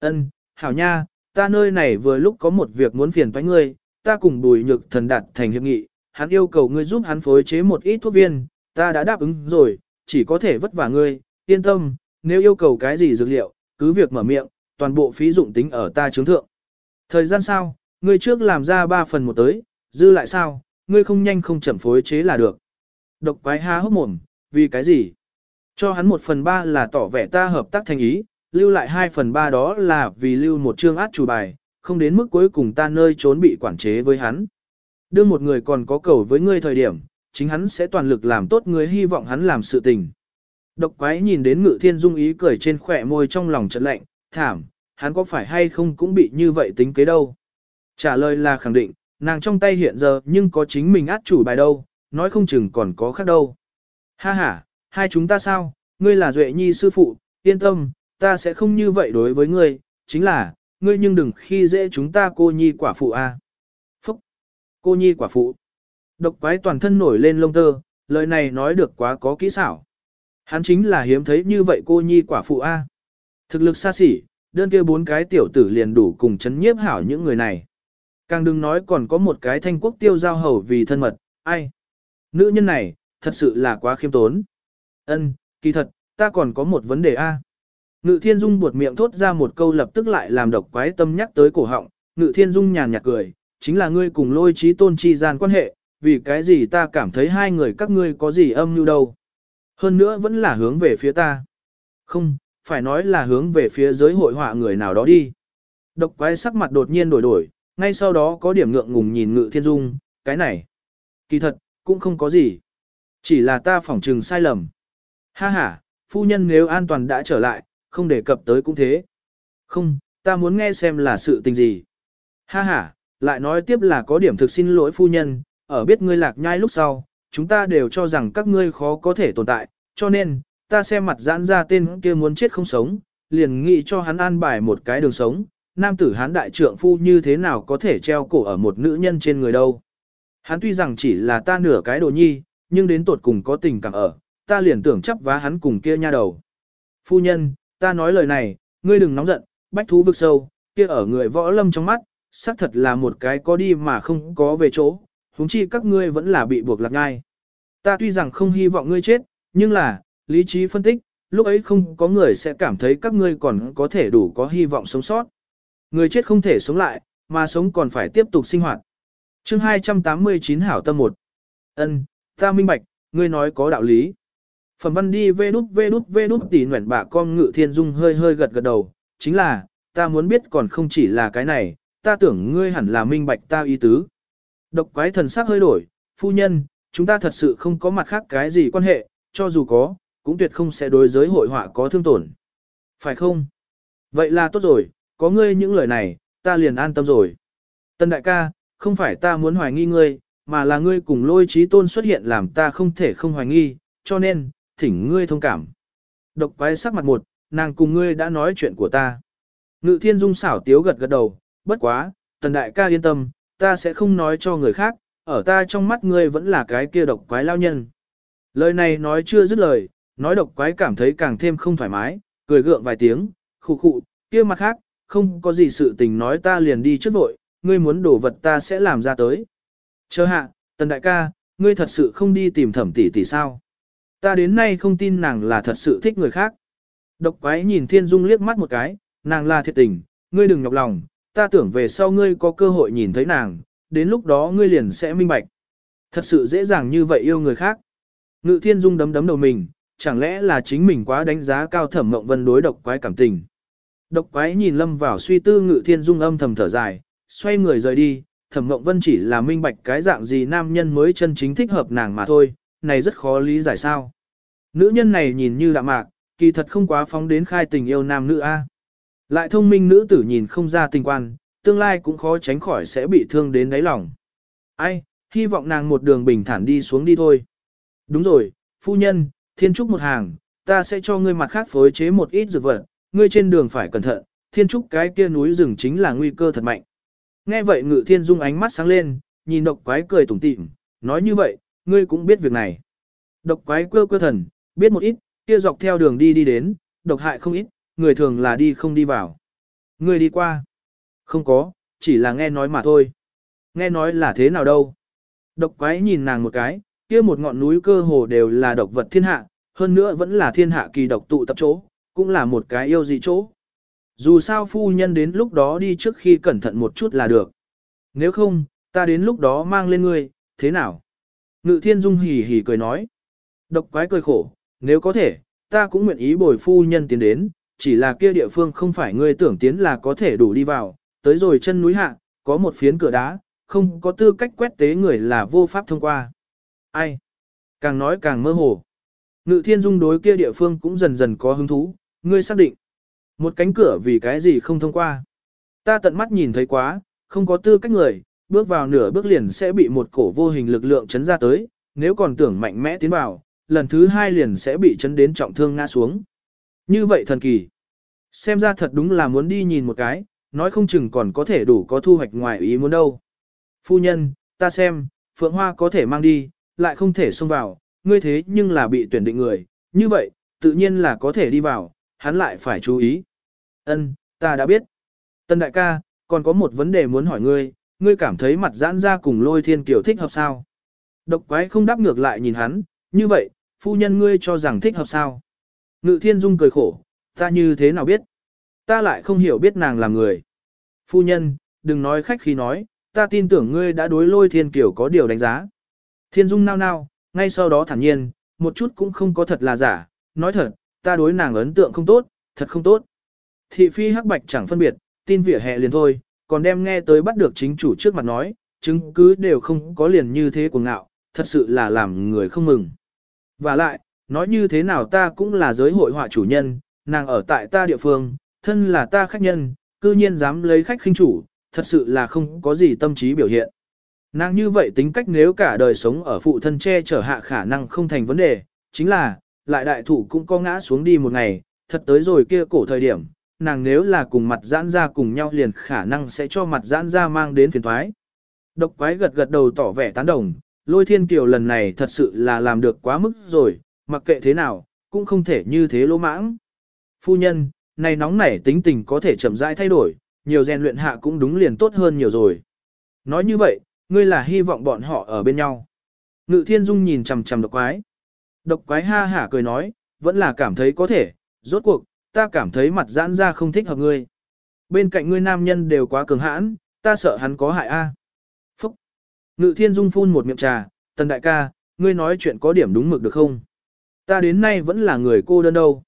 Ân, hảo nha, ta nơi này vừa lúc có một việc muốn phiền toái ngươi, ta cùng bùi nhược thần đạt thành hiệp nghị, hắn yêu cầu ngươi giúp hắn phối chế một ít thuốc viên, ta đã đáp ứng rồi, chỉ có thể vất vả ngươi, yên tâm, nếu yêu cầu cái gì dược liệu, cứ việc mở miệng, toàn bộ phí dụng tính ở ta chứng thượng. Thời gian sao, ngươi trước làm ra 3 phần một tới, dư lại sao, ngươi không nhanh không chậm phối chế là được. Độc quái há hốc mồm, vì cái gì? Cho hắn một phần ba là tỏ vẻ ta hợp tác thành ý, lưu lại 2 phần ba đó là vì lưu một chương át chủ bài, không đến mức cuối cùng ta nơi trốn bị quản chế với hắn. Đưa một người còn có cầu với ngươi thời điểm, chính hắn sẽ toàn lực làm tốt ngươi hy vọng hắn làm sự tình. Độc quái nhìn đến ngự thiên dung ý cười trên khỏe môi trong lòng trận lạnh, thảm, hắn có phải hay không cũng bị như vậy tính kế đâu. Trả lời là khẳng định, nàng trong tay hiện giờ nhưng có chính mình át chủ bài đâu, nói không chừng còn có khác đâu. Ha ha, hai chúng ta sao, ngươi là Duệ Nhi sư phụ, yên tâm, ta sẽ không như vậy đối với ngươi, chính là, ngươi nhưng đừng khi dễ chúng ta cô nhi quả phụ a. Phúc! Cô nhi quả phụ. Độc quái toàn thân nổi lên lông tơ, lời này nói được quá có kỹ xảo. Hắn chính là hiếm thấy như vậy cô nhi quả phụ a. Thực lực xa xỉ, đơn kia bốn cái tiểu tử liền đủ cùng chấn nhiếp hảo những người này. Càng đừng nói còn có một cái thanh quốc tiêu giao hầu vì thân mật, ai. Nữ nhân này, thật sự là quá khiêm tốn. Ân, kỳ thật, ta còn có một vấn đề a. Ngự thiên dung buột miệng thốt ra một câu lập tức lại làm độc quái tâm nhắc tới cổ họng, ngự thiên dung nhàn nhạt cười, chính là ngươi cùng lôi trí tôn chi gian quan hệ, vì cái gì ta cảm thấy hai người các ngươi có gì âm như đâu. Hơn nữa vẫn là hướng về phía ta. Không, phải nói là hướng về phía giới hội họa người nào đó đi. Độc quái sắc mặt đột nhiên đổi đổi, ngay sau đó có điểm ngượng ngùng nhìn ngự thiên dung, cái này. Kỳ thật, cũng không có gì. Chỉ là ta phỏng trừng sai lầm. Ha ha, phu nhân nếu an toàn đã trở lại, không đề cập tới cũng thế. Không, ta muốn nghe xem là sự tình gì. Ha ha, lại nói tiếp là có điểm thực xin lỗi phu nhân, ở biết ngươi lạc nhai lúc sau, chúng ta đều cho rằng các ngươi khó có thể tồn tại, cho nên, ta xem mặt giãn ra tên kia muốn chết không sống, liền nghĩ cho hắn an bài một cái đường sống, nam tử hán đại trượng phu như thế nào có thể treo cổ ở một nữ nhân trên người đâu. Hắn tuy rằng chỉ là ta nửa cái đồ nhi, nhưng đến tột cùng có tình cảm ở, ta liền tưởng chấp vá hắn cùng kia nha đầu. Phu nhân, ta nói lời này, ngươi đừng nóng giận, bách thú vực sâu, kia ở người võ lâm trong mắt, xác thật là một cái có đi mà không có về chỗ, huống chi các ngươi vẫn là bị buộc lạc ngai. Ta tuy rằng không hy vọng ngươi chết, nhưng là, lý trí phân tích, lúc ấy không có người sẽ cảm thấy các ngươi còn có thể đủ có hy vọng sống sót. Người chết không thể sống lại, mà sống còn phải tiếp tục sinh hoạt. chương 289 Hảo Tâm 1 ân ta minh bạch, ngươi nói có đạo lý. Phẩm văn đi vê đút vê đút vê đút tỉ nguyện bạ con ngự thiên dung hơi hơi gật gật đầu, chính là, ta muốn biết còn không chỉ là cái này, ta tưởng ngươi hẳn là minh bạch ta ý tứ. Độc quái thần sắc hơi đổi, phu nhân, chúng ta thật sự không có mặt khác cái gì quan hệ, cho dù có, cũng tuyệt không sẽ đối giới hội họa có thương tổn. Phải không? Vậy là tốt rồi, có ngươi những lời này, ta liền an tâm rồi. Tân đại ca, không phải ta muốn hoài nghi ngươi, mà là ngươi cùng lôi trí tôn xuất hiện làm ta không thể không hoài nghi, cho nên, thỉnh ngươi thông cảm. Độc quái sắc mặt một, nàng cùng ngươi đã nói chuyện của ta. Ngự thiên dung xảo tiếu gật gật đầu, bất quá, tần đại ca yên tâm, ta sẽ không nói cho người khác, ở ta trong mắt ngươi vẫn là cái kia độc quái lao nhân. Lời này nói chưa dứt lời, nói độc quái cảm thấy càng thêm không thoải mái, cười gượng vài tiếng, khụ khụ, kia mặt khác, không có gì sự tình nói ta liền đi trước vội, ngươi muốn đổ vật ta sẽ làm ra tới. Chờ hạ, tần đại ca, ngươi thật sự không đi tìm thẩm tỷ tỷ sao? Ta đến nay không tin nàng là thật sự thích người khác. Độc quái nhìn thiên dung liếc mắt một cái, nàng là thiệt tình, ngươi đừng nhọc lòng, ta tưởng về sau ngươi có cơ hội nhìn thấy nàng, đến lúc đó ngươi liền sẽ minh bạch. Thật sự dễ dàng như vậy yêu người khác. Ngự thiên dung đấm đấm đầu mình, chẳng lẽ là chính mình quá đánh giá cao thẩm mộng vân đối độc quái cảm tình. Độc quái nhìn lâm vào suy tư ngự thiên dung âm thầm thở dài, xoay người rời đi, thẩm mộng vân chỉ là minh bạch cái dạng gì nam nhân mới chân chính thích hợp nàng mà thôi, này rất khó lý giải sao. Nữ nhân này nhìn như đạm mạc, kỳ thật không quá phóng đến khai tình yêu nam nữ A. Lại thông minh nữ tử nhìn không ra tình quan, tương lai cũng khó tránh khỏi sẽ bị thương đến đáy lòng. Ai, hy vọng nàng một đường bình thản đi xuống đi thôi. Đúng rồi, phu nhân, thiên trúc một hàng, ta sẽ cho ngươi mặt khác phối chế một ít dược vật, ngươi trên đường phải cẩn thận, thiên trúc cái kia núi rừng chính là nguy cơ thật mạnh. Nghe vậy ngự thiên dung ánh mắt sáng lên, nhìn độc quái cười tủm tỉm, nói như vậy, ngươi cũng biết việc này. Độc quái quơ quơ thần, biết một ít, kia dọc theo đường đi đi đến, độc hại không ít, người thường là đi không đi vào. Ngươi đi qua. Không có, chỉ là nghe nói mà thôi. Nghe nói là thế nào đâu. Độc quái nhìn nàng một cái, kia một ngọn núi cơ hồ đều là độc vật thiên hạ, hơn nữa vẫn là thiên hạ kỳ độc tụ tập chỗ, cũng là một cái yêu dị chỗ. Dù sao phu nhân đến lúc đó đi trước khi cẩn thận một chút là được. Nếu không, ta đến lúc đó mang lên ngươi, thế nào? Ngự thiên dung hỉ hỉ cười nói. Độc quái cười khổ, nếu có thể, ta cũng nguyện ý bồi phu nhân tiến đến, chỉ là kia địa phương không phải ngươi tưởng tiến là có thể đủ đi vào, tới rồi chân núi hạ, có một phiến cửa đá, không có tư cách quét tế người là vô pháp thông qua. Ai? Càng nói càng mơ hồ. Ngự thiên dung đối kia địa phương cũng dần dần có hứng thú, ngươi xác định. Một cánh cửa vì cái gì không thông qua. Ta tận mắt nhìn thấy quá, không có tư cách người, bước vào nửa bước liền sẽ bị một cổ vô hình lực lượng chấn ra tới, nếu còn tưởng mạnh mẽ tiến vào, lần thứ hai liền sẽ bị chấn đến trọng thương ngã xuống. Như vậy thần kỳ. Xem ra thật đúng là muốn đi nhìn một cái, nói không chừng còn có thể đủ có thu hoạch ngoài ý muốn đâu. Phu nhân, ta xem, Phượng Hoa có thể mang đi, lại không thể xông vào, ngươi thế nhưng là bị tuyển định người, như vậy, tự nhiên là có thể đi vào, hắn lại phải chú ý. Ân, ta đã biết. Tân đại ca, còn có một vấn đề muốn hỏi ngươi, ngươi cảm thấy mặt giãn ra cùng lôi thiên kiều thích hợp sao? Độc quái không đáp ngược lại nhìn hắn, như vậy, phu nhân ngươi cho rằng thích hợp sao? Ngự thiên dung cười khổ, ta như thế nào biết? Ta lại không hiểu biết nàng là người. Phu nhân, đừng nói khách khi nói, ta tin tưởng ngươi đã đối lôi thiên kiều có điều đánh giá. Thiên dung nao nao, ngay sau đó thản nhiên, một chút cũng không có thật là giả, nói thật, ta đối nàng ấn tượng không tốt, thật không tốt. Thị phi hắc bạch chẳng phân biệt, tin vỉa hè liền thôi, còn đem nghe tới bắt được chính chủ trước mặt nói, chứng cứ đều không có liền như thế của ngạo, thật sự là làm người không mừng. Và lại, nói như thế nào ta cũng là giới hội họa chủ nhân, nàng ở tại ta địa phương, thân là ta khách nhân, cư nhiên dám lấy khách khinh chủ, thật sự là không có gì tâm trí biểu hiện. Nàng như vậy tính cách nếu cả đời sống ở phụ thân che chở hạ khả năng không thành vấn đề, chính là, lại đại thủ cũng có ngã xuống đi một ngày, thật tới rồi kia cổ thời điểm, nàng nếu là cùng mặt giãn ra cùng nhau liền khả năng sẽ cho mặt giãn ra mang đến phiền thoái. Độc quái gật gật đầu tỏ vẻ tán đồng, lôi thiên kiều lần này thật sự là làm được quá mức rồi, mặc kệ thế nào, cũng không thể như thế lỗ mãng. Phu nhân, này nóng nảy tính tình có thể chậm rãi thay đổi, nhiều rèn luyện hạ cũng đúng liền tốt hơn nhiều rồi. Nói như vậy, ngươi là hy vọng bọn họ ở bên nhau. Ngự thiên dung nhìn chằm chằm độc quái. Độc quái ha hả cười nói, vẫn là cảm thấy có thể, rốt cuộc, ta cảm thấy mặt giãn ra không thích hợp ngươi. Bên cạnh ngươi nam nhân đều quá cường hãn, ta sợ hắn có hại a. Phúc! Ngự thiên dung phun một miệng trà, tần đại ca, ngươi nói chuyện có điểm đúng mực được không? Ta đến nay vẫn là người cô đơn đâu.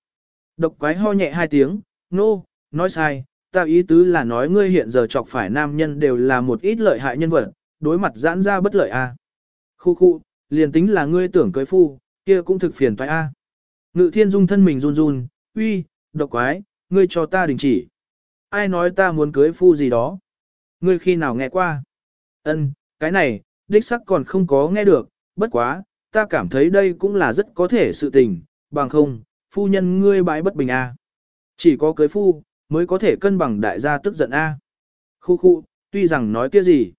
Độc quái ho nhẹ hai tiếng, nô, no, nói sai, ta ý tứ là nói ngươi hiện giờ chọc phải nam nhân đều là một ít lợi hại nhân vật, đối mặt giãn ra bất lợi a. Khu khu, liền tính là ngươi tưởng cưới phu, kia cũng thực phiền toái a. Ngự thiên dung thân mình run run, uy, độc quái, ngươi cho ta đình chỉ. Ai nói ta muốn cưới phu gì đó? Ngươi khi nào nghe qua? Ân, cái này, đích sắc còn không có nghe được, bất quá, ta cảm thấy đây cũng là rất có thể sự tình, bằng không, phu nhân ngươi bãi bất bình a. Chỉ có cưới phu, mới có thể cân bằng đại gia tức giận a. Khu khu, tuy rằng nói kia gì,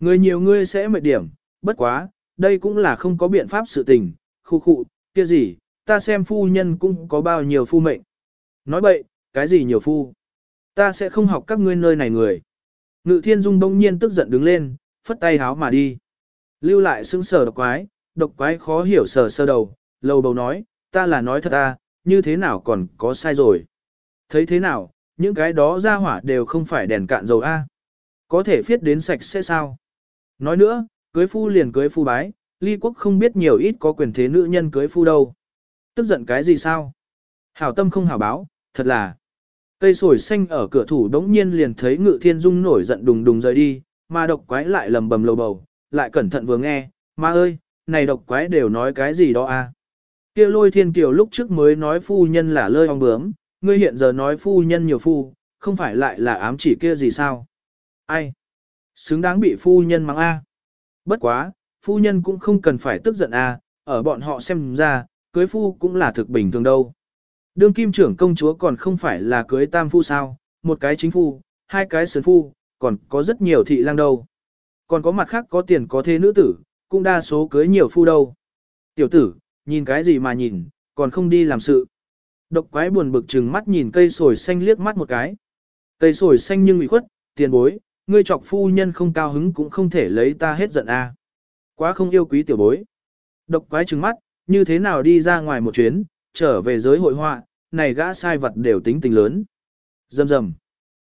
người nhiều ngươi sẽ mệt điểm, bất quá, đây cũng là không có biện pháp sự tình, khu khu, kia gì, ta xem phu nhân cũng có bao nhiêu phu mệnh. Nói bậy, cái gì nhiều phu? Ta sẽ không học các ngươi nơi này người. Ngự thiên dung đông nhiên tức giận đứng lên, phất tay háo mà đi. Lưu lại xứng sở độc quái, độc quái khó hiểu sờ sơ đầu, lầu đầu nói, ta là nói thật ta, như thế nào còn có sai rồi. Thấy thế nào, những cái đó ra hỏa đều không phải đèn cạn dầu A. Có thể viết đến sạch sẽ sao? Nói nữa, cưới phu liền cưới phu bái, ly quốc không biết nhiều ít có quyền thế nữ nhân cưới phu đâu. Tức giận cái gì sao? Hảo tâm không hảo báo, thật là. Cây sồi xanh ở cửa thủ đống nhiên liền thấy ngự thiên dung nổi giận đùng đùng rời đi, mà độc quái lại lầm bầm lầu bầu, lại cẩn thận vừa nghe, ma ơi, này độc quái đều nói cái gì đó à. kia lôi thiên kiều lúc trước mới nói phu nhân là lơi ong bướm, ngươi hiện giờ nói phu nhân nhiều phu, không phải lại là ám chỉ kia gì sao? Ai? Xứng đáng bị phu nhân mắng a. Bất quá, phu nhân cũng không cần phải tức giận a, ở bọn họ xem ra, cưới phu cũng là thực bình thường đâu. Đương kim trưởng công chúa còn không phải là cưới tam phu sao, một cái chính phu, hai cái sườn phu, còn có rất nhiều thị lang đâu. Còn có mặt khác có tiền có thế nữ tử, cũng đa số cưới nhiều phu đâu. Tiểu tử, nhìn cái gì mà nhìn, còn không đi làm sự. Độc quái buồn bực chừng mắt nhìn cây sồi xanh liếc mắt một cái. Cây sồi xanh nhưng bị khuất, tiền bối, ngươi chọc phu nhân không cao hứng cũng không thể lấy ta hết giận a. Quá không yêu quý tiểu bối. Độc quái trừng mắt, như thế nào đi ra ngoài một chuyến, trở về giới hội họa, này gã sai vật đều tính tình lớn. dầm dầm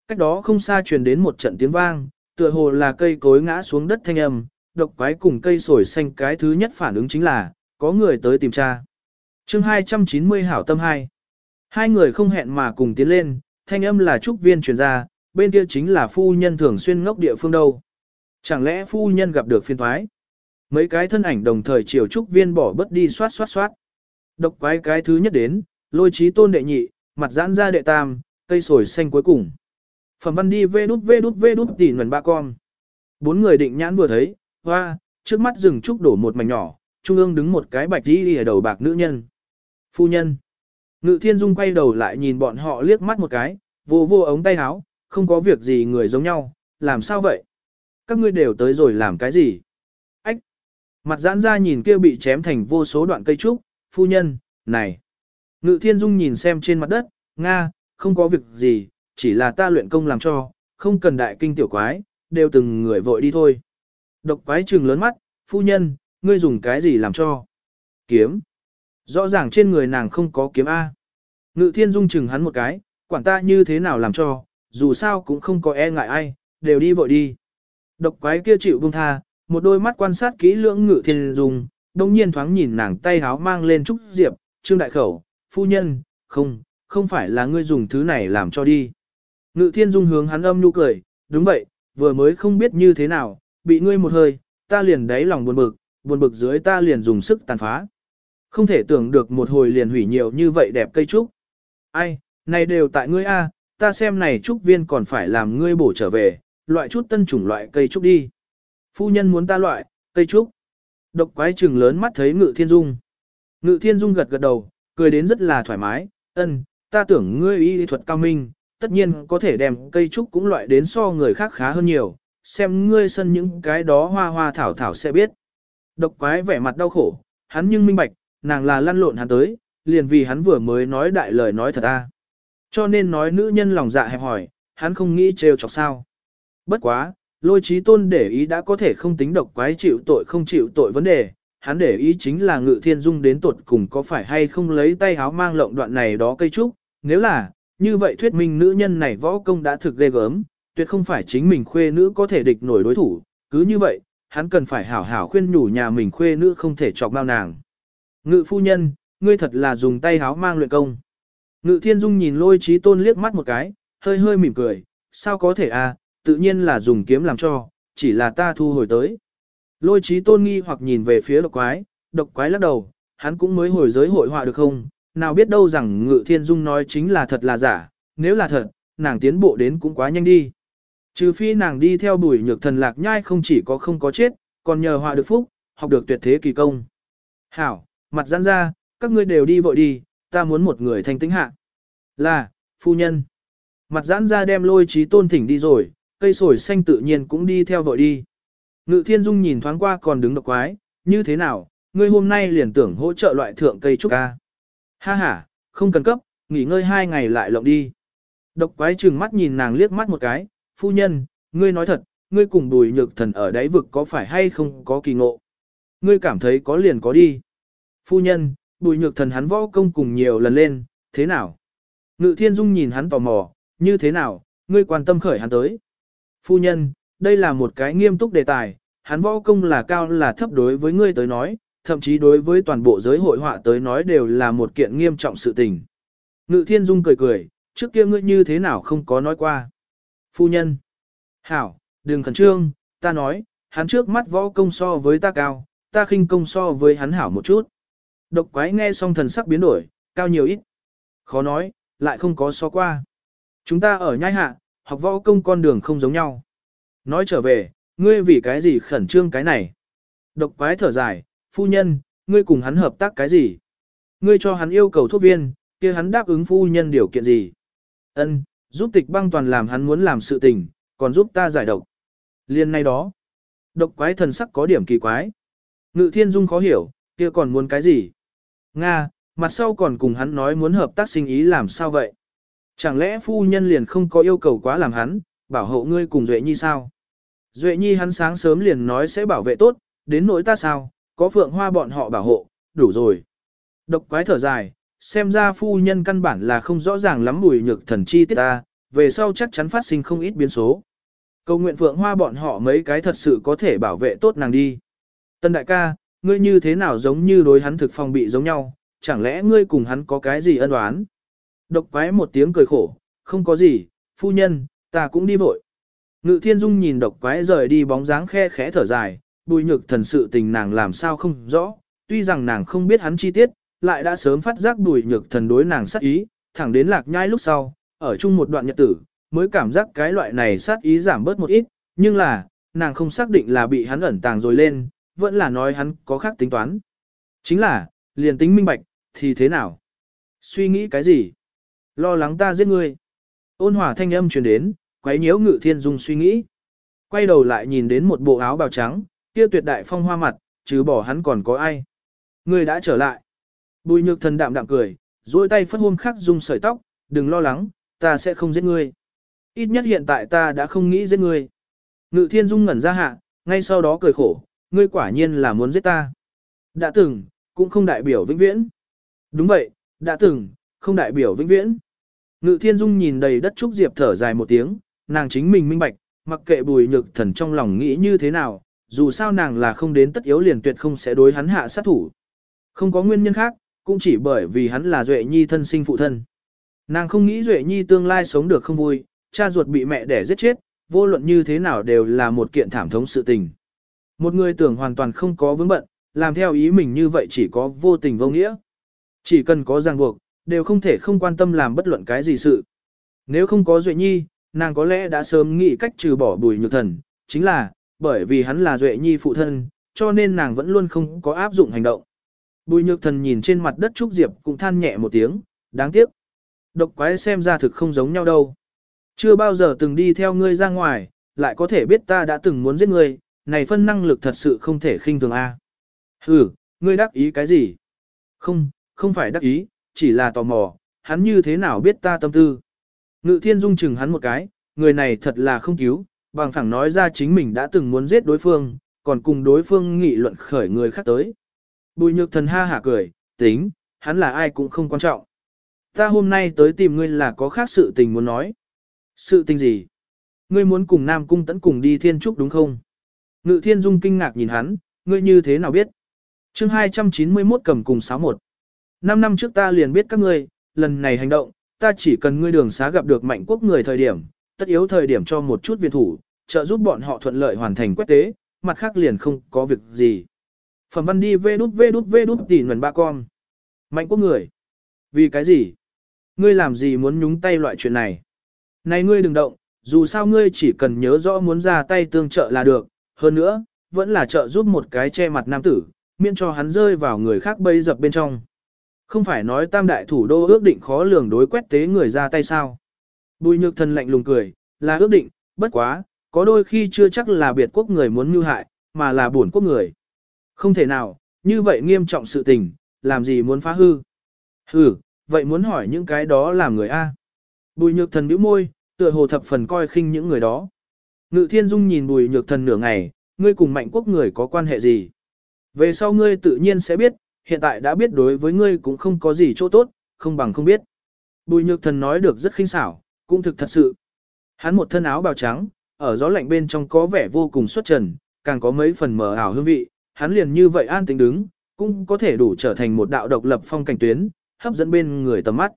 Cách đó không xa truyền đến một trận tiếng vang, tựa hồ là cây cối ngã xuống đất thanh âm, độc quái cùng cây sồi xanh cái thứ nhất phản ứng chính là, có người tới tìm tra. chương 290 hảo tâm 2. Hai người không hẹn mà cùng tiến lên, thanh âm là trúc viên truyền ra, bên kia chính là phu nhân thường xuyên ngốc địa phương đâu. Chẳng lẽ phu nhân gặp được phiên thoái? Mấy cái thân ảnh đồng thời chiều trúc viên bỏ bớt đi soát soát soát. Độc quái cái thứ nhất đến, lôi trí tôn đệ nhị, mặt giãn ra đệ tam, cây sồi xanh cuối cùng. Phẩm văn đi vê đút vê đút vê đút tỉ nguồn ba con. Bốn người định nhãn vừa thấy, hoa, trước mắt rừng trúc đổ một mảnh nhỏ, trung ương đứng một cái bạch đi ở đầu bạc nữ nhân. Phu nhân. Ngự thiên dung quay đầu lại nhìn bọn họ liếc mắt một cái, vô vô ống tay áo, không có việc gì người giống nhau, làm sao vậy? Các ngươi đều tới rồi làm cái gì? Ách! Mặt giãn ra nhìn kia bị chém thành vô số đoạn cây trúc, phu nhân, này! Ngự thiên dung nhìn xem trên mặt đất, Nga, không có việc gì, chỉ là ta luyện công làm cho, không cần đại kinh tiểu quái, đều từng người vội đi thôi. Độc quái trừng lớn mắt, phu nhân, ngươi dùng cái gì làm cho? Kiếm. Rõ ràng trên người nàng không có kiếm A. Ngự thiên dung chừng hắn một cái, quản ta như thế nào làm cho, dù sao cũng không có e ngại ai, đều đi vội đi. Độc quái kia chịu buông tha, một đôi mắt quan sát kỹ lưỡng ngự thiên dung, đông nhiên thoáng nhìn nàng tay háo mang lên trúc diệp, trương đại khẩu, phu nhân, không, không phải là ngươi dùng thứ này làm cho đi. Ngự thiên dung hướng hắn âm nhu cười, đúng vậy, vừa mới không biết như thế nào, bị ngươi một hơi, ta liền đáy lòng buồn bực, buồn bực dưới ta liền dùng sức tàn phá. Không thể tưởng được một hồi liền hủy nhiều như vậy đẹp cây trúc. Ai, này đều tại ngươi a, ta xem này trúc viên còn phải làm ngươi bổ trở về, loại chút tân chủng loại cây trúc đi. Phu nhân muốn ta loại, cây trúc. Độc quái trừng lớn mắt thấy ngự thiên dung. Ngự thiên dung gật gật đầu, cười đến rất là thoải mái, ân, ta tưởng ngươi y thuật cao minh, tất nhiên có thể đem cây trúc cũng loại đến so người khác khá hơn nhiều, xem ngươi sân những cái đó hoa hoa thảo thảo sẽ biết. Độc quái vẻ mặt đau khổ, hắn nhưng minh bạch, nàng là lăn lộn hắn tới, liền vì hắn vừa mới nói đại lời nói thật ta. Cho nên nói nữ nhân lòng dạ hẹp hỏi, hắn không nghĩ trêu chọc sao. Bất quá, lôi trí tôn để ý đã có thể không tính độc quái chịu tội không chịu tội vấn đề, hắn để ý chính là ngự thiên dung đến tuột cùng có phải hay không lấy tay háo mang lộng đoạn này đó cây trúc, nếu là, như vậy thuyết minh nữ nhân này võ công đã thực ghê gớm, tuyệt không phải chính mình khuê nữ có thể địch nổi đối thủ, cứ như vậy, hắn cần phải hảo hảo khuyên nhủ nhà mình khuê nữ không thể chọc bao nàng. Ngự phu nhân, ngươi thật là dùng tay háo mang luyện công. Ngự thiên dung nhìn lôi trí tôn liếc mắt một cái, hơi hơi mỉm cười, sao có thể à, tự nhiên là dùng kiếm làm cho, chỉ là ta thu hồi tới. Lôi trí tôn nghi hoặc nhìn về phía độc quái, độc quái lắc đầu, hắn cũng mới hồi giới hội họa được không, nào biết đâu rằng ngự thiên dung nói chính là thật là giả, nếu là thật, nàng tiến bộ đến cũng quá nhanh đi. Trừ phi nàng đi theo bùi nhược thần lạc nhai không chỉ có không có chết, còn nhờ họa được phúc, học được tuyệt thế kỳ công. Hảo, mặt giãn ra, các ngươi đều đi vội đi, ta muốn một người thanh tĩnh hạ. Là, phu nhân. Mặt giãn ra đem lôi trí tôn thỉnh đi rồi, cây sồi xanh tự nhiên cũng đi theo vội đi. Ngự thiên dung nhìn thoáng qua còn đứng độc quái, như thế nào, ngươi hôm nay liền tưởng hỗ trợ loại thượng cây trúc ca. Ha ha, không cần cấp, nghỉ ngơi hai ngày lại lộng đi. Độc quái trừng mắt nhìn nàng liếc mắt một cái, phu nhân, ngươi nói thật, ngươi cùng đùi nhược thần ở đáy vực có phải hay không có kỳ ngộ. Ngươi cảm thấy có liền có đi. Phu nhân, bùi nhược thần hắn võ công cùng nhiều lần lên, thế nào? Ngự thiên dung nhìn hắn tò mò, như thế nào, ngươi quan tâm khởi hắn tới. Phu nhân, đây là một cái nghiêm túc đề tài, hắn võ công là cao là thấp đối với ngươi tới nói, thậm chí đối với toàn bộ giới hội họa tới nói đều là một kiện nghiêm trọng sự tình. Ngự thiên dung cười cười, trước kia ngươi như thế nào không có nói qua. Phu nhân. Hảo, đừng khẩn trương, ta nói, hắn trước mắt võ công so với ta cao, ta khinh công so với hắn hảo một chút. Độc quái nghe xong thần sắc biến đổi, cao nhiều ít. Khó nói, lại không có so qua. Chúng ta ở nhai hạ, học võ công con đường không giống nhau. Nói trở về, ngươi vì cái gì khẩn trương cái này? Độc quái thở dài, phu nhân, ngươi cùng hắn hợp tác cái gì? Ngươi cho hắn yêu cầu thuốc viên, kia hắn đáp ứng phu nhân điều kiện gì? Ân, giúp tịch băng toàn làm hắn muốn làm sự tình, còn giúp ta giải độc. Liên nay đó, độc quái thần sắc có điểm kỳ quái. Ngự thiên dung khó hiểu, kia còn muốn cái gì? Nga, mặt sau còn cùng hắn nói muốn hợp tác sinh ý làm sao vậy? Chẳng lẽ phu nhân liền không có yêu cầu quá làm hắn, bảo hộ ngươi cùng Duệ Nhi sao? Duệ Nhi hắn sáng sớm liền nói sẽ bảo vệ tốt, đến nỗi ta sao, có phượng hoa bọn họ bảo hộ, đủ rồi. Độc quái thở dài, xem ra phu nhân căn bản là không rõ ràng lắm bùi nhược thần chi tiết ta, về sau chắc chắn phát sinh không ít biến số. Cầu nguyện phượng hoa bọn họ mấy cái thật sự có thể bảo vệ tốt nàng đi. Tân đại ca, ngươi như thế nào giống như đối hắn thực phòng bị giống nhau, chẳng lẽ ngươi cùng hắn có cái gì ân oán? Độc quái một tiếng cười khổ, không có gì, phu nhân, ta cũng đi vội. Ngự thiên dung nhìn độc quái rời đi bóng dáng khe khẽ thở dài, bùi nhược thần sự tình nàng làm sao không rõ, tuy rằng nàng không biết hắn chi tiết, lại đã sớm phát giác bùi nhược thần đối nàng sát ý, thẳng đến lạc nhai lúc sau, ở chung một đoạn nhật tử, mới cảm giác cái loại này sát ý giảm bớt một ít, nhưng là, nàng không xác định là bị hắn ẩn tàng rồi lên, vẫn là nói hắn có khác tính toán. Chính là, liền tính minh bạch, thì thế nào? Suy nghĩ cái gì? Lo lắng ta giết ngươi. Ôn hòa thanh âm truyền đến, quấy nhiễu ngự thiên dung suy nghĩ. Quay đầu lại nhìn đến một bộ áo bào trắng, kia tuyệt đại phong hoa mặt, chứ bỏ hắn còn có ai. Ngươi đã trở lại. Bùi nhược thần đạm đạm cười, duỗi tay phất hôn khắc dung sợi tóc, đừng lo lắng, ta sẽ không giết ngươi. Ít nhất hiện tại ta đã không nghĩ giết ngươi. Ngự thiên dung ngẩn ra hạ, ngay sau đó cười khổ, ngươi quả nhiên là muốn giết ta. Đã từng, cũng không đại biểu vĩnh viễn. Đúng vậy, đã từng, không đại biểu vĩnh viễn. Ngự thiên dung nhìn đầy đất trúc diệp thở dài một tiếng, nàng chính mình minh bạch, mặc kệ bùi nhược thần trong lòng nghĩ như thế nào, dù sao nàng là không đến tất yếu liền tuyệt không sẽ đối hắn hạ sát thủ. Không có nguyên nhân khác, cũng chỉ bởi vì hắn là Duệ Nhi thân sinh phụ thân. Nàng không nghĩ Duệ Nhi tương lai sống được không vui, cha ruột bị mẹ đẻ giết chết, vô luận như thế nào đều là một kiện thảm thống sự tình. Một người tưởng hoàn toàn không có vướng bận, làm theo ý mình như vậy chỉ có vô tình vô nghĩa. Chỉ cần có ràng buộc, đều không thể không quan tâm làm bất luận cái gì sự. Nếu không có Duệ Nhi, nàng có lẽ đã sớm nghĩ cách trừ bỏ bùi nhược thần, chính là, bởi vì hắn là Duệ Nhi phụ thân, cho nên nàng vẫn luôn không có áp dụng hành động. Bùi nhược thần nhìn trên mặt đất Trúc Diệp cũng than nhẹ một tiếng, đáng tiếc. Độc quái xem ra thực không giống nhau đâu. Chưa bao giờ từng đi theo ngươi ra ngoài, lại có thể biết ta đã từng muốn giết ngươi, này phân năng lực thật sự không thể khinh thường a. À. Ừ, ngươi đắc ý cái gì? Không, không phải đắc ý, chỉ là tò mò, hắn như thế nào biết ta tâm tư. Ngự thiên dung chừng hắn một cái, người này thật là không cứu, bằng phẳng nói ra chính mình đã từng muốn giết đối phương, còn cùng đối phương nghị luận khởi người khác tới. Bùi nhược thần ha hả cười, tính, hắn là ai cũng không quan trọng. Ta hôm nay tới tìm ngươi là có khác sự tình muốn nói. Sự tình gì? Ngươi muốn cùng Nam Cung tẫn cùng đi thiên trúc đúng không? Ngự thiên dung kinh ngạc nhìn hắn, ngươi như thế nào biết? chương 291 cầm cùng 61. Năm năm trước ta liền biết các ngươi, lần này hành động, ta chỉ cần ngươi đường xá gặp được mạnh quốc người thời điểm, tất yếu thời điểm cho một chút viện thủ, trợ giúp bọn họ thuận lợi hoàn thành quét tế, mặt khác liền không có việc gì. Phẩm văn đi vê đút vê đút vê đút tỉ nguồn ba con. Mạnh quốc người. Vì cái gì? Ngươi làm gì muốn nhúng tay loại chuyện này? Này ngươi đừng động, dù sao ngươi chỉ cần nhớ rõ muốn ra tay tương trợ là được, hơn nữa, vẫn là trợ giúp một cái che mặt nam tử, miễn cho hắn rơi vào người khác bây dập bên trong. Không phải nói tam đại thủ đô ước định khó lường đối quét tế người ra tay sao. Bùi nhược thần lạnh lùng cười, là ước định, bất quá, có đôi khi chưa chắc là biệt quốc người muốn mưu hại, mà là buồn quốc người. Không thể nào, như vậy nghiêm trọng sự tình, làm gì muốn phá hư. Hừ, vậy muốn hỏi những cái đó làm người A. Bùi nhược thần bĩu môi, tựa hồ thập phần coi khinh những người đó. Ngự thiên dung nhìn bùi nhược thần nửa ngày, ngươi cùng mạnh quốc người có quan hệ gì? Về sau ngươi tự nhiên sẽ biết, hiện tại đã biết đối với ngươi cũng không có gì chỗ tốt, không bằng không biết. Bùi nhược thần nói được rất khinh xảo, cũng thực thật sự. Hắn một thân áo bào trắng, ở gió lạnh bên trong có vẻ vô cùng xuất trần, càng có mấy phần mờ ảo hương vị, hắn liền như vậy an tĩnh đứng, cũng có thể đủ trở thành một đạo độc lập phong cảnh tuyến, hấp dẫn bên người tầm mắt.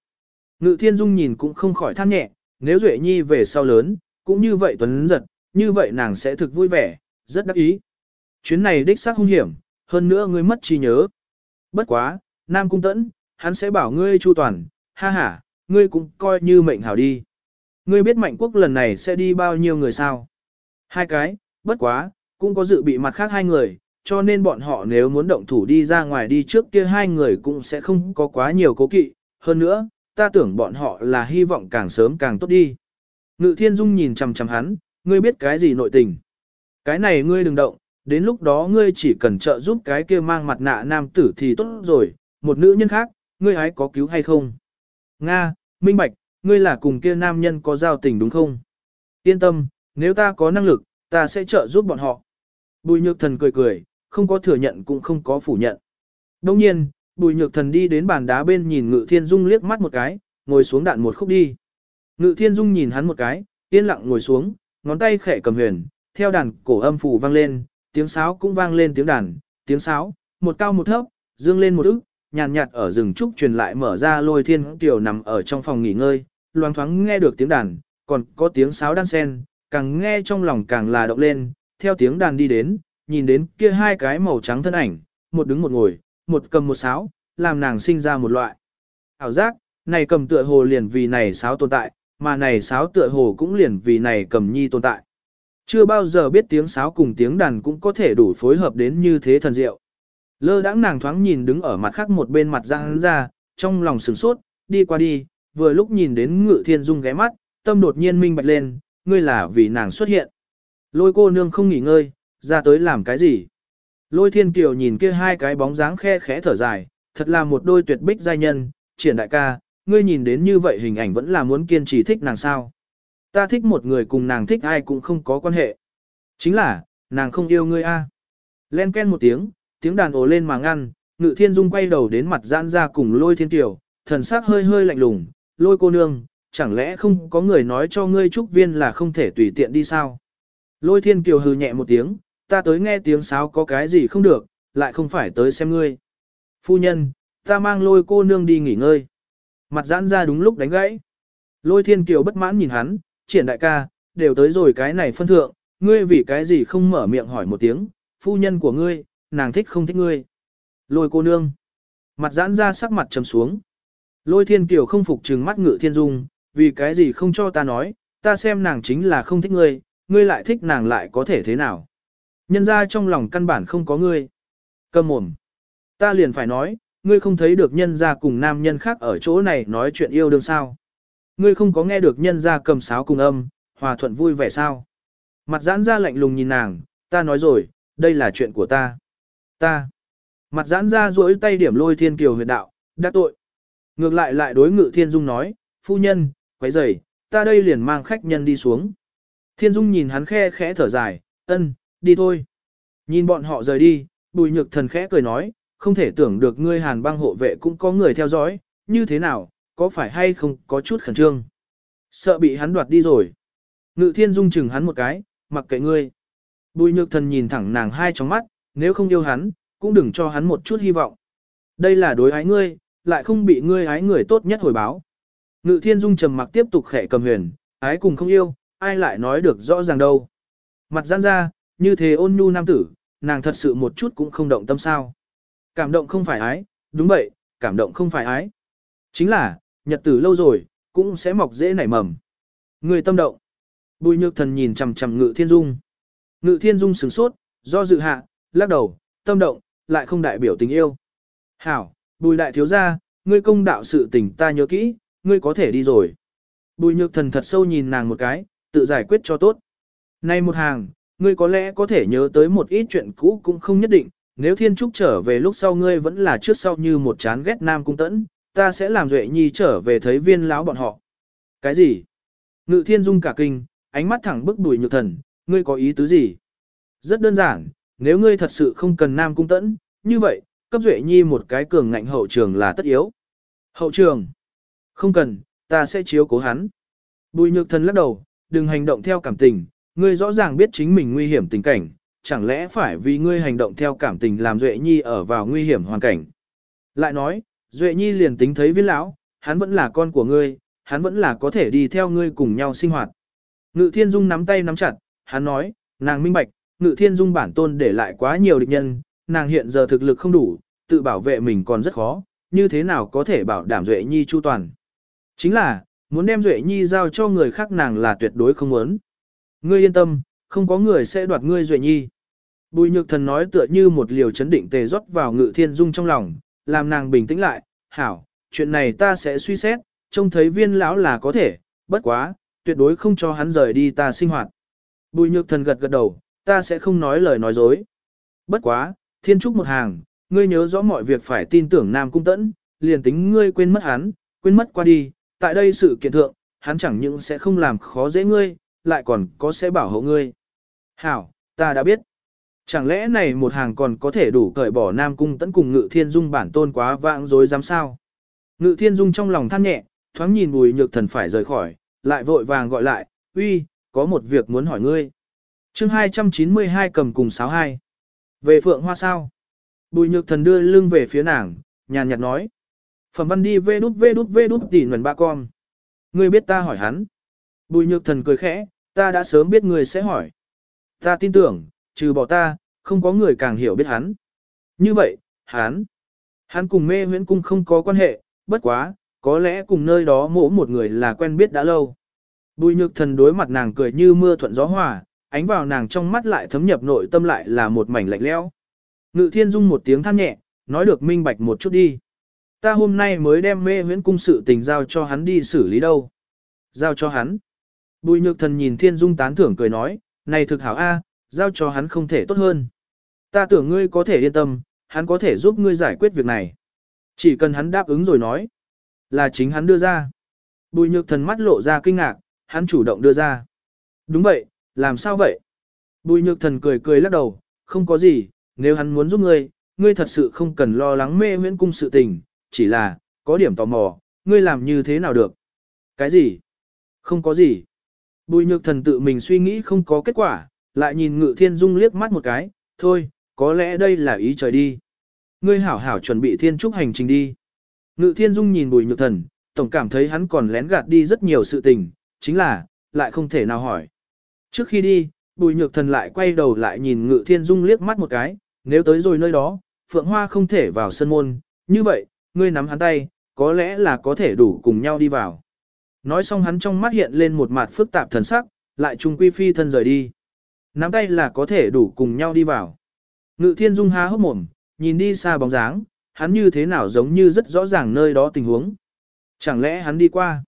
Ngự thiên dung nhìn cũng không khỏi than nhẹ, nếu Duệ Nhi về sau lớn, cũng như vậy tuấn giật, như vậy nàng sẽ thực vui vẻ, rất đắc ý. Chuyến này đích xác hung hiểm, hơn nữa ngươi mất trí nhớ. Bất quá, Nam Cung Tẫn, hắn sẽ bảo ngươi chu toàn, ha ha, ngươi cũng coi như mệnh hảo đi. Ngươi biết mạnh quốc lần này sẽ đi bao nhiêu người sao? Hai cái, bất quá, cũng có dự bị mặt khác hai người, cho nên bọn họ nếu muốn động thủ đi ra ngoài đi trước kia hai người cũng sẽ không có quá nhiều cố kỵ. Hơn nữa, ta tưởng bọn họ là hy vọng càng sớm càng tốt đi. Ngự thiên dung nhìn chằm chằm hắn, ngươi biết cái gì nội tình. Cái này ngươi đừng động, đến lúc đó ngươi chỉ cần trợ giúp cái kia mang mặt nạ nam tử thì tốt rồi, một nữ nhân khác, ngươi ấy có cứu hay không? Nga, minh bạch, ngươi là cùng kia nam nhân có giao tình đúng không? Yên tâm, nếu ta có năng lực, ta sẽ trợ giúp bọn họ. Bùi nhược thần cười cười, không có thừa nhận cũng không có phủ nhận. Đồng nhiên, bùi nhược thần đi đến bàn đá bên nhìn ngự thiên dung liếc mắt một cái, ngồi xuống đạn một khúc đi. Ngự thiên dung nhìn hắn một cái, yên lặng ngồi xuống, ngón tay khẽ cầm huyền, theo đàn cổ âm phủ vang lên, tiếng sáo cũng vang lên tiếng đàn, tiếng sáo, một cao một thấp, dương lên một ức, nhàn nhạt, ở rừng trúc truyền lại mở ra lôi thiên tiểu nằm ở trong phòng nghỉ ngơi, loáng thoáng nghe được tiếng đàn, còn có tiếng sáo đan sen, càng nghe trong lòng càng là động lên, theo tiếng đàn đi đến, nhìn đến kia hai cái màu trắng thân ảnh, một đứng một ngồi, một cầm một sáo, làm nàng sinh ra một loại. Ảo giác, này cầm tựa hồ liền vì này sáo tồn tại, mà này sáo tựa hồ cũng liền vì này cầm nhi tồn tại. Chưa bao giờ biết tiếng sáo cùng tiếng đàn cũng có thể đủ phối hợp đến như thế thần diệu. Lơ đãng nàng thoáng nhìn đứng ở mặt khác một bên mặt ra hắn ra, trong lòng sửng sốt, đi qua đi, vừa lúc nhìn đến ngự thiên dung ghé mắt, tâm đột nhiên minh bạch lên, ngươi là vì nàng xuất hiện. Lôi cô nương không nghỉ ngơi, ra tới làm cái gì? Lôi thiên kiều nhìn kia hai cái bóng dáng khe khẽ thở dài, thật là một đôi tuyệt bích giai nhân, triển đại ca, ngươi nhìn đến như vậy hình ảnh vẫn là muốn kiên trì thích nàng sao. Ta thích một người cùng nàng thích ai cũng không có quan hệ. Chính là, nàng không yêu ngươi a. Len ken một tiếng, tiếng đàn ồ lên mà ngăn, ngự thiên dung quay đầu đến mặt giãn ra cùng lôi thiên tiểu, thần sắc hơi hơi lạnh lùng, lôi cô nương, chẳng lẽ không có người nói cho ngươi trúc viên là không thể tùy tiện đi sao? Lôi thiên kiều hừ nhẹ một tiếng, ta tới nghe tiếng sáo có cái gì không được, lại không phải tới xem ngươi. Phu nhân, ta mang lôi cô nương đi nghỉ ngơi. Mặt giãn ra đúng lúc đánh gãy. Lôi thiên kiều bất mãn nhìn hắn, triển đại ca, đều tới rồi cái này phân thượng, ngươi vì cái gì không mở miệng hỏi một tiếng, phu nhân của ngươi, nàng thích không thích ngươi. Lôi cô nương. Mặt giãn ra sắc mặt trầm xuống. Lôi thiên kiều không phục trừng mắt ngự thiên dung, vì cái gì không cho ta nói, ta xem nàng chính là không thích ngươi, ngươi lại thích nàng lại có thể thế nào. Nhân ra trong lòng căn bản không có ngươi. Cầm mồm. Ta liền phải nói, ngươi không thấy được nhân ra cùng nam nhân khác ở chỗ này nói chuyện yêu đương sao. Ngươi không có nghe được nhân ra cầm sáo cùng âm, hòa thuận vui vẻ sao. Mặt giãn ra lạnh lùng nhìn nàng, ta nói rồi, đây là chuyện của ta. Ta. Mặt giãn ra duỗi tay điểm lôi thiên kiều huyệt đạo, đã tội. Ngược lại lại đối ngự thiên dung nói, phu nhân, quấy rầy, ta đây liền mang khách nhân đi xuống. Thiên dung nhìn hắn khe khẽ thở dài, ân, đi thôi. Nhìn bọn họ rời đi, bùi nhược thần khẽ cười nói, không thể tưởng được ngươi hàn băng hộ vệ cũng có người theo dõi, như thế nào, có phải hay không có chút khẩn trương. Sợ bị hắn đoạt đi rồi. Ngự thiên dung chừng hắn một cái, mặc kệ ngươi. Bùi nhược thần nhìn thẳng nàng hai trong mắt, nếu không yêu hắn, cũng đừng cho hắn một chút hy vọng. Đây là đối ái ngươi, lại không bị ngươi ái người tốt nhất hồi báo. Ngự thiên dung trầm mặc tiếp tục khẽ cầm huyền, ái cùng không yêu, ai lại nói được rõ ràng đâu. Mặt giãn ra, như thế ôn nhu nam tử, nàng thật sự một chút cũng không động tâm sao. Cảm động không phải ái, đúng vậy, cảm động không phải ái. Chính là, nhật tử lâu rồi, cũng sẽ mọc dễ nảy mầm. Người tâm động. Bùi nhược thần nhìn chằm chằm ngự thiên dung. Ngự thiên dung sửng sốt, do dự hạ, lắc đầu, tâm động, lại không đại biểu tình yêu. Hảo, bùi đại thiếu gia, ngươi công đạo sự tình ta nhớ kỹ, ngươi có thể đi rồi. Bùi nhược thần thật sâu nhìn nàng một cái, tự giải quyết cho tốt. Nay một hàng, ngươi có lẽ có thể nhớ tới một ít chuyện cũ cũng không nhất định, nếu thiên trúc trở về lúc sau ngươi vẫn là trước sau như một chán ghét nam cung tẫn, ta sẽ làm duệ nhi trở về thấy viên lão bọn họ. Cái gì? Ngự thiên dung cả kinh, ánh mắt thẳng bức đùi nhược thần, ngươi có ý tứ gì? Rất đơn giản, nếu ngươi thật sự không cần nam cung tẫn, như vậy, cấp duệ nhi một cái cường ngạnh hậu trường là tất yếu. Hậu trường? Không cần, ta sẽ chiếu cố hắn. Bùi nhược thần lắc đầu, đừng hành động theo cảm tình, ngươi rõ ràng biết chính mình nguy hiểm tình cảnh, chẳng lẽ phải vì ngươi hành động theo cảm tình làm Duệ Nhi ở vào nguy hiểm hoàn cảnh. Lại nói, Duệ Nhi liền tính thấy viên lão, hắn vẫn là con của ngươi, hắn vẫn là có thể đi theo ngươi cùng nhau sinh hoạt. Ngự Thiên Dung nắm tay nắm chặt, hắn nói, nàng minh bạch, Ngự Thiên Dung bản tôn để lại quá nhiều địch nhân, nàng hiện giờ thực lực không đủ, tự bảo vệ mình còn rất khó, như thế nào có thể bảo đảm Duệ Nhi chu toàn. Chính là, muốn đem Duệ Nhi giao cho người khác nàng là tuyệt đối không muốn. Ngươi yên tâm, không có người sẽ đoạt ngươi Duệ Nhi. Bùi nhược thần nói tựa như một liều chấn định tề rót vào ngự thiên dung trong lòng, làm nàng bình tĩnh lại, hảo, chuyện này ta sẽ suy xét, trông thấy viên lão là có thể, bất quá, tuyệt đối không cho hắn rời đi ta sinh hoạt. Bùi nhược thần gật gật đầu, ta sẽ không nói lời nói dối. Bất quá, thiên trúc một hàng, ngươi nhớ rõ mọi việc phải tin tưởng Nam Cung Tẫn, liền tính ngươi quên mất hắn, quên mất qua đi, tại đây sự kiện thượng, hắn chẳng những sẽ không làm khó dễ ngươi, lại còn có sẽ bảo hộ ngươi. Hảo, ta đã biết. Chẳng lẽ này một hàng còn có thể đủ cởi bỏ Nam Cung tấn cùng Ngự Thiên Dung bản tôn quá vãng dối dám sao? Ngự Thiên Dung trong lòng than nhẹ, thoáng nhìn Bùi Nhược Thần phải rời khỏi, lại vội vàng gọi lại, uy, có một việc muốn hỏi ngươi. chương 292 cầm cùng 62. Về Phượng Hoa sao? Bùi Nhược Thần đưa lưng về phía nàng, nhàn nhạt nói. Phẩm văn đi vê đút vê đút vê đút tỉ nguồn ba con. Ngươi biết ta hỏi hắn. Bùi Nhược Thần cười khẽ, ta đã sớm biết ngươi sẽ hỏi. Ta tin tưởng, trừ bỏ ta, không có người càng hiểu biết hắn. Như vậy, hắn, hắn cùng mê huyễn cung không có quan hệ, bất quá, có lẽ cùng nơi đó mỗ một người là quen biết đã lâu. Bùi nhược thần đối mặt nàng cười như mưa thuận gió hòa, ánh vào nàng trong mắt lại thấm nhập nội tâm lại là một mảnh lạnh lẽo. Ngự thiên dung một tiếng than nhẹ, nói được minh bạch một chút đi. Ta hôm nay mới đem mê huyễn cung sự tình giao cho hắn đi xử lý đâu. Giao cho hắn. Bùi nhược thần nhìn thiên dung tán thưởng cười nói, này thực hảo A, giao cho hắn không thể tốt hơn. Ta tưởng ngươi có thể yên tâm, hắn có thể giúp ngươi giải quyết việc này. Chỉ cần hắn đáp ứng rồi nói, là chính hắn đưa ra. Bùi nhược thần mắt lộ ra kinh ngạc, hắn chủ động đưa ra. Đúng vậy, làm sao vậy? Bùi nhược thần cười cười lắc đầu, không có gì, nếu hắn muốn giúp ngươi, ngươi thật sự không cần lo lắng mê huyễn cung sự tình, chỉ là, có điểm tò mò, ngươi làm như thế nào được? Cái gì? Không có gì. Bùi nhược thần tự mình suy nghĩ không có kết quả, lại nhìn ngự thiên dung liếc mắt một cái, thôi, có lẽ đây là ý trời đi. Ngươi hảo hảo chuẩn bị thiên trúc hành trình đi. Ngự thiên dung nhìn bùi nhược thần, tổng cảm thấy hắn còn lén gạt đi rất nhiều sự tình, chính là, lại không thể nào hỏi. Trước khi đi, bùi nhược thần lại quay đầu lại nhìn ngự thiên dung liếc mắt một cái, nếu tới rồi nơi đó, phượng hoa không thể vào sân môn, như vậy, ngươi nắm hắn tay, có lẽ là có thể đủ cùng nhau đi vào. Nói xong hắn trong mắt hiện lên một mặt phức tạp thần sắc, lại trung quy phi thân rời đi. Nắm tay là có thể đủ cùng nhau đi vào. Ngự thiên dung há hốc mồm, nhìn đi xa bóng dáng, hắn như thế nào giống như rất rõ ràng nơi đó tình huống. Chẳng lẽ hắn đi qua?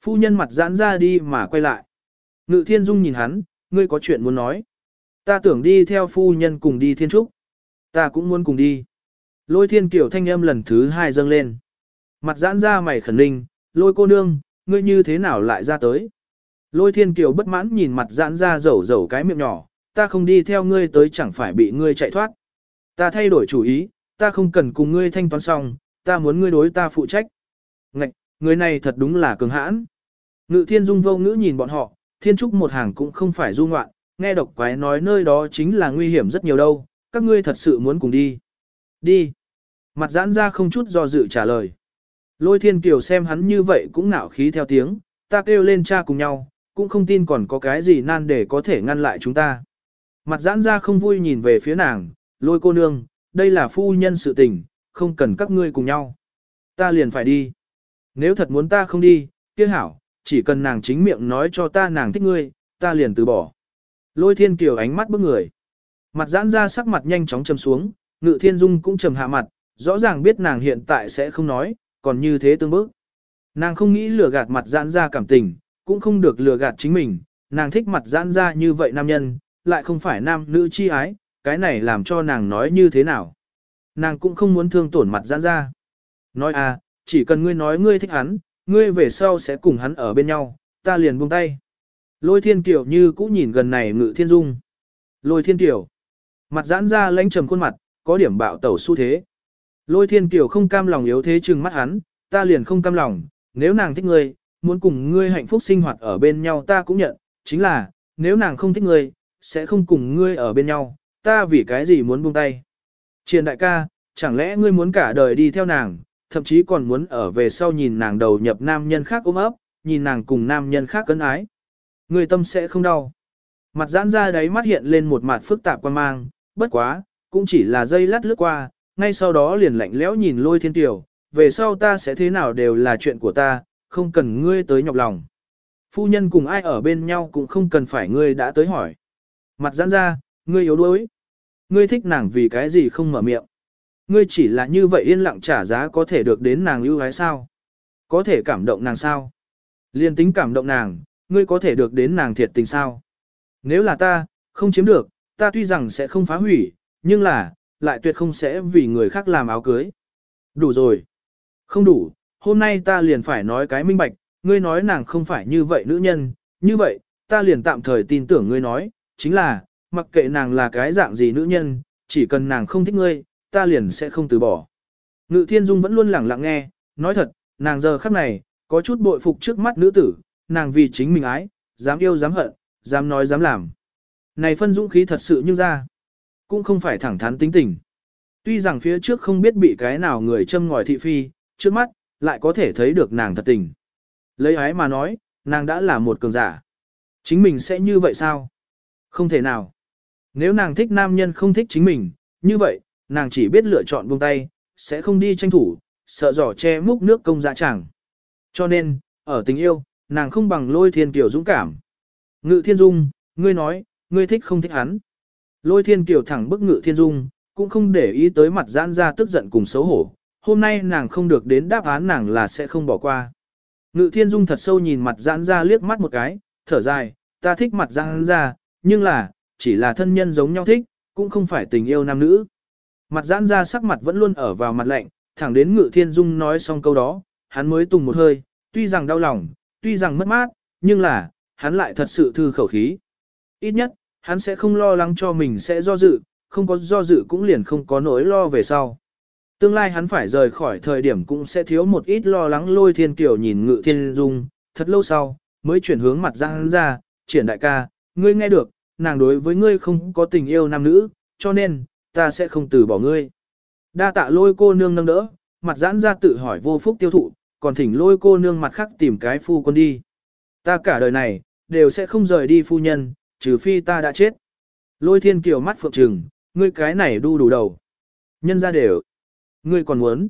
Phu nhân mặt giãn ra đi mà quay lại. Ngự thiên dung nhìn hắn, ngươi có chuyện muốn nói. Ta tưởng đi theo phu nhân cùng đi thiên trúc. Ta cũng muốn cùng đi. Lôi thiên kiểu thanh âm lần thứ hai dâng lên. Mặt giãn ra mày khẩn ninh, lôi cô nương, ngươi như thế nào lại ra tới? Lôi thiên kiều bất mãn nhìn mặt giãn ra dầu dầu cái miệng nhỏ, ta không đi theo ngươi tới chẳng phải bị ngươi chạy thoát. Ta thay đổi chủ ý, ta không cần cùng ngươi thanh toán xong, ta muốn ngươi đối ta phụ trách. Ngạch, người này thật đúng là cường hãn. Ngự thiên dung vô ngữ nhìn bọn họ, thiên trúc một hàng cũng không phải du ngoạn, nghe độc quái nói nơi đó chính là nguy hiểm rất nhiều đâu, các ngươi thật sự muốn cùng đi. Đi. Mặt giãn ra không chút do dự trả lời. Lôi thiên kiều xem hắn như vậy cũng ngạo khí theo tiếng, ta kêu lên cha cùng nhau, cũng không tin còn có cái gì nan để có thể ngăn lại chúng ta. Mặt giãn ra không vui nhìn về phía nàng, lôi cô nương, đây là phu nhân sự tình, không cần các ngươi cùng nhau. Ta liền phải đi. Nếu thật muốn ta không đi, kia hảo, chỉ cần nàng chính miệng nói cho ta nàng thích ngươi, ta liền từ bỏ. Lôi thiên kiều ánh mắt bức người. Mặt giãn ra sắc mặt nhanh chóng trầm xuống, ngự thiên dung cũng trầm hạ mặt, rõ ràng biết nàng hiện tại sẽ không nói, còn như thế tương bức. Nàng không nghĩ lừa gạt mặt giãn ra cảm tình, cũng không được lừa gạt chính mình, nàng thích mặt giãn ra như vậy nam nhân, lại không phải nam nữ chi ái, cái này làm cho nàng nói như thế nào. Nàng cũng không muốn thương tổn mặt giãn ra. Nói à, chỉ cần ngươi nói ngươi thích hắn, ngươi về sau sẽ cùng hắn ở bên nhau, ta liền buông tay. Lôi thiên tiểu như cũ nhìn gần này ngự thiên dung. Lôi thiên tiểu. Mặt giãn ra lãnh trầm khuôn mặt, có điểm bạo tẩu xu thế. Lôi thiên tiểu không cam lòng yếu thế chừng mắt hắn, ta liền không cam lòng, nếu nàng thích ngươi, muốn cùng ngươi hạnh phúc sinh hoạt ở bên nhau ta cũng nhận, chính là, nếu nàng không thích ngươi, sẽ không cùng ngươi ở bên nhau, ta vì cái gì muốn buông tay. Triền đại ca, chẳng lẽ ngươi muốn cả đời đi theo nàng, thậm chí còn muốn ở về sau nhìn nàng đầu nhập nam nhân khác ôm ấp, nhìn nàng cùng nam nhân khác cấn ái. Ngươi tâm sẽ không đau. Mặt giãn ra đấy mắt hiện lên một mặt phức tạp quan mang, bất quá, cũng chỉ là dây lát lướt qua, ngay sau đó liền lạnh lẽo nhìn lôi thiên tiểu, về sau ta sẽ thế nào đều là chuyện của ta, không cần ngươi tới nhọc lòng. Phu nhân cùng ai ở bên nhau cũng không cần phải ngươi đã tới hỏi. Mặt giãn ra, ngươi yếu đuối. Ngươi thích nàng vì cái gì không mở miệng. Ngươi chỉ là như vậy yên lặng trả giá có thể được đến nàng ưu ái sao? Có thể cảm động nàng sao? Liên tính cảm động nàng, ngươi có thể được đến nàng thiệt tình sao? Nếu là ta, không chiếm được, ta tuy rằng sẽ không phá hủy, nhưng là, lại tuyệt không sẽ vì người khác làm áo cưới. Đủ rồi. Không đủ, hôm nay ta liền phải nói cái minh bạch, ngươi nói nàng không phải như vậy nữ nhân, như vậy, ta liền tạm thời tin tưởng ngươi nói, chính là, mặc kệ nàng là cái dạng gì nữ nhân, chỉ cần nàng không thích ngươi, ta liền sẽ không từ bỏ. Ngự thiên dung vẫn luôn lặng lặng nghe, nói thật, nàng giờ khắc này, có chút bội phục trước mắt nữ tử, nàng vì chính mình ái, dám yêu dám hận, dám nói dám làm. Này phân dũng khí thật sự như ra, cũng không phải thẳng thắn tính tình. Tuy rằng phía trước không biết bị cái nào người châm ngòi thị phi, trước mắt, lại có thể thấy được nàng thật tình. Lấy ái mà nói, nàng đã là một cường giả. Chính mình sẽ như vậy sao? Không thể nào. Nếu nàng thích nam nhân không thích chính mình, như vậy, nàng chỉ biết lựa chọn buông tay, sẽ không đi tranh thủ, sợ giỏ che múc nước công dạ chẳng. Cho nên, ở tình yêu, nàng không bằng lôi thiên kiều dũng cảm. Ngự thiên dung, ngươi nói, ngươi thích không thích hắn. Lôi thiên kiều thẳng bức ngự thiên dung, cũng không để ý tới mặt giãn ra tức giận cùng xấu hổ. Hôm nay nàng không được đến đáp án nàng là sẽ không bỏ qua. Ngự thiên dung thật sâu nhìn mặt giãn ra liếc mắt một cái, thở dài, ta thích mặt giãn ra, nhưng là, chỉ là thân nhân giống nhau thích, cũng không phải tình yêu nam nữ. Mặt giãn ra sắc mặt vẫn luôn ở vào mặt lạnh, thẳng đến ngự thiên dung nói xong câu đó, hắn mới tùng một hơi, tuy rằng đau lòng, tuy rằng mất mát, nhưng là, hắn lại thật sự thư khẩu khí. Ít nhất, hắn sẽ không lo lắng cho mình sẽ do dự, không có do dự cũng liền không có nỗi lo về sau. Tương lai hắn phải rời khỏi thời điểm cũng sẽ thiếu một ít lo lắng lôi thiên kiều nhìn ngự thiên dung, thật lâu sau, mới chuyển hướng mặt ra hắn ra, triển đại ca, ngươi nghe được, nàng đối với ngươi không có tình yêu nam nữ, cho nên, ta sẽ không từ bỏ ngươi. Đa tạ lôi cô nương nâng đỡ, mặt giãn ra tự hỏi vô phúc tiêu thụ, còn thỉnh lôi cô nương mặt khác tìm cái phu quân đi. Ta cả đời này, đều sẽ không rời đi phu nhân, trừ phi ta đã chết. Lôi thiên kiều mắt phượng trừng, ngươi cái này đu đủ đầu. Nhân ra đều. Ngươi còn muốn.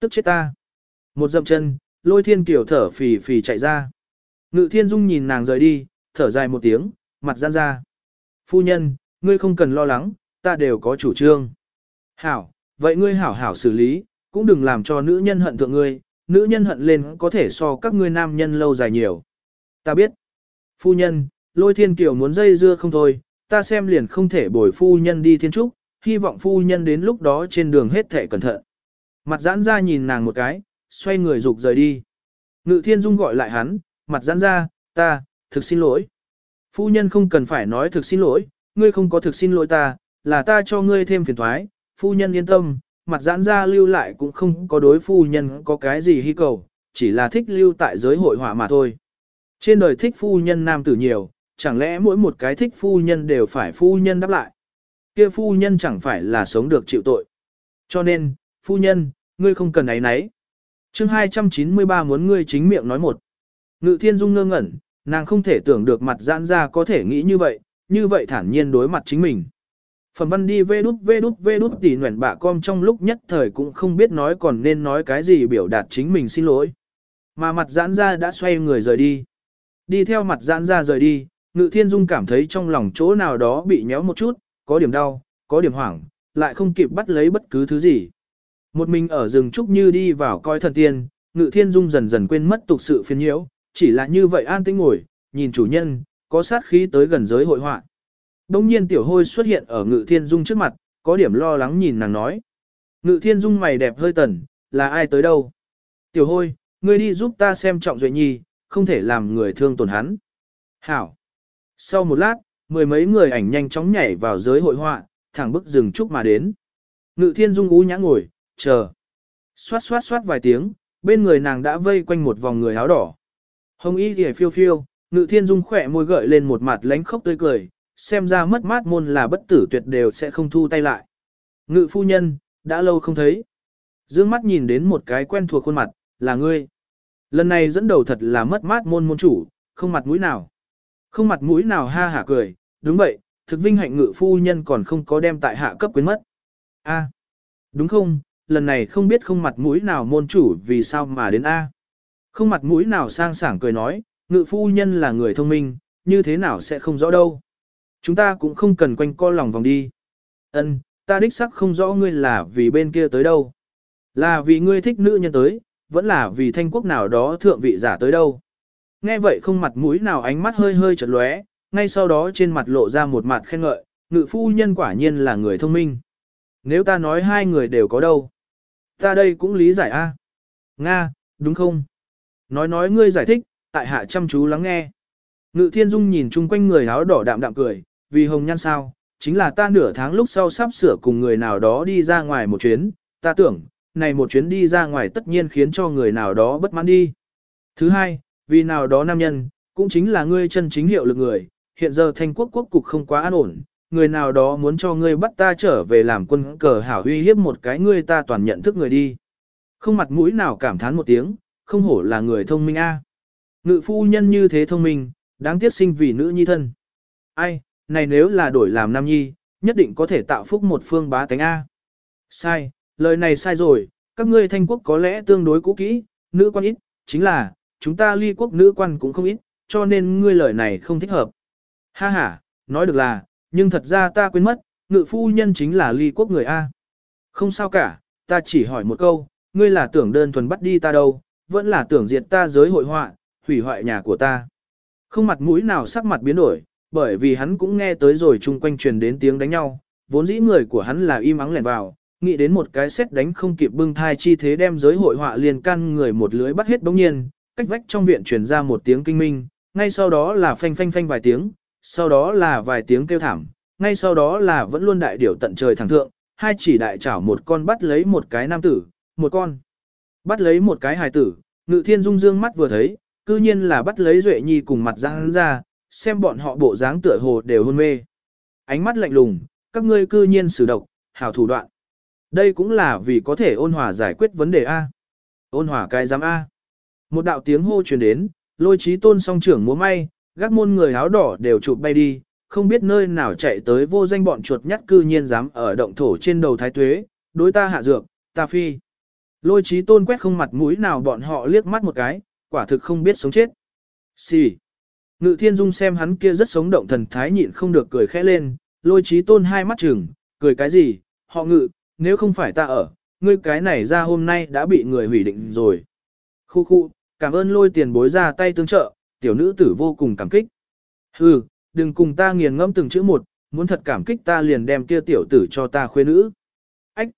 Tức chết ta. Một dậm chân, lôi thiên kiều thở phì phì chạy ra. Ngự thiên dung nhìn nàng rời đi, thở dài một tiếng, mặt gian ra. Phu nhân, ngươi không cần lo lắng, ta đều có chủ trương. Hảo, vậy ngươi hảo hảo xử lý, cũng đừng làm cho nữ nhân hận thượng ngươi, nữ nhân hận lên có thể so các ngươi nam nhân lâu dài nhiều. Ta biết. Phu nhân, lôi thiên kiều muốn dây dưa không thôi, ta xem liền không thể bồi phu nhân đi thiên trúc, hy vọng phu nhân đến lúc đó trên đường hết thể cẩn thận. Mặt giãn ra nhìn nàng một cái, xoay người rục rời đi. Ngự thiên dung gọi lại hắn, mặt giãn ra, ta, thực xin lỗi. Phu nhân không cần phải nói thực xin lỗi, ngươi không có thực xin lỗi ta, là ta cho ngươi thêm phiền thoái, phu nhân yên tâm, mặt giãn ra lưu lại cũng không có đối phu nhân có cái gì hy cầu, chỉ là thích lưu tại giới hội họa mà thôi. Trên đời thích phu nhân nam tử nhiều, chẳng lẽ mỗi một cái thích phu nhân đều phải phu nhân đáp lại. Kia phu nhân chẳng phải là sống được chịu tội. Cho nên, phu nhân, ngươi không cần ấy nấy. chương 293 muốn ngươi chính miệng nói một. Ngự thiên dung ngơ ngẩn, nàng không thể tưởng được mặt giãn ra có thể nghĩ như vậy, như vậy thản nhiên đối mặt chính mình. Phần văn đi vê đút vê đút vê đút tỉ nguyện bạ com trong lúc nhất thời cũng không biết nói còn nên nói cái gì biểu đạt chính mình xin lỗi. Mà mặt giãn ra đã xoay người rời đi. Đi theo mặt giãn ra rời đi, ngự thiên dung cảm thấy trong lòng chỗ nào đó bị nhéo một chút, có điểm đau, có điểm hoảng, lại không kịp bắt lấy bất cứ thứ gì. Một mình ở rừng trúc như đi vào coi thần tiên, ngự thiên dung dần dần quên mất tục sự phiền nhiễu, chỉ là như vậy an tĩnh ngồi, nhìn chủ nhân, có sát khí tới gần giới hội họa. Đông nhiên tiểu hôi xuất hiện ở ngự thiên dung trước mặt, có điểm lo lắng nhìn nàng nói. Ngự thiên dung mày đẹp hơi tần, là ai tới đâu? Tiểu hôi, ngươi đi giúp ta xem trọng duệ nhi, không thể làm người thương tổn hắn. Hảo. Sau một lát, mười mấy người ảnh nhanh chóng nhảy vào giới hội họa, thẳng bức rừng trúc mà đến. Ngự thiên dung ú nhã ngồi, chờ. Xoát xoát xoát vài tiếng, bên người nàng đã vây quanh một vòng người áo đỏ. Hồng y thì phiêu phiêu, ngự thiên dung khỏe môi gợi lên một mặt lánh khóc tươi cười, xem ra mất mát môn là bất tử tuyệt đều sẽ không thu tay lại. Ngự phu nhân, đã lâu không thấy. Dương mắt nhìn đến một cái quen thuộc khuôn mặt, là ngươi. Lần này dẫn đầu thật là mất mát môn môn chủ, không mặt mũi nào. Không mặt mũi nào ha hả cười, đúng vậy, thực vinh hạnh ngự phu nhân còn không có đem tại hạ cấp quyến mất. A, đúng không, lần này không biết không mặt mũi nào môn chủ vì sao mà đến A. Không mặt mũi nào sang sảng cười nói, ngự phu nhân là người thông minh, như thế nào sẽ không rõ đâu. Chúng ta cũng không cần quanh co lòng vòng đi. Ân, ta đích sắc không rõ ngươi là vì bên kia tới đâu. Là vì ngươi thích nữ nhân tới, vẫn là vì thanh quốc nào đó thượng vị giả tới đâu. Nghe vậy không mặt mũi nào ánh mắt hơi hơi chợt lóe, ngay sau đó trên mặt lộ ra một mặt khen ngợi, ngự phu nhân quả nhiên là người thông minh. Nếu ta nói hai người đều có đâu, ta đây cũng lý giải a. Nga, đúng không? nói nói ngươi giải thích, tại hạ chăm chú lắng nghe. Ngự thiên dung nhìn chung quanh người áo đỏ đạm đạm cười, vì hồng nhan sao, chính là ta nửa tháng lúc sau sắp sửa cùng người nào đó đi ra ngoài một chuyến, ta tưởng, này một chuyến đi ra ngoài tất nhiên khiến cho người nào đó bất mãn đi. Thứ hai, vì nào đó nam nhân, cũng chính là ngươi chân chính hiệu lực người, hiện giờ thanh quốc quốc cục không quá an ổn, người nào đó muốn cho ngươi bắt ta trở về làm quân cờ hảo uy hiếp một cái ngươi ta toàn nhận thức người đi. Không mặt mũi nào cảm thán một tiếng, không hổ là người thông minh a. Ngự phu nhân như thế thông minh, đáng tiếc sinh vì nữ nhi thân. Ai, này nếu là đổi làm nam nhi, nhất định có thể tạo phúc một phương bá tánh A. Sai, lời này sai rồi, các ngươi thanh quốc có lẽ tương đối cũ kỹ, nữ quan ít, chính là, chúng ta ly quốc nữ quan cũng không ít, cho nên ngươi lời này không thích hợp. Ha ha, nói được là, nhưng thật ra ta quên mất, ngự phu nhân chính là ly quốc người A. Không sao cả, ta chỉ hỏi một câu, ngươi là tưởng đơn thuần bắt đi ta đâu, vẫn là tưởng diệt ta giới hội họa, hủy hoại nhà của ta. Không mặt mũi nào sắc mặt biến đổi, bởi vì hắn cũng nghe tới rồi chung quanh truyền đến tiếng đánh nhau, vốn dĩ người của hắn là im ắng lẻn vào, nghĩ đến một cái xét đánh không kịp bưng thai chi thế đem giới hội họa liền căn người một lưới bắt hết bỗng nhiên, cách vách trong viện truyền ra một tiếng kinh minh, ngay sau đó là phanh phanh phanh vài tiếng, sau đó là vài tiếng kêu thảm, ngay sau đó là vẫn luôn đại điểu tận trời thẳng thượng, hai chỉ đại chảo một con bắt lấy một cái nam tử, một con bắt lấy một cái hài tử, ngự thiên dung dương mắt vừa thấy, cư nhiên là bắt lấy Duệ Nhi cùng mặt ra hắn ra, xem bọn họ bộ dáng tựa hồ đều hôn mê. Ánh mắt lạnh lùng, các ngươi cư nhiên sử độc, hảo thủ đoạn. Đây cũng là vì có thể ôn hòa giải quyết vấn đề A. Ôn hòa cái giám A. Một đạo tiếng hô truyền đến, lôi trí tôn song trưởng múa may, gác môn người áo đỏ đều chụp bay đi, không biết nơi nào chạy tới vô danh bọn chuột nhắt cư nhiên dám ở động thổ trên đầu thái tuế, đối ta hạ dược, ta phi. Lôi trí tôn quét không mặt mũi nào bọn họ liếc mắt một cái, quả thực không biết sống chết. Xì. Ngự thiên dung xem hắn kia rất sống động thần thái nhịn không được cười khẽ lên, lôi trí tôn hai mắt chừng, cười cái gì, họ ngự, nếu không phải ta ở, ngươi cái này ra hôm nay đã bị người hủy định rồi. Khu khu, cảm ơn lôi tiền bối ra tay tương trợ, tiểu nữ tử vô cùng cảm kích. Hừ, đừng cùng ta nghiền ngẫm từng chữ một, muốn thật cảm kích ta liền đem kia tiểu tử cho ta khuê nữ. Ách!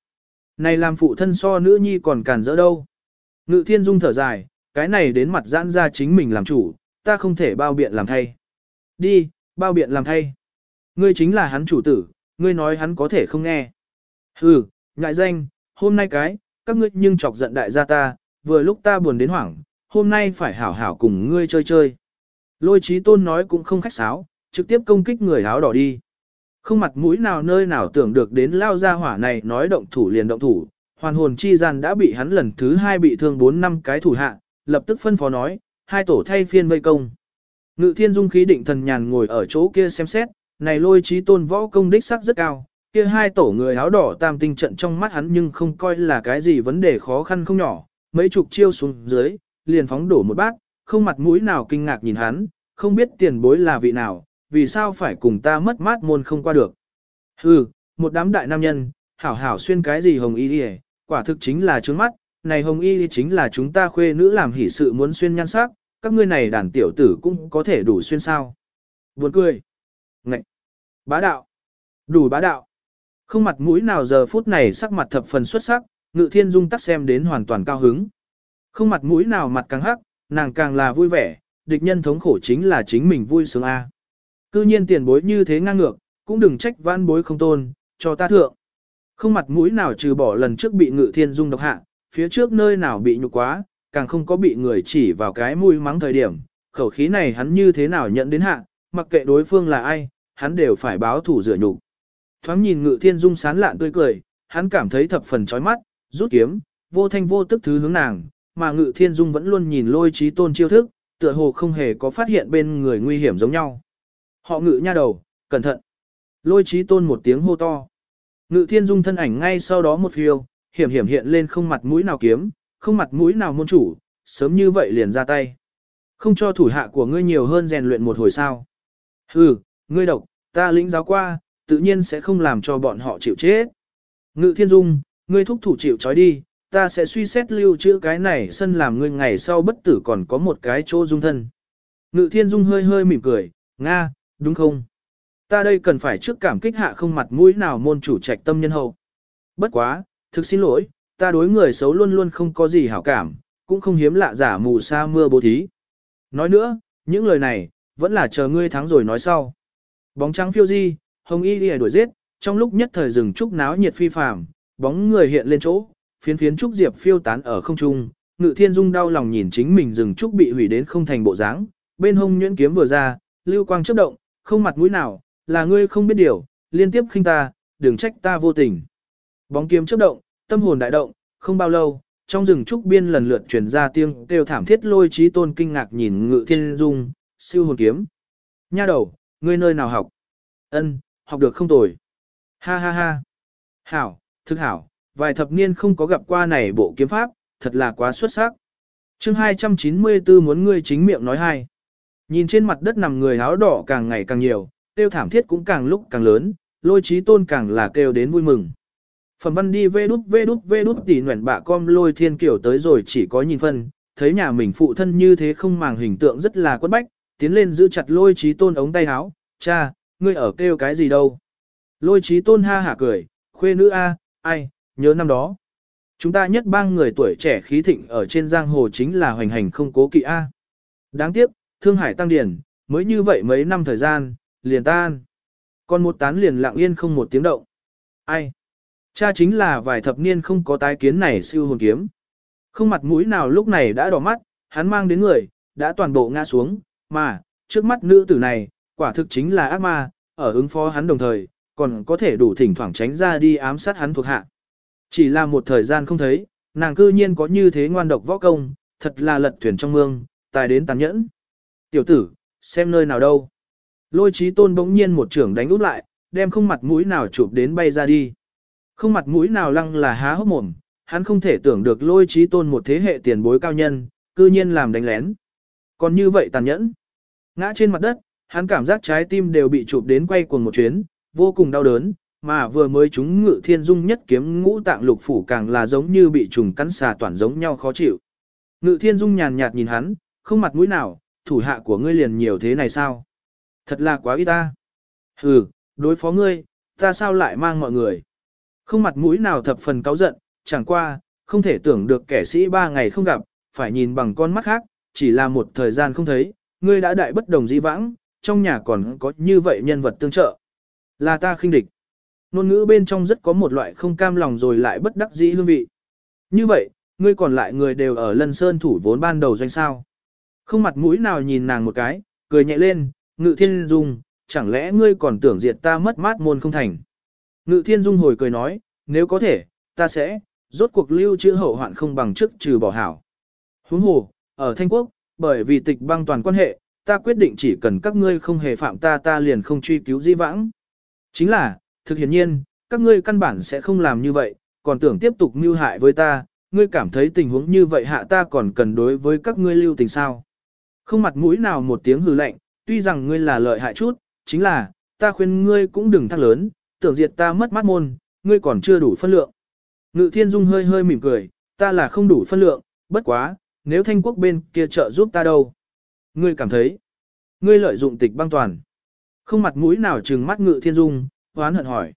Này làm phụ thân so nữ nhi còn càn dỡ đâu. Ngự thiên dung thở dài, cái này đến mặt giãn ra chính mình làm chủ, ta không thể bao biện làm thay. Đi, bao biện làm thay. Ngươi chính là hắn chủ tử, ngươi nói hắn có thể không nghe. Hừ, ngại danh, hôm nay cái, các ngươi nhưng chọc giận đại gia ta, vừa lúc ta buồn đến hoảng, hôm nay phải hảo hảo cùng ngươi chơi chơi. Lôi trí tôn nói cũng không khách sáo, trực tiếp công kích người áo đỏ đi. Không mặt mũi nào nơi nào tưởng được đến lao ra hỏa này nói động thủ liền động thủ, hoàn hồn chi gian đã bị hắn lần thứ hai bị thương 4 năm cái thủ hạ, lập tức phân phó nói, hai tổ thay phiên vây công. Ngự thiên dung khí định thần nhàn ngồi ở chỗ kia xem xét, này lôi trí tôn võ công đích sắc rất cao, kia hai tổ người áo đỏ tam tinh trận trong mắt hắn nhưng không coi là cái gì vấn đề khó khăn không nhỏ, mấy chục chiêu xuống dưới, liền phóng đổ một bát, không mặt mũi nào kinh ngạc nhìn hắn, không biết tiền bối là vị nào, vì sao phải cùng ta mất mát môn không qua được. Hừ, một đám đại nam nhân, hảo hảo xuyên cái gì hồng y đi quả thực chính là trướng mắt, này hồng y chính là chúng ta khuê nữ làm hỷ sự muốn xuyên nhan sắc, các ngươi này đàn tiểu tử cũng có thể đủ xuyên sao. Buồn cười. Ngậy. Bá đạo. Đủ bá đạo. Không mặt mũi nào giờ phút này sắc mặt thập phần xuất sắc, ngự thiên dung tắc xem đến hoàn toàn cao hứng. Không mặt mũi nào mặt càng hắc, nàng càng là vui vẻ, địch nhân thống khổ chính là chính mình vui sướng A. Cư nhiên tiền bối như thế ngang ngược, cũng đừng trách vãn bối không tôn, cho ta thượng. Không mặt mũi nào trừ bỏ lần trước bị ngự thiên dung độc hạ, phía trước nơi nào bị nhục quá, càng không có bị người chỉ vào cái mũi mắng thời điểm, khẩu khí này hắn như thế nào nhận đến hạ, mặc kệ đối phương là ai, hắn đều phải báo thủ rửa nhục. Thoáng nhìn ngự thiên dung sán lạn tươi cười, hắn cảm thấy thập phần chói mắt, rút kiếm, vô thanh vô tức thứ hướng nàng, mà ngự thiên dung vẫn luôn nhìn lôi trí tôn chiêu thức, tựa hồ không hề có phát hiện bên người nguy hiểm giống nhau. Họ ngự nha đầu, cẩn thận. Lôi trí tôn một tiếng hô to. Ngự thiên dung thân ảnh ngay sau đó một phiêu, hiểm hiểm hiện lên không mặt mũi nào kiếm, không mặt mũi nào môn chủ, sớm như vậy liền ra tay. Không cho thủ hạ của ngươi nhiều hơn rèn luyện một hồi sao. Hừ, ngươi độc, ta lĩnh giáo qua, tự nhiên sẽ không làm cho bọn họ chịu chết. Ngự thiên dung, ngươi thúc thủ chịu trói đi, ta sẽ suy xét lưu trữ cái này sân làm ngươi ngày sau bất tử còn có một cái chỗ dung thân. Ngự thiên dung hơi hơi mỉm cười, Nga, đúng không? Ta đây cần phải trước cảm kích hạ không mặt mũi nào môn chủ trạch tâm nhân hậu. Bất quá, thực xin lỗi, ta đối người xấu luôn luôn không có gì hảo cảm, cũng không hiếm lạ giả mù sa mưa bố thí. Nói nữa, những lời này, vẫn là chờ ngươi thắng rồi nói sau. Bóng trắng phiêu di, hồng y đi đuổi giết, trong lúc nhất thời rừng trúc náo nhiệt phi phàm, bóng người hiện lên chỗ, phiến phiến trúc diệp phiêu tán ở không trung, Ngự Thiên Dung đau lòng nhìn chính mình rừng trúc bị hủy đến không thành bộ dáng, bên hông nhuyễn kiếm vừa ra, lưu quang chớp động, không mặt mũi nào, là ngươi không biết điều, liên tiếp khinh ta, đừng trách ta vô tình. Bóng kiếm chớp động, tâm hồn đại động, không bao lâu, trong rừng trúc biên lần lượt truyền ra tiếng kêu thảm thiết lôi trí tôn kinh ngạc nhìn Ngự Thiên Dung, siêu hồn kiếm. Nha đầu, ngươi nơi nào học? Ân, học được không tồi. Ha ha ha. Hảo, thức hảo, vài thập niên không có gặp qua này bộ kiếm pháp, thật là quá xuất sắc. chương 294 muốn ngươi chính miệng nói hai. Nhìn trên mặt đất nằm người áo đỏ càng ngày càng nhiều, tiêu thảm thiết cũng càng lúc càng lớn, lôi trí tôn càng là kêu đến vui mừng. Phẩm văn đi vê đút vê đút vê đút tỉ nguyện bạ com lôi thiên kiểu tới rồi chỉ có nhìn phân, thấy nhà mình phụ thân như thế không màng hình tượng rất là quất bách, tiến lên giữ chặt lôi trí tôn ống tay áo, cha, ngươi ở kêu cái gì đâu. Lôi trí tôn ha hả cười, khuê nữ a, ai, nhớ năm đó. Chúng ta nhất bang người tuổi trẻ khí thịnh ở trên giang hồ chính là hoành hành không cố kỵ A. Đáng tiếc, Thương Hải Tăng Điển, mới như vậy mấy năm thời gian, liền tan. Còn một tán liền lặng yên không một tiếng động. Ai? Cha chính là vài thập niên không có tái kiến này siêu hồn kiếm. Không mặt mũi nào lúc này đã đỏ mắt, hắn mang đến người, đã toàn bộ ngã xuống, mà, trước mắt nữ tử này, quả thực chính là ác ma, ở ứng phó hắn đồng thời, còn có thể đủ thỉnh thoảng tránh ra đi ám sát hắn thuộc hạ. Chỉ là một thời gian không thấy, nàng cư nhiên có như thế ngoan độc võ công, thật là lật thuyền trong mương, tài đến tàn nhẫn. Tiểu tử, xem nơi nào đâu. Lôi trí tôn bỗng nhiên một trưởng đánh út lại, đem không mặt mũi nào chụp đến bay ra đi. Không mặt mũi nào lăng là há hốc mồm, hắn không thể tưởng được lôi trí tôn một thế hệ tiền bối cao nhân, cư nhiên làm đánh lén. Còn như vậy tàn nhẫn. Ngã trên mặt đất, hắn cảm giác trái tim đều bị chụp đến quay cuồng một chuyến, vô cùng đau đớn, mà vừa mới chúng ngự thiên dung nhất kiếm ngũ tạng lục phủ càng là giống như bị trùng cắn xà toàn giống nhau khó chịu. Ngự thiên dung nhàn nhạt nhìn hắn, không mặt mũi nào, thủ hạ của ngươi liền nhiều thế này sao? Thật là quá ít ta. Ừ, đối phó ngươi, ta sao lại mang mọi người? Không mặt mũi nào thập phần cáu giận, chẳng qua, không thể tưởng được kẻ sĩ ba ngày không gặp, phải nhìn bằng con mắt khác, chỉ là một thời gian không thấy, ngươi đã đại bất đồng di vãng, trong nhà còn có như vậy nhân vật tương trợ. Là ta khinh địch. Nôn ngữ bên trong rất có một loại không cam lòng rồi lại bất đắc dĩ hương vị. Như vậy, ngươi còn lại người đều ở lân sơn thủ vốn ban đầu doanh sao. Không mặt mũi nào nhìn nàng một cái, cười nhẹ lên, ngự thiên dung, chẳng lẽ ngươi còn tưởng diệt ta mất mát môn không thành. Ngự thiên dung hồi cười nói, nếu có thể, ta sẽ, rốt cuộc lưu trữ hậu hoạn không bằng chức trừ bỏ hảo. Huống hồ, ở Thanh Quốc, bởi vì tịch băng toàn quan hệ, ta quyết định chỉ cần các ngươi không hề phạm ta ta liền không truy cứu di vãng. Chính là, thực hiện nhiên, các ngươi căn bản sẽ không làm như vậy, còn tưởng tiếp tục mưu hại với ta, ngươi cảm thấy tình huống như vậy hạ ta còn cần đối với các ngươi lưu tình sao. Không mặt mũi nào một tiếng hừ lạnh, tuy rằng ngươi là lợi hại chút, chính là, ta khuyên ngươi cũng đừng thắc lớn, tưởng diệt ta mất mắt môn, ngươi còn chưa đủ phân lượng. Ngự thiên dung hơi hơi mỉm cười, ta là không đủ phân lượng, bất quá, nếu thanh quốc bên kia trợ giúp ta đâu. Ngươi cảm thấy, ngươi lợi dụng tịch băng toàn. Không mặt mũi nào trừng mắt ngự thiên dung, hoán hận hỏi.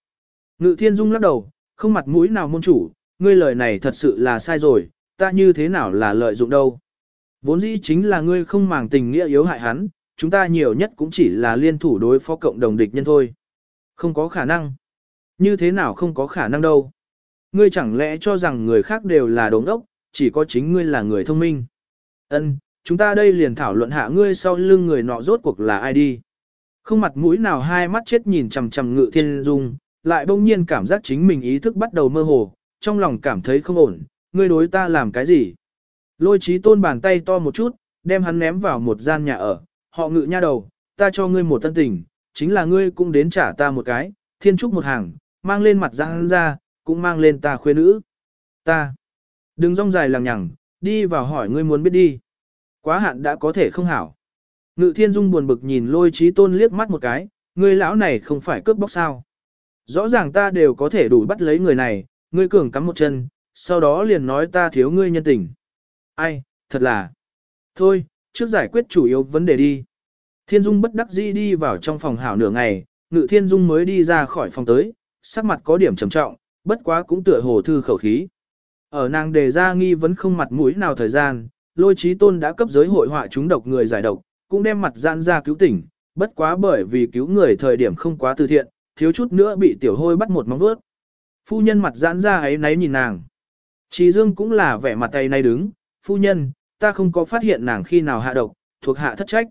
Ngự thiên dung lắc đầu, không mặt mũi nào môn chủ, ngươi lời này thật sự là sai rồi, ta như thế nào là lợi dụng đâu. Vốn dĩ chính là ngươi không màng tình nghĩa yếu hại hắn, chúng ta nhiều nhất cũng chỉ là liên thủ đối phó cộng đồng địch nhân thôi. Không có khả năng. Như thế nào không có khả năng đâu. Ngươi chẳng lẽ cho rằng người khác đều là đống ốc, chỉ có chính ngươi là người thông minh. Ân, chúng ta đây liền thảo luận hạ ngươi sau lưng người nọ rốt cuộc là ai đi. Không mặt mũi nào hai mắt chết nhìn chằm chằm ngự thiên dung, lại bỗng nhiên cảm giác chính mình ý thức bắt đầu mơ hồ, trong lòng cảm thấy không ổn, ngươi đối ta làm cái gì. Lôi trí tôn bàn tay to một chút, đem hắn ném vào một gian nhà ở, họ ngự nha đầu, ta cho ngươi một tân tình, chính là ngươi cũng đến trả ta một cái, thiên trúc một hàng, mang lên mặt răng ra, cũng mang lên ta khuê nữ. Ta, đừng rong dài lằng nhằng, đi vào hỏi ngươi muốn biết đi. Quá hạn đã có thể không hảo. Ngự thiên dung buồn bực nhìn lôi trí tôn liếc mắt một cái, ngươi lão này không phải cướp bóc sao. Rõ ràng ta đều có thể đủ bắt lấy người này, ngươi cường cắm một chân, sau đó liền nói ta thiếu ngươi nhân tình. Ai, thật là. Thôi, trước giải quyết chủ yếu vấn đề đi. Thiên Dung bất đắc dĩ đi vào trong phòng hảo nửa ngày, Ngự Thiên Dung mới đi ra khỏi phòng tới, sắc mặt có điểm trầm trọng, bất quá cũng tựa hồ thư khẩu khí. Ở nàng đề ra nghi vấn không mặt mũi nào thời gian, lôi trí tôn đã cấp giới hội họa chúng độc người giải độc, cũng đem mặt giãn ra cứu tỉnh, bất quá bởi vì cứu người thời điểm không quá từ thiện, thiếu chút nữa bị tiểu hôi bắt một móng vuốt. Phu nhân mặt giãn ra ấy náy nhìn nàng. Trí Dương cũng là vẻ mặt tay này đứng, phu nhân, ta không có phát hiện nàng khi nào hạ độc, thuộc hạ thất trách.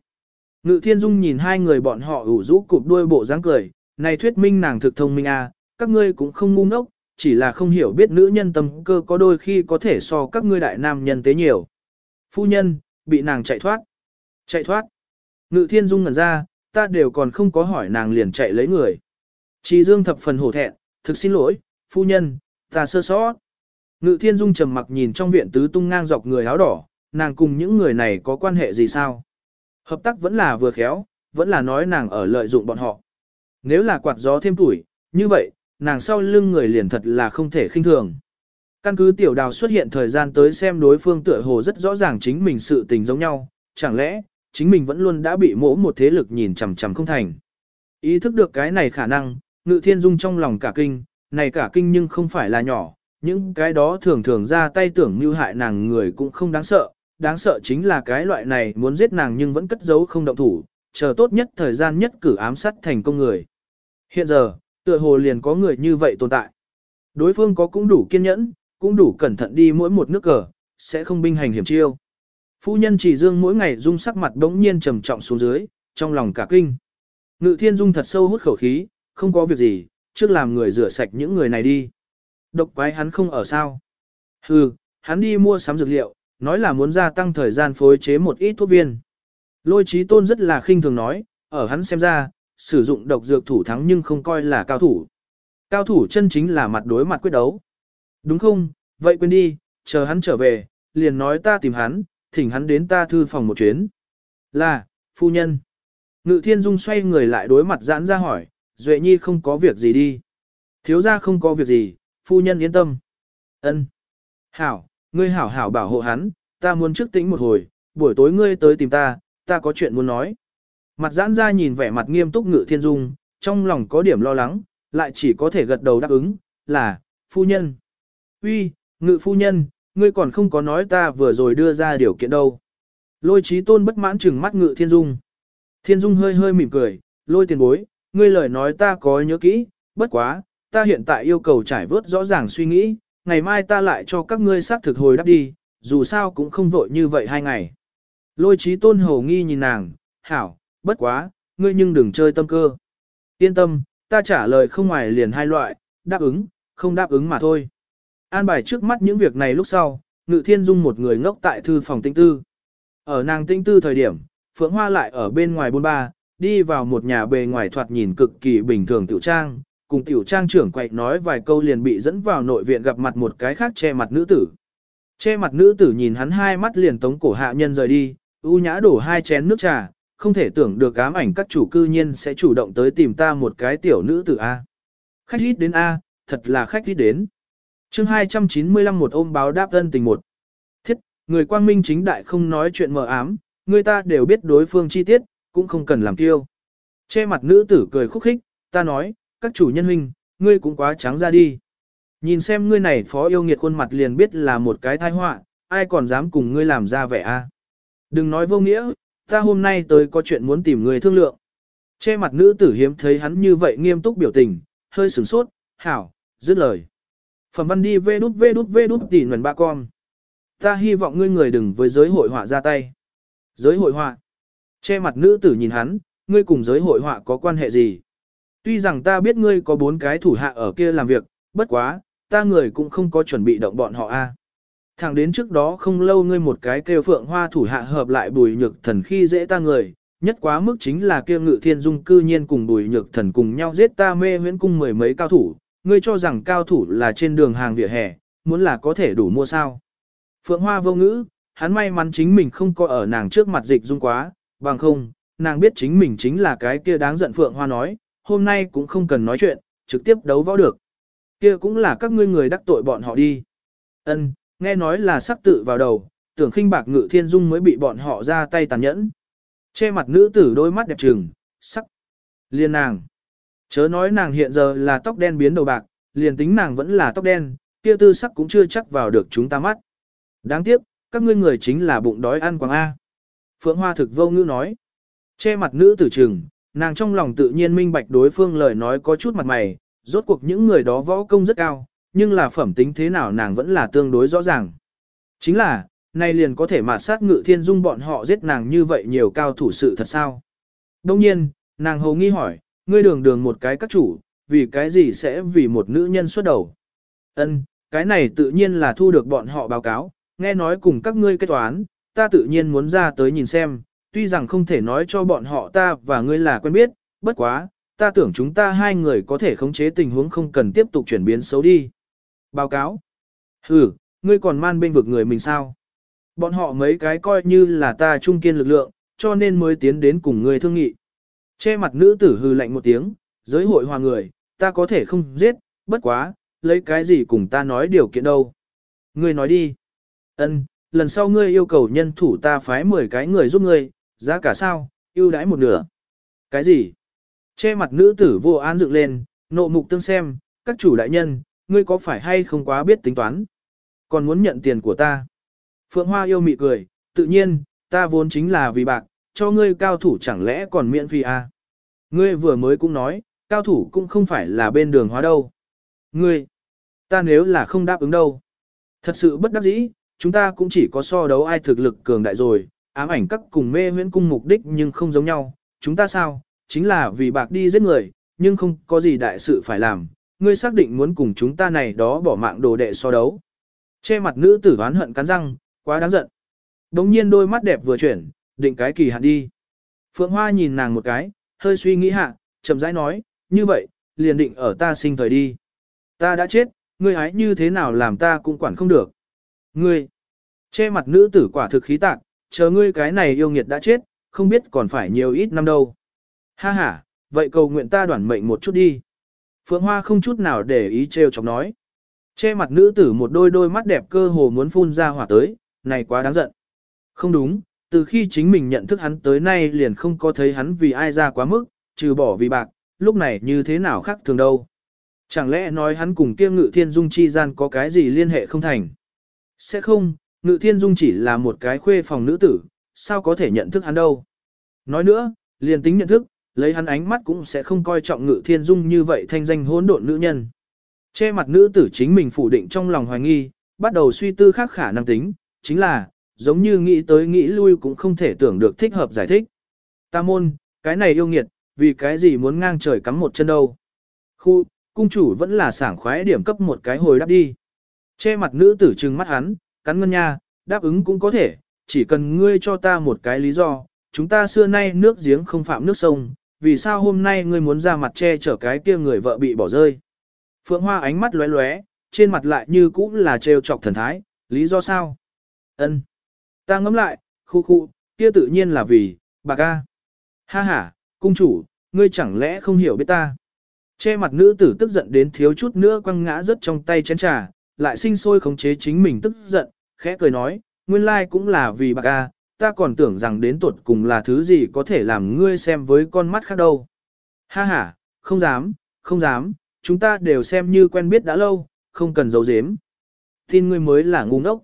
Ngự thiên dung nhìn hai người bọn họ ủ rũ cụp đuôi bộ dáng cười, này thuyết minh nàng thực thông minh à, các ngươi cũng không ngu ngốc, chỉ là không hiểu biết nữ nhân tâm cơ có đôi khi có thể so các ngươi đại nam nhân tế nhiều. Phu nhân, bị nàng chạy thoát. Chạy thoát. Ngự thiên dung ngẩn ra, ta đều còn không có hỏi nàng liền chạy lấy người. Chỉ dương thập phần hổ thẹn, thực xin lỗi, phu nhân, ta sơ sót. Ngự thiên dung trầm mặc nhìn trong viện tứ tung ngang dọc người áo đỏ, nàng cùng những người này có quan hệ gì sao? Hợp tác vẫn là vừa khéo, vẫn là nói nàng ở lợi dụng bọn họ. Nếu là quạt gió thêm tuổi, như vậy, nàng sau lưng người liền thật là không thể khinh thường. Căn cứ tiểu đào xuất hiện thời gian tới xem đối phương tựa hồ rất rõ ràng chính mình sự tình giống nhau, chẳng lẽ, chính mình vẫn luôn đã bị mỗ một thế lực nhìn chằm chằm không thành. Ý thức được cái này khả năng, ngự thiên dung trong lòng cả kinh, này cả kinh nhưng không phải là nhỏ, những cái đó thường thường ra tay tưởng mưu hại nàng người cũng không đáng sợ, đáng sợ chính là cái loại này muốn giết nàng nhưng vẫn cất giấu không động thủ, chờ tốt nhất thời gian nhất cử ám sát thành công người. Hiện giờ, tựa hồ liền có người như vậy tồn tại. Đối phương có cũng đủ kiên nhẫn, cũng đủ cẩn thận đi mỗi một nước cờ, sẽ không binh hành hiểm chiêu. Phu nhân chỉ dương mỗi ngày dung sắc mặt đống nhiên trầm trọng xuống dưới, trong lòng cả kinh. Ngự thiên dung thật sâu hút khẩu khí, không có việc gì, trước làm người rửa sạch những người này đi. Độc quái hắn không ở sao. Hừ, hắn đi mua sắm dược liệu, nói là muốn gia tăng thời gian phối chế một ít thuốc viên. Lôi trí tôn rất là khinh thường nói, ở hắn xem ra, sử dụng độc dược thủ thắng nhưng không coi là cao thủ. Cao thủ chân chính là mặt đối mặt quyết đấu. Đúng không, vậy quên đi, chờ hắn trở về, liền nói ta tìm hắn, thỉnh hắn đến ta thư phòng một chuyến. Là, phu nhân. Ngự thiên dung xoay người lại đối mặt giãn ra hỏi, Duệ Nhi không có việc gì đi. Thiếu ra không có việc gì, phu nhân yên tâm. ân Hảo, ngươi hảo hảo bảo hộ hắn, ta muốn trước tĩnh một hồi, buổi tối ngươi tới tìm ta, ta có chuyện muốn nói. Mặt giãn ra nhìn vẻ mặt nghiêm túc ngự thiên dung, trong lòng có điểm lo lắng, lại chỉ có thể gật đầu đáp ứng, là, phu nhân. Uy, ngự phu nhân, ngươi còn không có nói ta vừa rồi đưa ra điều kiện đâu. Lôi trí tôn bất mãn chừng mắt ngự thiên dung. Thiên dung hơi hơi mỉm cười, lôi tiền bối, ngươi lời nói ta có nhớ kỹ, bất quá, ta hiện tại yêu cầu trải vớt rõ ràng suy nghĩ, ngày mai ta lại cho các ngươi xác thực hồi đáp đi, dù sao cũng không vội như vậy hai ngày. Lôi trí tôn hầu nghi nhìn nàng, hảo, bất quá, ngươi nhưng đừng chơi tâm cơ. Yên tâm, ta trả lời không ngoài liền hai loại, đáp ứng, không đáp ứng mà thôi. An bài trước mắt những việc này lúc sau, Ngự Thiên Dung một người ngốc tại thư phòng tinh tư. Ở nàng tinh tư thời điểm, Phượng Hoa lại ở bên ngoài bôn ba, đi vào một nhà bề ngoài thoạt nhìn cực kỳ bình thường tiểu trang, cùng tiểu trang trưởng quậy nói vài câu liền bị dẫn vào nội viện gặp mặt một cái khác che mặt nữ tử. Che mặt nữ tử nhìn hắn hai mắt liền tống cổ hạ nhân rời đi, u nhã đổ hai chén nước trà, không thể tưởng được ám ảnh các chủ cư nhiên sẽ chủ động tới tìm ta một cái tiểu nữ tử A. Khách ít đến A, thật là khách ít đến chương 295 một ôm báo đáp ân tình một. Thiết, người quang minh chính đại không nói chuyện mờ ám, người ta đều biết đối phương chi tiết, cũng không cần làm tiêu. Che mặt nữ tử cười khúc khích, ta nói, các chủ nhân huynh, ngươi cũng quá trắng ra đi. Nhìn xem ngươi này phó yêu nghiệt khuôn mặt liền biết là một cái tai họa, ai còn dám cùng ngươi làm ra vẻ a? Đừng nói vô nghĩa, ta hôm nay tới có chuyện muốn tìm người thương lượng. Che mặt nữ tử hiếm thấy hắn như vậy nghiêm túc biểu tình, hơi sửng sốt, hảo, dứt lời. Phẩm văn đi vê đút vê đút vê đút tỉ nguồn ba con. Ta hy vọng ngươi người đừng với giới hội họa ra tay. Giới hội họa. Che mặt nữ tử nhìn hắn, ngươi cùng giới hội họa có quan hệ gì? Tuy rằng ta biết ngươi có bốn cái thủ hạ ở kia làm việc, bất quá, ta người cũng không có chuẩn bị động bọn họ a. Thẳng đến trước đó không lâu ngươi một cái kêu phượng hoa thủ hạ hợp lại bùi nhược thần khi dễ ta người, nhất quá mức chính là kia ngự thiên dung cư nhiên cùng bùi nhược thần cùng nhau giết ta mê huyễn cung mười mấy cao thủ, ngươi cho rằng cao thủ là trên đường hàng vỉa hè, muốn là có thể đủ mua sao. Phượng hoa vô ngữ, hắn may mắn chính mình không có ở nàng trước mặt dịch dung quá, bằng không, nàng biết chính mình chính là cái kia đáng giận Phượng hoa nói, hôm nay cũng không cần nói chuyện, trực tiếp đấu võ được. Kia cũng là các ngươi người đắc tội bọn họ đi. Ân, nghe nói là sắc tự vào đầu, tưởng khinh bạc ngự thiên dung mới bị bọn họ ra tay tàn nhẫn. Che mặt nữ tử đôi mắt đẹp trừng, sắc. Liên nàng. Chớ nói nàng hiện giờ là tóc đen biến đầu bạc, liền tính nàng vẫn là tóc đen, kia tư sắc cũng chưa chắc vào được chúng ta mắt. Đáng tiếc, các ngươi người chính là bụng đói ăn quảng A. Phượng Hoa thực vô ngữ nói. Che mặt nữ tử trừng, nàng trong lòng tự nhiên minh bạch đối phương lời nói có chút mặt mày, rốt cuộc những người đó võ công rất cao, nhưng là phẩm tính thế nào nàng vẫn là tương đối rõ ràng. Chính là, nay liền có thể mà sát ngự thiên dung bọn họ giết nàng như vậy nhiều cao thủ sự thật sao. Đông nhiên, nàng hầu nghi hỏi, ngươi đường đường một cái các chủ, vì cái gì sẽ vì một nữ nhân xuất đầu. Ân, cái này tự nhiên là thu được bọn họ báo cáo, nghe nói cùng các ngươi kết toán, ta tự nhiên muốn ra tới nhìn xem, tuy rằng không thể nói cho bọn họ ta và ngươi là quen biết, bất quá, ta tưởng chúng ta hai người có thể khống chế tình huống không cần tiếp tục chuyển biến xấu đi. Báo cáo. Ừ, ngươi còn man bên vực người mình sao? Bọn họ mấy cái coi như là ta trung kiên lực lượng, cho nên mới tiến đến cùng ngươi thương nghị. Che mặt nữ tử hư lạnh một tiếng, giới hội hòa người, ta có thể không giết, bất quá, lấy cái gì cùng ta nói điều kiện đâu. Ngươi nói đi. Ân, lần sau ngươi yêu cầu nhân thủ ta phái 10 cái người giúp ngươi, giá cả sao, ưu đãi một nửa. Cái gì? Che mặt nữ tử vô an dựng lên, nộ mục tương xem, các chủ đại nhân, ngươi có phải hay không quá biết tính toán? Còn muốn nhận tiền của ta? Phượng Hoa yêu mị cười, tự nhiên, ta vốn chính là vì bạc, cho ngươi cao thủ chẳng lẽ còn miễn phí à? Ngươi vừa mới cũng nói, cao thủ cũng không phải là bên đường hóa đâu. Ngươi, ta nếu là không đáp ứng đâu. Thật sự bất đắc dĩ, chúng ta cũng chỉ có so đấu ai thực lực cường đại rồi, ám ảnh các cùng mê huyễn cung mục đích nhưng không giống nhau. Chúng ta sao, chính là vì bạc đi giết người, nhưng không có gì đại sự phải làm. Ngươi xác định muốn cùng chúng ta này đó bỏ mạng đồ đệ so đấu. Che mặt nữ tử oán hận cắn răng, quá đáng giận. Đống nhiên đôi mắt đẹp vừa chuyển, định cái kỳ hạn đi. Phượng Hoa nhìn nàng một cái, hơi suy nghĩ hạ, chậm rãi nói, như vậy, liền định ở ta sinh thời đi. Ta đã chết, ngươi hái như thế nào làm ta cũng quản không được. Ngươi, che mặt nữ tử quả thực khí tạc, chờ ngươi cái này yêu nghiệt đã chết, không biết còn phải nhiều ít năm đâu. Ha ha, vậy cầu nguyện ta đoản mệnh một chút đi. Phượng Hoa không chút nào để ý trêu chọc nói. Che mặt nữ tử một đôi đôi mắt đẹp cơ hồ muốn phun ra hỏa tới, này quá đáng giận. Không đúng, từ khi chính mình nhận thức hắn tới nay liền không có thấy hắn vì ai ra quá mức, trừ bỏ vì bạc, lúc này như thế nào khác thường đâu. Chẳng lẽ nói hắn cùng kia ngự thiên dung chi gian có cái gì liên hệ không thành? Sẽ không, ngự thiên dung chỉ là một cái khuê phòng nữ tử, sao có thể nhận thức hắn đâu? Nói nữa, liền tính nhận thức, lấy hắn ánh mắt cũng sẽ không coi trọng ngự thiên dung như vậy thanh danh hỗn độn nữ nhân. Che mặt nữ tử chính mình phủ định trong lòng hoài nghi, bắt đầu suy tư khác khả năng tính, chính là, giống như nghĩ tới nghĩ lui cũng không thể tưởng được thích hợp giải thích. Ta môn, cái này yêu nghiệt, vì cái gì muốn ngang trời cắm một chân đâu. Khu, cung chủ vẫn là sảng khoái điểm cấp một cái hồi đáp đi. Che mặt nữ tử trừng mắt hắn, cắn ngân nha, đáp ứng cũng có thể, chỉ cần ngươi cho ta một cái lý do, chúng ta xưa nay nước giếng không phạm nước sông, vì sao hôm nay ngươi muốn ra mặt che chở cái kia người vợ bị bỏ rơi. Phượng Hoa ánh mắt lóe lóe, trên mặt lại như cũng là trêu chọc thần thái, lý do sao? Ân, Ta ngẫm lại, khu khu, kia tự nhiên là vì, bà ca. Ha ha, cung chủ, ngươi chẳng lẽ không hiểu biết ta? Che mặt nữ tử tức giận đến thiếu chút nữa quăng ngã rớt trong tay chén trà, lại sinh sôi khống chế chính mình tức giận, khẽ cười nói, nguyên lai cũng là vì bà ca, ta còn tưởng rằng đến tuột cùng là thứ gì có thể làm ngươi xem với con mắt khác đâu. Ha ha, không dám, không dám, chúng ta đều xem như quen biết đã lâu, không cần giấu giếm. Tin ngươi mới là ngu ngốc.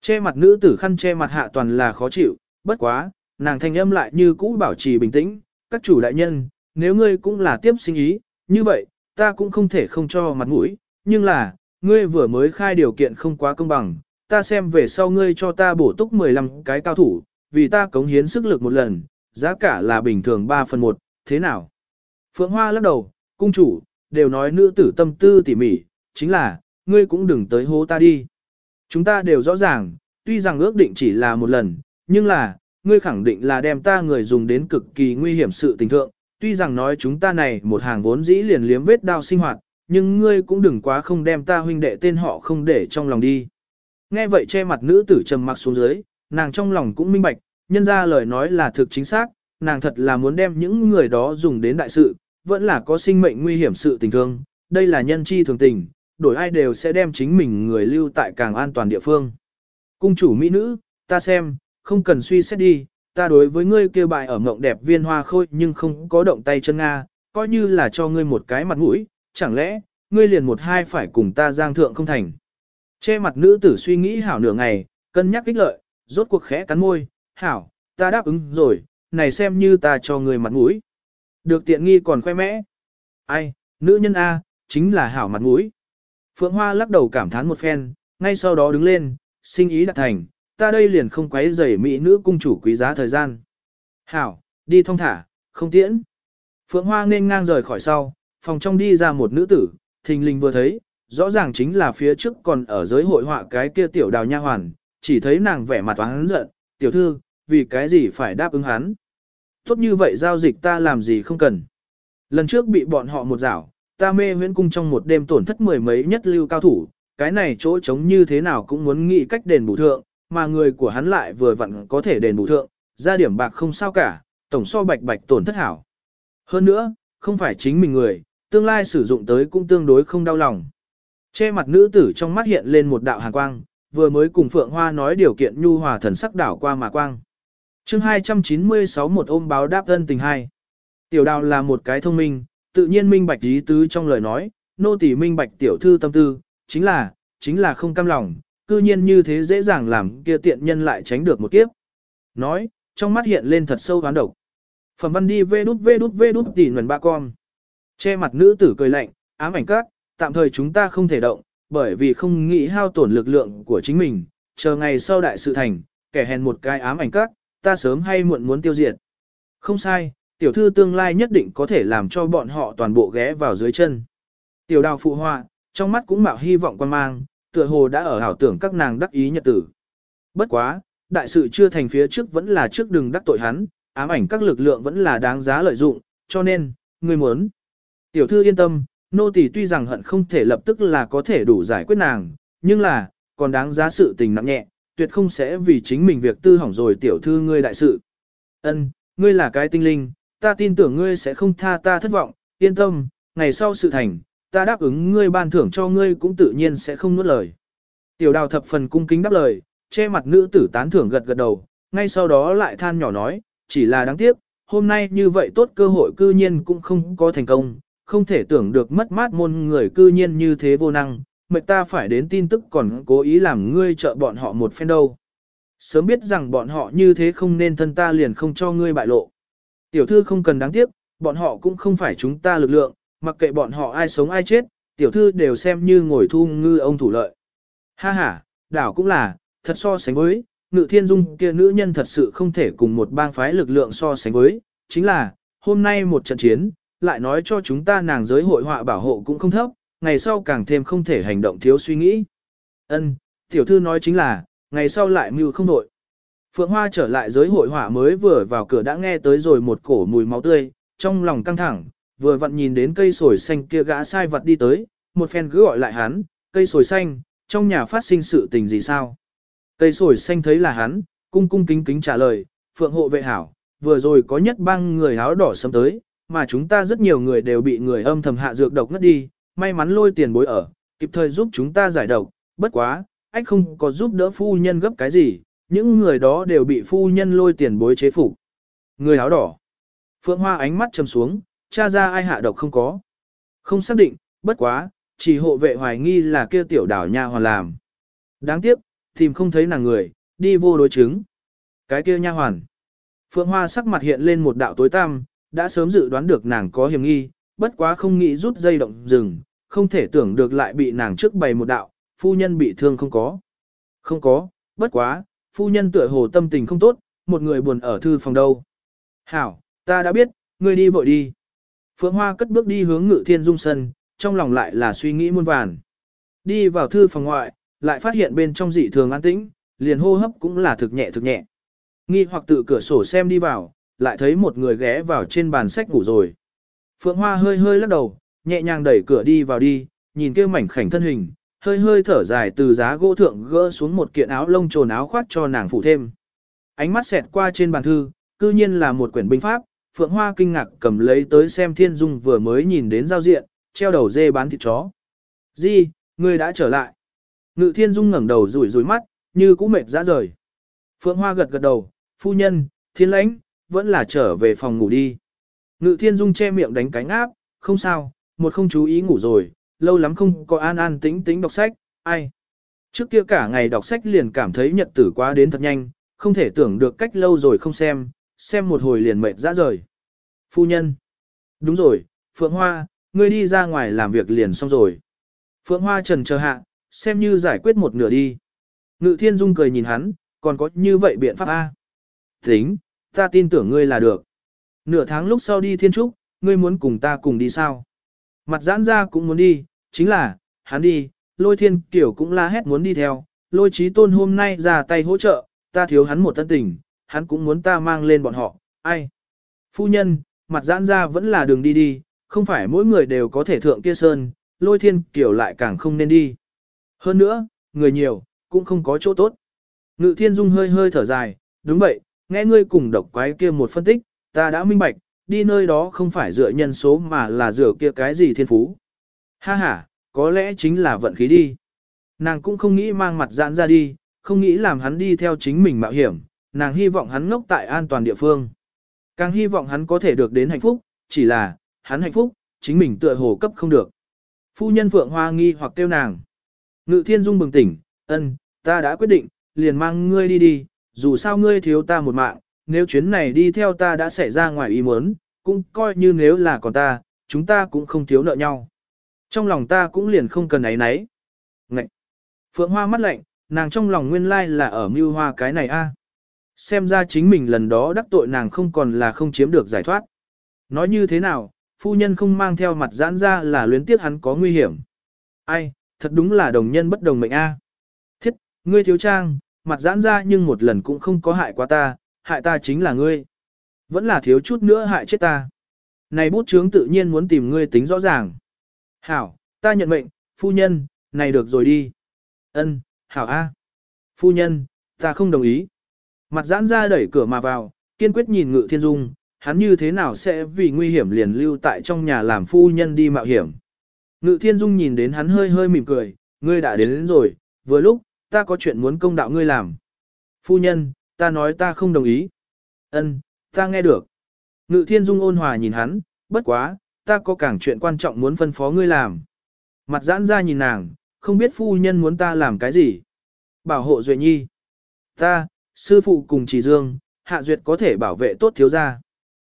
Che mặt nữ tử khăn che mặt hạ toàn là khó chịu, bất quá, nàng thanh âm lại như cũ bảo trì bình tĩnh, các chủ đại nhân, nếu ngươi cũng là tiếp sinh ý, như vậy, ta cũng không thể không cho mặt mũi, nhưng là, ngươi vừa mới khai điều kiện không quá công bằng, ta xem về sau ngươi cho ta bổ túc 15 cái cao thủ, vì ta cống hiến sức lực một lần, giá cả là bình thường 3 phần 1, thế nào? Phượng Hoa lắc đầu, cung chủ, đều nói nữ tử tâm tư tỉ mỉ, chính là, ngươi cũng đừng tới hố ta đi. Chúng ta đều rõ ràng, tuy rằng ước định chỉ là một lần, nhưng là, ngươi khẳng định là đem ta người dùng đến cực kỳ nguy hiểm sự tình thượng, tuy rằng nói chúng ta này một hàng vốn dĩ liền liếm vết đao sinh hoạt, nhưng ngươi cũng đừng quá không đem ta huynh đệ tên họ không để trong lòng đi. Nghe vậy che mặt nữ tử trầm mặc xuống dưới, nàng trong lòng cũng minh bạch, nhân ra lời nói là thực chính xác, nàng thật là muốn đem những người đó dùng đến đại sự, vẫn là có sinh mệnh nguy hiểm sự tình thương, đây là nhân chi thường tình, đổi ai đều sẽ đem chính mình người lưu tại càng an toàn địa phương. Cung chủ mỹ nữ, ta xem, không cần suy xét đi, ta đối với ngươi kêu bại ở mộng đẹp viên hoa khôi nhưng không có động tay chân Nga, coi như là cho ngươi một cái mặt mũi, chẳng lẽ, ngươi liền một hai phải cùng ta giang thượng không thành. Che mặt nữ tử suy nghĩ hảo nửa ngày, cân nhắc kích lợi, rốt cuộc khẽ cắn môi, hảo, ta đáp ứng rồi, này xem như ta cho người mặt mũi. Được tiện nghi còn khoe mẽ. Ai, nữ nhân A, chính là hảo mặt mũi. Phượng Hoa lắc đầu cảm thán một phen, ngay sau đó đứng lên, sinh ý đạt thành, ta đây liền không quấy rầy mỹ nữ cung chủ quý giá thời gian. Hảo, đi thong thả, không tiễn. Phượng Hoa nên ngang rời khỏi sau, phòng trong đi ra một nữ tử, thình lình vừa thấy, rõ ràng chính là phía trước còn ở giới hội họa cái kia tiểu đào nha hoàn, chỉ thấy nàng vẻ mặt oán giận, tiểu thư, vì cái gì phải đáp ứng hắn. Tốt như vậy giao dịch ta làm gì không cần. Lần trước bị bọn họ một rảo, ta mê huyễn cung trong một đêm tổn thất mười mấy nhất lưu cao thủ, cái này chỗ trống như thế nào cũng muốn nghĩ cách đền bù thượng, mà người của hắn lại vừa vặn có thể đền bù thượng, ra điểm bạc không sao cả, tổng so bạch bạch tổn thất hảo. Hơn nữa, không phải chính mình người, tương lai sử dụng tới cũng tương đối không đau lòng. Che mặt nữ tử trong mắt hiện lên một đạo hàn quang, vừa mới cùng Phượng Hoa nói điều kiện nhu hòa thần sắc đảo qua mà quang. chương 296 một ôm báo đáp thân tình hai. Tiểu đào là một cái thông minh, tự nhiên minh bạch ý tứ trong lời nói, nô tỳ minh bạch tiểu thư tâm tư, chính là, chính là không cam lòng, cư nhiên như thế dễ dàng làm kia tiện nhân lại tránh được một kiếp. Nói, trong mắt hiện lên thật sâu ván độc. Phẩm văn đi vê đút vê đút vê đút tỉ nguồn ba con. Che mặt nữ tử cười lạnh, ám ảnh các, tạm thời chúng ta không thể động, bởi vì không nghĩ hao tổn lực lượng của chính mình, chờ ngày sau đại sự thành, kẻ hèn một cái ám ảnh các, ta sớm hay muộn muốn tiêu diệt. Không sai, tiểu thư tương lai nhất định có thể làm cho bọn họ toàn bộ ghé vào dưới chân. Tiểu đào phụ họa, trong mắt cũng mạo hy vọng quan mang, tựa hồ đã ở hảo tưởng các nàng đắc ý nhật tử. Bất quá, đại sự chưa thành phía trước vẫn là trước đừng đắc tội hắn, ám ảnh các lực lượng vẫn là đáng giá lợi dụng, cho nên, người muốn. Tiểu thư yên tâm, nô tỳ tuy rằng hận không thể lập tức là có thể đủ giải quyết nàng, nhưng là, còn đáng giá sự tình nặng nhẹ, tuyệt không sẽ vì chính mình việc tư hỏng rồi tiểu thư ngươi đại sự. Ân, ngươi là cái tinh linh, ta tin tưởng ngươi sẽ không tha ta thất vọng, yên tâm, ngày sau sự thành, ta đáp ứng ngươi ban thưởng cho ngươi cũng tự nhiên sẽ không nuốt lời. Tiểu đào thập phần cung kính đáp lời, che mặt nữ tử tán thưởng gật gật đầu, ngay sau đó lại than nhỏ nói, chỉ là đáng tiếc, hôm nay như vậy tốt cơ hội cư nhiên cũng không có thành công, không thể tưởng được mất mát môn người cư nhiên như thế vô năng, mệt ta phải đến tin tức còn cố ý làm ngươi trợ bọn họ một phen đâu. Sớm biết rằng bọn họ như thế không nên thân ta liền không cho ngươi bại lộ. Tiểu thư không cần đáng tiếc, bọn họ cũng không phải chúng ta lực lượng, mặc kệ bọn họ ai sống ai chết, tiểu thư đều xem như ngồi thu ngư ông thủ lợi. Ha ha, đảo cũng là, thật so sánh với, ngự thiên dung kia nữ nhân thật sự không thể cùng một bang phái lực lượng so sánh với, chính là, hôm nay một trận chiến, lại nói cho chúng ta nàng giới hội họa bảo hộ cũng không thấp, ngày sau càng thêm không thể hành động thiếu suy nghĩ. Ân, tiểu thư nói chính là, ngày sau lại mưu không đội. Phượng Hoa trở lại giới hội họa mới vừa vào cửa đã nghe tới rồi một cổ mùi máu tươi, trong lòng căng thẳng, vừa vặn nhìn đến cây sồi xanh kia gã sai vật đi tới, một phen cứ gọi lại hắn, cây sồi xanh, trong nhà phát sinh sự tình gì sao? Cây sồi xanh thấy là hắn, cung cung kính kính trả lời, Phượng hộ vệ hảo, vừa rồi có nhất bang người áo đỏ sớm tới, mà chúng ta rất nhiều người đều bị người âm thầm hạ dược độc ngất đi, may mắn lôi tiền bối ở, kịp thời giúp chúng ta giải độc, bất quá, anh không có giúp đỡ phu nhân gấp cái gì, những người đó đều bị phu nhân lôi tiền bối chế phục. Người áo đỏ. Phượng Hoa ánh mắt trầm xuống, cha ra ai hạ độc không có. Không xác định, bất quá, chỉ hộ vệ hoài nghi là kia tiểu đảo nha hoàn làm. Đáng tiếc, tìm không thấy nàng người, đi vô đối chứng. Cái kia nha hoàn. Phượng Hoa sắc mặt hiện lên một đạo tối tăm, đã sớm dự đoán được nàng có hiểm nghi, bất quá không nghĩ rút dây động rừng, không thể tưởng được lại bị nàng trước bày một đạo, phu nhân bị thương không có. Không có, bất quá, phu nhân tựa hồ tâm tình không tốt, một người buồn ở thư phòng đâu. Hảo, ta đã biết, ngươi đi vội đi. Phượng Hoa cất bước đi hướng ngự thiên dung sân, trong lòng lại là suy nghĩ muôn vàn. Đi vào thư phòng ngoại, lại phát hiện bên trong dị thường an tĩnh, liền hô hấp cũng là thực nhẹ thực nhẹ. Nghi hoặc tự cửa sổ xem đi vào, lại thấy một người ghé vào trên bàn sách ngủ rồi. Phượng Hoa hơi hơi lắc đầu, nhẹ nhàng đẩy cửa đi vào đi, nhìn kia mảnh khảnh thân hình, hơi hơi thở dài từ giá gỗ thượng gỡ xuống một kiện áo lông trồn áo khoác cho nàng phủ thêm. Ánh mắt xẹt qua trên bàn thư, cư nhiên là một quyển binh pháp, Phượng Hoa kinh ngạc cầm lấy tới xem Thiên Dung vừa mới nhìn đến giao diện, treo đầu dê bán thịt chó. Di, ngươi đã trở lại. Ngự Thiên Dung ngẩng đầu rủi rủi mắt, như cũ mệt ra rời. Phượng Hoa gật gật đầu, phu nhân, thiên lãnh, vẫn là trở về phòng ngủ đi. Ngự Thiên Dung che miệng đánh cánh áp, không sao, một không chú ý ngủ rồi, lâu lắm không có an an tĩnh tĩnh đọc sách, ai. Trước kia cả ngày đọc sách liền cảm thấy nhật tử quá đến thật nhanh, không thể tưởng được cách lâu rồi không xem, xem một hồi liền mệt ra rời. Phu nhân. Đúng rồi, Phượng Hoa, ngươi đi ra ngoài làm việc liền xong rồi. Phượng Hoa trần chờ hạ, xem như giải quyết một nửa đi. Ngự thiên dung cười nhìn hắn, còn có như vậy biện pháp A. Tính, ta tin tưởng ngươi là được. Nửa tháng lúc sau đi thiên trúc, ngươi muốn cùng ta cùng đi sao? Mặt giãn ra cũng muốn đi, chính là, hắn đi, lôi thiên kiểu cũng la hét muốn đi theo, lôi trí tôn hôm nay ra tay hỗ trợ, ta thiếu hắn một tân tình, hắn cũng muốn ta mang lên bọn họ, ai? Phu nhân, mặt giãn ra vẫn là đường đi đi, không phải mỗi người đều có thể thượng kia sơn, lôi thiên kiểu lại càng không nên đi. Hơn nữa, người nhiều, cũng không có chỗ tốt. Ngự thiên dung hơi hơi thở dài, đúng vậy, nghe ngươi cùng độc quái kia một phân tích, ta đã minh bạch, đi nơi đó không phải dựa nhân số mà là dựa kia cái gì thiên phú. Ha ha, có lẽ chính là vận khí đi. Nàng cũng không nghĩ mang mặt giãn ra đi, không nghĩ làm hắn đi theo chính mình mạo hiểm, nàng hy vọng hắn ngốc tại an toàn địa phương. Càng hy vọng hắn có thể được đến hạnh phúc, chỉ là, hắn hạnh phúc, chính mình tựa hồ cấp không được. Phu nhân Phượng Hoa nghi hoặc kêu nàng. Ngự thiên dung bừng tỉnh, ân, ta đã quyết định, liền mang ngươi đi đi, dù sao ngươi thiếu ta một mạng, nếu chuyến này đi theo ta đã xảy ra ngoài ý muốn, cũng coi như nếu là còn ta, chúng ta cũng không thiếu nợ nhau. Trong lòng ta cũng liền không cần ấy nấy. Ngậy! Phượng Hoa mắt lạnh, nàng trong lòng nguyên lai là ở mưu hoa cái này a. À. Xem ra chính mình lần đó đắc tội nàng không còn là không chiếm được giải thoát. Nói như thế nào, phu nhân không mang theo mặt giãn ra là luyến tiếc hắn có nguy hiểm. Ai, thật đúng là đồng nhân bất đồng mệnh a. À. Thiết, ngươi thiếu trang, mặt giãn ra nhưng một lần cũng không có hại qua ta, hại ta chính là ngươi. Vẫn là thiếu chút nữa hại chết ta. Này bút chướng tự nhiên muốn tìm ngươi tính rõ ràng. Hảo, ta nhận mệnh, phu nhân, này được rồi đi. Ân, hảo a. Phu nhân, ta không đồng ý. Mặt giãn ra đẩy cửa mà vào, kiên quyết nhìn ngự thiên dung, hắn như thế nào sẽ vì nguy hiểm liền lưu tại trong nhà làm phu nhân đi mạo hiểm. Ngự thiên dung nhìn đến hắn hơi hơi mỉm cười, ngươi đã đến, đến rồi, vừa lúc, ta có chuyện muốn công đạo ngươi làm. Phu nhân, ta nói ta không đồng ý. Ân, ta nghe được. Ngự thiên dung ôn hòa nhìn hắn, bất quá, ta có càng chuyện quan trọng muốn phân phó ngươi làm. Mặt giãn ra nhìn nàng, không biết phu nhân muốn ta làm cái gì. Bảo hộ Duệ Nhi. Ta, sư phụ cùng chỉ dương, hạ duyệt có thể bảo vệ tốt thiếu gia.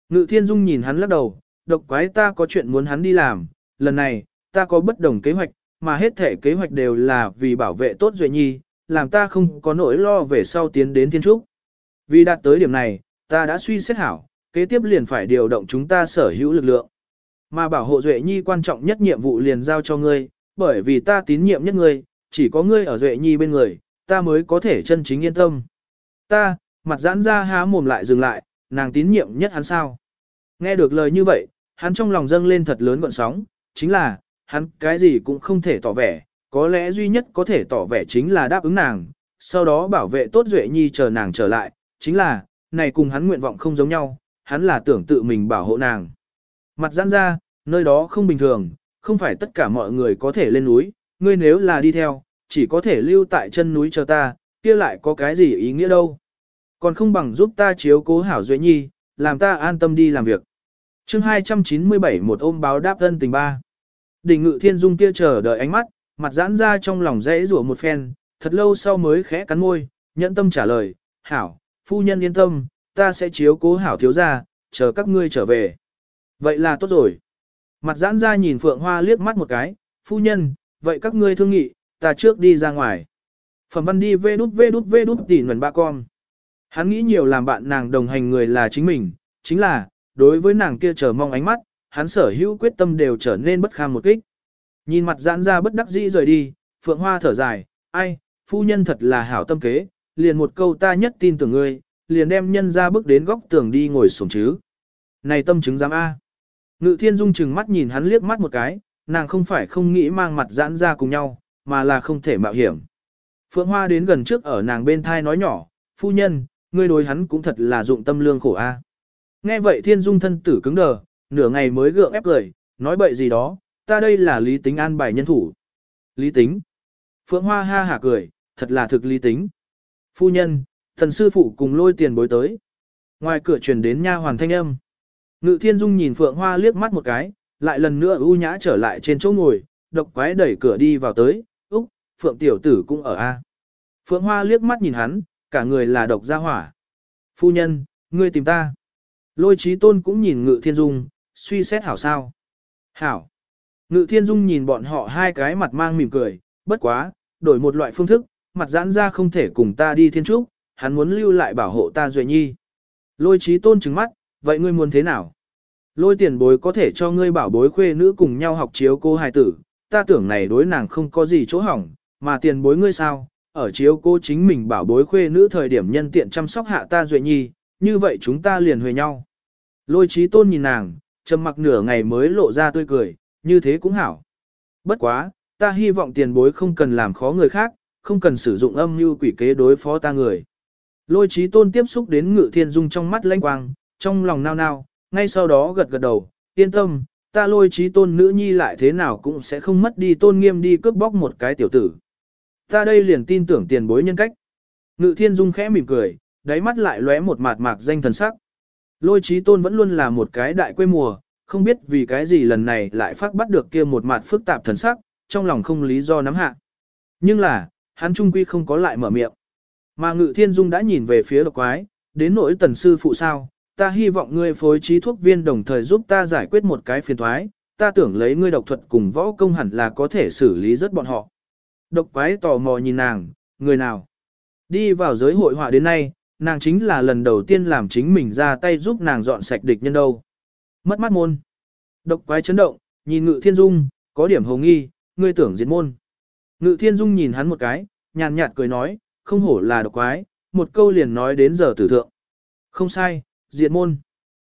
Ngự thiên dung nhìn hắn lắc đầu, độc quái ta có chuyện muốn hắn đi làm, lần này, ta có bất đồng kế hoạch, mà hết thể kế hoạch đều là vì bảo vệ tốt Duệ Nhi, làm ta không có nỗi lo về sau tiến đến thiên trúc. Vì đạt tới điểm này, ta đã suy xét hảo, kế tiếp liền phải điều động chúng ta sở hữu lực lượng. Mà bảo hộ Duệ Nhi quan trọng nhất nhiệm vụ liền giao cho ngươi, bởi vì ta tín nhiệm nhất ngươi, chỉ có ngươi ở Duệ Nhi bên người, ta mới có thể chân chính yên tâm. Ta, mặt giãn ra há mồm lại dừng lại, nàng tín nhiệm nhất hắn sao. Nghe được lời như vậy, hắn trong lòng dâng lên thật lớn gọn sóng, chính là, hắn cái gì cũng không thể tỏ vẻ, có lẽ duy nhất có thể tỏ vẻ chính là đáp ứng nàng, sau đó bảo vệ tốt Duệ Nhi chờ nàng trở lại, chính là, này cùng hắn nguyện vọng không giống nhau, hắn là tưởng tự mình bảo hộ nàng. Mặt giãn ra, nơi đó không bình thường, không phải tất cả mọi người có thể lên núi, ngươi nếu là đi theo, chỉ có thể lưu tại chân núi chờ ta, kia lại có cái gì ý nghĩa đâu. Còn không bằng giúp ta chiếu cố hảo Duệ Nhi, làm ta an tâm đi làm việc. chương 297 một ôm báo đáp thân tình ba. Đỉnh ngự thiên dung kia chờ đợi ánh mắt, mặt giãn ra trong lòng rẽ rủa một phen, thật lâu sau mới khẽ cắn môi, nhận tâm trả lời, hảo, phu nhân yên tâm, ta sẽ chiếu cố hảo thiếu gia, chờ các ngươi trở về. Vậy là tốt rồi. Mặt giãn ra nhìn Phượng Hoa liếc mắt một cái, phu nhân, vậy các ngươi thương nghị, ta trước đi ra ngoài. Phẩm văn đi vê đút vê đút vê đút tỉ nguồn ba con. Hắn nghĩ nhiều làm bạn nàng đồng hành người là chính mình, chính là, đối với nàng kia chờ mong ánh mắt, hắn sở hữu quyết tâm đều trở nên bất kham một kích. Nhìn mặt giãn ra bất đắc dĩ rời đi, Phượng Hoa thở dài, ai, phu nhân thật là hảo tâm kế, liền một câu ta nhất tin tưởng ngươi, liền đem nhân ra bước đến góc tường đi ngồi sổng chứ. Này tâm chứng giám A. Ngự thiên dung chừng mắt nhìn hắn liếc mắt một cái, nàng không phải không nghĩ mang mặt giãn ra cùng nhau, mà là không thể mạo hiểm. Phượng Hoa đến gần trước ở nàng bên thai nói nhỏ, phu nhân, ngươi đối hắn cũng thật là dụng tâm lương khổ A. Nghe vậy thiên dung thân tử cứng đờ, nửa ngày mới gượng ép cười, nói bậy gì đó, ta đây là lý tính an bài nhân thủ. Lý tính. Phượng Hoa ha hả cười, thật là thực lý tính. Phu nhân, thần sư phụ cùng lôi tiền bối tới. Ngoài cửa truyền đến nha hoàn thanh âm. Ngự thiên dung nhìn Phượng Hoa liếc mắt một cái, lại lần nữa ưu nhã trở lại trên chỗ ngồi, độc quái đẩy cửa đi vào tới. Úc, Phượng tiểu tử cũng ở A. Phượng Hoa liếc mắt nhìn hắn, cả người là độc gia hỏa. Phu nhân, ngươi tìm ta. Lôi trí tôn cũng nhìn ngự thiên dung, suy xét hảo sao. Hảo. Ngự thiên dung nhìn bọn họ hai cái mặt mang mỉm cười, bất quá, đổi một loại phương thức, mặt giãn ra không thể cùng ta đi thiên trúc, hắn muốn lưu lại bảo hộ ta duệ nhi. Lôi trí tôn trứng mắt, vậy ngươi muốn thế nào? Lôi tiền bối có thể cho ngươi bảo bối khuê nữ cùng nhau học chiếu cô hài tử, ta tưởng này đối nàng không có gì chỗ hỏng, mà tiền bối ngươi sao, ở chiếu cô chính mình bảo bối khuê nữ thời điểm nhân tiện chăm sóc hạ ta duệ nhi, như vậy chúng ta liền huề nhau. Lôi trí tôn nhìn nàng, trầm mặc nửa ngày mới lộ ra tươi cười, như thế cũng hảo. Bất quá, ta hy vọng tiền bối không cần làm khó người khác, không cần sử dụng âm mưu quỷ kế đối phó ta người. Lôi trí tôn tiếp xúc đến ngự thiên dung trong mắt lanh quang, trong lòng nao nao, ngay sau đó gật gật đầu, yên tâm, ta lôi trí tôn nữ nhi lại thế nào cũng sẽ không mất đi tôn nghiêm đi cướp bóc một cái tiểu tử. Ta đây liền tin tưởng tiền bối nhân cách. Ngự thiên dung khẽ mỉm cười, đáy mắt lại lóe một mạt mạc danh thần sắc. Lôi trí tôn vẫn luôn là một cái đại quê mùa, không biết vì cái gì lần này lại phát bắt được kia một mặt phức tạp thần sắc, trong lòng không lý do nắm hạ. Nhưng là, hắn trung quy không có lại mở miệng. Mà ngự thiên dung đã nhìn về phía độc quái, đến nỗi tần sư phụ sao, ta hy vọng ngươi phối trí thuốc viên đồng thời giúp ta giải quyết một cái phiền thoái, ta tưởng lấy ngươi độc thuật cùng võ công hẳn là có thể xử lý rất bọn họ. Độc quái tò mò nhìn nàng, người nào? Đi vào giới hội họa đến nay, nàng chính là lần đầu tiên làm chính mình ra tay giúp nàng dọn sạch địch nhân đâu. Mất mắt môn. Độc quái chấn động, nhìn ngự thiên dung, có điểm hồng nghi, ngươi tưởng diệt môn. Ngự thiên dung nhìn hắn một cái, nhàn nhạt cười nói, không hổ là độc quái, một câu liền nói đến giờ tử thượng. Không sai, diệt môn.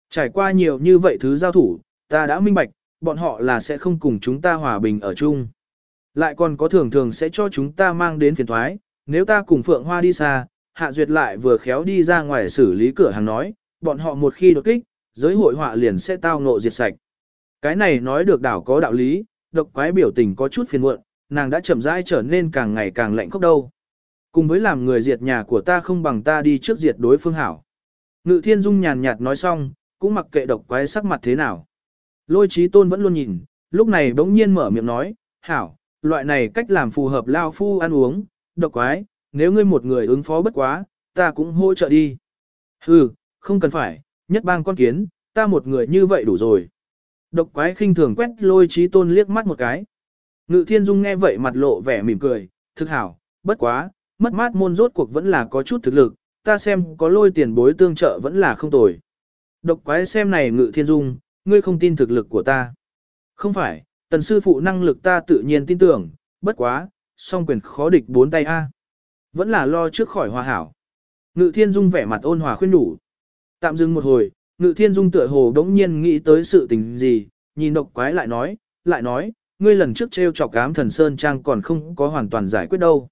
Trải qua nhiều như vậy thứ giao thủ, ta đã minh bạch, bọn họ là sẽ không cùng chúng ta hòa bình ở chung. Lại còn có thường thường sẽ cho chúng ta mang đến phiền thoái, nếu ta cùng Phượng Hoa đi xa, Hạ Duyệt lại vừa khéo đi ra ngoài xử lý cửa hàng nói, bọn họ một khi đột kích, giới hội họa liền sẽ tao ngộ diệt sạch. Cái này nói được đảo có đạo lý, độc quái biểu tình có chút phiền muộn, nàng đã chậm rãi trở nên càng ngày càng lạnh khốc đâu. Cùng với làm người diệt nhà của ta không bằng ta đi trước diệt đối phương hảo. Ngự thiên dung nhàn nhạt nói xong, cũng mặc kệ độc quái sắc mặt thế nào. Lôi trí tôn vẫn luôn nhìn, lúc này bỗng nhiên mở miệng nói, hảo, loại này cách làm phù hợp lao phu ăn uống, độc quái, nếu ngươi một người ứng phó bất quá, ta cũng hỗ trợ đi. Hừ, không cần phải, nhất bang con kiến, ta một người như vậy đủ rồi. Độc quái khinh thường quét lôi trí tôn liếc mắt một cái. Ngự thiên dung nghe vậy mặt lộ vẻ mỉm cười, thực hảo, bất quá, mất mát môn rốt cuộc vẫn là có chút thực lực, ta xem có lôi tiền bối tương trợ vẫn là không tồi. Độc quái xem này ngự thiên dung, ngươi không tin thực lực của ta. Không phải, tần sư phụ năng lực ta tự nhiên tin tưởng, bất quá, song quyền khó địch bốn tay A. Vẫn là lo trước khỏi hòa hảo. Ngự thiên dung vẻ mặt ôn hòa khuyên đủ. Tạm dừng một hồi, ngự thiên dung tựa hồ đống nhiên nghĩ tới sự tình gì, nhìn độc quái lại nói, lại nói, ngươi lần trước treo chọc cám thần Sơn Trang còn không có hoàn toàn giải quyết đâu.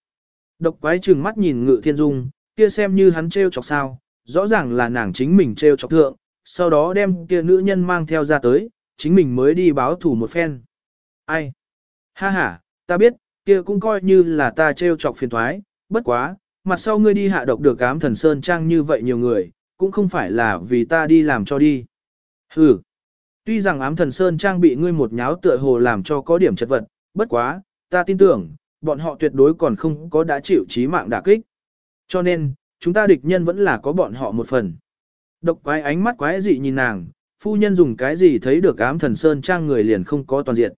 Độc quái trừng mắt nhìn ngự thiên dung, kia xem như hắn treo chọc sao, rõ ràng là nàng chính mình treo chọc thượng, sau đó đem kia nữ nhân mang theo ra tới, chính mình mới đi báo thủ một phen. Ai? Ha ha, ta biết, kia cũng coi như là ta treo chọc phiền thoái, bất quá, mặt sau ngươi đi hạ độc được ám thần Sơn Trang như vậy nhiều người, cũng không phải là vì ta đi làm cho đi. Hừ. Tuy rằng ám thần Sơn Trang bị ngươi một nháo tựa hồ làm cho có điểm chật vật, bất quá, ta tin tưởng, bọn họ tuyệt đối còn không có đã chịu chí mạng đả kích. Cho nên, chúng ta địch nhân vẫn là có bọn họ một phần. Độc quái ánh mắt quái dị nhìn nàng, phu nhân dùng cái gì thấy được ám thần Sơn Trang người liền không có toàn diện.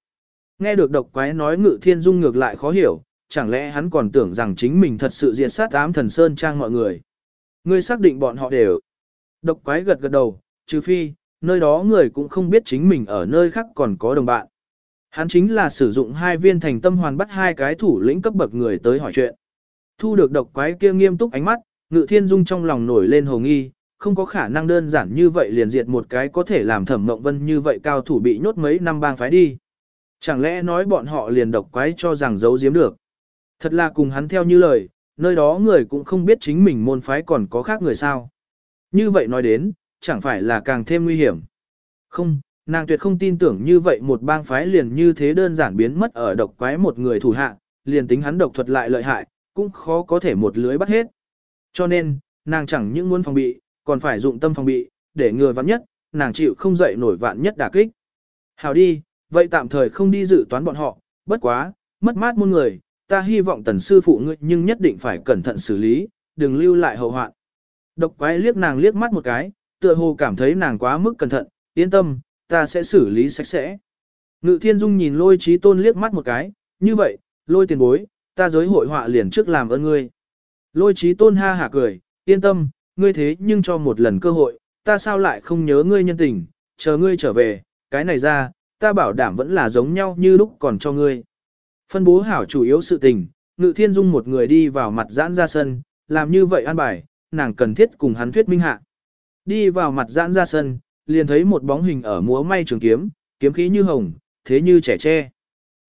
Nghe được độc quái nói ngự thiên dung ngược lại khó hiểu, chẳng lẽ hắn còn tưởng rằng chính mình thật sự diệt sát ám thần Sơn Trang mọi người. Ngươi xác định bọn họ đều. Độc quái gật gật đầu, trừ phi, nơi đó người cũng không biết chính mình ở nơi khác còn có đồng bạn. Hắn chính là sử dụng hai viên thành tâm hoàn bắt hai cái thủ lĩnh cấp bậc người tới hỏi chuyện. Thu được độc quái kia nghiêm túc ánh mắt, ngự thiên dung trong lòng nổi lên hồ nghi, không có khả năng đơn giản như vậy liền diệt một cái có thể làm thẩm mộng vân như vậy cao thủ bị nhốt mấy năm bang phái đi. Chẳng lẽ nói bọn họ liền độc quái cho rằng giấu giếm được. Thật là cùng hắn theo như lời, nơi đó người cũng không biết chính mình môn phái còn có khác người sao. Như vậy nói đến, chẳng phải là càng thêm nguy hiểm. Không, nàng tuyệt không tin tưởng như vậy một bang phái liền như thế đơn giản biến mất ở độc quái một người thủ hạ, liền tính hắn độc thuật lại lợi hại, cũng khó có thể một lưới bắt hết. Cho nên, nàng chẳng những muốn phòng bị, còn phải dụng tâm phòng bị, để ngừa vạn nhất, nàng chịu không dậy nổi vạn nhất đả kích. Hào đi, vậy tạm thời không đi dự toán bọn họ, bất quá, mất mát muôn người, ta hy vọng tần sư phụ ngươi nhưng nhất định phải cẩn thận xử lý, đừng lưu lại hậu hoạn. Độc quái liếc nàng liếc mắt một cái, tựa hồ cảm thấy nàng quá mức cẩn thận, yên tâm, ta sẽ xử lý sạch sẽ. Ngự thiên dung nhìn lôi trí tôn liếc mắt một cái, như vậy, lôi tiền bối, ta giới hội họa liền trước làm ơn ngươi. Lôi trí tôn ha hả cười, yên tâm, ngươi thế nhưng cho một lần cơ hội, ta sao lại không nhớ ngươi nhân tình, chờ ngươi trở về, cái này ra, ta bảo đảm vẫn là giống nhau như lúc còn cho ngươi. Phân bố hảo chủ yếu sự tình, ngự thiên dung một người đi vào mặt giãn ra sân, làm như vậy an bài, nàng cần thiết cùng hắn thuyết minh hạ. Đi vào mặt giãn ra sân, liền thấy một bóng hình ở múa may trường kiếm, kiếm khí như hồng, thế như trẻ tre.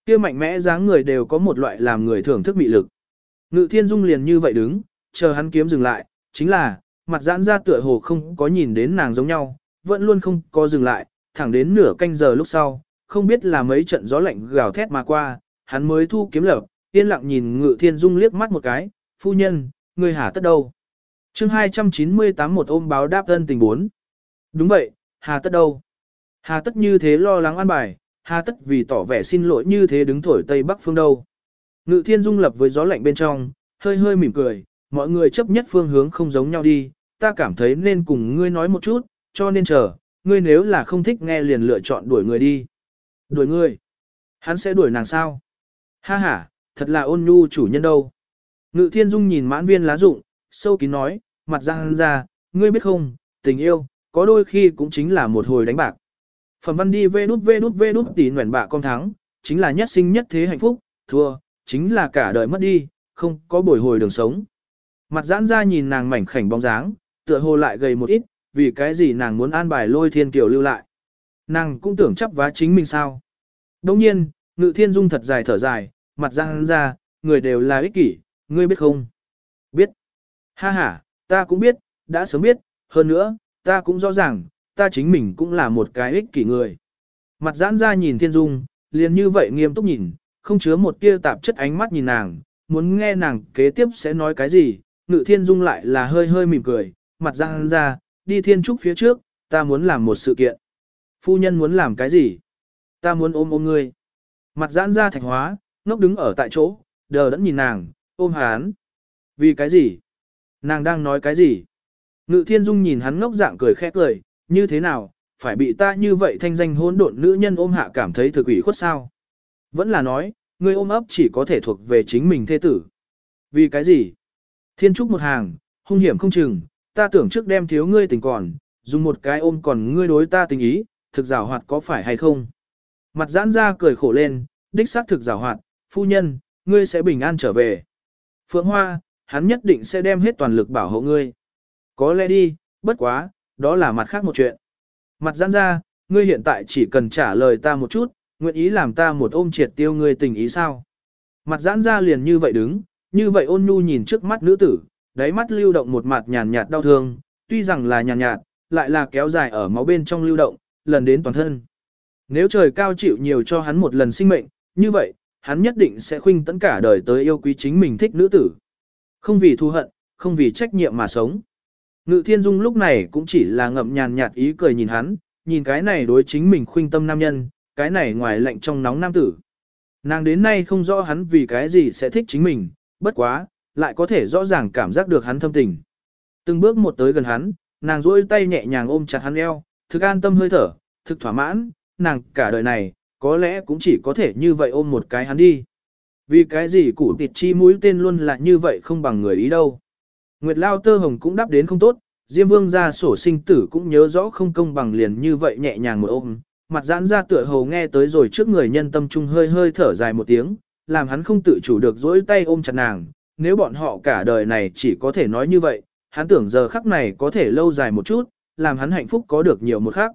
Kia mạnh mẽ dáng người đều có một loại làm người thưởng thức mị lực. Ngự thiên dung liền như vậy đứng, chờ hắn kiếm dừng lại, chính là, mặt giãn ra tựa hồ không có nhìn đến nàng giống nhau, vẫn luôn không có dừng lại, thẳng đến nửa canh giờ lúc sau, không biết là mấy trận gió lạnh gào thét mà qua, hắn mới thu kiếm lập, yên lặng nhìn ngự thiên dung liếc mắt một cái, phu nhân, người hà tất đâu. chương 298 một ôm báo đáp thân tình bốn. Đúng vậy, hà tất đâu. Hà tất như thế lo lắng an bài, hà tất vì tỏ vẻ xin lỗi như thế đứng thổi tây bắc phương đâu. Ngự thiên dung lập với gió lạnh bên trong, hơi hơi mỉm cười, mọi người chấp nhất phương hướng không giống nhau đi, ta cảm thấy nên cùng ngươi nói một chút, cho nên chờ, ngươi nếu là không thích nghe liền lựa chọn đuổi người đi. Đuổi ngươi? Hắn sẽ đuổi nàng sao? Ha ha, thật là ôn nhu chủ nhân đâu. Ngự thiên dung nhìn mãn viên lá rụng, sâu kín nói, mặt răng ra, ngươi biết không, tình yêu, có đôi khi cũng chính là một hồi đánh bạc. Phẩm văn đi vê đút vê đút vê đút tỉ nguyện bạ con thắng, chính là nhất sinh nhất thế hạnh phúc, thua, chính là cả đời mất đi, không có bồi hồi đường sống. Mặt giãn ra nhìn nàng mảnh khảnh bóng dáng, tựa hồ lại gầy một ít, vì cái gì nàng muốn an bài lôi thiên kiều lưu lại. Nàng cũng tưởng chấp vá chính mình sao. Đồng nhiên, ngự thiên dung thật dài thở dài, mặt giãn ra, người đều là ích kỷ, ngươi biết không? Biết. Ha ha, ta cũng biết, đã sớm biết, hơn nữa, ta cũng rõ ràng, ta chính mình cũng là một cái ích kỷ người. Mặt giãn ra nhìn thiên dung, liền như vậy nghiêm túc nhìn, không chứa một tia tạp chất ánh mắt nhìn nàng, muốn nghe nàng kế tiếp sẽ nói cái gì, ngự thiên dung lại là hơi hơi mỉm cười, mặt giãn ra, đi thiên trúc phía trước, ta muốn làm một sự kiện. Phu nhân muốn làm cái gì? Ta muốn ôm ôm ngươi. Mặt giãn ra thạch hóa, ngốc đứng ở tại chỗ, đờ đẫn nhìn nàng, ôm hán. Vì cái gì? Nàng đang nói cái gì? Ngự thiên dung nhìn hắn ngốc dạng cười khẽ cười, như thế nào, phải bị ta như vậy thanh danh hỗn độn nữ nhân ôm hạ cảm thấy thực ủy khuất sao? Vẫn là nói, ngươi ôm ấp chỉ có thể thuộc về chính mình thê tử. Vì cái gì? Thiên trúc một hàng, hung hiểm không chừng, ta tưởng trước đem thiếu ngươi tình còn, dùng một cái ôm còn ngươi đối ta tình ý, thực rào hoạt có phải hay không? Mặt giãn ra cười khổ lên, đích xác thực rào hoạt, phu nhân, ngươi sẽ bình an trở về. Phượng Hoa, hắn nhất định sẽ đem hết toàn lực bảo hộ ngươi. Có lẽ đi, bất quá, đó là mặt khác một chuyện. Mặt giãn ra, ngươi hiện tại chỉ cần trả lời ta một chút, nguyện ý làm ta một ôm triệt tiêu ngươi tình ý sao. Mặt giãn ra liền như vậy đứng, như vậy ôn nhu nhìn trước mắt nữ tử, đáy mắt lưu động một mặt nhàn nhạt đau thương, tuy rằng là nhàn nhạt, lại là kéo dài ở máu bên trong lưu động, lần đến toàn thân. Nếu trời cao chịu nhiều cho hắn một lần sinh mệnh, như vậy, hắn nhất định sẽ khuynh tấn cả đời tới yêu quý chính mình thích nữ tử. Không vì thù hận, không vì trách nhiệm mà sống. Ngự thiên dung lúc này cũng chỉ là ngậm nhàn nhạt ý cười nhìn hắn, nhìn cái này đối chính mình khuynh tâm nam nhân, cái này ngoài lạnh trong nóng nam tử. Nàng đến nay không rõ hắn vì cái gì sẽ thích chính mình, bất quá, lại có thể rõ ràng cảm giác được hắn thâm tình. Từng bước một tới gần hắn, nàng duỗi tay nhẹ nhàng ôm chặt hắn eo, thực an tâm hơi thở, thực thỏa mãn, nàng cả đời này, có lẽ cũng chỉ có thể như vậy ôm một cái hắn đi. Vì cái gì củ tịt chi mũi tên luôn là như vậy không bằng người ý đâu. Nguyệt Lao Tơ Hồng cũng đáp đến không tốt, Diêm Vương ra sổ sinh tử cũng nhớ rõ không công bằng liền như vậy nhẹ nhàng một ôm, mặt giãn ra tựa hồ nghe tới rồi trước người nhân tâm trung hơi hơi thở dài một tiếng, làm hắn không tự chủ được dỗi tay ôm chặt nàng, nếu bọn họ cả đời này chỉ có thể nói như vậy, hắn tưởng giờ khắc này có thể lâu dài một chút, làm hắn hạnh phúc có được nhiều một khắc.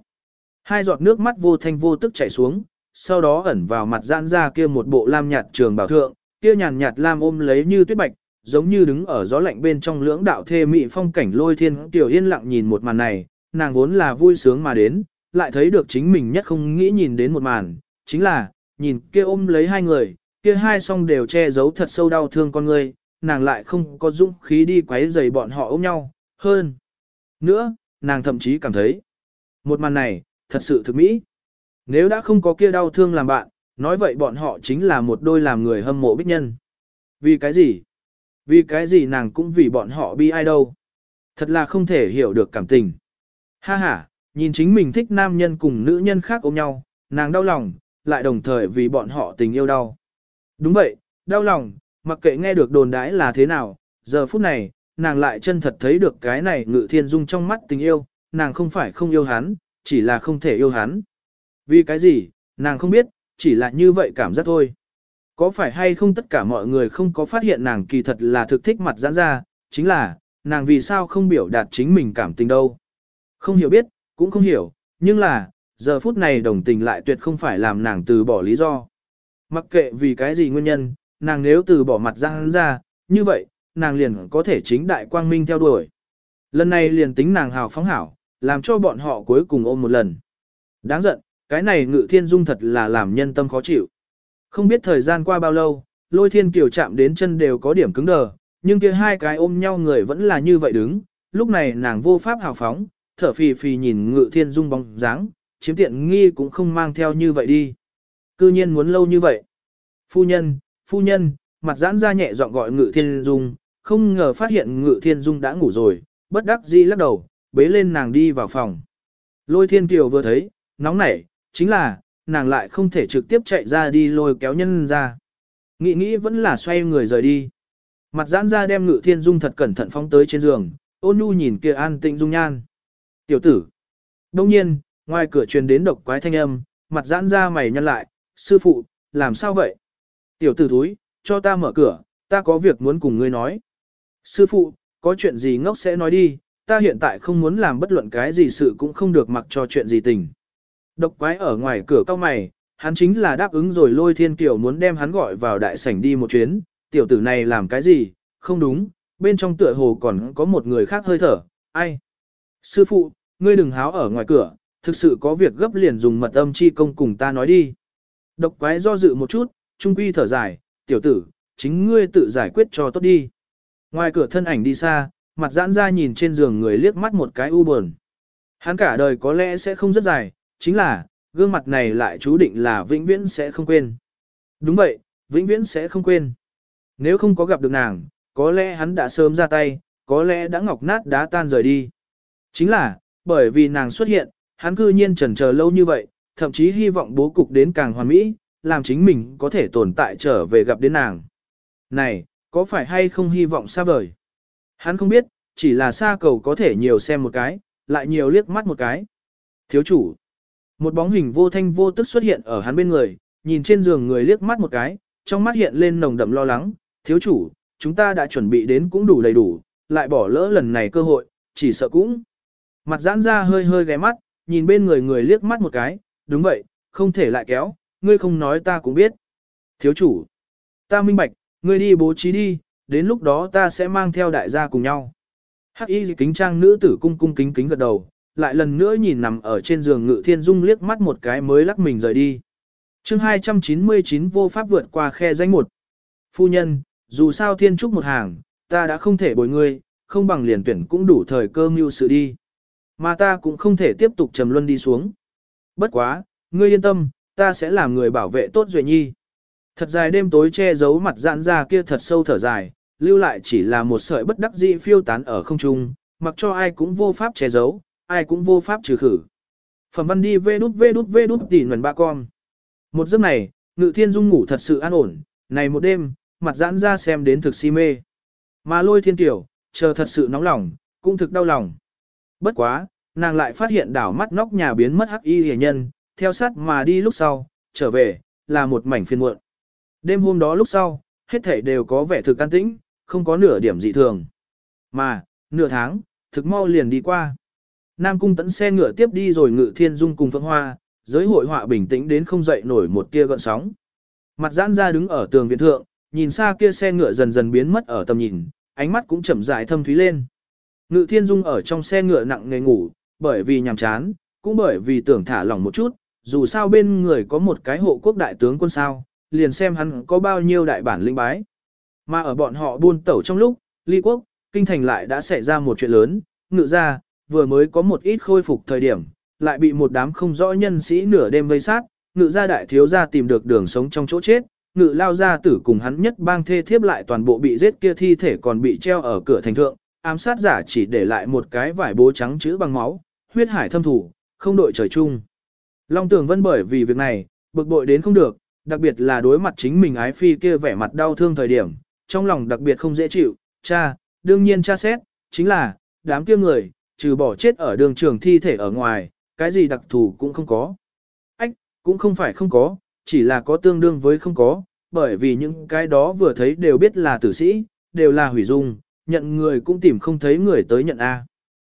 Hai giọt nước mắt vô thanh vô tức chảy xuống, sau đó ẩn vào mặt giãn ra kia một bộ lam nhạt trường bảo thượng, kia nhàn nhạt lam ôm lấy như tuyết bạch, giống như đứng ở gió lạnh bên trong lưỡng đạo thê mị phong cảnh lôi thiên tiểu yên lặng nhìn một màn này, nàng vốn là vui sướng mà đến, lại thấy được chính mình nhất không nghĩ nhìn đến một màn, chính là, nhìn kia ôm lấy hai người, kia hai song đều che giấu thật sâu đau thương con người, nàng lại không có dũng khí đi quấy rầy bọn họ ôm nhau, hơn. Nữa, nàng thậm chí cảm thấy, một màn này, thật sự thực mỹ. Nếu đã không có kia đau thương làm bạn, nói vậy bọn họ chính là một đôi làm người hâm mộ bích nhân. Vì cái gì? Vì cái gì nàng cũng vì bọn họ bi ai đâu. Thật là không thể hiểu được cảm tình. Ha ha, nhìn chính mình thích nam nhân cùng nữ nhân khác ôm nhau, nàng đau lòng, lại đồng thời vì bọn họ tình yêu đau. Đúng vậy, đau lòng, mặc kệ nghe được đồn đãi là thế nào, giờ phút này, nàng lại chân thật thấy được cái này ngự thiên dung trong mắt tình yêu, nàng không phải không yêu hắn, chỉ là không thể yêu hắn. Vì cái gì, nàng không biết, chỉ là như vậy cảm giác thôi. Có phải hay không tất cả mọi người không có phát hiện nàng kỳ thật là thực thích mặt giãn ra, chính là, nàng vì sao không biểu đạt chính mình cảm tình đâu. Không hiểu biết, cũng không hiểu, nhưng là, giờ phút này đồng tình lại tuyệt không phải làm nàng từ bỏ lý do. Mặc kệ vì cái gì nguyên nhân, nàng nếu từ bỏ mặt giãn ra, như vậy, nàng liền có thể chính đại quang minh theo đuổi. Lần này liền tính nàng hào phóng hảo, làm cho bọn họ cuối cùng ôm một lần. Đáng giận, cái này ngự thiên dung thật là làm nhân tâm khó chịu. Không biết thời gian qua bao lâu, lôi thiên kiều chạm đến chân đều có điểm cứng đờ, nhưng kia hai cái ôm nhau người vẫn là như vậy đứng, lúc này nàng vô pháp hào phóng, thở phì phì nhìn ngự thiên dung bóng dáng, chiếm tiện nghi cũng không mang theo như vậy đi. Cư nhiên muốn lâu như vậy. Phu nhân, phu nhân, mặt giãn ra nhẹ giọng gọi ngự thiên dung, không ngờ phát hiện ngự thiên dung đã ngủ rồi, bất đắc dĩ lắc đầu, bế lên nàng đi vào phòng. Lôi thiên kiều vừa thấy, nóng nảy, chính là, nàng lại không thể trực tiếp chạy ra đi lôi kéo nhân ra. Nghĩ nghĩ vẫn là xoay người rời đi. Mặt giãn ra đem ngự thiên dung thật cẩn thận phóng tới trên giường, ôn nhu nhìn kia an tĩnh dung nhan. Tiểu tử. Đông nhiên, ngoài cửa truyền đến độc quái thanh âm, mặt giãn ra mày nhăn lại, sư phụ, làm sao vậy? Tiểu tử thúi, cho ta mở cửa, ta có việc muốn cùng ngươi nói. Sư phụ, có chuyện gì ngốc sẽ nói đi, ta hiện tại không muốn làm bất luận cái gì sự cũng không được mặc cho chuyện gì tình. Độc quái ở ngoài cửa cao mày, hắn chính là đáp ứng rồi lôi thiên kiều muốn đem hắn gọi vào đại sảnh đi một chuyến, tiểu tử này làm cái gì, không đúng, bên trong tựa hồ còn có một người khác hơi thở, ai? Sư phụ, ngươi đừng háo ở ngoài cửa, thực sự có việc gấp liền dùng mật âm chi công cùng ta nói đi. Độc quái do dự một chút, trung quy thở dài, tiểu tử, chính ngươi tự giải quyết cho tốt đi. Ngoài cửa thân ảnh đi xa, mặt giãn ra nhìn trên giường người liếc mắt một cái u buồn. Hắn cả đời có lẽ sẽ không rất dài, chính là, gương mặt này lại chú định là vĩnh viễn sẽ không quên. Đúng vậy, vĩnh viễn sẽ không quên. Nếu không có gặp được nàng, có lẽ hắn đã sớm ra tay, có lẽ đã ngọc nát đá tan rời đi. Chính là, bởi vì nàng xuất hiện, hắn cư nhiên chần chờ lâu như vậy, thậm chí hy vọng bố cục đến càng hoàn mỹ, làm chính mình có thể tồn tại trở về gặp đến nàng. Này, có phải hay không hy vọng xa vời? Hắn không biết, chỉ là xa cầu có thể nhiều xem một cái, lại nhiều liếc mắt một cái. Thiếu chủ. Một bóng hình vô thanh vô tức xuất hiện ở hắn bên người, nhìn trên giường người liếc mắt một cái, trong mắt hiện lên nồng đậm lo lắng. Thiếu chủ, chúng ta đã chuẩn bị đến cũng đủ đầy đủ, lại bỏ lỡ lần này cơ hội, chỉ sợ cũng. Mặt giãn ra hơi hơi ghé mắt, nhìn bên người người liếc mắt một cái, đúng vậy, không thể lại kéo, ngươi không nói ta cũng biết. Thiếu chủ, ta minh bạch, ngươi đi bố trí đi, đến lúc đó ta sẽ mang theo đại gia cùng nhau. Hắc y kính trang nữ tử cung cung kính kính gật đầu, lại lần nữa nhìn nằm ở trên giường ngự thiên dung liếc mắt một cái mới lắc mình rời đi. chương 299 vô pháp vượt qua khe danh một. Phu nhân, dù sao thiên trúc một hàng, ta đã không thể bồi ngươi, không bằng liền tuyển cũng đủ thời cơ mưu sự đi. Mà ta cũng không thể tiếp tục trầm luân đi xuống. Bất quá, ngươi yên tâm, ta sẽ làm người bảo vệ tốt Duệ Nhi. Thật dài đêm tối che giấu mặt giãn ra kia thật sâu thở dài, lưu lại chỉ là một sợi bất đắc dĩ phiêu tán ở không trung, mặc cho ai cũng vô pháp che giấu, ai cũng vô pháp trừ khử. Phẩm văn đi vê đút vê đút vê đút tỉ nguồn ba con. Một giấc này, ngự thiên dung ngủ thật sự an ổn, này một đêm, mặt giãn ra xem đến thực si mê. Mà lôi thiên tiểu, chờ thật sự nóng lòng, cũng thực đau lòng. Bất quá, nàng lại phát hiện đảo mắt nóc nhà biến mất hắc y hề nhân, theo sát mà đi lúc sau, trở về, là một mảnh phiên muộn. Đêm hôm đó lúc sau, hết thảy đều có vẻ thực an tĩnh, không có nửa điểm dị thường. Mà, nửa tháng, thực mau liền đi qua. Nam cung Tấn xe ngựa tiếp đi rồi ngự thiên dung cùng phượng hoa, giới hội họa bình tĩnh đến không dậy nổi một tia gợn sóng. Mặt giãn ra đứng ở tường viện thượng, nhìn xa kia xe ngựa dần dần biến mất ở tầm nhìn, ánh mắt cũng chậm rãi thâm thúy lên. Ngự thiên dung ở trong xe ngựa nặng nề ngủ, bởi vì nhàm chán, cũng bởi vì tưởng thả lỏng một chút, dù sao bên người có một cái hộ quốc đại tướng quân sao, liền xem hắn có bao nhiêu đại bản linh bái. Mà ở bọn họ buôn tẩu trong lúc, ly quốc, kinh thành lại đã xảy ra một chuyện lớn, ngự ra, vừa mới có một ít khôi phục thời điểm, lại bị một đám không rõ nhân sĩ nửa đêm vây sát, ngự gia đại thiếu gia tìm được đường sống trong chỗ chết, ngự lao gia tử cùng hắn nhất bang thê thiếp lại toàn bộ bị giết kia thi thể còn bị treo ở cửa thành thượng, ám sát giả chỉ để lại một cái vải bố trắng chữ bằng máu, huyết hải thâm thủ, không đội trời chung. Long tưởng Vân bởi vì việc này, bực bội đến không được, đặc biệt là đối mặt chính mình ái phi kia vẻ mặt đau thương thời điểm, trong lòng đặc biệt không dễ chịu, cha, đương nhiên cha xét, chính là, đám kia người, trừ bỏ chết ở đường trường thi thể ở ngoài, cái gì đặc thù cũng không có. Ách, cũng không phải không có, chỉ là có tương đương với không có, bởi vì những cái đó vừa thấy đều biết là tử sĩ, đều là hủy dung, nhận người cũng tìm không thấy người tới nhận A.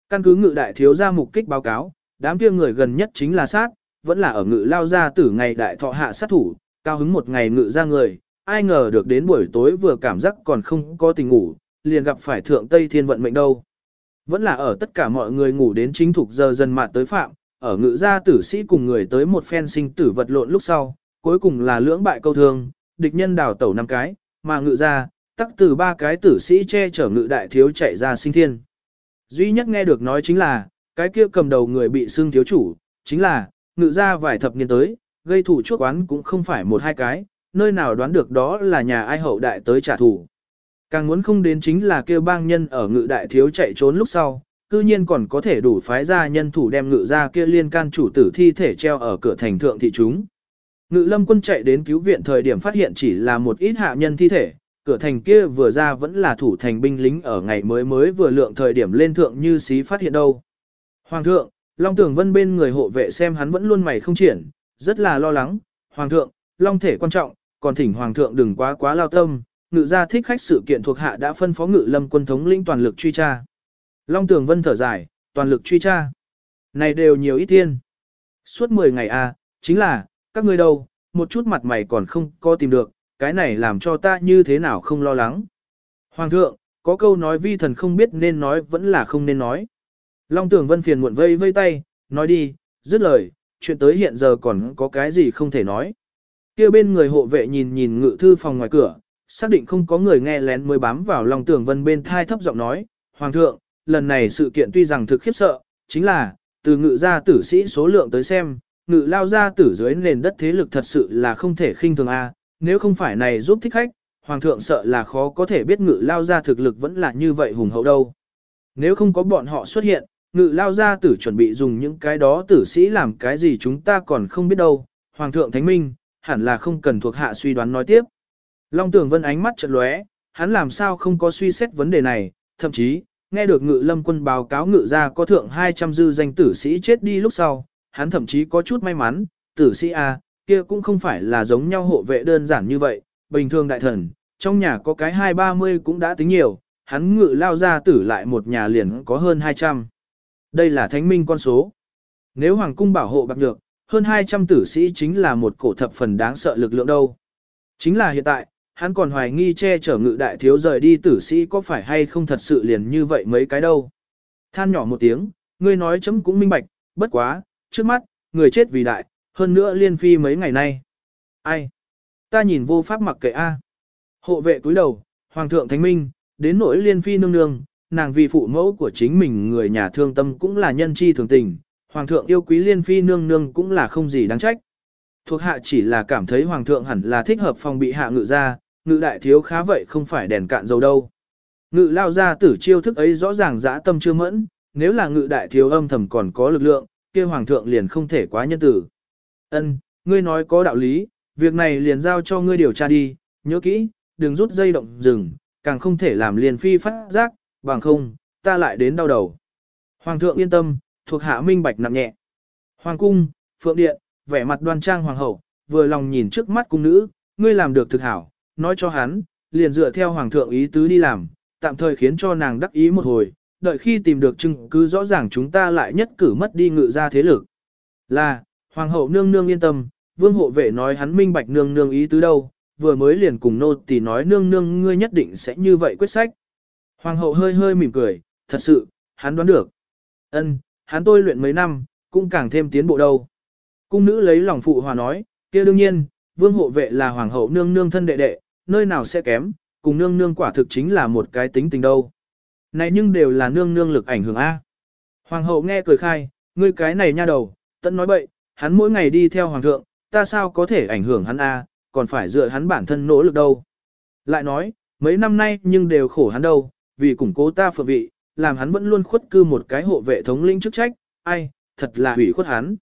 Căn cứ ngự đại thiếu gia mục kích báo cáo, đám kia người gần nhất chính là sát, vẫn là ở ngự lao ra tử ngày đại thọ hạ sát thủ, cao hứng một ngày ngự ra người, ai ngờ được đến buổi tối vừa cảm giác còn không có tình ngủ, liền gặp phải thượng Tây Thiên vận mệnh đâu. Vẫn là ở tất cả mọi người ngủ đến chính thục giờ dần mạt tới phạm, ở ngự gia tử sĩ cùng người tới một phen sinh tử vật lộn lúc sau, cuối cùng là lưỡng bại câu thương, địch nhân đào tẩu năm cái, mà ngự gia, tắc từ ba cái tử sĩ che chở ngự đại thiếu chạy ra sinh thiên. Duy nhất nghe được nói chính là, cái kia cầm đầu người bị xưng thiếu chủ, chính là, ngự gia vài thập niên tới, gây thủ chuốc oán cũng không phải một hai cái, nơi nào đoán được đó là nhà ai hậu đại tới trả thù. Càng muốn không đến chính là kêu bang nhân ở ngự đại thiếu chạy trốn lúc sau, cư nhiên còn có thể đủ phái ra nhân thủ đem ngự ra kia liên can chủ tử thi thể treo ở cửa thành thượng thị chúng. Ngự lâm quân chạy đến cứu viện thời điểm phát hiện chỉ là một ít hạ nhân thi thể, cửa thành kia vừa ra vẫn là thủ thành binh lính ở ngày mới mới vừa lượng thời điểm lên thượng như xí phát hiện đâu. Hoàng thượng, Long Tưởng Vân bên người hộ vệ xem hắn vẫn luôn mày không triển, rất là lo lắng. Hoàng thượng, Long thể quan trọng, còn thỉnh Hoàng thượng đừng quá quá lao tâm, ngự gia thích khách sự kiện thuộc hạ đã phân phó ngự lâm quân thống lĩnh toàn lực truy tra. Long Tường Vân thở dài, toàn lực truy tra. Này đều nhiều ít thiên. Suốt 10 ngày à, chính là, các ngươi đâu, một chút mặt mày còn không có tìm được, cái này làm cho ta như thế nào không lo lắng. Hoàng thượng, có câu nói vi thần không biết nên nói vẫn là không nên nói. Long Tường Vân phiền muộn vây vây tay, nói đi, dứt lời, chuyện tới hiện giờ còn có cái gì không thể nói. kia bên người hộ vệ nhìn nhìn ngự thư phòng ngoài cửa, xác định không có người nghe lén mới bám vào lòng tưởng Vân bên thai thấp giọng nói, Hoàng thượng, lần này sự kiện tuy rằng thực khiếp sợ, chính là, từ ngự gia tử sĩ số lượng tới xem, ngự lao gia tử dưới nền đất thế lực thật sự là không thể khinh thường a. nếu không phải này giúp thích khách, hoàng thượng sợ là khó có thể biết ngự lao gia thực lực vẫn là như vậy hùng hậu đâu. Nếu không có bọn họ xuất hiện, ngự lao gia tử chuẩn bị dùng những cái đó tử sĩ làm cái gì chúng ta còn không biết đâu, hoàng thượng thánh minh, hẳn là không cần thuộc hạ suy đoán nói tiếp. Long Tường Vân ánh mắt chợt lóe, hắn làm sao không có suy xét vấn đề này, thậm chí, nghe được ngự lâm quân báo cáo ngự ra có thượng 200 dư danh tử sĩ chết đi lúc sau, hắn thậm chí có chút may mắn, tử sĩ A, kia cũng không phải là giống nhau hộ vệ đơn giản như vậy, bình thường đại thần, trong nhà có cái hai ba mươi cũng đã tính nhiều, hắn ngự lao ra tử lại một nhà liền có hơn 200. Đây là thánh minh con số. Nếu hoàng cung bảo hộ bạc nhược, hơn 200 tử sĩ chính là một cổ thập phần đáng sợ lực lượng đâu. Chính là hiện tại, hắn còn hoài nghi che chở ngự đại thiếu rời đi tử sĩ có phải hay không thật sự liền như vậy mấy cái đâu. Than nhỏ một tiếng, ngươi nói chấm cũng minh bạch, bất quá, trước mắt, người chết vì đại, hơn nữa liên phi mấy ngày nay. Ai? Ta nhìn vô pháp mặc kệ A. Hộ vệ cúi đầu, Hoàng thượng Thánh Minh, đến nỗi liên phi nương nương, nàng vì phụ mẫu của chính mình người nhà thương tâm cũng là nhân chi thường tình, Hoàng thượng yêu quý liên phi nương nương cũng là không gì đáng trách. Thuộc hạ chỉ là cảm thấy Hoàng thượng hẳn là thích hợp phòng bị hạ ngự ra, ngự đại thiếu khá vậy không phải đèn cạn dầu đâu. Ngự lao ra tử chiêu thức ấy rõ ràng dã tâm chưa mẫn, nếu là ngự đại thiếu âm thầm còn có lực lượng, kia hoàng thượng liền không thể quá nhân tử. Ân, ngươi nói có đạo lý, việc này liền giao cho ngươi điều tra đi, nhớ kỹ, đừng rút dây động rừng, càng không thể làm liền phi phát giác, bằng không, ta lại đến đau đầu. Hoàng thượng yên tâm, thuộc hạ minh bạch nặng nhẹ. Hoàng cung, phượng điện, vẻ mặt đoan trang hoàng hậu, vừa lòng nhìn trước mắt cung nữ, ngươi làm được thực hảo, nói cho hắn, liền dựa theo hoàng thượng ý tứ đi làm, tạm thời khiến cho nàng đắc ý một hồi, đợi khi tìm được chứng cứ rõ ràng chúng ta lại nhất cử mất đi ngự ra thế lực. Là, hoàng hậu nương nương yên tâm, vương hộ vệ nói hắn minh bạch nương nương ý tứ đâu, vừa mới liền cùng nô tỳ nói nương nương ngươi nhất định sẽ như vậy quyết sách. Hoàng hậu hơi hơi mỉm cười, thật sự, hắn đoán được. Ân, hắn tôi luyện mấy năm, cũng càng thêm tiến bộ đâu. Cung nữ lấy lòng phụ hòa nói, kia đương nhiên, vương hộ vệ là hoàng hậu nương nương thân đệ đệ, nơi nào sẽ kém, cùng nương nương quả thực chính là một cái tính tình đâu. Này nhưng đều là nương nương lực ảnh hưởng A. Hoàng hậu nghe cười khai, ngươi cái này nha đầu, tận nói bậy, hắn mỗi ngày đi theo hoàng thượng, ta sao có thể ảnh hưởng hắn A, còn phải dựa hắn bản thân nỗ lực đâu. Lại nói, mấy năm nay nhưng đều khổ hắn đâu, vì củng cố ta phượng vị, làm hắn vẫn luôn khuất cư một cái hộ vệ thống lĩnh chức trách, ai, thật là hủy khuất hắn.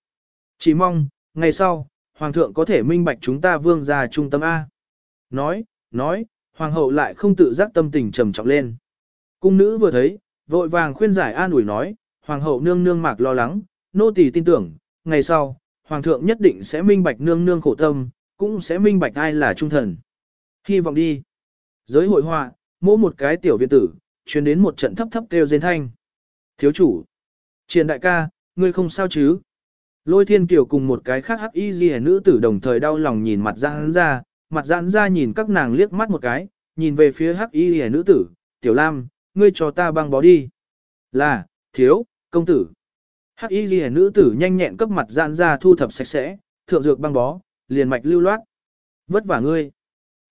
Chỉ mong, ngày sau, Hoàng thượng có thể minh bạch chúng ta vương gia trung tâm A. Nói, nói, Hoàng hậu lại không tự giác tâm tình trầm trọng lên. Cung nữ vừa thấy, vội vàng khuyên giải an ủi nói, Hoàng hậu nương nương mạc lo lắng, nô tỳ tin tưởng, ngày sau, Hoàng thượng nhất định sẽ minh bạch nương nương khổ tâm, cũng sẽ minh bạch ai là trung thần. Hy vọng đi. Giới hội họa, mỗi một cái tiểu viện tử, truyền đến một trận thấp thấp kêu rên thanh. Thiếu chủ. Triền đại ca, ngươi không sao chứ? Lôi thiên kiều cùng một cái khác hắc y ghi nữ tử đồng thời đau lòng nhìn mặt ra hắn ra, mặt giãn ra nhìn các nàng liếc mắt một cái, nhìn về phía hắc y ghi nữ tử, tiểu lam, ngươi cho ta băng bó đi. Là, thiếu, công tử. Hắc y ghi nữ tử nhanh nhẹn cấp mặt giãn ra thu thập sạch sẽ, thượng dược băng bó, liền mạch lưu loát. Vất vả ngươi.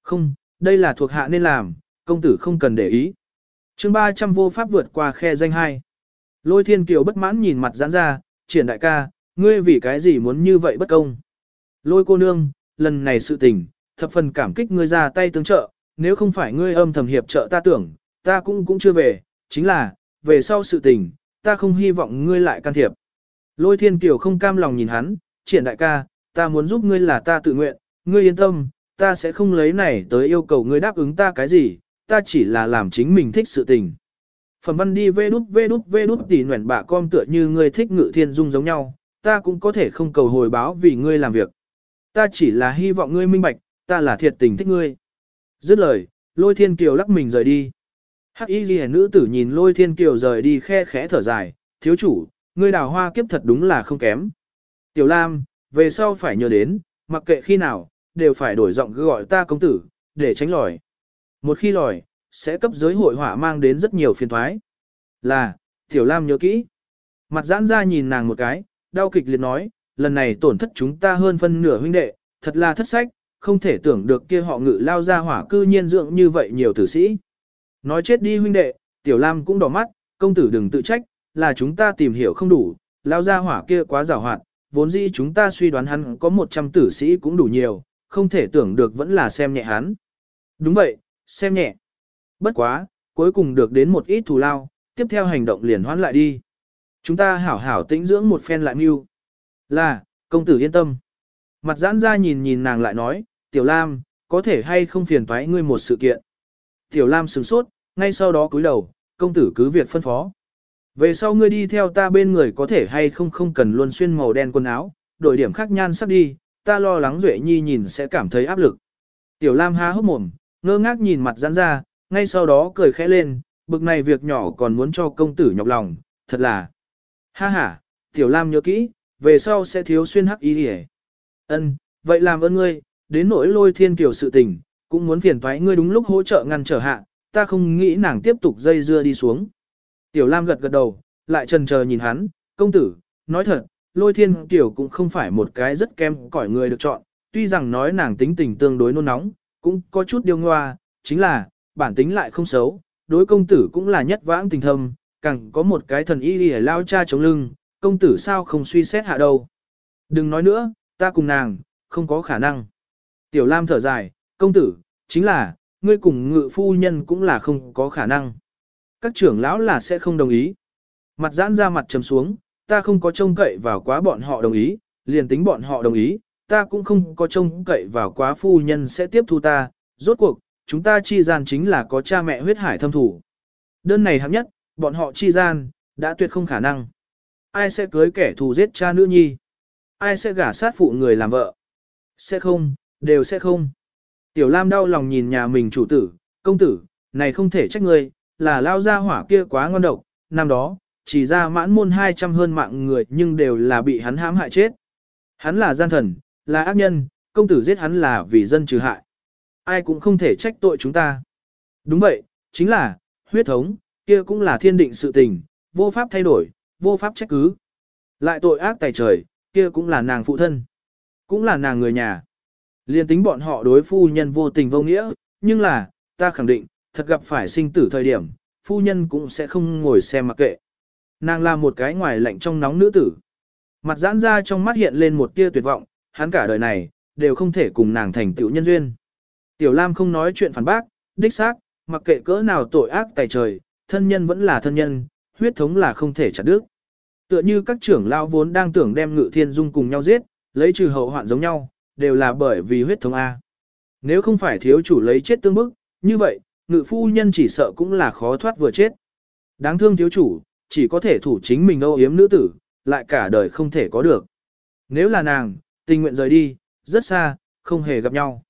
Không, đây là thuộc hạ nên làm, công tử không cần để ý. chương 300 vô pháp vượt qua khe danh hai. Lôi thiên kiều bất mãn nhìn mặt giãn ra, triển đại ca, ngươi vì cái gì muốn như vậy bất công. Lôi cô nương, lần này sự tình, thập phần cảm kích ngươi ra tay tương trợ, nếu không phải ngươi âm thầm hiệp trợ ta tưởng, ta cũng cũng chưa về, chính là, về sau sự tình, ta không hy vọng ngươi lại can thiệp. Lôi thiên kiều không cam lòng nhìn hắn, triển đại ca, ta muốn giúp ngươi là ta tự nguyện, ngươi yên tâm, ta sẽ không lấy này tới yêu cầu ngươi đáp ứng ta cái gì, ta chỉ là làm chính mình thích sự tình. Phần văn đi vê đút vê đút vê đút tỉ nguyện bạ com tựa như ngươi thích ngự thiên dung giống nhau, ta cũng có thể không cầu hồi báo vì ngươi làm việc. Ta chỉ là hy vọng ngươi minh bạch, ta là thiệt tình thích ngươi. Dứt lời, lôi thiên kiều lắc mình rời đi. Hắc y ghi nữ tử nhìn lôi thiên kiều rời đi khe khẽ thở dài, thiếu chủ, ngươi đào hoa kiếp thật đúng là không kém. Tiểu Lam, về sau phải nhớ đến, mặc kệ khi nào, đều phải đổi giọng gọi ta công tử, để tránh lòi. Một khi lòi, sẽ cấp giới hội họa mang đến rất nhiều phiền thoái. Là, Tiểu Lam nhớ kỹ. Mặt giãn ra nhìn nàng một cái, đau kịch liệt nói, lần này tổn thất chúng ta hơn phân nửa huynh đệ, thật là thất sách, không thể tưởng được kia họ ngự lao ra hỏa cư nhiên dưỡng như vậy nhiều tử sĩ. Nói chết đi huynh đệ, Tiểu Lam cũng đỏ mắt, công tử đừng tự trách, là chúng ta tìm hiểu không đủ, lao ra hỏa kia quá rào hoạt, vốn dĩ chúng ta suy đoán hắn có 100 tử sĩ cũng đủ nhiều, không thể tưởng được vẫn là xem nhẹ hắn. Đúng vậy, xem nhẹ. Bất quá, cuối cùng được đến một ít thù lao, tiếp theo hành động liền hoán lại đi. Chúng ta hảo hảo tĩnh dưỡng một phen lại mưu. Là, công tử yên tâm. Mặt giãn ra nhìn nhìn nàng lại nói, Tiểu Lam, có thể hay không phiền toái ngươi một sự kiện. Tiểu Lam sửng sốt, ngay sau đó cúi đầu, công tử cứ việc phân phó. Về sau ngươi đi theo ta bên người có thể hay không không cần luôn xuyên màu đen quần áo, đổi điểm khác nhan sắc đi, ta lo lắng Duệ Nhi nhìn sẽ cảm thấy áp lực. Tiểu Lam há hốc mồm, ngơ ngác nhìn mặt giãn ra, ngay sau đó cười khẽ lên, bực này việc nhỏ còn muốn cho công tử nhọc lòng, thật là. Ha ha, Tiểu Lam nhớ kỹ, về sau sẽ thiếu xuyên hắc ý hề. Ân, vậy làm ơn ngươi, đến nỗi lôi thiên kiểu sự tình, cũng muốn phiền thoái ngươi đúng lúc hỗ trợ ngăn trở hạ, ta không nghĩ nàng tiếp tục dây dưa đi xuống. Tiểu Lam gật gật đầu, lại trần chờ nhìn hắn, công tử, nói thật, lôi thiên tiểu cũng không phải một cái rất kém cỏi người được chọn, tuy rằng nói nàng tính tình tương đối nôn nóng, cũng có chút điêu ngoa, chính là, bản tính lại không xấu, đối công tử cũng là nhất vãng tình thâm, càng có một cái thần y lìa lao cha chống lưng, công tử sao không suy xét hạ đâu. Đừng nói nữa, ta cùng nàng, không có khả năng. Tiểu Lam thở dài, công tử, chính là, ngươi cùng ngự phu nhân cũng là không có khả năng. Các trưởng lão là sẽ không đồng ý. Mặt giãn ra mặt trầm xuống, ta không có trông cậy vào quá bọn họ đồng ý, liền tính bọn họ đồng ý, ta cũng không có trông cậy vào quá phu nhân sẽ tiếp thu ta, rốt cuộc, chúng ta chi gian chính là có cha mẹ huyết hải thâm thủ. Đơn này hạng nhất, bọn họ chi gian, đã tuyệt không khả năng. Ai sẽ cưới kẻ thù giết cha nữ nhi? Ai sẽ gả sát phụ người làm vợ? Sẽ không, đều sẽ không. Tiểu Lam đau lòng nhìn nhà mình chủ tử, công tử, này không thể trách người, là lao ra hỏa kia quá ngon độc, năm đó, chỉ ra mãn môn 200 hơn mạng người nhưng đều là bị hắn hãm hại chết. Hắn là gian thần, là ác nhân, công tử giết hắn là vì dân trừ hại. Ai cũng không thể trách tội chúng ta. Đúng vậy, chính là, huyết thống, kia cũng là thiên định sự tình, vô pháp thay đổi, vô pháp trách cứ. Lại tội ác tài trời, kia cũng là nàng phụ thân, cũng là nàng người nhà. Liên tính bọn họ đối phu nhân vô tình vô nghĩa, nhưng là, ta khẳng định, thật gặp phải sinh tử thời điểm, phu nhân cũng sẽ không ngồi xem mặc kệ. Nàng là một cái ngoài lạnh trong nóng nữ tử. Mặt giãn ra trong mắt hiện lên một tia tuyệt vọng, hắn cả đời này, đều không thể cùng nàng thành tựu nhân duyên. Tiểu Lam không nói chuyện phản bác, đích xác, mặc kệ cỡ nào tội ác tài trời, thân nhân vẫn là thân nhân, huyết thống là không thể chặt đứt. Tựa như các trưởng lao vốn đang tưởng đem Ngự Thiên Dung cùng nhau giết, lấy trừ hậu hoạn giống nhau, đều là bởi vì huyết thống A. Nếu không phải thiếu chủ lấy chết tương bức, như vậy, ngự phu nhân chỉ sợ cũng là khó thoát vừa chết. Đáng thương thiếu chủ, chỉ có thể thủ chính mình âu yếm nữ tử, lại cả đời không thể có được. Nếu là nàng, tình nguyện rời đi, rất xa, không hề gặp nhau.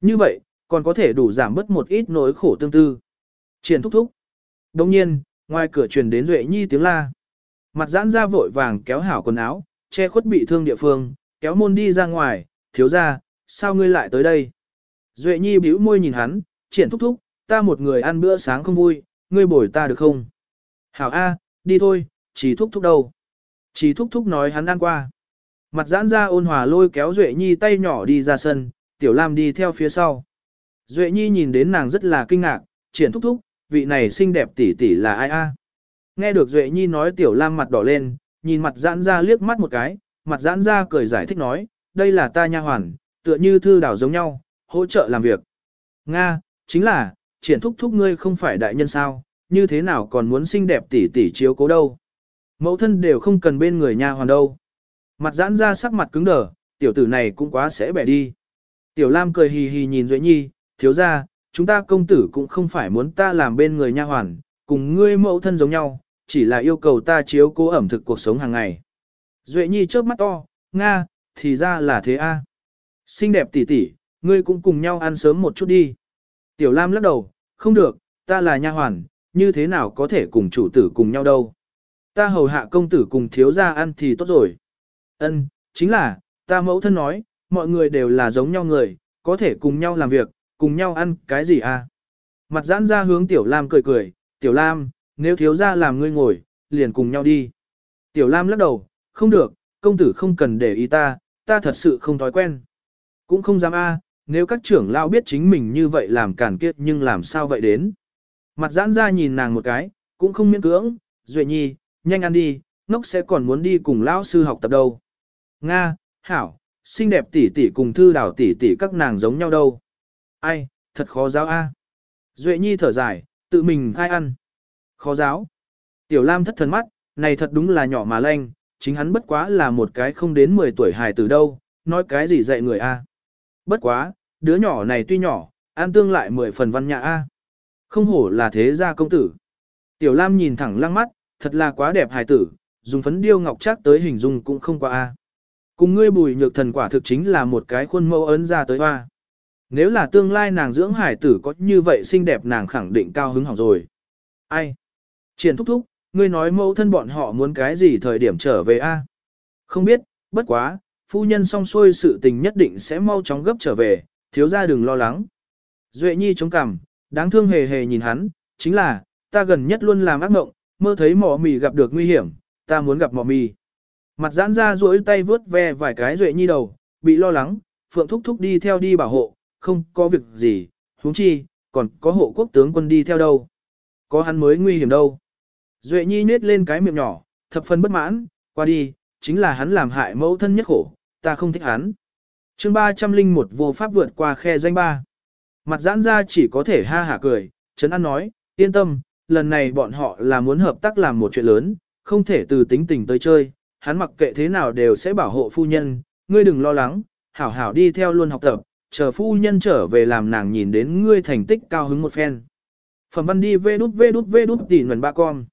Như vậy, còn có thể đủ giảm bớt một ít nỗi khổ tương tư. Triển thúc thúc. Đồng nhiên, ngoài cửa truyền đến Duệ Nhi tiếng la. Mặt giãn ra vội vàng kéo hảo quần áo, che khuất bị thương địa phương, kéo môn đi ra ngoài, thiếu ra, sao ngươi lại tới đây? Duệ Nhi bĩu môi nhìn hắn, triển thúc thúc, ta một người ăn bữa sáng không vui, ngươi bồi ta được không? Hảo A, đi thôi, chỉ thúc thúc đâu? Chỉ thúc thúc nói hắn ăn qua. Mặt giãn ra ôn hòa lôi kéo Duệ Nhi tay nhỏ đi ra sân, Tiểu Lam đi theo phía sau. Duệ Nhi nhìn đến nàng rất là kinh ngạc, triển thúc thúc, vị này xinh đẹp tỷ tỷ là ai a? Nghe được Duệ Nhi nói Tiểu Lam mặt đỏ lên, nhìn mặt giãn ra liếc mắt một cái, mặt giãn ra cười giải thích nói, đây là ta nha hoàn, tựa như thư đảo giống nhau, hỗ trợ làm việc. Nga, chính là, triển thúc thúc ngươi không phải đại nhân sao, như thế nào còn muốn xinh đẹp tỷ tỷ chiếu cố đâu. Mẫu thân đều không cần bên người nha hoàn đâu. Mặt giãn ra sắc mặt cứng đờ, tiểu tử này cũng quá sẽ bẻ đi. Tiểu Lam cười hì hì nhìn Duệ Nhi, thiếu ra, chúng ta công tử cũng không phải muốn ta làm bên người nha hoàn, cùng ngươi mẫu thân giống nhau, chỉ là yêu cầu ta chiếu cố ẩm thực cuộc sống hàng ngày. Duệ Nhi chớp mắt to, Nga, thì ra là thế a. Xinh đẹp tỷ tỷ, ngươi cũng cùng nhau ăn sớm một chút đi. Tiểu Lam lắc đầu, không được, ta là nha hoàn, như thế nào có thể cùng chủ tử cùng nhau đâu. Ta hầu hạ công tử cùng thiếu gia ăn thì tốt rồi. Ân, chính là, ta mẫu thân nói, mọi người đều là giống nhau người, có thể cùng nhau làm việc, cùng nhau ăn cái gì à. Mặt giãn ra hướng Tiểu Lam cười cười, Tiểu Lam, nếu thiếu gia làm ngươi ngồi, liền cùng nhau đi. Tiểu Lam lắc đầu, không được, công tử không cần để ý ta, ta thật sự không thói quen. Cũng không dám a, nếu các trưởng lão biết chính mình như vậy làm cản kiết nhưng làm sao vậy đến. Mặt giãn ra nhìn nàng một cái, cũng không miễn cưỡng, Duệ Nhi, nhanh ăn đi, ngốc sẽ còn muốn đi cùng lão sư học tập đâu. Nga, Hảo, xinh đẹp tỷ tỷ cùng thư đảo tỷ tỷ các nàng giống nhau đâu. Ai, thật khó giáo a. Duệ Nhi thở dài, tự mình khai ăn. Khó giáo. Tiểu Lam thất thần mắt, này thật đúng là nhỏ mà lanh, chính hắn bất quá là một cái không đến 10 tuổi hài từ đâu, nói cái gì dạy người a. Bất quá, đứa nhỏ này tuy nhỏ, an tương lại mười phần văn nhã a. Không hổ là thế gia công tử. Tiểu Lam nhìn thẳng lăng mắt, thật là quá đẹp hài tử, dùng phấn điêu ngọc chắc tới hình dung cũng không qua a. Cùng ngươi bùi nhược thần quả thực chính là một cái khuôn mẫu ấn ra tới hoa. Nếu là tương lai nàng dưỡng hải tử có như vậy xinh đẹp nàng khẳng định cao hứng hỏng rồi. Ai? Triển thúc thúc, ngươi nói mẫu thân bọn họ muốn cái gì thời điểm trở về a? Không biết, bất quá, phu nhân xong xuôi sự tình nhất định sẽ mau chóng gấp trở về, thiếu ra đừng lo lắng. Duệ nhi chống cằm, đáng thương hề hề nhìn hắn, chính là, ta gần nhất luôn làm ác mộng, mơ thấy mỏ mì gặp được nguy hiểm, ta muốn gặp mỏ mì. Mặt giãn ra duỗi tay vướt ve vài cái Duệ nhi đầu, bị lo lắng, phượng thúc thúc đi theo đi bảo hộ, không có việc gì, huống chi, còn có hộ quốc tướng quân đi theo đâu. Có hắn mới nguy hiểm đâu. Duệ nhi nết lên cái miệng nhỏ, thập phần bất mãn, qua đi, chính là hắn làm hại mẫu thân nhất khổ, ta không thích hắn. chương 301 vô pháp vượt qua khe danh ba. Mặt giãn ra chỉ có thể ha hả cười, Trấn An nói, yên tâm, lần này bọn họ là muốn hợp tác làm một chuyện lớn, không thể từ tính tình tới chơi, hắn mặc kệ thế nào đều sẽ bảo hộ phu nhân, ngươi đừng lo lắng, hảo hảo đi theo luôn học tập, chờ phu nhân trở về làm nàng nhìn đến ngươi thành tích cao hứng một phen. Phẩm văn đi vê đút vê đút vê đút tỉ nguồn ba con.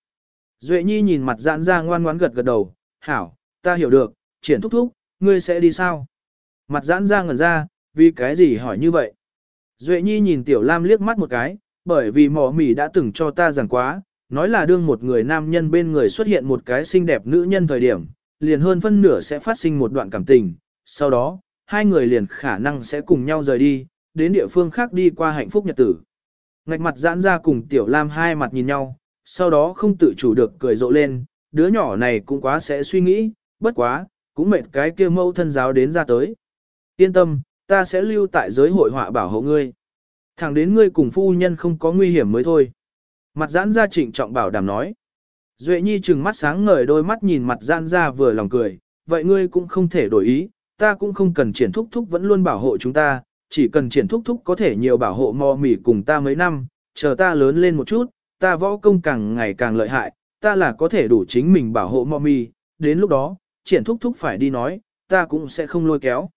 Duệ Nhi nhìn mặt giãn ra ngoan ngoãn gật gật đầu, hảo, ta hiểu được, triển thúc thúc, ngươi sẽ đi sao? Mặt giãn ra ngẩn ra, vì cái gì hỏi như vậy? Duệ Nhi nhìn Tiểu Lam liếc mắt một cái, bởi vì mỏ mỉ đã từng cho ta giảng quá, nói là đương một người nam nhân bên người xuất hiện một cái xinh đẹp nữ nhân thời điểm, liền hơn phân nửa sẽ phát sinh một đoạn cảm tình, sau đó, hai người liền khả năng sẽ cùng nhau rời đi, đến địa phương khác đi qua hạnh phúc nhật tử. Ngạch mặt giãn ra cùng Tiểu Lam hai mặt nhìn nhau, sau đó không tự chủ được cười rộ lên, đứa nhỏ này cũng quá sẽ suy nghĩ, bất quá, cũng mệt cái kia mâu thân giáo đến ra tới. Yên tâm, ta sẽ lưu tại giới hội họa bảo hộ ngươi. Thẳng đến ngươi cùng phu nhân không có nguy hiểm mới thôi. Mặt giãn ra trịnh trọng bảo đảm nói. Duệ nhi trừng mắt sáng ngời đôi mắt nhìn mặt giãn ra vừa lòng cười, vậy ngươi cũng không thể đổi ý, ta cũng không cần triển thúc thúc vẫn luôn bảo hộ chúng ta, chỉ cần triển thúc thúc có thể nhiều bảo hộ mò mỉ cùng ta mấy năm, chờ ta lớn lên một chút, ta võ công càng ngày càng lợi hại, ta là có thể đủ chính mình bảo hộ mommy, đến lúc đó, triển thúc thúc phải đi nói, ta cũng sẽ không lôi kéo.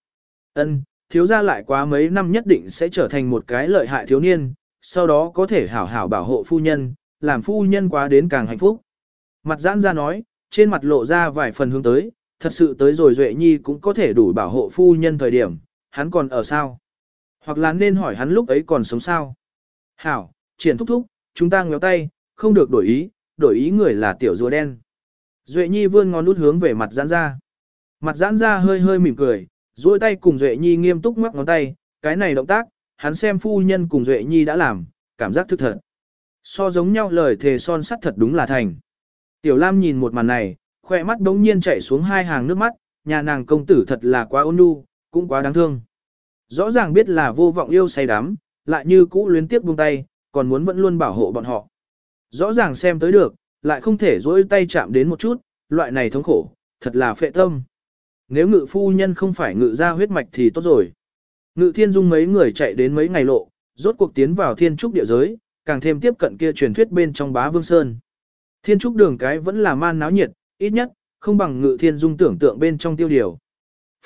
Ân, thiếu gia lại quá mấy năm nhất định sẽ trở thành một cái lợi hại thiếu niên, sau đó có thể hảo hảo bảo hộ phu nhân, làm phu nhân quá đến càng hạnh phúc. Mặt giãn ra nói, trên mặt lộ ra vài phần hướng tới, thật sự tới rồi Duệ Nhi cũng có thể đủ bảo hộ phu nhân thời điểm, hắn còn ở sao? Hoặc là nên hỏi hắn lúc ấy còn sống sao? Hảo, triển thúc thúc, chúng ta ngéo tay, không được đổi ý, đổi ý người là tiểu rùa đen. Duệ Nhi vươn ngón nút hướng về mặt giãn ra. Mặt giãn ra hơi hơi mỉm cười, duỗi tay cùng Duệ Nhi nghiêm túc ngoắc ngón tay, cái này động tác, hắn xem phu nhân cùng Duệ Nhi đã làm, cảm giác thức thật. So giống nhau lời thề son sắt thật đúng là thành. Tiểu Lam nhìn một màn này, khỏe mắt đống nhiên chảy xuống hai hàng nước mắt, nhà nàng công tử thật là quá ôn nhu, cũng quá đáng thương. Rõ ràng biết là vô vọng yêu say đắm, lại như cũ luyến tiếc buông tay, còn muốn vẫn luôn bảo hộ bọn họ. Rõ ràng xem tới được, lại không thể dỗi tay chạm đến một chút, loại này thống khổ, thật là phệ tâm. Nếu ngự phu nhân không phải ngự ra huyết mạch thì tốt rồi. Ngự thiên dung mấy người chạy đến mấy ngày lộ, rốt cuộc tiến vào thiên trúc địa giới, càng thêm tiếp cận kia truyền thuyết bên trong bá vương sơn. Thiên trúc đường cái vẫn là man náo nhiệt, ít nhất, không bằng ngự thiên dung tưởng tượng bên trong tiêu điều.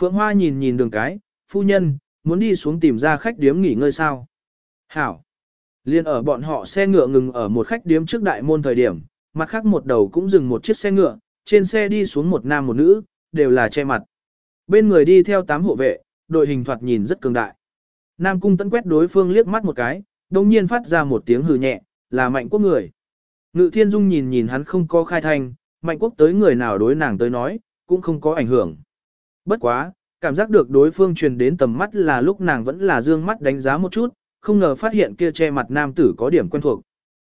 Phượng Hoa nhìn nhìn đường cái, phu nhân, muốn đi xuống tìm ra khách điếm nghỉ ngơi sao. Hảo. Liên ở bọn họ xe ngựa ngừng ở một khách điếm trước đại môn thời điểm, mặt khác một đầu cũng dừng một chiếc xe ngựa, trên xe đi xuống một nam một nữ, đều là che mặt. Bên người đi theo tám hộ vệ, đội hình thoạt nhìn rất cường đại. Nam cung tấn quét đối phương liếc mắt một cái, đồng nhiên phát ra một tiếng hừ nhẹ, là mạnh quốc người. Ngự thiên dung nhìn nhìn hắn không có khai thanh, mạnh quốc tới người nào đối nàng tới nói, cũng không có ảnh hưởng. Bất quá, cảm giác được đối phương truyền đến tầm mắt là lúc nàng vẫn là dương mắt đánh giá một chút, không ngờ phát hiện kia che mặt nam tử có điểm quen thuộc.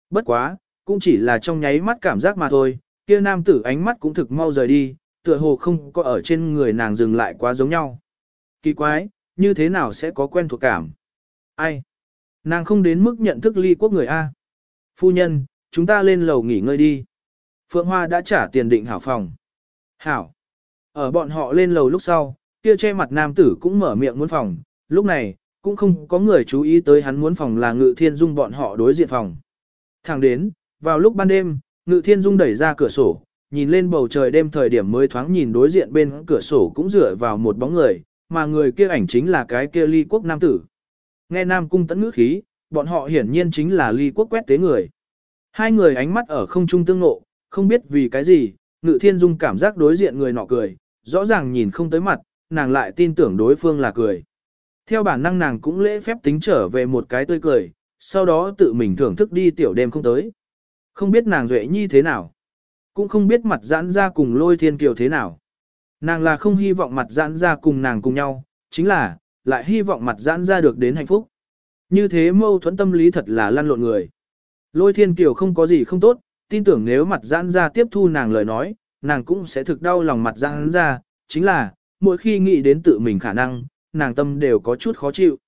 Bất quá, cũng chỉ là trong nháy mắt cảm giác mà thôi, kia nam tử ánh mắt cũng thực mau rời đi, tựa hồ không có ở trên người nàng dừng lại quá giống nhau. Kỳ quái, như thế nào sẽ có quen thuộc cảm? Ai? Nàng không đến mức nhận thức ly quốc người A. Phu nhân, chúng ta lên lầu nghỉ ngơi đi. Phượng Hoa đã trả tiền định hảo phòng. Hảo. Ở bọn họ lên lầu lúc sau, kia che mặt nam tử cũng mở miệng muốn phòng. Lúc này, cũng không có người chú ý tới hắn muốn phòng là ngự thiên dung bọn họ đối diện phòng. Thẳng đến, vào lúc ban đêm, ngự thiên dung đẩy ra cửa sổ, nhìn lên bầu trời đêm thời điểm mới thoáng nhìn đối diện bên cửa sổ cũng dựa vào một bóng người, mà người kia ảnh chính là cái kia ly quốc nam tử. Nghe nam cung tẫn ngữ khí, bọn họ hiển nhiên chính là ly quốc quét tế người. Hai người ánh mắt ở không trung tương nộ, không biết vì cái gì, ngự thiên dung cảm giác đối diện người nọ cười, rõ ràng nhìn không tới mặt, nàng lại tin tưởng đối phương là cười. Theo bản năng nàng cũng lễ phép tính trở về một cái tươi cười, sau đó tự mình thưởng thức đi tiểu đêm không tới. Không biết nàng duệ nhi thế nào, cũng không biết mặt giãn ra cùng lôi thiên kiều thế nào. Nàng là không hy vọng mặt giãn ra cùng nàng cùng nhau, chính là, lại hy vọng mặt giãn ra được đến hạnh phúc. Như thế mâu thuẫn tâm lý thật là lăn lộn người. Lôi thiên kiều không có gì không tốt, tin tưởng nếu mặt giãn ra tiếp thu nàng lời nói, nàng cũng sẽ thực đau lòng mặt giãn ra, chính là, mỗi khi nghĩ đến tự mình khả năng, nàng tâm đều có chút khó chịu.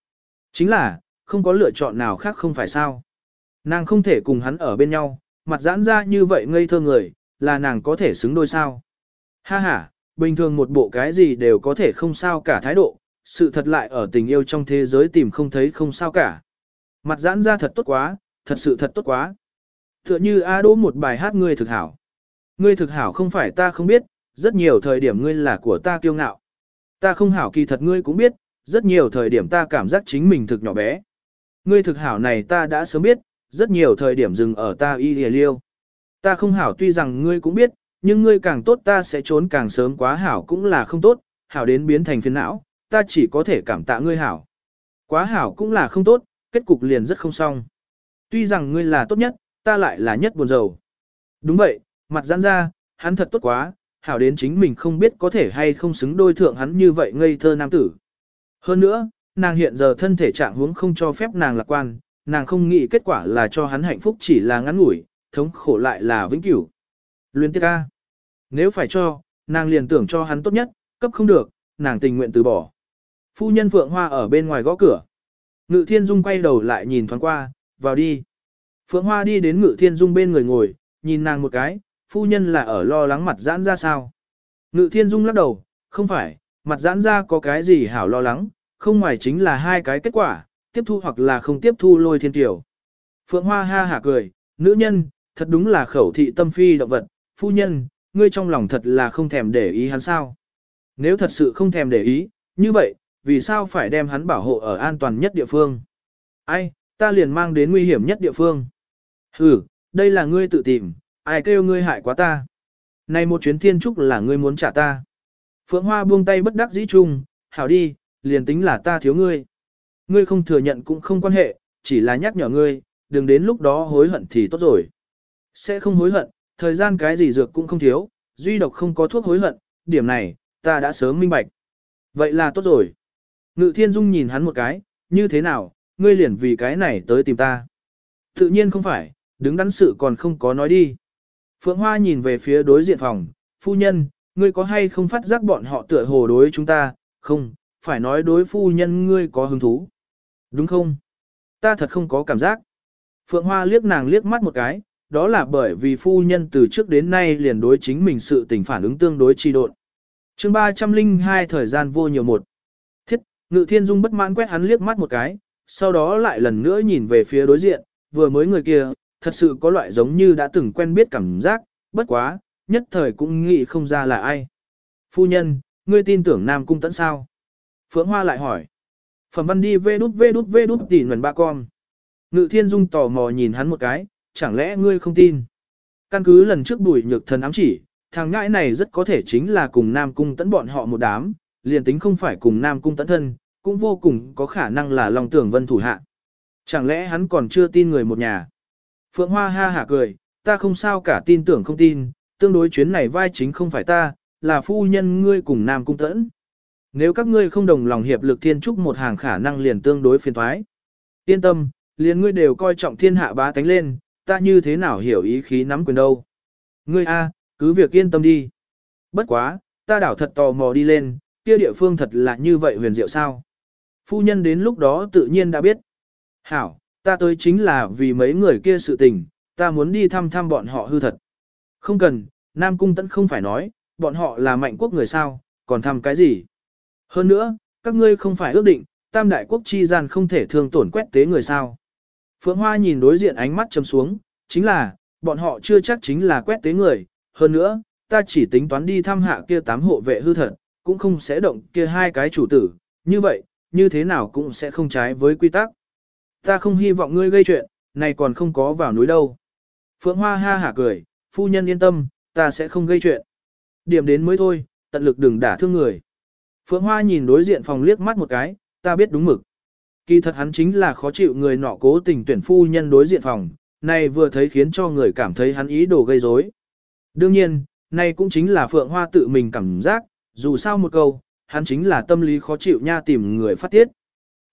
Chính là, không có lựa chọn nào khác không phải sao. Nàng không thể cùng hắn ở bên nhau, mặt giãn ra như vậy ngây thơ người, là nàng có thể xứng đôi sao. Ha ha, bình thường một bộ cái gì đều có thể không sao cả thái độ, sự thật lại ở tình yêu trong thế giới tìm không thấy không sao cả. Mặt giãn ra thật tốt quá, thật sự thật tốt quá. Tựa như A Đỗ một bài hát ngươi thực hảo. Ngươi thực hảo không phải ta không biết, rất nhiều thời điểm ngươi là của ta kiêu ngạo. Ta không hảo kỳ thật ngươi cũng biết, rất nhiều thời điểm ta cảm giác chính mình thực nhỏ bé. Ngươi thực hảo này ta đã sớm biết, rất nhiều thời điểm dừng ở ta y lìa liêu. Ta không hảo tuy rằng ngươi cũng biết, nhưng ngươi càng tốt ta sẽ trốn càng sớm quá hảo cũng là không tốt, hảo đến biến thành phiền não, ta chỉ có thể cảm tạ ngươi hảo. Quá hảo cũng là không tốt, kết cục liền rất không xong. Tuy rằng ngươi là tốt nhất, ta lại là nhất buồn rầu. Đúng vậy, mặt giãn ra, hắn thật tốt quá, hảo đến chính mình không biết có thể hay không xứng đôi thượng hắn như vậy ngây thơ nam tử. Hơn nữa, nàng hiện giờ thân thể trạng huống không cho phép nàng lạc quan, nàng không nghĩ kết quả là cho hắn hạnh phúc chỉ là ngắn ngủi, thống khổ lại là vĩnh cửu. Luyến tiếc ca. Nếu phải cho, nàng liền tưởng cho hắn tốt nhất, cấp không được, nàng tình nguyện từ bỏ. Phu nhân Phượng Hoa ở bên ngoài gõ cửa. Ngự Thiên Dung quay đầu lại nhìn thoáng qua, vào đi. Phượng Hoa đi đến Ngự Thiên Dung bên người ngồi, nhìn nàng một cái, phu nhân là ở lo lắng mặt giãn ra sao. Ngự Thiên Dung lắc đầu, không phải, mặt giãn ra có cái gì hảo lo lắng, không ngoài chính là hai cái kết quả, tiếp thu hoặc là không tiếp thu lôi thiên tiểu. Phượng Hoa ha hả cười, nữ nhân, thật đúng là khẩu thị tâm phi động vật, phu nhân, ngươi trong lòng thật là không thèm để ý hắn sao. Nếu thật sự không thèm để ý, như vậy, vì sao phải đem hắn bảo hộ ở an toàn nhất địa phương? Ai, ta liền mang đến nguy hiểm nhất địa phương. Ừ, đây là ngươi tự tìm, ai kêu ngươi hại quá ta. Này một chuyến thiên trúc là ngươi muốn trả ta. Phượng Hoa buông tay bất đắc dĩ chung, hảo đi, liền tính là ta thiếu ngươi. Ngươi không thừa nhận cũng không quan hệ, chỉ là nhắc nhở ngươi, đừng đến lúc đó hối hận thì tốt rồi. Sẽ không hối hận, thời gian cái gì dược cũng không thiếu, duy độc không có thuốc hối hận, điểm này, ta đã sớm minh bạch. Vậy là tốt rồi. Ngự thiên dung nhìn hắn một cái, như thế nào, ngươi liền vì cái này tới tìm ta. Tự nhiên không phải, đứng đắn sự còn không có nói đi. Phượng Hoa nhìn về phía đối diện phòng, phu nhân, ngươi có hay không phát giác bọn họ tựa hồ đối chúng ta, không, phải nói đối phu nhân ngươi có hứng thú. Đúng không? Ta thật không có cảm giác. Phượng Hoa liếc nàng liếc mắt một cái, đó là bởi vì phu nhân từ trước đến nay liền đối chính mình sự tình phản ứng tương đối trì độn. chương 302 thời gian vô nhiều một. Thiết, Ngự Thiên Dung bất mãn quét hắn liếc mắt một cái, sau đó lại lần nữa nhìn về phía đối diện, vừa mới người kia, thật sự có loại giống như đã từng quen biết cảm giác, bất quá, nhất thời cũng nghĩ không ra là ai. Phu nhân, ngươi tin tưởng Nam Cung Tẫn sao? Phượng Hoa lại hỏi. Phẩm văn đi vê đút vê đút vê đút tỉ nguồn ba con. Ngự Thiên Dung tò mò nhìn hắn một cái, chẳng lẽ ngươi không tin? Căn cứ lần trước bùi nhược thần ám chỉ, thằng ngãi này rất có thể chính là cùng Nam Cung Tẫn bọn họ một đám, liền tính không phải cùng Nam Cung Tẫn thân, cũng vô cùng có khả năng là Long Tưởng Vân thủ hạ. Chẳng lẽ hắn còn chưa tin người một nhà? Phượng Hoa ha hả cười, ta không sao cả tin tưởng không tin, tương đối chuyến này vai chính không phải ta, là phu nhân ngươi cùng Nam Cung Tẫn. Nếu các ngươi không đồng lòng hiệp lực thiên trúc một hàng khả năng liền tương đối phiền thoái. Yên tâm, liền ngươi đều coi trọng thiên hạ bá tánh lên, ta như thế nào hiểu ý khí nắm quyền đâu. Ngươi a, cứ việc yên tâm đi. Bất quá, ta đảo thật tò mò đi lên, kia địa phương thật là như vậy huyền diệu sao. Phu nhân đến lúc đó tự nhiên đã biết. Hảo, ta tới chính là vì mấy người kia sự tình, ta muốn đi thăm thăm bọn họ hư thật. Không cần, Nam Cung Tấn không phải nói, bọn họ là mạnh quốc người sao, còn thăm cái gì. Hơn nữa, các ngươi không phải ước định, tam đại quốc chi gian không thể thương tổn quét tế người sao. Phượng Hoa nhìn đối diện ánh mắt chấm xuống, chính là, bọn họ chưa chắc chính là quét tế người, hơn nữa, ta chỉ tính toán đi thăm hạ kia tám hộ vệ hư thật, cũng không sẽ động kia hai cái chủ tử, như vậy, như thế nào cũng sẽ không trái với quy tắc. Ta không hy vọng ngươi gây chuyện, này còn không có vào núi đâu. Phượng Hoa ha hả cười, phu nhân yên tâm, ta sẽ không gây chuyện. Điểm đến mới thôi, tận lực đừng đả thương người. Phượng Hoa nhìn đối diện phòng liếc mắt một cái, ta biết đúng mực. Kỳ thật hắn chính là khó chịu người nọ cố tình tuyển phu nhân đối diện phòng, này vừa thấy khiến cho người cảm thấy hắn ý đồ gây rối. Đương nhiên, này cũng chính là Phượng Hoa tự mình cảm giác, dù sao một câu, hắn chính là tâm lý khó chịu nha tìm người phát tiết.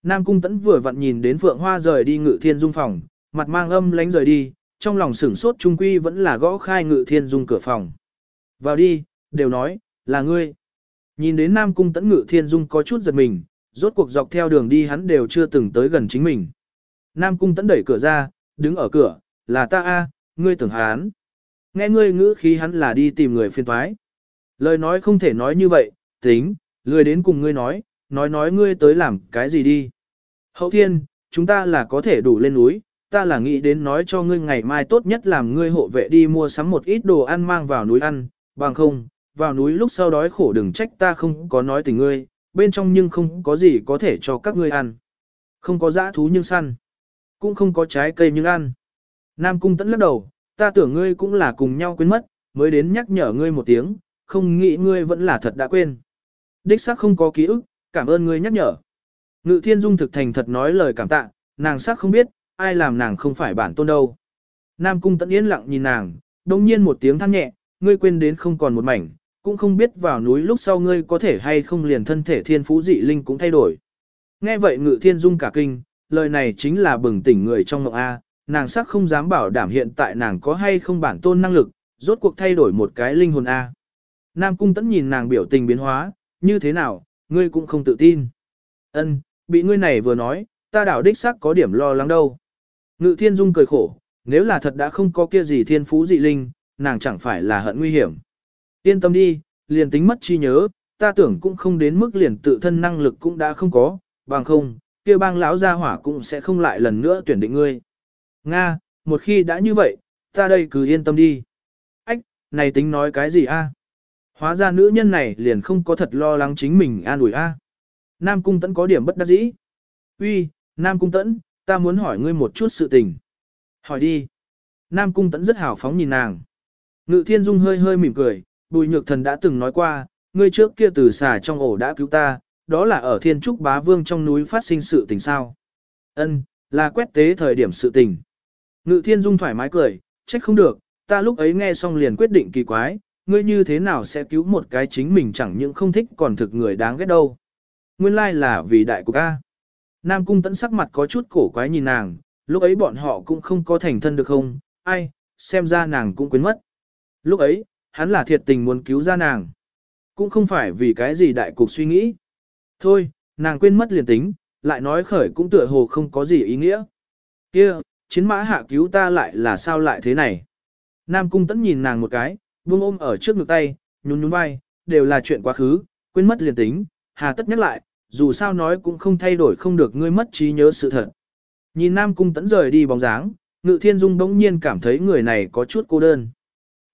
Nam Cung Tẫn vừa vặn nhìn đến Phượng Hoa rời đi ngự thiên dung phòng, mặt mang âm lánh rời đi, trong lòng sửng sốt trung quy vẫn là gõ khai ngự thiên dung cửa phòng. Vào đi, đều nói, là ngươi. Nhìn đến Nam Cung Tẫn ngự thiên dung có chút giật mình, rốt cuộc dọc theo đường đi hắn đều chưa từng tới gần chính mình. Nam Cung Tẫn đẩy cửa ra, đứng ở cửa, là ta a, ngươi tưởng hắn. Nghe ngươi ngữ khí hắn là đi tìm người phiên toái. Lời nói không thể nói như vậy, tính, lười đến cùng ngươi nói, nói nói ngươi tới làm cái gì đi. Hậu thiên, chúng ta là có thể đủ lên núi, ta là nghĩ đến nói cho ngươi ngày mai tốt nhất làm ngươi hộ vệ đi mua sắm một ít đồ ăn mang vào núi ăn, bằng không, vào núi lúc sau đói khổ đừng trách ta không có nói tình ngươi, bên trong nhưng không có gì có thể cho các ngươi ăn. Không có dã thú nhưng săn, cũng không có trái cây nhưng ăn. Nam cung tẫn lắc đầu, ta tưởng ngươi cũng là cùng nhau quên mất, mới đến nhắc nhở ngươi một tiếng, không nghĩ ngươi vẫn là thật đã quên. Đích xác không có ký ức, cảm ơn ngươi nhắc nhở. Ngự thiên dung thực thành thật nói lời cảm tạ, nàng sắc không biết, ai làm nàng không phải bản tôn đâu. Nam cung tận yên lặng nhìn nàng, đồng nhiên một tiếng than nhẹ, ngươi quên đến không còn một mảnh, cũng không biết vào núi lúc sau ngươi có thể hay không liền thân thể thiên phú dị linh cũng thay đổi. Nghe vậy ngự thiên dung cả kinh, lời này chính là bừng tỉnh người trong mộng A, nàng sắc không dám bảo đảm hiện tại nàng có hay không bản tôn năng lực, rốt cuộc thay đổi một cái linh hồn A. Nam cung tẫn nhìn nàng biểu tình biến hóa, như thế nào, ngươi cũng không tự tin. Ân, bị ngươi này vừa nói, ta đảo đích xác có điểm lo lắng đâu. Ngự thiên dung cười khổ, nếu là thật đã không có kia gì thiên phú dị linh, nàng chẳng phải là hận nguy hiểm. Yên tâm đi, liền tính mất chi nhớ, ta tưởng cũng không đến mức liền tự thân năng lực cũng đã không có, bằng không, kia bang lão gia hỏa cũng sẽ không lại lần nữa tuyển định ngươi. Nga, một khi đã như vậy, ta đây cứ yên tâm đi. Ách, này tính nói cái gì a? Hóa ra nữ nhân này liền không có thật lo lắng chính mình an ủi a. Nam Cung Tẫn có điểm bất đắc dĩ. Uy, Nam Cung Tẫn, ta muốn hỏi ngươi một chút sự tình. Hỏi đi. Nam Cung Tẫn rất hào phóng nhìn nàng. Ngự Thiên Dung hơi hơi mỉm cười, Bùi Nhược Thần đã từng nói qua, ngươi trước kia từ xà trong ổ đã cứu ta, đó là ở Thiên Trúc Bá Vương trong núi phát sinh sự tình sao. Ân, là quét tế thời điểm sự tình. Ngự Thiên Dung thoải mái cười, trách không được, ta lúc ấy nghe xong liền quyết định kỳ quái, ngươi như thế nào sẽ cứu một cái chính mình chẳng những không thích còn thực người đáng ghét đâu. Nguyên lai là vì đại của ca. Nam Cung Tẫn sắc mặt có chút cổ quái nhìn nàng, lúc ấy bọn họ cũng không có thành thân được không, ai, xem ra nàng cũng quên mất. Lúc ấy, hắn là thiệt tình muốn cứu ra nàng. Cũng không phải vì cái gì đại cục suy nghĩ. Thôi, nàng quên mất liền tính, lại nói khởi cũng tựa hồ không có gì ý nghĩa. kia chiến mã hạ cứu ta lại là sao lại thế này? Nam Cung Tẫn nhìn nàng một cái, buông ôm ở trước ngực tay, nhún nhún vai, đều là chuyện quá khứ, quên mất liền tính, hà tất nhắc lại, dù sao nói cũng không thay đổi không được ngươi mất trí nhớ sự thật. Nhìn Nam Cung Tẫn rời đi bóng dáng, Ngự Thiên Dung bỗng nhiên cảm thấy người này có chút cô đơn.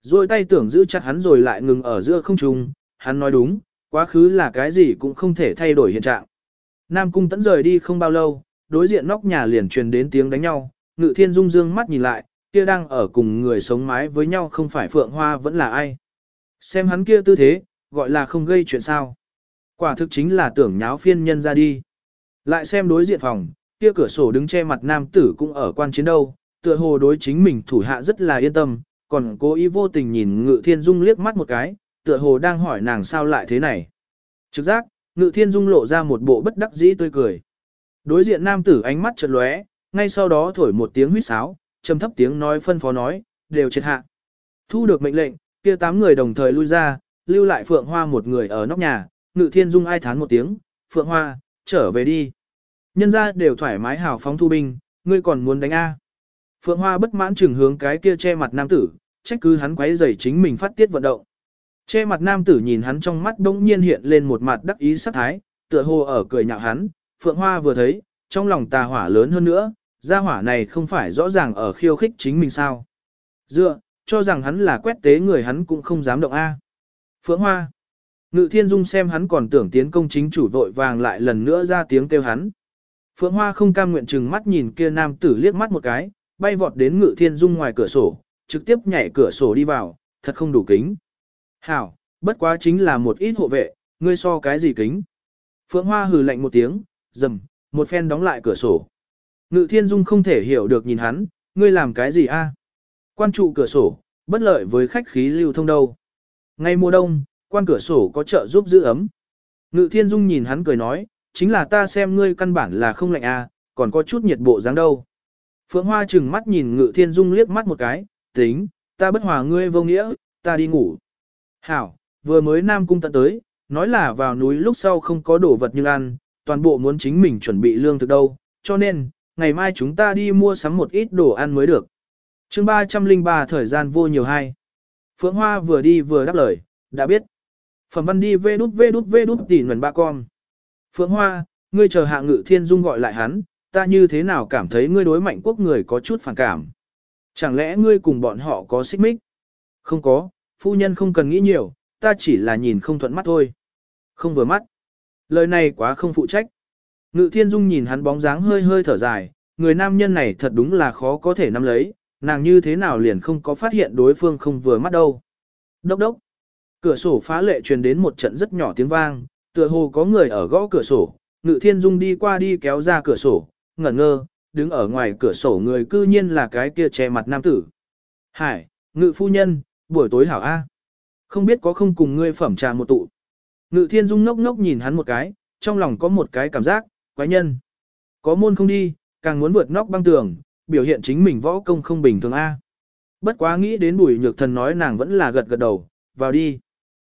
Rồi tay tưởng giữ chặt hắn rồi lại ngừng ở giữa không trung, hắn nói đúng, quá khứ là cái gì cũng không thể thay đổi hiện trạng. Nam Cung Tẫn rời đi không bao lâu, đối diện nóc nhà liền truyền đến tiếng đánh nhau, Ngự Thiên Dung dương mắt nhìn lại, kia đang ở cùng người sống mái với nhau không phải Phượng Hoa vẫn là ai. Xem hắn kia tư thế, gọi là không gây chuyện sao. Quả thực chính là tưởng nháo phiên nhân ra đi. Lại xem đối diện phòng, kia cửa sổ đứng che mặt nam tử cũng ở quan chiến đâu, tựa hồ đối chính mình thủ hạ rất là yên tâm, còn cố ý vô tình nhìn Ngự Thiên Dung liếc mắt một cái, tựa hồ đang hỏi nàng sao lại thế này. Trực giác, Ngự Thiên Dung lộ ra một bộ bất đắc dĩ tươi cười. Đối diện nam tử ánh mắt chợt lóe, ngay sau đó thổi một tiếng huýt sáo, trầm thấp tiếng nói phân phó nói, đều triệt hạ. Thu được mệnh lệnh, kia tám người đồng thời lui ra, lưu lại Phượng Hoa một người ở nóc nhà, Ngự Thiên Dung ai thán một tiếng, Phượng Hoa, trở về đi. Nhân ra đều thoải mái hào phóng thu binh, ngươi còn muốn đánh A. Phượng Hoa bất mãn trừng hướng cái kia che mặt nam tử, trách cứ hắn quấy rầy chính mình phát tiết vận động. Che mặt nam tử nhìn hắn trong mắt bỗng nhiên hiện lên một mặt đắc ý sát thái, tựa hồ ở cười nhạo hắn, Phượng Hoa vừa thấy, trong lòng tà hỏa lớn hơn nữa, gia hỏa này không phải rõ ràng ở khiêu khích chính mình sao. Dựa, cho rằng hắn là quét tế người hắn cũng không dám động A. Phượng Hoa. Ngự thiên dung xem hắn còn tưởng tiến công chính chủ vội vàng lại lần nữa ra tiếng kêu hắn. Phượng Hoa không cam nguyện chừng mắt nhìn kia nam tử liếc mắt một cái, bay vọt đến ngự thiên dung ngoài cửa sổ, trực tiếp nhảy cửa sổ đi vào, thật không đủ kính. Hảo, bất quá chính là một ít hộ vệ, ngươi so cái gì kính. Phượng Hoa hừ lạnh một tiếng, dầm, một phen đóng lại cửa sổ. Ngự thiên dung không thể hiểu được nhìn hắn, ngươi làm cái gì a? Quan trụ cửa sổ, bất lợi với khách khí lưu thông đâu. Ngay mùa đông, quan cửa sổ có trợ giúp giữ ấm. Ngự thiên dung nhìn hắn cười nói, chính là ta xem ngươi căn bản là không lạnh a, còn có chút nhiệt bộ dáng đâu. Phượng Hoa chừng mắt nhìn Ngự Thiên Dung liếc mắt một cái, tính, ta bất hòa ngươi vô nghĩa, ta đi ngủ. Hảo, vừa mới Nam Cung tận tới, nói là vào núi lúc sau không có đồ vật nhưng ăn, toàn bộ muốn chính mình chuẩn bị lương thực đâu, cho nên, ngày mai chúng ta đi mua sắm một ít đồ ăn mới được. chương 303 thời gian vô nhiều hay. Phượng Hoa vừa đi vừa đáp lời, đã biết. Phẩm văn đi vê đút vê đút vê đút tỉ nguồn ba con. Phượng Hoa, ngươi chờ hạ ngự thiên dung gọi lại hắn, ta như thế nào cảm thấy ngươi đối mạnh quốc người có chút phản cảm. Chẳng lẽ ngươi cùng bọn họ có xích mích? Không có, phu nhân không cần nghĩ nhiều, ta chỉ là nhìn không thuận mắt thôi. Không vừa mắt. Lời này quá không phụ trách. Ngự thiên dung nhìn hắn bóng dáng hơi hơi thở dài, người nam nhân này thật đúng là khó có thể nắm lấy, nàng như thế nào liền không có phát hiện đối phương không vừa mắt đâu. Đốc đốc. Cửa sổ phá lệ truyền đến một trận rất nhỏ tiếng vang, tựa hồ có người ở gõ cửa sổ, ngự thiên dung đi qua đi kéo ra cửa sổ, ngẩn ngơ, đứng ở ngoài cửa sổ người cư nhiên là cái kia che mặt nam tử. Hải, ngự phu nhân, buổi tối hảo A. Không biết có không cùng ngươi phẩm trà một tụ. Ngự thiên dung ngốc ngốc nhìn hắn một cái, trong lòng có một cái cảm giác, quái nhân. Có môn không đi, càng muốn vượt nóc băng tường, biểu hiện chính mình võ công không bình thường A. Bất quá nghĩ đến bùi nhược thần nói nàng vẫn là gật gật đầu, vào đi.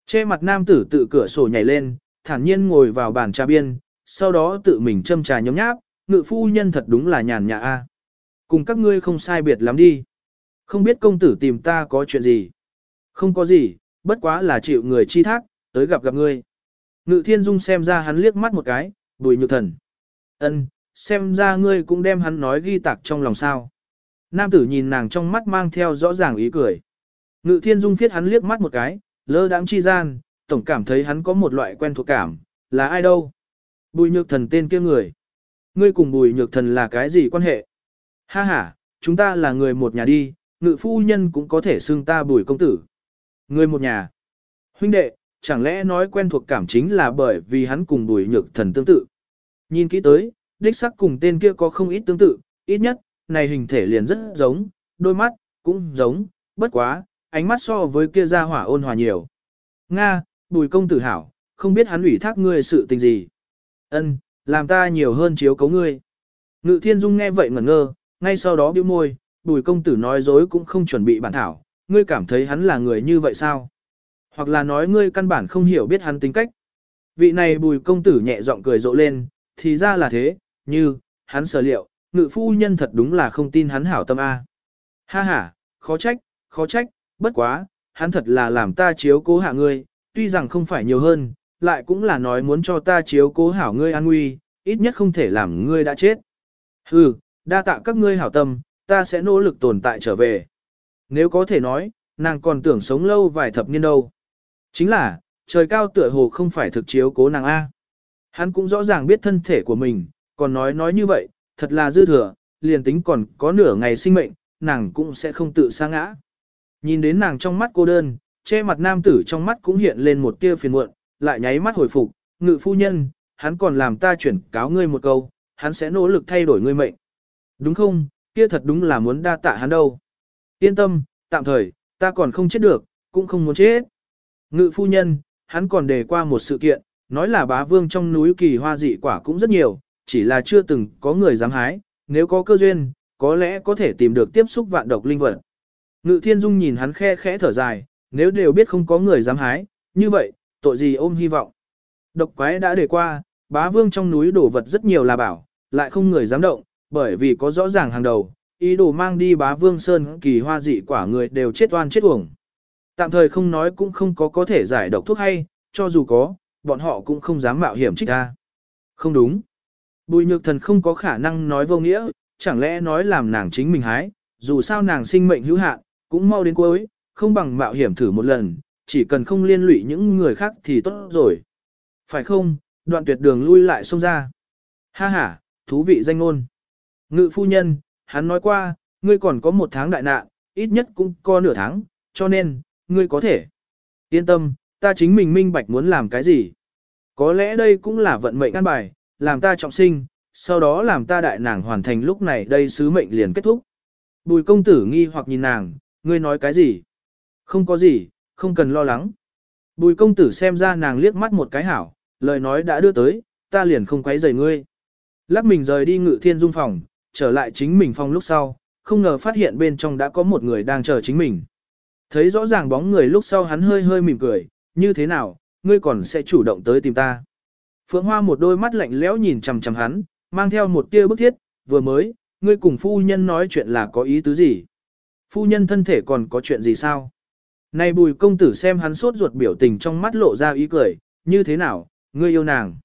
Che mặt nam tử tự cửa sổ nhảy lên, thản nhiên ngồi vào bàn trà biên, sau đó tự mình châm trà nhấm nháp, ngự phu nhân thật đúng là nhàn nhã a. Cùng các ngươi không sai biệt lắm đi. Không biết công tử tìm ta có chuyện gì. Không có gì, bất quá là chịu người chi thác, tới gặp gặp ngươi. Ngự thiên dung xem ra hắn liếc mắt một cái, bùi nhược thần ân, xem ra ngươi cũng đem hắn nói ghi tạc trong lòng sao. Nam tử nhìn nàng trong mắt mang theo rõ ràng ý cười. Ngự thiên dung phiết hắn liếc mắt một cái, lơ đãng chi gian, tổng cảm thấy hắn có một loại quen thuộc cảm, là ai đâu. Bùi nhược thần tên kia người. Ngươi cùng bùi nhược thần là cái gì quan hệ? Ha ha, chúng ta là người một nhà đi, ngự phu nhân cũng có thể xưng ta bùi công tử. Người một nhà. Huynh đệ, chẳng lẽ nói quen thuộc cảm chính là bởi vì hắn cùng bùi nhược thần tương tự. Nhìn kỹ tới, đích sắc cùng tên kia có không ít tương tự, ít nhất, này hình thể liền rất giống, đôi mắt, cũng giống, bất quá, ánh mắt so với kia ra hỏa ôn hòa nhiều. Nga, bùi công tử hảo, không biết hắn ủy thác ngươi sự tình gì. Ân, làm ta nhiều hơn chiếu cấu ngươi. Ngự thiên dung nghe vậy ngẩn ngơ, ngay sau đó bĩu môi, bùi công tử nói dối cũng không chuẩn bị bản thảo, ngươi cảm thấy hắn là người như vậy sao? Hoặc là nói ngươi căn bản không hiểu biết hắn tính cách. Vị này bùi công tử nhẹ giọng cười rộ lên, thì ra là thế, như, hắn sở liệu, ngự phu nhân thật đúng là không tin hắn hảo tâm A. Ha ha, khó trách, khó trách, bất quá, hắn thật là làm ta chiếu cố hạ ngươi, tuy rằng không phải nhiều hơn, lại cũng là nói muốn cho ta chiếu cố hảo ngươi an nguy, ít nhất không thể làm ngươi đã chết. Hừ, đa tạ các ngươi hảo tâm, ta sẽ nỗ lực tồn tại trở về. Nếu có thể nói, nàng còn tưởng sống lâu vài thập niên đâu. Chính là, trời cao tựa hồ không phải thực chiếu cố nàng A. Hắn cũng rõ ràng biết thân thể của mình, còn nói nói như vậy, thật là dư thừa, liền tính còn có nửa ngày sinh mệnh, nàng cũng sẽ không tự sa ngã. Nhìn đến nàng trong mắt cô đơn, che mặt nam tử trong mắt cũng hiện lên một tia phiền muộn, lại nháy mắt hồi phục, ngự phu nhân, hắn còn làm ta chuyển cáo ngươi một câu, hắn sẽ nỗ lực thay đổi ngươi mệnh. Đúng không, kia thật đúng là muốn đa tạ hắn đâu. Yên tâm, tạm thời, ta còn không chết được, cũng không muốn chết. Ngự phu nhân, hắn còn đề qua một sự kiện, nói là bá vương trong núi kỳ hoa dị quả cũng rất nhiều, chỉ là chưa từng có người dám hái, nếu có cơ duyên, có lẽ có thể tìm được tiếp xúc vạn độc linh vật. Ngự thiên dung nhìn hắn khe khẽ thở dài, nếu đều biết không có người dám hái, như vậy, tội gì ôm hy vọng. Độc quái đã đề qua, bá vương trong núi đổ vật rất nhiều là bảo, lại không người dám động, bởi vì có rõ ràng hàng đầu, ý đồ mang đi bá vương sơn kỳ hoa dị quả người đều chết oan chết uổng. Tạm thời không nói cũng không có có thể giải độc thuốc hay, cho dù có, bọn họ cũng không dám mạo hiểm trích ta, Không đúng. Bùi nhược thần không có khả năng nói vô nghĩa, chẳng lẽ nói làm nàng chính mình hái, dù sao nàng sinh mệnh hữu hạn, cũng mau đến cuối, không bằng mạo hiểm thử một lần, chỉ cần không liên lụy những người khác thì tốt rồi. Phải không, đoạn tuyệt đường lui lại xông ra. Ha ha, thú vị danh ngôn. Ngự phu nhân, hắn nói qua, ngươi còn có một tháng đại nạn, ít nhất cũng có nửa tháng, cho nên, ngươi có thể. Yên tâm, ta chính mình minh bạch muốn làm cái gì. Có lẽ đây cũng là vận mệnh an bài, làm ta trọng sinh, sau đó làm ta đại nàng hoàn thành lúc này đây sứ mệnh liền kết thúc. Bùi công tử nghi hoặc nhìn nàng, ngươi nói cái gì? Không có gì, không cần lo lắng. Bùi công tử xem ra nàng liếc mắt một cái hảo, lời nói đã đưa tới, ta liền không quấy rầy ngươi. Lắc mình rời đi ngự thiên dung phòng, trở lại chính mình phòng lúc sau, không ngờ phát hiện bên trong đã có một người đang chờ chính mình. Thấy rõ ràng bóng người lúc sau hắn hơi hơi mỉm cười, như thế nào, ngươi còn sẽ chủ động tới tìm ta. Phượng Hoa một đôi mắt lạnh lẽo nhìn chằm chằm hắn, mang theo một tia bức thiết, vừa mới, ngươi cùng phu nhân nói chuyện là có ý tứ gì? Phu nhân thân thể còn có chuyện gì sao? Này bùi công tử xem hắn sốt ruột biểu tình trong mắt lộ ra ý cười, như thế nào, ngươi yêu nàng.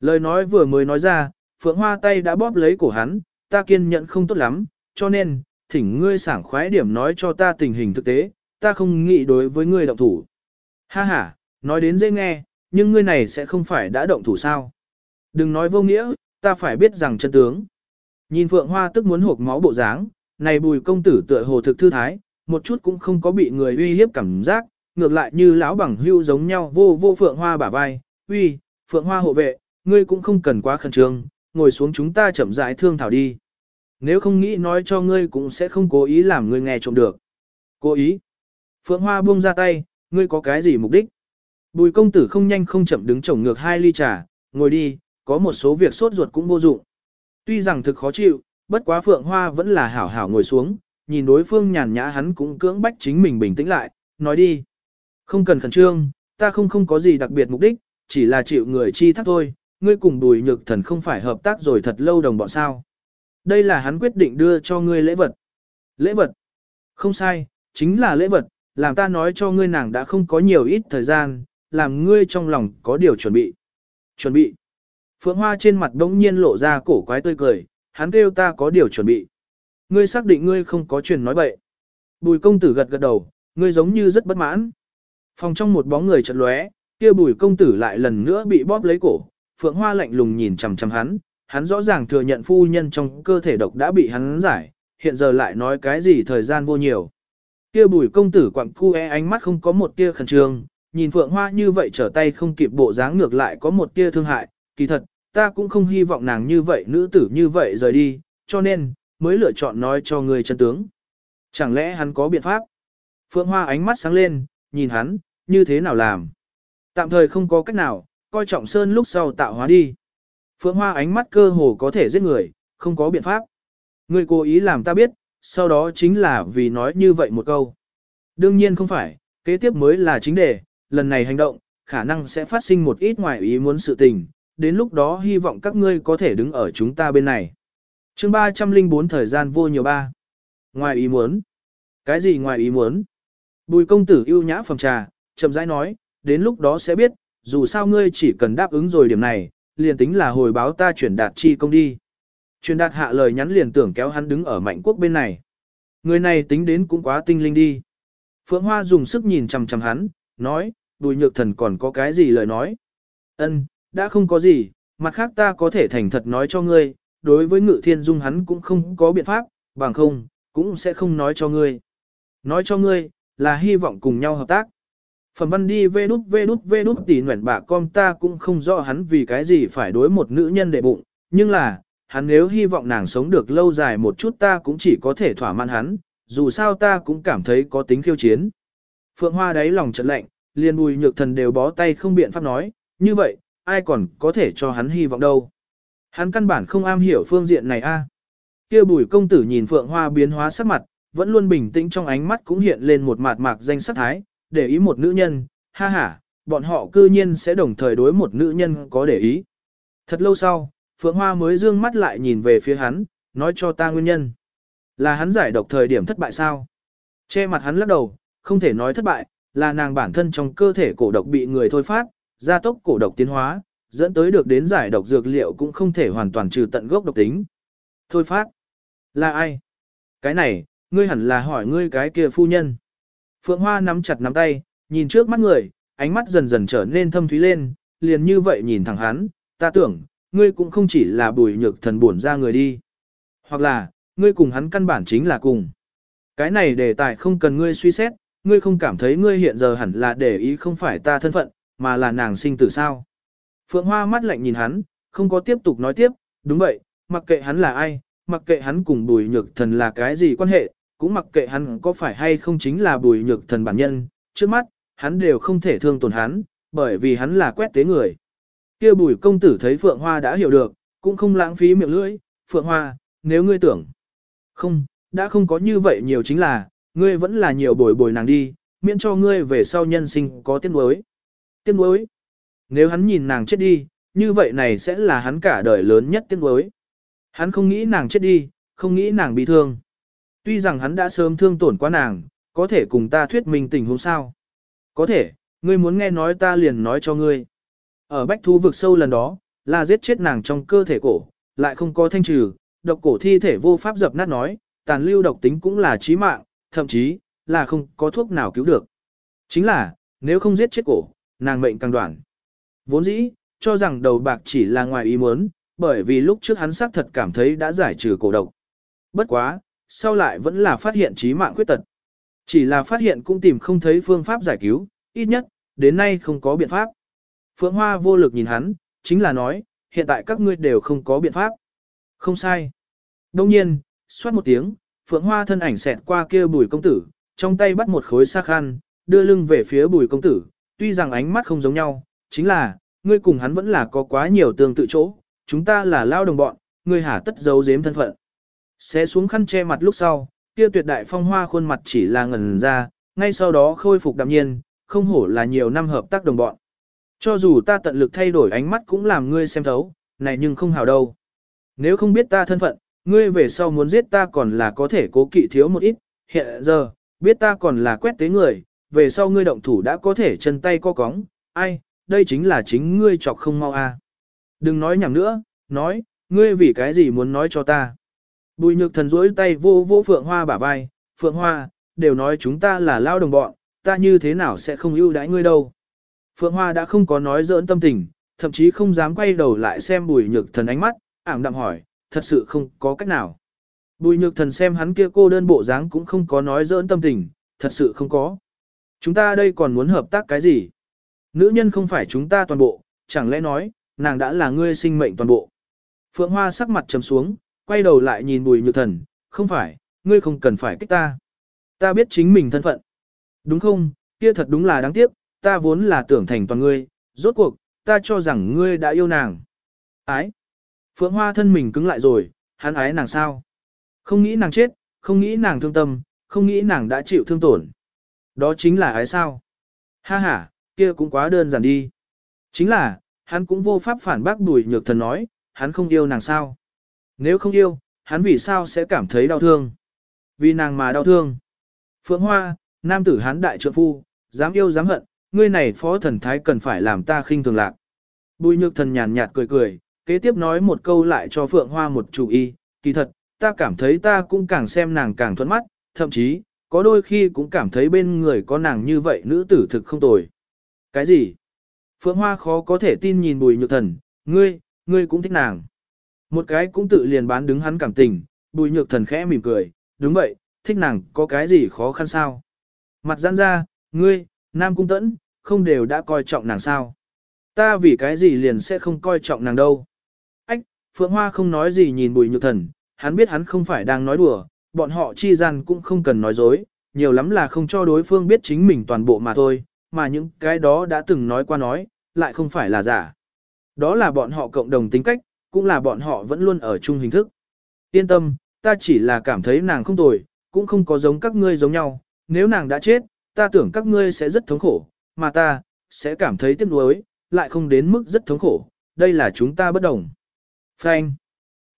Lời nói vừa mới nói ra, Phượng Hoa tay đã bóp lấy cổ hắn, ta kiên nhẫn không tốt lắm, cho nên, thỉnh ngươi sảng khoái điểm nói cho ta tình hình thực tế, ta không nghĩ đối với ngươi động thủ. Ha ha, nói đến dễ nghe, nhưng ngươi này sẽ không phải đã động thủ sao. Đừng nói vô nghĩa, ta phải biết rằng chân tướng. Nhìn Phượng Hoa tức muốn hộp máu bộ dáng, này bùi công tử tựa hồ thực thư thái, một chút cũng không có bị người uy hiếp cảm giác, ngược lại như lão bằng hưu giống nhau vô vô Phượng Hoa bả vai, uy, Phượng Hoa hộ vệ, ngươi cũng không cần quá khẩn trương, ngồi xuống chúng ta chậm rãi thương thảo đi. Nếu không nghĩ nói cho ngươi cũng sẽ không cố ý làm ngươi nghe trộm được. Cố ý. Phượng Hoa buông ra tay, ngươi có cái gì mục đích? Bùi công tử không nhanh không chậm đứng chồng ngược hai ly trà, ngồi đi, có một số việc sốt ruột cũng vô dụng. Tuy rằng thực khó chịu, bất quá Phượng Hoa vẫn là hảo hảo ngồi xuống, nhìn đối phương nhàn nhã hắn cũng cưỡng bách chính mình bình tĩnh lại, nói đi. Không cần khẩn trương, ta không không có gì đặc biệt mục đích, chỉ là chịu người chi thác thôi, ngươi cùng bùi nhược thần không phải hợp tác rồi thật lâu đồng bọn sao. Đây là hắn quyết định đưa cho ngươi lễ vật. Lễ vật? Không sai, chính là lễ vật, làm ta nói cho ngươi nàng đã không có nhiều ít thời gian, làm ngươi trong lòng có điều chuẩn bị. Chuẩn bị. Phượng Hoa trên mặt đống nhiên lộ ra cổ quái tươi cười, hắn kêu ta có điều chuẩn bị. Ngươi xác định ngươi không có chuyện nói bậy. Bùi công tử gật gật đầu, ngươi giống như rất bất mãn. Phòng trong một bóng người chợt lóe, kia bùi công tử lại lần nữa bị bóp lấy cổ, Phượng Hoa lạnh lùng nhìn chằm chằm hắn, hắn rõ ràng thừa nhận phu nhân trong cơ thể độc đã bị hắn giải, hiện giờ lại nói cái gì thời gian vô nhiều. Kia bùi công tử quặng cu e ánh mắt không có một tia khẩn trương, nhìn Phượng Hoa như vậy trở tay không kịp bộ dáng ngược lại có một tia thương hại, kỳ thật, ta cũng không hy vọng nàng như vậy nữ tử như vậy rời đi, cho nên, mới lựa chọn nói cho người chân tướng. Chẳng lẽ hắn có biện pháp? Phượng Hoa ánh mắt sáng lên, nhìn hắn, như thế nào làm? Tạm thời không có cách nào, coi trọng sơn lúc sau tạo hóa đi. Phượng Hoa ánh mắt cơ hồ có thể giết người, không có biện pháp. Người cố ý làm ta biết, sau đó chính là vì nói như vậy một câu. Đương nhiên không phải, kế tiếp mới là chính đề, lần này hành động, khả năng sẽ phát sinh một ít ngoài ý muốn sự tình, đến lúc đó hy vọng các ngươi có thể đứng ở chúng ta bên này. chương 304 thời gian vô nhiều ba. Ngoài ý muốn. Cái gì ngoài ý muốn? Bùi công tử yêu nhã phòng trà, chậm rãi nói, đến lúc đó sẽ biết, dù sao ngươi chỉ cần đáp ứng rồi điểm này, liền tính là hồi báo ta chuyển đạt chi công đi. Truyền đạt hạ lời nhắn liền tưởng kéo hắn đứng ở mạnh quốc bên này. Người này tính đến cũng quá tinh linh đi. Phượng Hoa dùng sức nhìn chằm chằm hắn, nói, Đùi nhược thần còn có cái gì lời nói. Ân, đã không có gì, mặt khác ta có thể thành thật nói cho ngươi, đối với ngự thiên dung hắn cũng không có biện pháp, bằng không, cũng sẽ không nói cho ngươi. Nói cho ngươi, là hy vọng cùng nhau hợp tác. Phẩm văn đi vê đút vê đút vê đút tỉ nguyện bạ con ta cũng không rõ hắn vì cái gì phải đối một nữ nhân để bụng, nhưng là, hắn nếu hy vọng nàng sống được lâu dài một chút ta cũng chỉ có thể thỏa mãn hắn, dù sao ta cũng cảm thấy có tính khiêu chiến. Phượng Hoa đáy lòng chợt lạnh, liền bùi nhược thần đều bó tay không biện pháp nói, như vậy, ai còn có thể cho hắn hy vọng đâu. Hắn căn bản không am hiểu phương diện này a. Kia bùi công tử nhìn Phượng Hoa biến hóa sắc mặt, vẫn luôn bình tĩnh trong ánh mắt cũng hiện lên một mạt mạc danh sắc thái, để ý một nữ nhân, ha ha, bọn họ cư nhiên sẽ đồng thời đối một nữ nhân có để ý. Thật lâu sau, Phượng Hoa mới dương mắt lại nhìn về phía hắn, nói cho ta nguyên nhân. Là hắn giải độc thời điểm thất bại sao? Che mặt hắn lắc đầu, không thể nói thất bại, là nàng bản thân trong cơ thể cổ độc bị người thôi phát, gia tốc cổ độc tiến hóa, dẫn tới được đến giải độc dược liệu cũng không thể hoàn toàn trừ tận gốc độc tính. Thôi phát. Là ai? Cái này, ngươi hẳn là hỏi ngươi cái kia phu nhân. Phượng Hoa nắm chặt nắm tay, nhìn trước mắt người, ánh mắt dần dần trở nên thâm thúy lên, liền như vậy nhìn thẳng hắn, ta tưởng, ngươi cũng không chỉ là bùi nhược thần buồn ra người đi. Hoặc là, ngươi cùng hắn căn bản chính là cùng. Cái này đề tài không cần ngươi suy xét, ngươi không cảm thấy ngươi hiện giờ hẳn là để ý không phải ta thân phận, mà là nàng sinh tử sao. Phượng Hoa mắt lạnh nhìn hắn, không có tiếp tục nói tiếp, đúng vậy, mặc kệ hắn là ai, mặc kệ hắn cùng bùi nhược thần là cái gì quan hệ, cũng mặc kệ hắn có phải hay không chính là bùi nhược thần bản nhân, trước mắt, hắn đều không thể thương tổn hắn, bởi vì hắn là quét tế người. Kia bùi công tử thấy Phượng Hoa đã hiểu được, cũng không lãng phí miệng lưỡi, Phượng Hoa, nếu ngươi tưởng, không, đã không có như vậy nhiều chính là, ngươi vẫn là nhiều bồi bồi nàng đi, miễn cho ngươi về sau nhân sinh có tiếc nuối. Tiếc nuối? Nếu hắn nhìn nàng chết đi, như vậy này sẽ là hắn cả đời lớn nhất tiếc nuối. Hắn không nghĩ nàng chết đi, không nghĩ nàng bị thương. Tuy rằng hắn đã sớm thương tổn quá nàng, có thể cùng ta thuyết minh tình huống sao. Có thể, ngươi muốn nghe nói ta liền nói cho ngươi. Ở bách thú vực sâu lần đó, là giết chết nàng trong cơ thể cổ, lại không có thanh trừ, độc cổ thi thể vô pháp dập nát nói, tàn lưu độc tính cũng là chí mạng, thậm chí, là không có thuốc nào cứu được. Chính là, nếu không giết chết cổ, nàng mệnh càng đoạn. Vốn dĩ, cho rằng đầu bạc chỉ là ngoài ý muốn, bởi vì lúc trước hắn xác thật cảm thấy đã giải trừ cổ độc. Bất quá, sau lại vẫn là phát hiện chí mạng khuyết tật. Chỉ là phát hiện cũng tìm không thấy phương pháp giải cứu, ít nhất, đến nay không có biện pháp. Phượng Hoa vô lực nhìn hắn, chính là nói, hiện tại các ngươi đều không có biện pháp. Không sai. Đông nhiên, xoát một tiếng, Phượng Hoa thân ảnh xẹt qua kia bùi công tử, trong tay bắt một khối sa khăn, đưa lưng về phía bùi công tử, tuy rằng ánh mắt không giống nhau, chính là, ngươi cùng hắn vẫn là có quá nhiều tương tự chỗ, chúng ta là lao đồng bọn, ngươi hả tất giấu giếm thân phận. Xé xuống khăn che mặt lúc sau, kia tuyệt đại phong hoa khuôn mặt chỉ là ngần ra, ngay sau đó khôi phục đạm nhiên, không hổ là nhiều năm hợp tác đồng bọn. Cho dù ta tận lực thay đổi ánh mắt cũng làm ngươi xem thấu, này nhưng không hào đâu. Nếu không biết ta thân phận, ngươi về sau muốn giết ta còn là có thể cố kỵ thiếu một ít, hiện giờ, biết ta còn là quét tế người, về sau ngươi động thủ đã có thể chân tay co cóng, ai, đây chính là chính ngươi chọc không mau a. Đừng nói nhảm nữa, nói, ngươi vì cái gì muốn nói cho ta. Bùi nhược thần rỗi tay vô vô Phượng Hoa bả vai, Phượng Hoa, đều nói chúng ta là lao đồng bọn, ta như thế nào sẽ không ưu đãi ngươi đâu. Phượng Hoa đã không có nói giỡn tâm tình, thậm chí không dám quay đầu lại xem bùi nhược thần ánh mắt, ảm đạm hỏi, thật sự không có cách nào. Bùi nhược thần xem hắn kia cô đơn bộ dáng cũng không có nói giỡn tâm tình, thật sự không có. Chúng ta đây còn muốn hợp tác cái gì? Nữ nhân không phải chúng ta toàn bộ, chẳng lẽ nói, nàng đã là ngươi sinh mệnh toàn bộ. Phượng Hoa sắc mặt trầm xuống, quay đầu lại nhìn bùi nhược thần, không phải, ngươi không cần phải kích ta. Ta biết chính mình thân phận. Đúng không, kia thật đúng là đáng tiếc, ta vốn là tưởng thành toàn ngươi, rốt cuộc, ta cho rằng ngươi đã yêu nàng. Ái. Phượng Hoa thân mình cứng lại rồi, hắn ái nàng sao? Không nghĩ nàng chết, không nghĩ nàng thương tâm, không nghĩ nàng đã chịu thương tổn. Đó chính là ái sao? Ha ha, kia cũng quá đơn giản đi. Chính là, hắn cũng vô pháp phản bác đùi nhược thần nói, hắn không yêu nàng sao? Nếu không yêu, hắn vì sao sẽ cảm thấy đau thương? Vì nàng mà đau thương. Phượng Hoa, nam tử hắn đại trượng phu, dám yêu dám hận, ngươi này phó thần thái cần phải làm ta khinh thường lạc. Bùi nhược thần nhàn nhạt cười cười, kế tiếp nói một câu lại cho Phượng Hoa một chủ ý, kỳ thật, ta cảm thấy ta cũng càng xem nàng càng thuẫn mắt, thậm chí, có đôi khi cũng cảm thấy bên người có nàng như vậy nữ tử thực không tồi. Cái gì? Phượng Hoa khó có thể tin nhìn bùi nhược thần, ngươi, ngươi cũng thích nàng. Một cái cũng tự liền bán đứng hắn cảm tình, bùi nhược thần khẽ mỉm cười, đúng vậy, thích nàng có cái gì khó khăn sao? Mặt giãn ra, ngươi, Nam Cung Tẫn, không đều đã coi trọng nàng sao? Ta vì cái gì liền sẽ không coi trọng nàng đâu? Ách, Phượng Hoa không nói gì nhìn bùi nhược thần, hắn biết hắn không phải đang nói đùa, bọn họ chi gian cũng không cần nói dối, nhiều lắm là không cho đối phương biết chính mình toàn bộ mà thôi, mà những cái đó đã từng nói qua nói, lại không phải là giả. Đó là bọn họ cộng đồng tính cách, cũng là bọn họ vẫn luôn ở chung hình thức. Yên tâm, ta chỉ là cảm thấy nàng không tồi, cũng không có giống các ngươi giống nhau, nếu nàng đã chết, ta tưởng các ngươi sẽ rất thống khổ, mà ta, sẽ cảm thấy tiếc nuối, lại không đến mức rất thống khổ, đây là chúng ta bất đồng. Frank.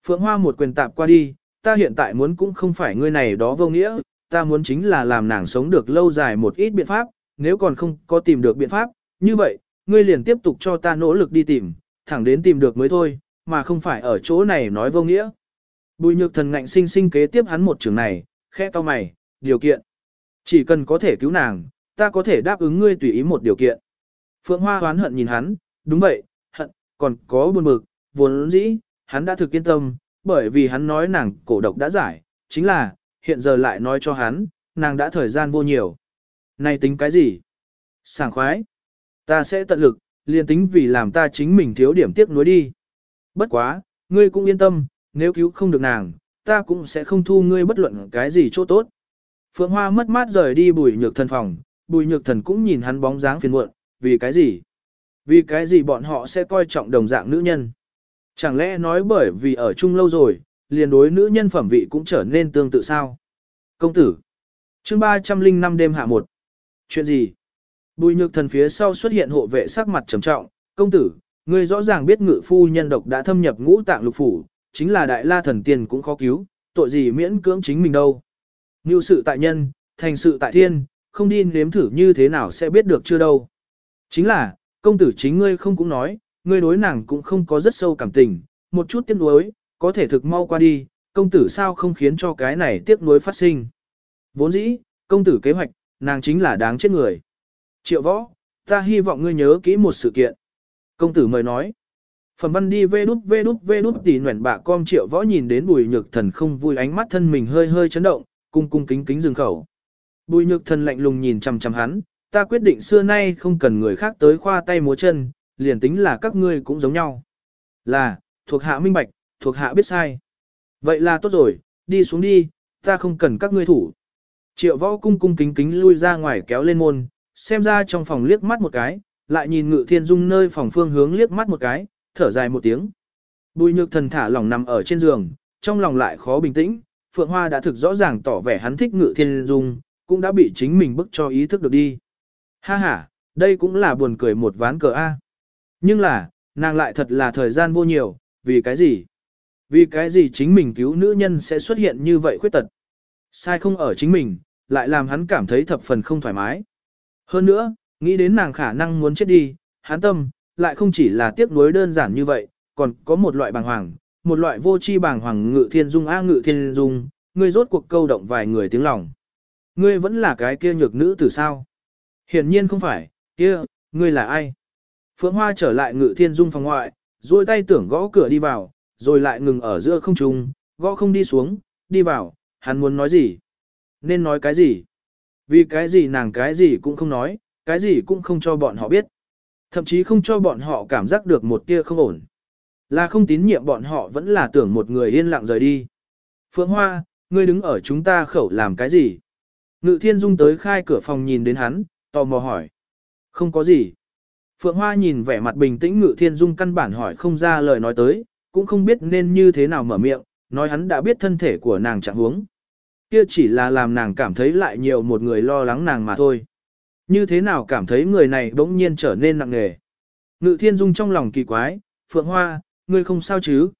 Phượng Hoa một quyền tạp qua đi, ta hiện tại muốn cũng không phải ngươi này đó vô nghĩa, ta muốn chính là làm nàng sống được lâu dài một ít biện pháp, nếu còn không có tìm được biện pháp, như vậy, ngươi liền tiếp tục cho ta nỗ lực đi tìm, thẳng đến tìm được mới thôi, mà không phải ở chỗ này nói vô nghĩa. Bùi nhược thần ngạnh sinh sinh kế tiếp hắn một trường này, khẽ to mày, điều kiện. Chỉ cần có thể cứu nàng, ta có thể đáp ứng ngươi tùy ý một điều kiện. Phượng Hoa hoán hận nhìn hắn, đúng vậy, hận, còn có buồn bực, vốn dĩ, hắn đã thực yên tâm, bởi vì hắn nói nàng cổ độc đã giải, chính là, hiện giờ lại nói cho hắn, nàng đã thời gian vô nhiều. Này tính cái gì? Sảng khoái. Ta sẽ tận lực, liền tính vì làm ta chính mình thiếu điểm tiếc nuối đi. Bất quá, ngươi cũng yên tâm, nếu cứu không được nàng, ta cũng sẽ không thu ngươi bất luận cái gì chỗ tốt. Phượng Hoa mất mát rời đi bùi nhược thần phòng, bùi nhược thần cũng nhìn hắn bóng dáng phiền muộn, vì cái gì? Vì cái gì bọn họ sẽ coi trọng đồng dạng nữ nhân? Chẳng lẽ nói bởi vì ở chung lâu rồi, liền đối nữ nhân phẩm vị cũng trở nên tương tự sao? Công tử. chương 305 đêm hạ một. Chuyện gì? Bùi nhược thần phía sau xuất hiện hộ vệ sắc mặt trầm trọng. Công tử, ngươi rõ ràng biết ngự phu nhân độc đã thâm nhập ngũ tạng lục phủ, chính là đại la thần tiên cũng khó cứu, tội gì miễn cưỡng chính mình đâu. Như sự tại nhân, thành sự tại thiên, không đi nếm thử như thế nào sẽ biết được chưa đâu. Chính là, công tử chính ngươi không cũng nói, ngươi đối nàng cũng không có rất sâu cảm tình, một chút tiếc nuối, có thể thực mau qua đi, công tử sao không khiến cho cái này tiếc nuối phát sinh. Vốn dĩ, công tử kế hoạch, nàng chính là đáng chết người. Triệu võ, ta hy vọng ngươi nhớ kỹ một sự kiện. Công tử mời nói. Phần văn đi vê đút vê đút vê đút tỉ nguyện bạ com triệu võ nhìn đến bùi nhược thần không vui ánh mắt thân mình hơi hơi chấn động, cung cung kính kính dừng khẩu. Bùi nhược thần lạnh lùng nhìn chằm chằm hắn, ta quyết định xưa nay không cần người khác tới khoa tay múa chân, liền tính là các ngươi cũng giống nhau. Là, thuộc hạ minh bạch, thuộc hạ biết sai. Vậy là tốt rồi, đi xuống đi, ta không cần các ngươi thủ. Triệu võ cung cung kính kính lui ra ngoài kéo lên môn, xem ra trong phòng liếc mắt một cái, lại nhìn ngự thiên dung nơi phòng phương hướng liếc mắt một cái, thở dài một tiếng. Bùi nhược thần thả lỏng nằm ở trên giường, trong lòng lại khó bình tĩnh, Phượng Hoa đã thực rõ ràng tỏ vẻ hắn thích ngự thiên dung, cũng đã bị chính mình bức cho ý thức được đi. Ha ha, đây cũng là buồn cười một ván cờ A. Nhưng là, nàng lại thật là thời gian vô nhiều, vì cái gì? Vì cái gì chính mình cứu nữ nhân sẽ xuất hiện như vậy khuyết tật? Sai không ở chính mình, lại làm hắn cảm thấy thập phần không thoải mái. Hơn nữa, nghĩ đến nàng khả năng muốn chết đi, hắn tâm, lại không chỉ là tiếc nuối đơn giản như vậy, còn có một loại bàng hoàng, một loại vô chi bàng hoàng ngự thiên dung a ngự thiên dung, ngươi rốt cuộc câu động vài người tiếng lòng. Ngươi vẫn là cái kia nhược nữ từ sao? Hiển nhiên không phải, kia, ngươi là ai? Phượng Hoa trở lại ngự thiên dung phòng ngoại, duỗi tay tưởng gõ cửa đi vào, rồi lại ngừng ở giữa không trung, gõ không đi xuống, đi vào, hắn muốn nói gì? Nên nói cái gì? Vì cái gì nàng cái gì cũng không nói, cái gì cũng không cho bọn họ biết. Thậm chí không cho bọn họ cảm giác được một tia không ổn. Là không tín nhiệm bọn họ vẫn là tưởng một người yên lặng rời đi. Phượng Hoa, ngươi đứng ở chúng ta khẩu làm cái gì? Ngự thiên dung tới khai cửa phòng nhìn đến hắn, tò mò hỏi. Không có gì. Phượng Hoa nhìn vẻ mặt bình tĩnh ngự thiên dung căn bản hỏi không ra lời nói tới, cũng không biết nên như thế nào mở miệng, nói hắn đã biết thân thể của nàng trạng huống. Kia chỉ là làm nàng cảm thấy lại nhiều một người lo lắng nàng mà thôi. Như thế nào cảm thấy người này bỗng nhiên trở nên nặng nề. Ngự thiên dung trong lòng kỳ quái, Phượng Hoa, ngươi không sao chứ?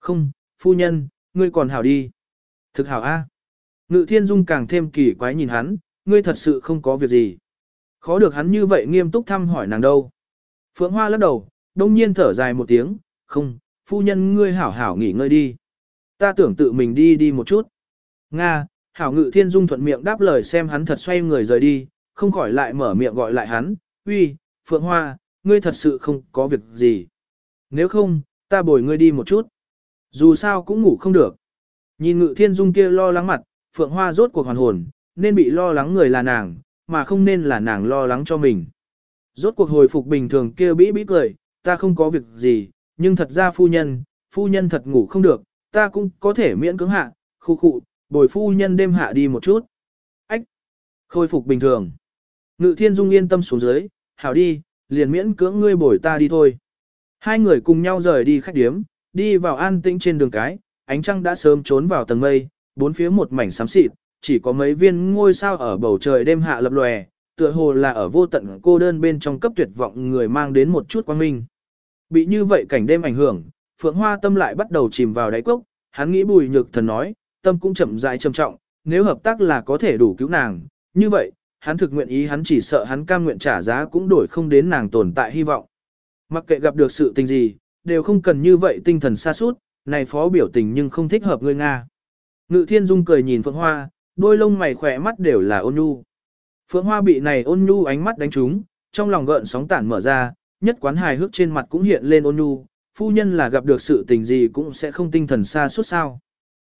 Không, phu nhân, ngươi còn hảo đi. Thực hảo a. Ngự thiên dung càng thêm kỳ quái nhìn hắn, ngươi thật sự không có việc gì. Khó được hắn như vậy nghiêm túc thăm hỏi nàng đâu. Phượng Hoa lắc đầu, đông nhiên thở dài một tiếng, không, phu nhân ngươi hảo hảo nghỉ ngơi đi. Ta tưởng tự mình đi đi một chút. Nga, hảo ngự thiên dung thuận miệng đáp lời xem hắn thật xoay người rời đi, không khỏi lại mở miệng gọi lại hắn, uy, Phượng Hoa, ngươi thật sự không có việc gì. Nếu không, ta bồi ngươi đi một chút. Dù sao cũng ngủ không được. Nhìn ngự thiên dung kia lo lắng mặt, Phượng Hoa rốt cuộc hoàn hồn, nên bị lo lắng người là nàng, mà không nên là nàng lo lắng cho mình. Rốt cuộc hồi phục bình thường kia bĩ bĩ cười, ta không có việc gì, nhưng thật ra phu nhân, phu nhân thật ngủ không được, ta cũng có thể miễn cưỡng hạ, khu khụ, bồi phu nhân đêm hạ đi một chút. Ách! Khôi phục bình thường. Ngự thiên dung yên tâm xuống dưới, hảo đi, liền miễn cưỡng ngươi bồi ta đi thôi. Hai người cùng nhau rời đi khách điếm, đi vào an tĩnh trên đường cái, ánh trăng đã sớm trốn vào tầng mây, bốn phía một mảnh xám xịt, chỉ có mấy viên ngôi sao ở bầu trời đêm hạ lập lòe, tựa hồ là ở vô tận cô đơn bên trong cấp tuyệt vọng người mang đến một chút quang minh. Bị như vậy cảnh đêm ảnh hưởng, Phượng Hoa tâm lại bắt đầu chìm vào đáy cốc, hắn nghĩ bùi nhược thần nói, tâm cũng chậm rãi trầm trọng, nếu hợp tác là có thể đủ cứu nàng, như vậy, hắn thực nguyện ý hắn chỉ sợ hắn cam nguyện trả giá cũng đổi không đến nàng tồn tại hy vọng. Mặc kệ gặp được sự tình gì, đều không cần như vậy tinh thần xa suốt, này phó biểu tình nhưng không thích hợp ngươi Nga. Ngự thiên dung cười nhìn Phượng Hoa, đôi lông mày khỏe mắt đều là ôn nhu. Phượng Hoa bị này ôn nhu ánh mắt đánh trúng, trong lòng gợn sóng tản mở ra, nhất quán hài hước trên mặt cũng hiện lên ôn nhu, phu nhân là gặp được sự tình gì cũng sẽ không tinh thần xa suốt sao.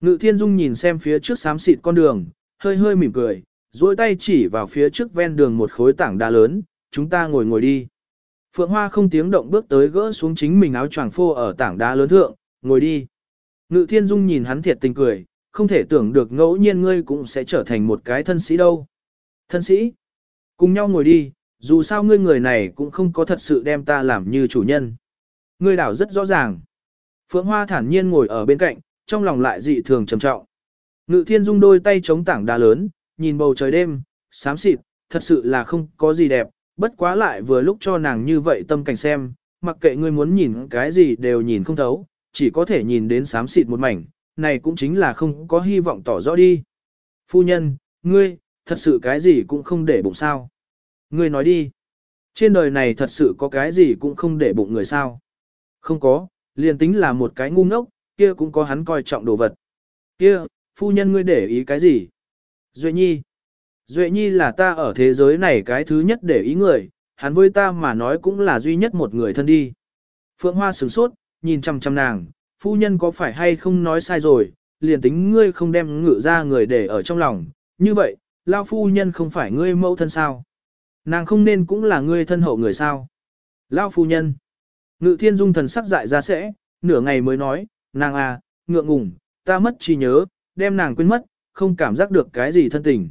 Ngự thiên dung nhìn xem phía trước xám xịt con đường, hơi hơi mỉm cười, duỗi tay chỉ vào phía trước ven đường một khối tảng đá lớn, chúng ta ngồi ngồi đi. Phượng Hoa không tiếng động bước tới gỡ xuống chính mình áo choàng phô ở tảng đá lớn thượng, ngồi đi. Ngự thiên dung nhìn hắn thiệt tình cười, không thể tưởng được ngẫu nhiên ngươi cũng sẽ trở thành một cái thân sĩ đâu. Thân sĩ, cùng nhau ngồi đi, dù sao ngươi người này cũng không có thật sự đem ta làm như chủ nhân. Ngươi đảo rất rõ ràng. Phượng Hoa thản nhiên ngồi ở bên cạnh, trong lòng lại dị thường trầm trọng. Ngự thiên dung đôi tay chống tảng đá lớn, nhìn bầu trời đêm, xám xịt, thật sự là không có gì đẹp, bất quá lại vừa lúc cho nàng như vậy tâm cảnh xem, mặc kệ ngươi muốn nhìn cái gì đều nhìn không thấu, chỉ có thể nhìn đến xám xịt một mảnh, này cũng chính là không có hy vọng tỏ rõ đi. Phu nhân, ngươi, thật sự cái gì cũng không để bụng sao. Ngươi nói đi. Trên đời này thật sự có cái gì cũng không để bụng người sao. Không có, liền tính là một cái ngu ngốc, kia cũng có hắn coi trọng đồ vật. Kia, phu nhân ngươi để ý cái gì? Duệ Nhi. Duệ Nhi là ta ở thế giới này cái thứ nhất để ý người, hắn với ta mà nói cũng là duy nhất một người thân đi. Phượng Hoa sửng sốt, nhìn chăm chăm nàng, phu nhân có phải hay không nói sai rồi, liền tính ngươi không đem ngự ra người để ở trong lòng, như vậy, lao phu nhân không phải ngươi mẫu thân sao? Nàng không nên cũng là ngươi thân hậu người sao? Lao phu nhân. Ngự thiên dung thần sắc dại ra sẽ, nửa ngày mới nói, nàng à, ngượng ngùng, ta mất trí nhớ, đem nàng quên mất, không cảm giác được cái gì thân tình.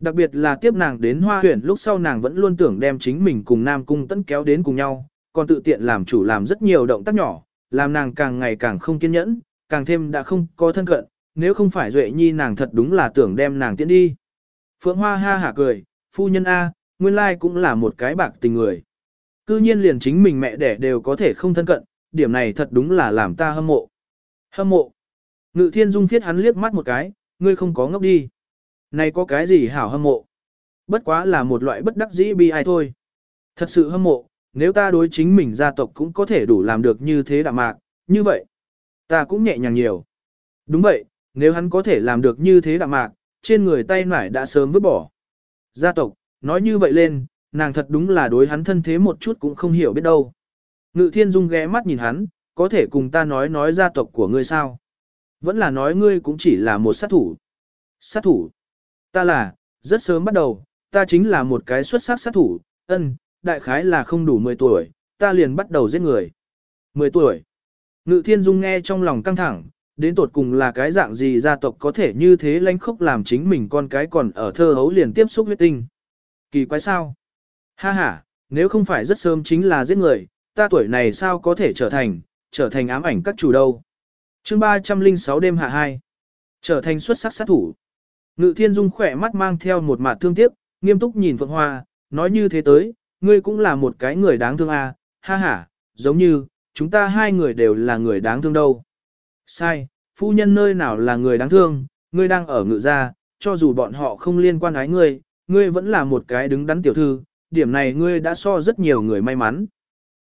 Đặc biệt là tiếp nàng đến hoa huyển lúc sau nàng vẫn luôn tưởng đem chính mình cùng Nam Cung tấn kéo đến cùng nhau, còn tự tiện làm chủ làm rất nhiều động tác nhỏ, làm nàng càng ngày càng không kiên nhẫn, càng thêm đã không có thân cận, nếu không phải Duệ Nhi nàng thật đúng là tưởng đem nàng tiễn đi. Phượng Hoa ha hả cười, phu nhân A, nguyên lai cũng là một cái bạc tình người. Cư nhiên liền chính mình mẹ đẻ đều có thể không thân cận, điểm này thật đúng là làm ta hâm mộ. Hâm mộ. Ngự thiên dung phiết hắn liếc mắt một cái, ngươi không có ngốc đi. Này có cái gì hảo hâm mộ? Bất quá là một loại bất đắc dĩ bi ai thôi. Thật sự hâm mộ, nếu ta đối chính mình gia tộc cũng có thể đủ làm được như thế đạm mạc, như vậy, ta cũng nhẹ nhàng nhiều. Đúng vậy, nếu hắn có thể làm được như thế đạm mạc, trên người tay nải đã sớm vứt bỏ. Gia tộc, nói như vậy lên, nàng thật đúng là đối hắn thân thế một chút cũng không hiểu biết đâu. Ngự thiên dung ghé mắt nhìn hắn, có thể cùng ta nói nói gia tộc của ngươi sao? Vẫn là nói ngươi cũng chỉ là một sát thủ. Sát thủ? Ta là, rất sớm bắt đầu, ta chính là một cái xuất sắc sát thủ, ân, đại khái là không đủ 10 tuổi, ta liền bắt đầu giết người. 10 tuổi. Ngự thiên dung nghe trong lòng căng thẳng, đến tột cùng là cái dạng gì gia tộc có thể như thế lanh khốc làm chính mình con cái còn ở thơ hấu liền tiếp xúc huyết tinh. Kỳ quái sao? Ha ha, nếu không phải rất sớm chính là giết người, ta tuổi này sao có thể trở thành, trở thành ám ảnh các chủ đâu. chương 306 đêm hạ 2. Trở thành xuất sắc sát thủ. Ngự thiên dung khỏe mắt mang theo một mặt thương tiếc, nghiêm túc nhìn Phượng Hoa, nói như thế tới, ngươi cũng là một cái người đáng thương à, ha ha, giống như, chúng ta hai người đều là người đáng thương đâu. Sai, phu nhân nơi nào là người đáng thương, ngươi đang ở ngự gia, cho dù bọn họ không liên quan ái ngươi, ngươi vẫn là một cái đứng đắn tiểu thư, điểm này ngươi đã so rất nhiều người may mắn.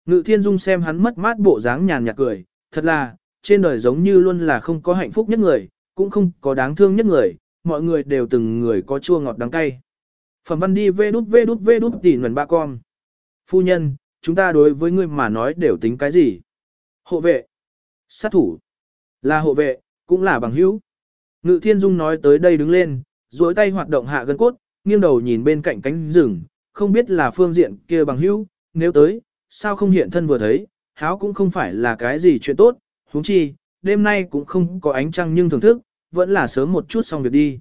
Ngự thiên dung xem hắn mất mát bộ dáng nhàn nhạt cười, thật là, trên đời giống như luôn là không có hạnh phúc nhất người, cũng không có đáng thương nhất người, mọi người đều từng người có chua ngọt đắng cay. Phẩm văn đi vê đút vê đút vê đút tỉ nguồn ba con. Phu nhân, chúng ta đối với ngươi mà nói đều tính cái gì? Hộ vệ, sát thủ, là hộ vệ, cũng là bằng hữu. Ngự thiên dung nói tới đây đứng lên, duỗi tay hoạt động hạ gân cốt, nghiêng đầu nhìn bên cạnh cánh rừng, không biết là phương diện kia bằng hữu, nếu tới, sao không hiện thân vừa thấy, háo cũng không phải là cái gì chuyện tốt, huống chi, đêm nay cũng không có ánh trăng nhưng thưởng thức, vẫn là sớm một chút xong việc đi.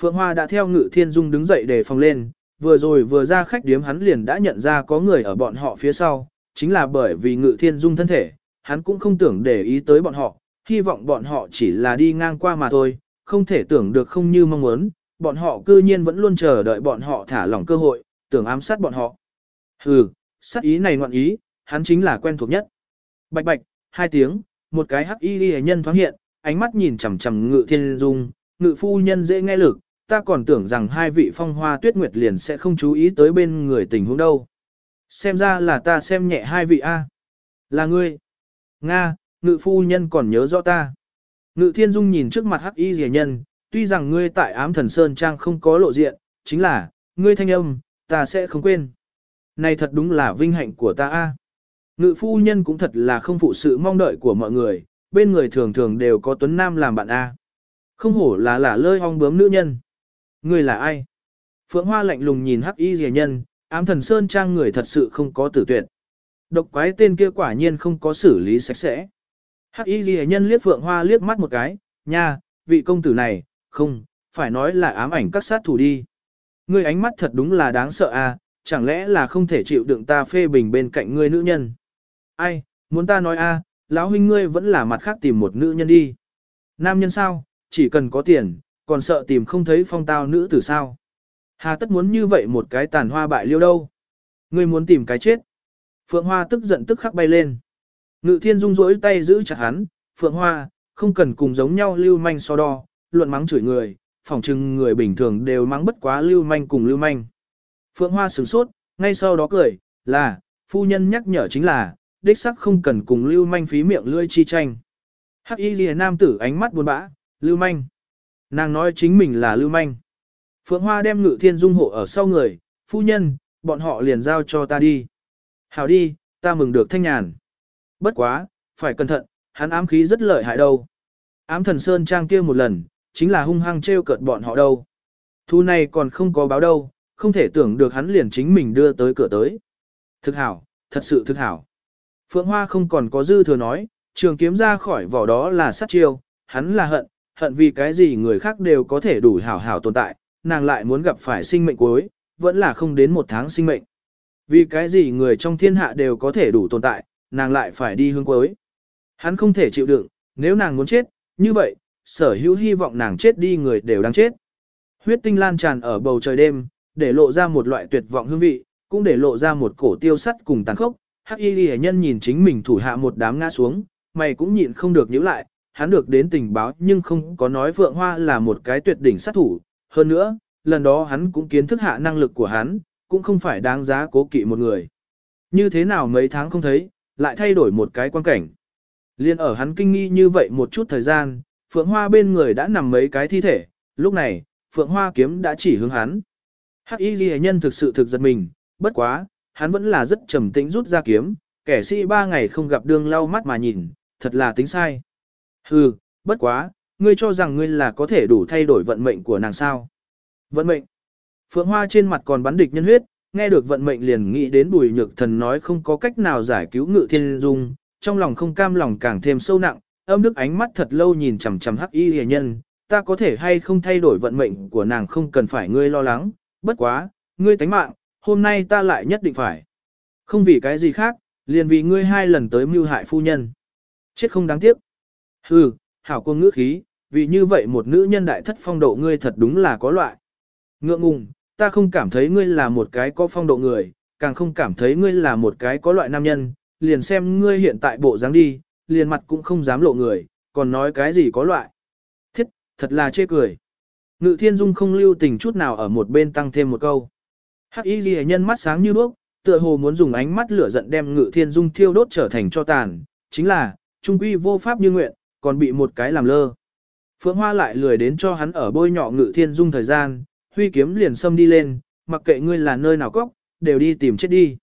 Phượng Hoa đã theo Ngự Thiên Dung đứng dậy để phòng lên, vừa rồi vừa ra khách điếm hắn liền đã nhận ra có người ở bọn họ phía sau, chính là bởi vì Ngự Thiên Dung thân thể, hắn cũng không tưởng để ý tới bọn họ, hy vọng bọn họ chỉ là đi ngang qua mà thôi, không thể tưởng được không như mong muốn, bọn họ cư nhiên vẫn luôn chờ đợi bọn họ thả lỏng cơ hội, tưởng ám sát bọn họ. Hừ, sát ý này ngoạn ý, hắn chính là quen thuộc nhất. Bạch bạch, hai tiếng, một cái hắc y ghi nhân thoáng hiện, ánh mắt nhìn chằm chằm ngự thiên dung, ngự phu nhân dễ nghe lực, ta còn tưởng rằng hai vị phong hoa tuyết nguyệt liền sẽ không chú ý tới bên người tình huống đâu. Xem ra là ta xem nhẹ hai vị A. Là ngươi. Nga, ngự phu nhân còn nhớ rõ ta. Ngự thiên dung nhìn trước mặt hắc y rẻ nhân, tuy rằng ngươi tại ám thần sơn trang không có lộ diện, chính là, ngươi thanh âm, ta sẽ không quên. Này thật đúng là vinh hạnh của ta a. Ngự phu nhân cũng thật là không phụ sự mong đợi của mọi người, bên người thường thường đều có tuấn nam làm bạn a. Không hổ là là lơi hong bướm nữ nhân. người là ai? Phượng Hoa lạnh lùng nhìn hắc y rẻ nhân, ám thần sơn trang người thật sự không có tử tuyệt. Độc quái tên kia quả nhiên không có xử lý sạch sẽ. Hắc y rẻ nhân liếc Phượng Hoa liếc mắt một cái, nha, vị công tử này, không, phải nói là ám ảnh các sát thủ đi. Ngươi ánh mắt thật đúng là đáng sợ a, chẳng lẽ là không thể chịu đựng ta phê bình bên cạnh ngươi nữ nhân. Ai, muốn ta nói a, lão huynh ngươi vẫn là mặt khác tìm một nữ nhân đi. Nam nhân sao, chỉ cần có tiền, còn sợ tìm không thấy phong tao nữ tử sao. Hà tất muốn như vậy một cái tàn hoa bại liêu đâu. Ngươi muốn tìm cái chết. Phượng Hoa tức giận tức khắc bay lên. Ngự thiên dung rỗi tay giữ chặt hắn, Phượng Hoa, không cần cùng giống nhau lưu manh so đo, luận mắng chửi người, phỏng chừng người bình thường đều mắng bất quá lưu manh cùng lưu manh. Phượng Hoa sửng sốt, ngay sau đó cười, là, phu nhân nhắc nhở chính là, đích sắc không cần cùng lưu manh phí miệng lưỡi chi tranh. Hắc y lìa nam tử ánh mắt buồn bã, lưu manh. Nàng nói chính mình là lưu manh. Phượng Hoa đem ngự thiên dung hộ ở sau người, phu nhân, bọn họ liền giao cho ta đi. Hảo đi, ta mừng được thanh nhàn. Bất quá, phải cẩn thận, hắn ám khí rất lợi hại đâu. Ám thần sơn trang kia một lần, chính là hung hăng trêu cợt bọn họ đâu. Thu này còn không có báo đâu, không thể tưởng được hắn liền chính mình đưa tới cửa tới. Thực hảo, thật sự thực hảo. Phượng Hoa không còn có dư thừa nói, trường kiếm ra khỏi vỏ đó là sát chiêu, hắn là hận, hận vì cái gì người khác đều có thể đủ hảo hảo tồn tại, nàng lại muốn gặp phải sinh mệnh cuối, vẫn là không đến một tháng sinh mệnh. Vì cái gì người trong thiên hạ đều có thể đủ tồn tại, nàng lại phải đi hướng cuối. Hắn không thể chịu đựng, nếu nàng muốn chết, như vậy, sở hữu hy vọng nàng chết đi người đều đang chết. Huyết tinh lan tràn ở bầu trời đêm, để lộ ra một loại tuyệt vọng hương vị, cũng để lộ ra một cổ tiêu sắt cùng tàn khốc. Hắc y ghi nhân nhìn chính mình thủ hạ một đám ngã xuống, mày cũng nhịn không được nhíu lại, hắn được đến tình báo nhưng không có nói Phượng Hoa là một cái tuyệt đỉnh sát thủ. Hơn nữa, lần đó hắn cũng kiến thức hạ năng lực của hắn, cũng không phải đáng giá cố kỵ một người. như thế nào mấy tháng không thấy, lại thay đổi một cái quan cảnh. Liên ở hắn kinh nghi như vậy một chút thời gian, Phượng Hoa bên người đã nằm mấy cái thi thể, lúc này, Phượng Hoa kiếm đã chỉ hướng hắn. Hắc Y Ghi nhân thực sự thực giật mình, bất quá, hắn vẫn là rất trầm tĩnh rút ra kiếm, kẻ sĩ ba ngày không gặp đương lau mắt mà nhìn, thật là tính sai. Hừ, bất quá, ngươi cho rằng ngươi là có thể đủ thay đổi vận mệnh của nàng sao. Vận mệnh. Phượng Hoa trên mặt còn bắn địch nhân huyết, nghe được vận mệnh liền nghĩ đến bùi nhược thần nói không có cách nào giải cứu ngự thiên dung, trong lòng không cam lòng càng thêm sâu nặng, âm đức ánh mắt thật lâu nhìn chằm chằm hắc y hề nhân, ta có thể hay không thay đổi vận mệnh của nàng không cần phải ngươi lo lắng, bất quá, ngươi tánh mạng, hôm nay ta lại nhất định phải. Không vì cái gì khác, liền vì ngươi hai lần tới mưu hại phu nhân. Chết không đáng tiếc. Hừ, hảo quân ngữ khí, vì như vậy một nữ nhân đại thất phong độ ngươi thật đúng là có loại. Ngượng ngùng, ta không cảm thấy ngươi là một cái có phong độ người, càng không cảm thấy ngươi là một cái có loại nam nhân, liền xem ngươi hiện tại bộ dáng đi, liền mặt cũng không dám lộ người, còn nói cái gì có loại. Thiết, thật là chê cười. Ngự thiên dung không lưu tình chút nào ở một bên tăng thêm một câu. Hắc y Lệ nhân mắt sáng như đuốc, tựa hồ muốn dùng ánh mắt lửa giận đem ngự thiên dung thiêu đốt trở thành cho tàn, chính là, trung quy vô pháp như nguyện, còn bị một cái làm lơ. Phượng Hoa lại lười đến cho hắn ở bôi nhọ ngự thiên dung thời gian, huy kiếm liền xâm đi lên, mặc kệ ngươi là nơi nào cóc, đều đi tìm chết đi.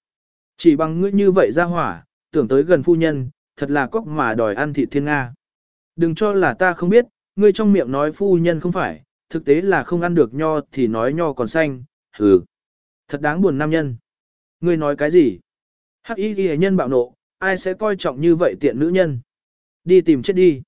Chỉ bằng ngươi như vậy ra hỏa, tưởng tới gần phu nhân, thật là cóc mà đòi ăn thịt thiên Nga. Đừng cho là ta không biết, ngươi trong miệng nói phu nhân không phải, thực tế là không ăn được nho thì nói nho còn xanh, hừ. Thật đáng buồn nam nhân. Ngươi nói cái gì? Hắc y ghi nhân bạo nộ, ai sẽ coi trọng như vậy tiện nữ nhân? Đi tìm chết đi.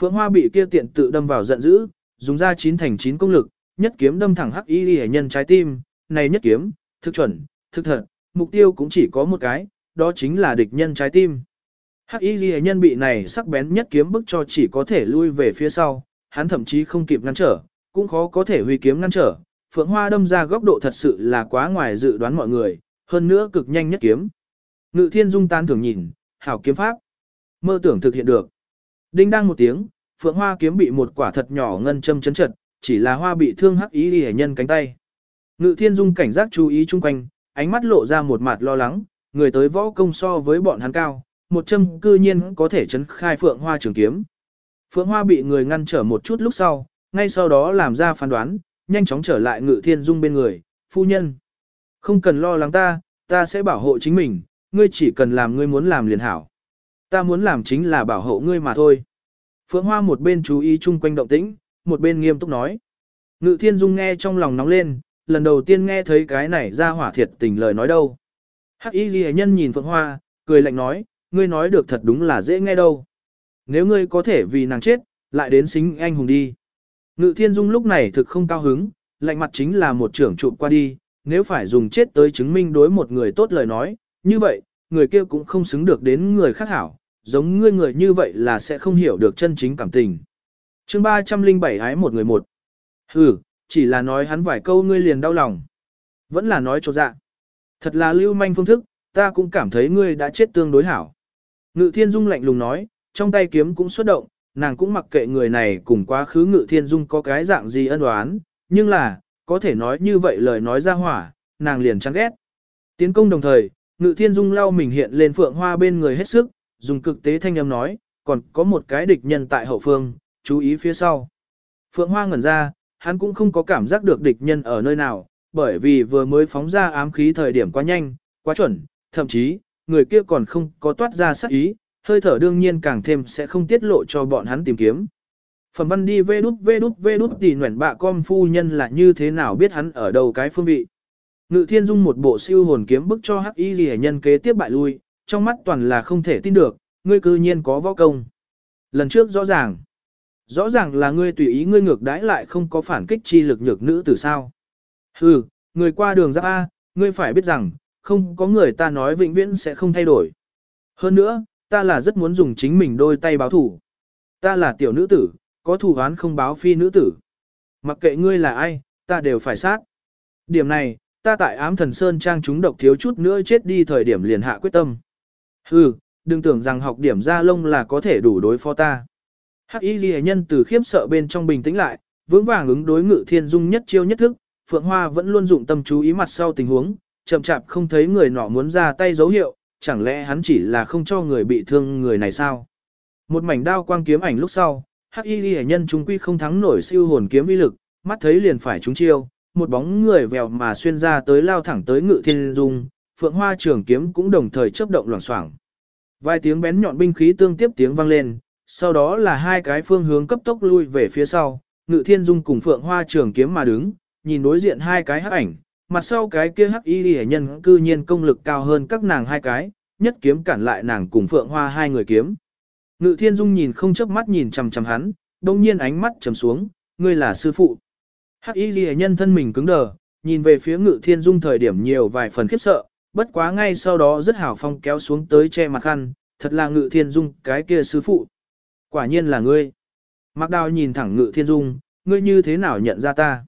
Phượng Hoa bị kia tiện tự đâm vào giận dữ, dùng ra chín thành chín công lực, nhất kiếm đâm thẳng hắc y ghi nhân trái tim, này nhất kiếm, thực chuẩn, thực thật, mục tiêu cũng chỉ có một cái, đó chính là địch nhân trái tim. Hắc y ghi nhân bị này sắc bén nhất kiếm bức cho chỉ có thể lui về phía sau, hắn thậm chí không kịp ngăn trở, cũng khó có thể huy kiếm ngăn trở. Phượng Hoa đâm ra góc độ thật sự là quá ngoài dự đoán mọi người, hơn nữa cực nhanh nhất kiếm. Ngự thiên dung tan thường nhìn, hảo kiếm pháp. Mơ tưởng thực hiện được. Đinh đang một tiếng, Phượng Hoa kiếm bị một quả thật nhỏ ngân châm chấn chật, chỉ là hoa bị thương hắc ý hề nhân cánh tay. Ngự thiên dung cảnh giác chú ý chung quanh, ánh mắt lộ ra một mặt lo lắng, người tới võ công so với bọn hắn cao, một châm cư nhiên có thể chấn khai Phượng Hoa trường kiếm. Phượng Hoa bị người ngăn trở một chút lúc sau, ngay sau đó làm ra phán đoán, nhanh chóng trở lại ngự thiên dung bên người, phu nhân. Không cần lo lắng ta, ta sẽ bảo hộ chính mình, ngươi chỉ cần làm ngươi muốn làm liền hảo. Ta muốn làm chính là bảo hộ ngươi mà thôi. Phượng Hoa một bên chú ý chung quanh động tĩnh, một bên nghiêm túc nói. Ngự thiên dung nghe trong lòng nóng lên, lần đầu tiên nghe thấy cái này ra hỏa thiệt tình lời nói đâu. Hắc y ghi nhân nhìn Phượng Hoa, cười lạnh nói, ngươi nói được thật đúng là dễ nghe đâu. Nếu ngươi có thể vì nàng chết, lại đến xính anh hùng đi. Ngự thiên dung lúc này thực không cao hứng, lạnh mặt chính là một trưởng trụ qua đi, nếu phải dùng chết tới chứng minh đối một người tốt lời nói, như vậy, người kia cũng không xứng được đến người khác hảo, giống ngươi người như vậy là sẽ không hiểu được chân chính cảm tình. chương 307 ái một người một. Ừ, chỉ là nói hắn vài câu ngươi liền đau lòng. Vẫn là nói cho dạ. Thật là lưu manh phương thức, ta cũng cảm thấy ngươi đã chết tương đối hảo. Ngự thiên dung lạnh lùng nói, trong tay kiếm cũng xuất động, nàng cũng mặc kệ người này cùng quá khứ ngự thiên dung có cái dạng gì ân oán, nhưng là, có thể nói như vậy lời nói ra hỏa, nàng liền chán ghét. Tiến công đồng thời, ngự thiên dung lau mình hiện lên phượng hoa bên người hết sức, dùng cực tế thanh âm nói, còn có một cái địch nhân tại hậu phương, chú ý phía sau. Phượng hoa ngẩn ra, hắn cũng không có cảm giác được địch nhân ở nơi nào, bởi vì vừa mới phóng ra ám khí thời điểm quá nhanh, quá chuẩn, thậm chí, người kia còn không có toát ra sắc ý, hơi thở đương nhiên càng thêm sẽ không tiết lộ cho bọn hắn tìm kiếm. Phẩm văn đi vê đút vê đút vê đút tỉ nguyện bạ con phu nhân là như thế nào biết hắn ở đầu cái phương vị. Ngự thiên dung một bộ siêu hồn kiếm bức cho hắc y ghi nhân kế tiếp bại lui, trong mắt toàn là không thể tin được, ngươi cư nhiên có võ công. Lần trước rõ ràng, rõ ràng là ngươi tùy ý ngươi ngược đãi lại không có phản kích chi lực nhược nữ từ sao. Hừ, người qua đường giáp A, ngươi phải biết rằng, không có người ta nói vĩnh viễn sẽ không thay đổi. Hơn nữa, ta là rất muốn dùng chính mình đôi tay báo thủ. Ta là tiểu nữ tử, có thủ án không báo phi nữ tử. Mặc kệ ngươi là ai, ta đều phải sát. Điểm này, ta tại ám thần sơn trang chúng độc thiếu chút nữa chết đi thời điểm liền hạ quyết tâm. Hừ, đừng tưởng rằng học điểm ra lông là có thể đủ đối phó ta. Hắc y ghi nhân từ khiếp sợ bên trong bình tĩnh lại, vững vàng ứng đối ngự thiên dung nhất chiêu nhất thức, Phượng Hoa vẫn luôn dụng tâm chú ý mặt sau tình huống, chậm chạp không thấy người nọ muốn ra tay dấu hiệu, chẳng lẽ hắn chỉ là không cho người bị thương người này sao? Một mảnh đao quang kiếm ảnh lúc sau, hắc y ghi nhân trung quy không thắng nổi siêu hồn kiếm uy lực, mắt thấy liền phải trúng chiêu, một bóng người vèo mà xuyên ra tới lao thẳng tới ngự thiên dung, phượng hoa trường kiếm cũng đồng thời chớp động loảng xoảng. Vài tiếng bén nhọn binh khí tương tiếp tiếng vang lên, sau đó là hai cái phương hướng cấp tốc lui về phía sau, ngự thiên dung cùng phượng hoa trường kiếm mà đứng, nhìn đối diện hai cái hắc ảnh, mặt sau cái kia hắc y ghi nhân cư nhiên công lực cao hơn các nàng hai cái, nhất kiếm cản lại nàng cùng phượng hoa hai người kiếm. Ngự thiên dung nhìn không chớp mắt nhìn chằm chằm hắn, đông nhiên ánh mắt trầm xuống, ngươi là sư phụ. Hắc y ghi nhân thân mình cứng đờ, nhìn về phía ngự thiên dung thời điểm nhiều vài phần khiếp sợ, bất quá ngay sau đó rất hào phong kéo xuống tới che mặt khăn, thật là ngự thiên dung cái kia sư phụ. Quả nhiên là ngươi. Mạc đào nhìn thẳng ngự thiên dung, ngươi như thế nào nhận ra ta.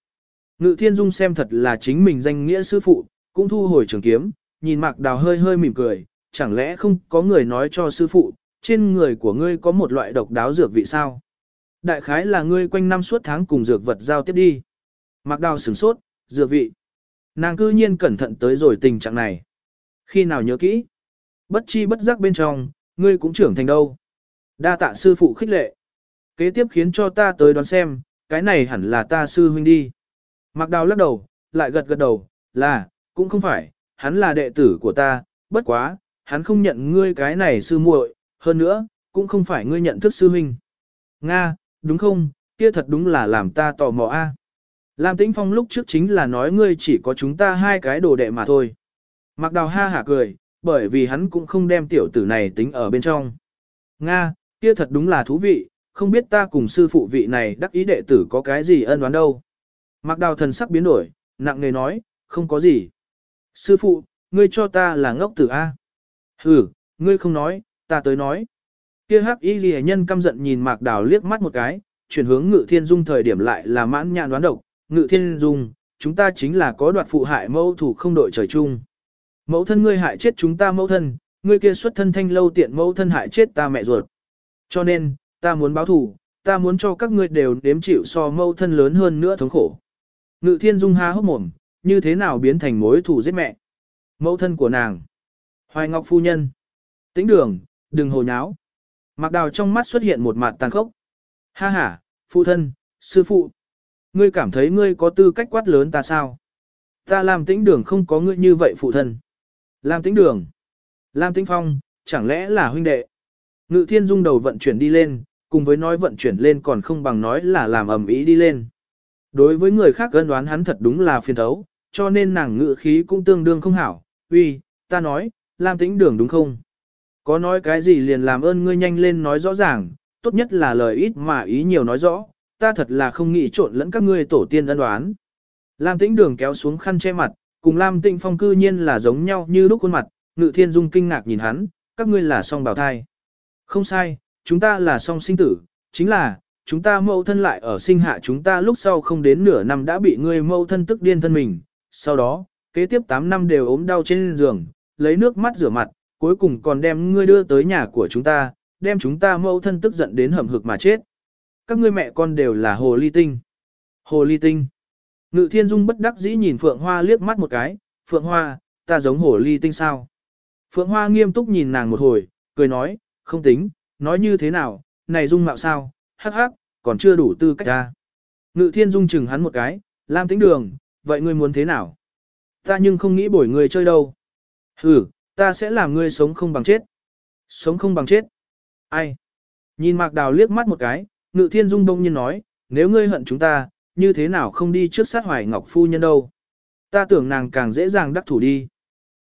Ngự thiên dung xem thật là chính mình danh nghĩa sư phụ, cũng thu hồi trường kiếm, nhìn mạc đào hơi hơi mỉm cười, chẳng lẽ không có người nói cho sư phụ, trên người của ngươi có một loại độc đáo dược vị sao? Đại khái là ngươi quanh năm suốt tháng cùng dược vật giao tiếp đi. Mạc đào sửng sốt, dược vị. Nàng cư nhiên cẩn thận tới rồi tình trạng này. Khi nào nhớ kỹ? Bất chi bất giác bên trong, ngươi cũng trưởng thành đâu. Đa tạ sư phụ khích lệ. Kế tiếp khiến cho ta tới đoán xem, cái này hẳn là ta sư huynh đi. Mạc đào lắc đầu, lại gật gật đầu, là, cũng không phải, hắn là đệ tử của ta, bất quá, hắn không nhận ngươi cái này sư muội, hơn nữa, cũng không phải ngươi nhận thức sư huynh. Nga, đúng không, kia thật đúng là làm ta tò mò a. Lam Tĩnh Phong lúc trước chính là nói ngươi chỉ có chúng ta hai cái đồ đệ mà thôi. Mạc Đào ha hả cười, bởi vì hắn cũng không đem tiểu tử này tính ở bên trong. Nga, kia thật đúng là thú vị, không biết ta cùng sư phụ vị này đắc ý đệ tử có cái gì ân oán đâu. Mạc Đào thần sắc biến đổi, nặng nề nói, không có gì. Sư phụ, ngươi cho ta là ngốc tử A. Ừ, ngươi không nói, ta tới nói. Kia hắc y ghi nhân căm giận nhìn Mạc Đào liếc mắt một cái, chuyển hướng ngự thiên dung thời điểm lại là mãn nhãn đoán độc, ngự thiên dung, chúng ta chính là có đoạt phụ hại mẫu thủ không đội trời chung. Mẫu thân ngươi hại chết chúng ta mẫu thân, ngươi kia xuất thân thanh lâu tiện mẫu thân hại chết ta mẹ ruột. Cho nên, ta muốn báo thù, ta muốn cho các ngươi đều nếm chịu so mẫu thân lớn hơn nữa thống khổ. Ngự thiên dung ha hốc mồm, như thế nào biến thành mối thù giết mẹ. Mẫu thân của nàng. Hoài Ngọc phu nhân. Tĩnh đường, đừng hồ nháo. Mạc đào trong mắt xuất hiện một mặt tàn khốc. Ha ha, phụ thân, sư phụ. Ngươi cảm thấy ngươi có tư cách quát lớn ta sao? Ta làm tĩnh đường không có ngươi như vậy phụ thân. Làm tĩnh đường. làm tĩnh phong, chẳng lẽ là huynh đệ? Ngự thiên dung đầu vận chuyển đi lên, cùng với nói vận chuyển lên còn không bằng nói là làm ầm ý đi lên. Đối với người khác gân đoán hắn thật đúng là phiền thấu, cho nên nàng ngự khí cũng tương đương không hảo. Uy, ta nói, Lam tĩnh đường đúng không? Có nói cái gì liền làm ơn ngươi nhanh lên nói rõ ràng, tốt nhất là lời ít mà ý nhiều nói rõ, ta thật là không nghĩ trộn lẫn các ngươi tổ tiên ân đoán. Lam tĩnh đường kéo xuống khăn che mặt, cùng Lam tĩnh phong cư nhiên là giống nhau như lúc khuôn mặt, ngự thiên dung kinh ngạc nhìn hắn, các ngươi là song bào thai. Không sai, chúng ta là song sinh tử, chính là, chúng ta mâu thân lại ở sinh hạ chúng ta lúc sau không đến nửa năm đã bị ngươi mâu thân tức điên thân mình, sau đó, kế tiếp 8 năm đều ốm đau trên giường, lấy nước mắt rửa mặt, cuối cùng còn đem ngươi đưa tới nhà của chúng ta, đem chúng ta mâu thân tức giận đến hầm hực mà chết. Các ngươi mẹ con đều là hồ ly tinh. Hồ ly tinh. Ngự thiên dung bất đắc dĩ nhìn Phượng Hoa liếc mắt một cái, Phượng Hoa, ta giống hồ ly tinh sao? Phượng Hoa nghiêm túc nhìn nàng một hồi, cười nói, không tính, nói như thế nào, này dung mạo sao, hắc hắc, còn chưa đủ tư cách ra. Ngự thiên dung chừng hắn một cái, Lam tính đường, vậy ngươi muốn thế nào? Ta nhưng không nghĩ bổi người chơi đâu. Ừ, ta sẽ làm ngươi sống không bằng chết. Sống không bằng chết. Ai? Nhìn Mạc Đào liếc mắt một cái, Ngự Thiên Dung đông nhiên nói, nếu ngươi hận chúng ta, như thế nào không đi trước sát hoài Ngọc Phu Nhân đâu? Ta tưởng nàng càng dễ dàng đắc thủ đi.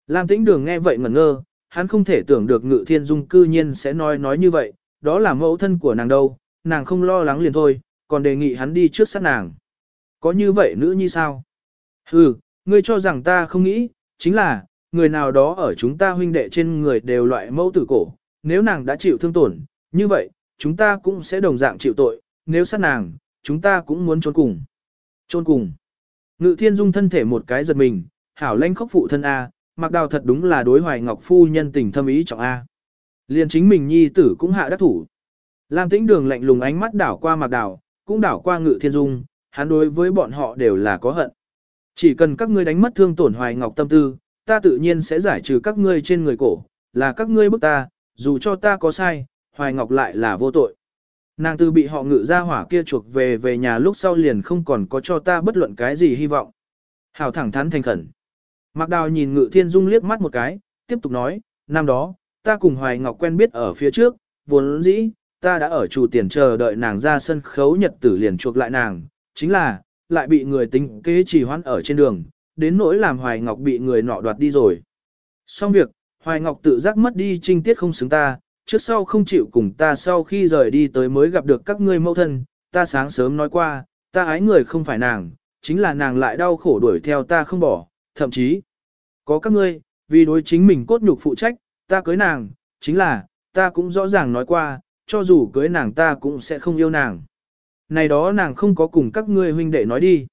Lam Tĩnh Đường nghe vậy ngẩn ngơ, hắn không thể tưởng được Ngự Thiên Dung cư nhiên sẽ nói nói như vậy, đó là mẫu thân của nàng đâu, nàng không lo lắng liền thôi, còn đề nghị hắn đi trước sát nàng. Có như vậy nữ như sao? Ừ, ngươi cho rằng ta không nghĩ, chính là, người nào đó ở chúng ta huynh đệ trên người đều loại mẫu tử cổ, nếu nàng đã chịu thương tổn, như vậy, chúng ta cũng sẽ đồng dạng chịu tội, nếu sát nàng, chúng ta cũng muốn trốn cùng. Trốn cùng. Ngự thiên dung thân thể một cái giật mình, hảo lanh khóc phụ thân A, mặc đào thật đúng là đối hoài ngọc phu nhân tình thâm ý trọng A. Liền chính mình nhi tử cũng hạ đắc thủ. Lam tĩnh đường lạnh lùng ánh mắt đảo qua mạc đảo, cũng đảo qua ngự thiên dung, hắn đối với bọn họ đều là có hận. Chỉ cần các ngươi đánh mất thương tổn hoài ngọc tâm tư, ta tự nhiên sẽ giải trừ các ngươi trên người cổ, là các ngươi bức ta, dù cho ta có sai, Hoài Ngọc lại là vô tội. Nàng từ bị họ ngự ra hỏa kia chuộc về về nhà lúc sau liền không còn có cho ta bất luận cái gì hy vọng. Hảo thẳng thắn thành khẩn. Mạc Đào nhìn Ngự Thiên Dung liếc mắt một cái, tiếp tục nói, năm đó, ta cùng Hoài Ngọc quen biết ở phía trước, vốn dĩ, ta đã ở chủ tiền chờ đợi nàng ra sân khấu nhật tử liền chuộc lại nàng, chính là, lại bị người tính kế trì hoãn ở trên đường, đến nỗi làm Hoài Ngọc bị người nọ đoạt đi rồi. Xong việc, Hoài Ngọc tự giác mất đi trinh tiết không xứng ta, trước sau không chịu cùng ta sau khi rời đi tới mới gặp được các ngươi mẫu thân, ta sáng sớm nói qua, ta ái người không phải nàng, chính là nàng lại đau khổ đuổi theo ta không bỏ, thậm chí, có các ngươi, vì đối chính mình cốt nhục phụ trách, ta cưới nàng, chính là, ta cũng rõ ràng nói qua, cho dù cưới nàng ta cũng sẽ không yêu nàng. Này đó nàng không có cùng các ngươi huynh đệ nói đi.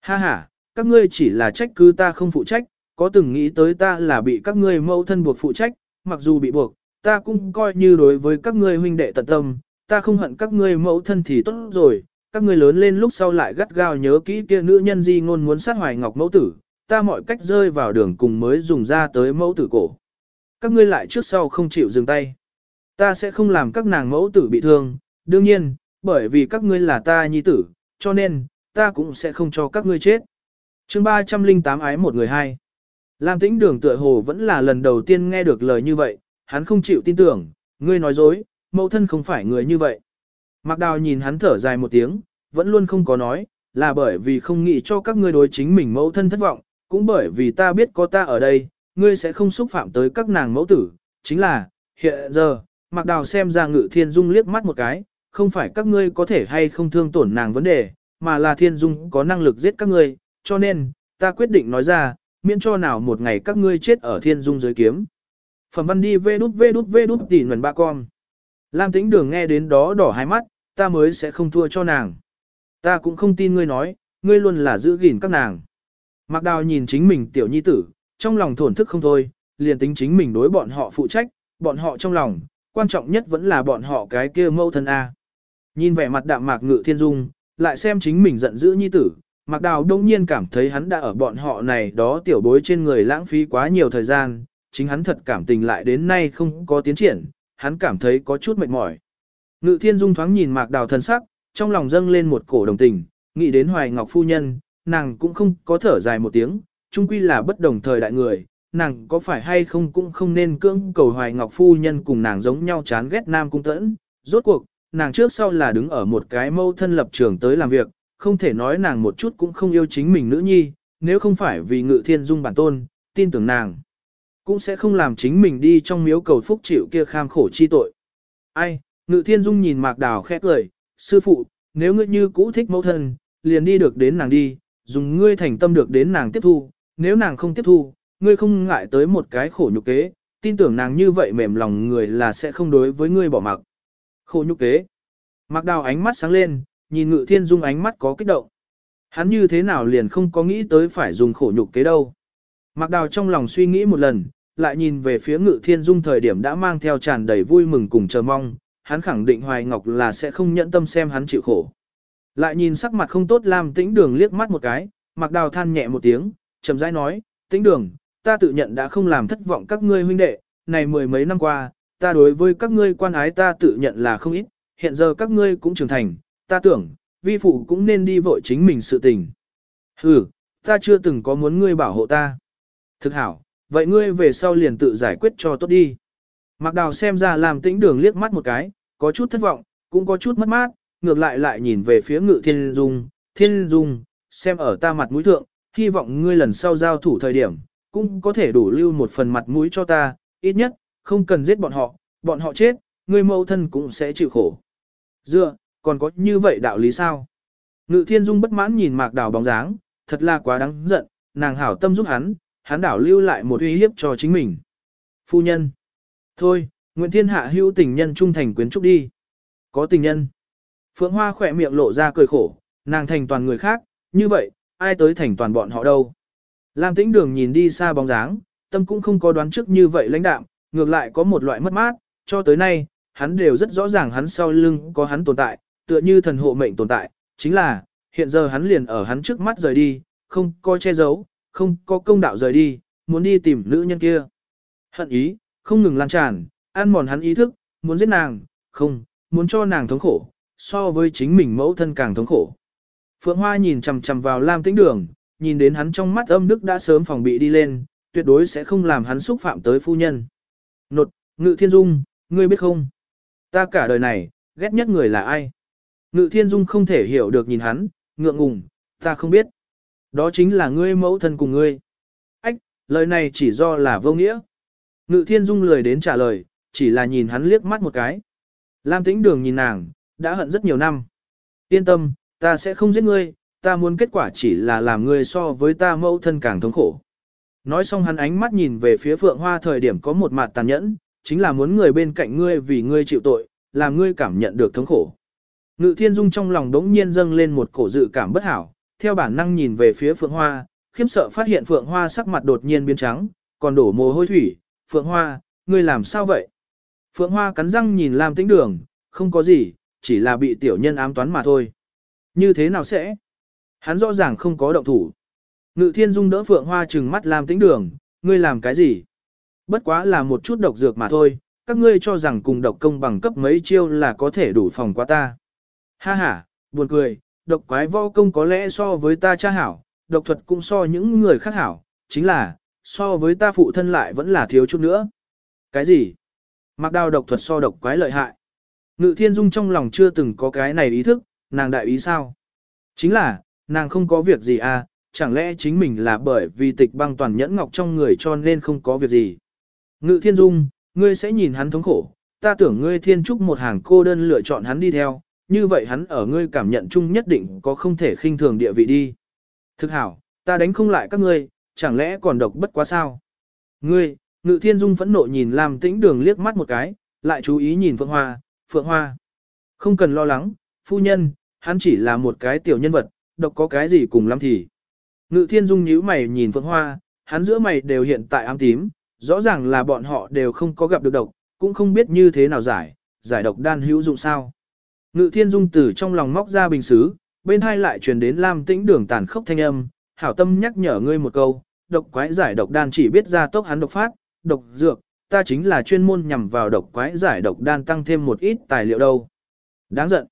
Ha ha, các ngươi chỉ là trách cứ ta không phụ trách, có từng nghĩ tới ta là bị các ngươi mẫu thân buộc phụ trách, mặc dù bị buộc, ta cũng coi như đối với các ngươi huynh đệ tận tâm, ta không hận các ngươi mẫu thân thì tốt rồi, các ngươi lớn lên lúc sau lại gắt gao nhớ kỹ kia nữ nhân di ngôn muốn sát hoài ngọc mẫu tử, ta mọi cách rơi vào đường cùng mới dùng ra tới mẫu tử cổ. Các ngươi lại trước sau không chịu dừng tay. Ta sẽ không làm các nàng mẫu tử bị thương, đương nhiên, bởi vì các ngươi là ta nhi tử, cho nên, ta cũng sẽ không cho các ngươi chết. chương 308 ái một người hai. Lam tĩnh đường tựa hồ vẫn là lần đầu tiên nghe được lời như vậy, hắn không chịu tin tưởng, ngươi nói dối, mẫu thân không phải người như vậy. Mạc Đào nhìn hắn thở dài một tiếng, vẫn luôn không có nói, là bởi vì không nghĩ cho các ngươi đối chính mình mẫu thân thất vọng, cũng bởi vì ta biết có ta ở đây, ngươi sẽ không xúc phạm tới các nàng mẫu tử, chính là, hiện giờ, Mạc Đào xem ra ngự thiên dung liếc mắt một cái, không phải các ngươi có thể hay không thương tổn nàng vấn đề, mà là thiên dung có năng lực giết các ngươi, cho nên, ta quyết định nói ra, miễn cho nào một ngày các ngươi chết ở thiên dung dưới kiếm. Phẩm văn đi vê đút vê đút vê đút tỉ nguồn ba con. Lam tĩnh đường nghe đến đó đỏ hai mắt, ta mới sẽ không thua cho nàng. Ta cũng không tin ngươi nói, ngươi luôn là giữ gìn các nàng. Mạc Đào nhìn chính mình tiểu nhi tử, trong lòng thổn thức không thôi, liền tính chính mình đối bọn họ phụ trách, bọn họ trong lòng, quan trọng nhất vẫn là bọn họ cái kia mâu thân A. Nhìn vẻ mặt đạm mạc ngự thiên dung, lại xem chính mình giận dữ nhi tử, Mạc Đào đông nhiên cảm thấy hắn đã ở bọn họ này đó tiểu bối trên người lãng phí quá nhiều thời gian, chính hắn thật cảm tình lại đến nay không có tiến triển, hắn cảm thấy có chút mệt mỏi. Ngự thiên dung thoáng nhìn Mạc Đào thân sắc, trong lòng dâng lên một cổ đồng tình, nghĩ đến Hoài Ngọc Phu Nhân, nàng cũng không có thở dài một tiếng, chung quy là bất đồng thời đại người, nàng có phải hay không cũng không nên cưỡng cầu Hoài Ngọc Phu Nhân cùng nàng giống nhau chán ghét Nam Cung Tẫn. Rốt cuộc, nàng trước sau là đứng ở một cái mâu thân lập trường tới làm việc, không thể nói nàng một chút cũng không yêu chính mình nữ nhi, nếu không phải vì ngự thiên dung bản tôn, tin tưởng nàng. Cũng sẽ không làm chính mình đi trong miếu cầu phúc chịu kia kham khổ chi tội. Ai, ngự thiên dung nhìn mạc đào khẽ cười, sư phụ, nếu ngươi như cũ thích mẫu thân, liền đi được đến nàng đi, dùng ngươi thành tâm được đến nàng tiếp thu, nếu nàng không tiếp thu, ngươi không ngại tới một cái khổ nhục kế, tin tưởng nàng như vậy mềm lòng người là sẽ không đối với ngươi bỏ mặc. Khổ nhục kế. Mạc đào ánh mắt sáng lên, nhìn ngự thiên dung ánh mắt có kích động. Hắn như thế nào liền không có nghĩ tới phải dùng khổ nhục kế đâu. Mạc đào trong lòng suy nghĩ một lần, lại nhìn về phía ngự thiên dung thời điểm đã mang theo tràn đầy vui mừng cùng chờ mong, hắn khẳng định Hoài Ngọc là sẽ không nhẫn tâm xem hắn chịu khổ. Lại nhìn sắc mặt không tốt làm tĩnh đường liếc mắt một cái, Mạc đào than nhẹ một tiếng, chậm rãi nói, tĩnh đường, ta tự nhận đã không làm thất vọng các ngươi huynh đệ, này mười mấy năm qua, ta đối với các ngươi quan ái ta tự nhận là không ít, hiện giờ các ngươi cũng trưởng thành, ta tưởng, vi phụ cũng nên đi vội chính mình sự tình. Ừ, ta chưa từng có muốn ngươi bảo hộ ta. Thực hảo, vậy ngươi về sau liền tự giải quyết cho tốt đi. Mạc Đào xem ra làm tĩnh đường liếc mắt một cái, có chút thất vọng, cũng có chút mất mát, ngược lại lại nhìn về phía ngự thiên dung, thiên dung, xem ở ta mặt mũi thượng, hy vọng ngươi lần sau giao thủ thời điểm, cũng có thể đủ lưu một phần mặt mũi cho ta, ít nhất, không cần giết bọn họ, bọn họ chết, người mẫu thân cũng sẽ chịu khổ. Dựa, còn có như vậy đạo lý sao? Ngự thiên dung bất mãn nhìn mạc đào bóng dáng, thật là quá đáng giận, nàng hảo tâm giúp hắn, hắn đảo lưu lại một uy hiếp cho chính mình. Phu nhân. Thôi, Nguyễn Thiên Hạ hữu tình nhân trung thành quyến trúc đi. Có tình nhân. Phượng Hoa khỏe miệng lộ ra cười khổ, nàng thành toàn người khác, như vậy, ai tới thành toàn bọn họ đâu. Lam tĩnh đường nhìn đi xa bóng dáng, tâm cũng không có đoán trước như vậy lãnh đạm, ngược lại có một loại mất mát, cho tới nay, hắn đều rất rõ ràng hắn sau lưng có hắn tồn tại, tựa như thần hộ mệnh tồn tại, chính là, hiện giờ hắn liền ở hắn trước mắt rời đi, không có che giấu, không có công đạo rời đi, muốn đi tìm nữ nhân kia. Hận ý, không ngừng lan tràn, ăn mòn hắn ý thức, muốn giết nàng, không, muốn cho nàng thống khổ, so với chính mình mẫu thân càng thống khổ. Phượng Hoa nhìn chằm chằm vào Lam Tĩnh Đường, nhìn đến hắn trong mắt âm đức đã sớm phòng bị đi lên, tuyệt đối sẽ không làm hắn xúc phạm tới phu nhân. Nột, Ngự Thiên Dung, ngươi biết không? Ta cả đời này, ghét nhất người là ai? Ngự Thiên Dung không thể hiểu được nhìn hắn, ngượng ngùng, ta không biết. Đó chính là ngươi mẫu thân cùng ngươi. Ách, lời này chỉ do là vô nghĩa. Ngự Thiên Dung lười đến trả lời, chỉ là nhìn hắn liếc mắt một cái. Lam Tĩnh Đường nhìn nàng, đã hận rất nhiều năm. Yên tâm, ta sẽ không giết ngươi, ta muốn kết quả chỉ là làm ngươi so với ta mẫu thân càng thống khổ. Nói xong hắn ánh mắt nhìn về phía Phượng Hoa thời điểm có một mặt tàn nhẫn, chính là muốn người bên cạnh ngươi vì ngươi chịu tội, làm ngươi cảm nhận được thống khổ. Ngự Thiên Dung trong lòng đống nhiên dâng lên một cổ dự cảm bất hảo, theo bản năng nhìn về phía Phượng Hoa, khiếm sợ phát hiện Phượng Hoa sắc mặt đột nhiên biến trắng, còn đổ mồ hôi thủy. Phượng Hoa, ngươi làm sao vậy? Phượng Hoa cắn răng nhìn Lam Tĩnh Đường, không có gì, chỉ là bị tiểu nhân ám toán mà thôi. Như thế nào sẽ? Hắn rõ ràng không có động thủ. Ngự Thiên Dung đỡ Phượng Hoa trừng mắt làm Tĩnh Đường, ngươi làm cái gì? Bất quá là một chút độc dược mà thôi, các ngươi cho rằng cùng độc công bằng cấp mấy chiêu là có thể đủ phòng qua ta. Ha ha, buồn cười, độc quái võ công có lẽ so với ta cha hảo, độc thuật cũng so những người khác hảo, chính là, so với ta phụ thân lại vẫn là thiếu chút nữa. Cái gì? Mặc đào độc thuật so độc quái lợi hại. Ngự thiên dung trong lòng chưa từng có cái này ý thức, nàng đại ý sao? Chính là, nàng không có việc gì à, chẳng lẽ chính mình là bởi vì tịch băng toàn nhẫn ngọc trong người cho nên không có việc gì? Ngự thiên dung, ngươi sẽ nhìn hắn thống khổ, ta tưởng ngươi thiên trúc một hàng cô đơn lựa chọn hắn đi theo, như vậy hắn ở ngươi cảm nhận chung nhất định có không thể khinh thường địa vị đi. Thực hảo, ta đánh không lại các ngươi, chẳng lẽ còn độc bất quá sao? Ngươi, ngự thiên dung phẫn nộ nhìn làm tĩnh đường liếc mắt một cái, lại chú ý nhìn Phượng Hoa, Phượng Hoa. Không cần lo lắng, phu nhân, hắn chỉ là một cái tiểu nhân vật, độc có cái gì cùng lắm thì. Ngự thiên dung nhíu mày nhìn Phượng Hoa, hắn giữa mày đều hiện tại ám tím, rõ ràng là bọn họ đều không có gặp được độc, cũng không biết như thế nào giải, giải độc đan hữu dụng sao. Ngự thiên dung từ trong lòng móc ra bình xứ, bên hai lại truyền đến Lam tĩnh đường tàn khốc thanh âm, hảo tâm nhắc nhở ngươi một câu, độc quái giải độc đan chỉ biết ra tốc hắn độc phát, độc dược, ta chính là chuyên môn nhằm vào độc quái giải độc đan tăng thêm một ít tài liệu đâu. Đáng giận.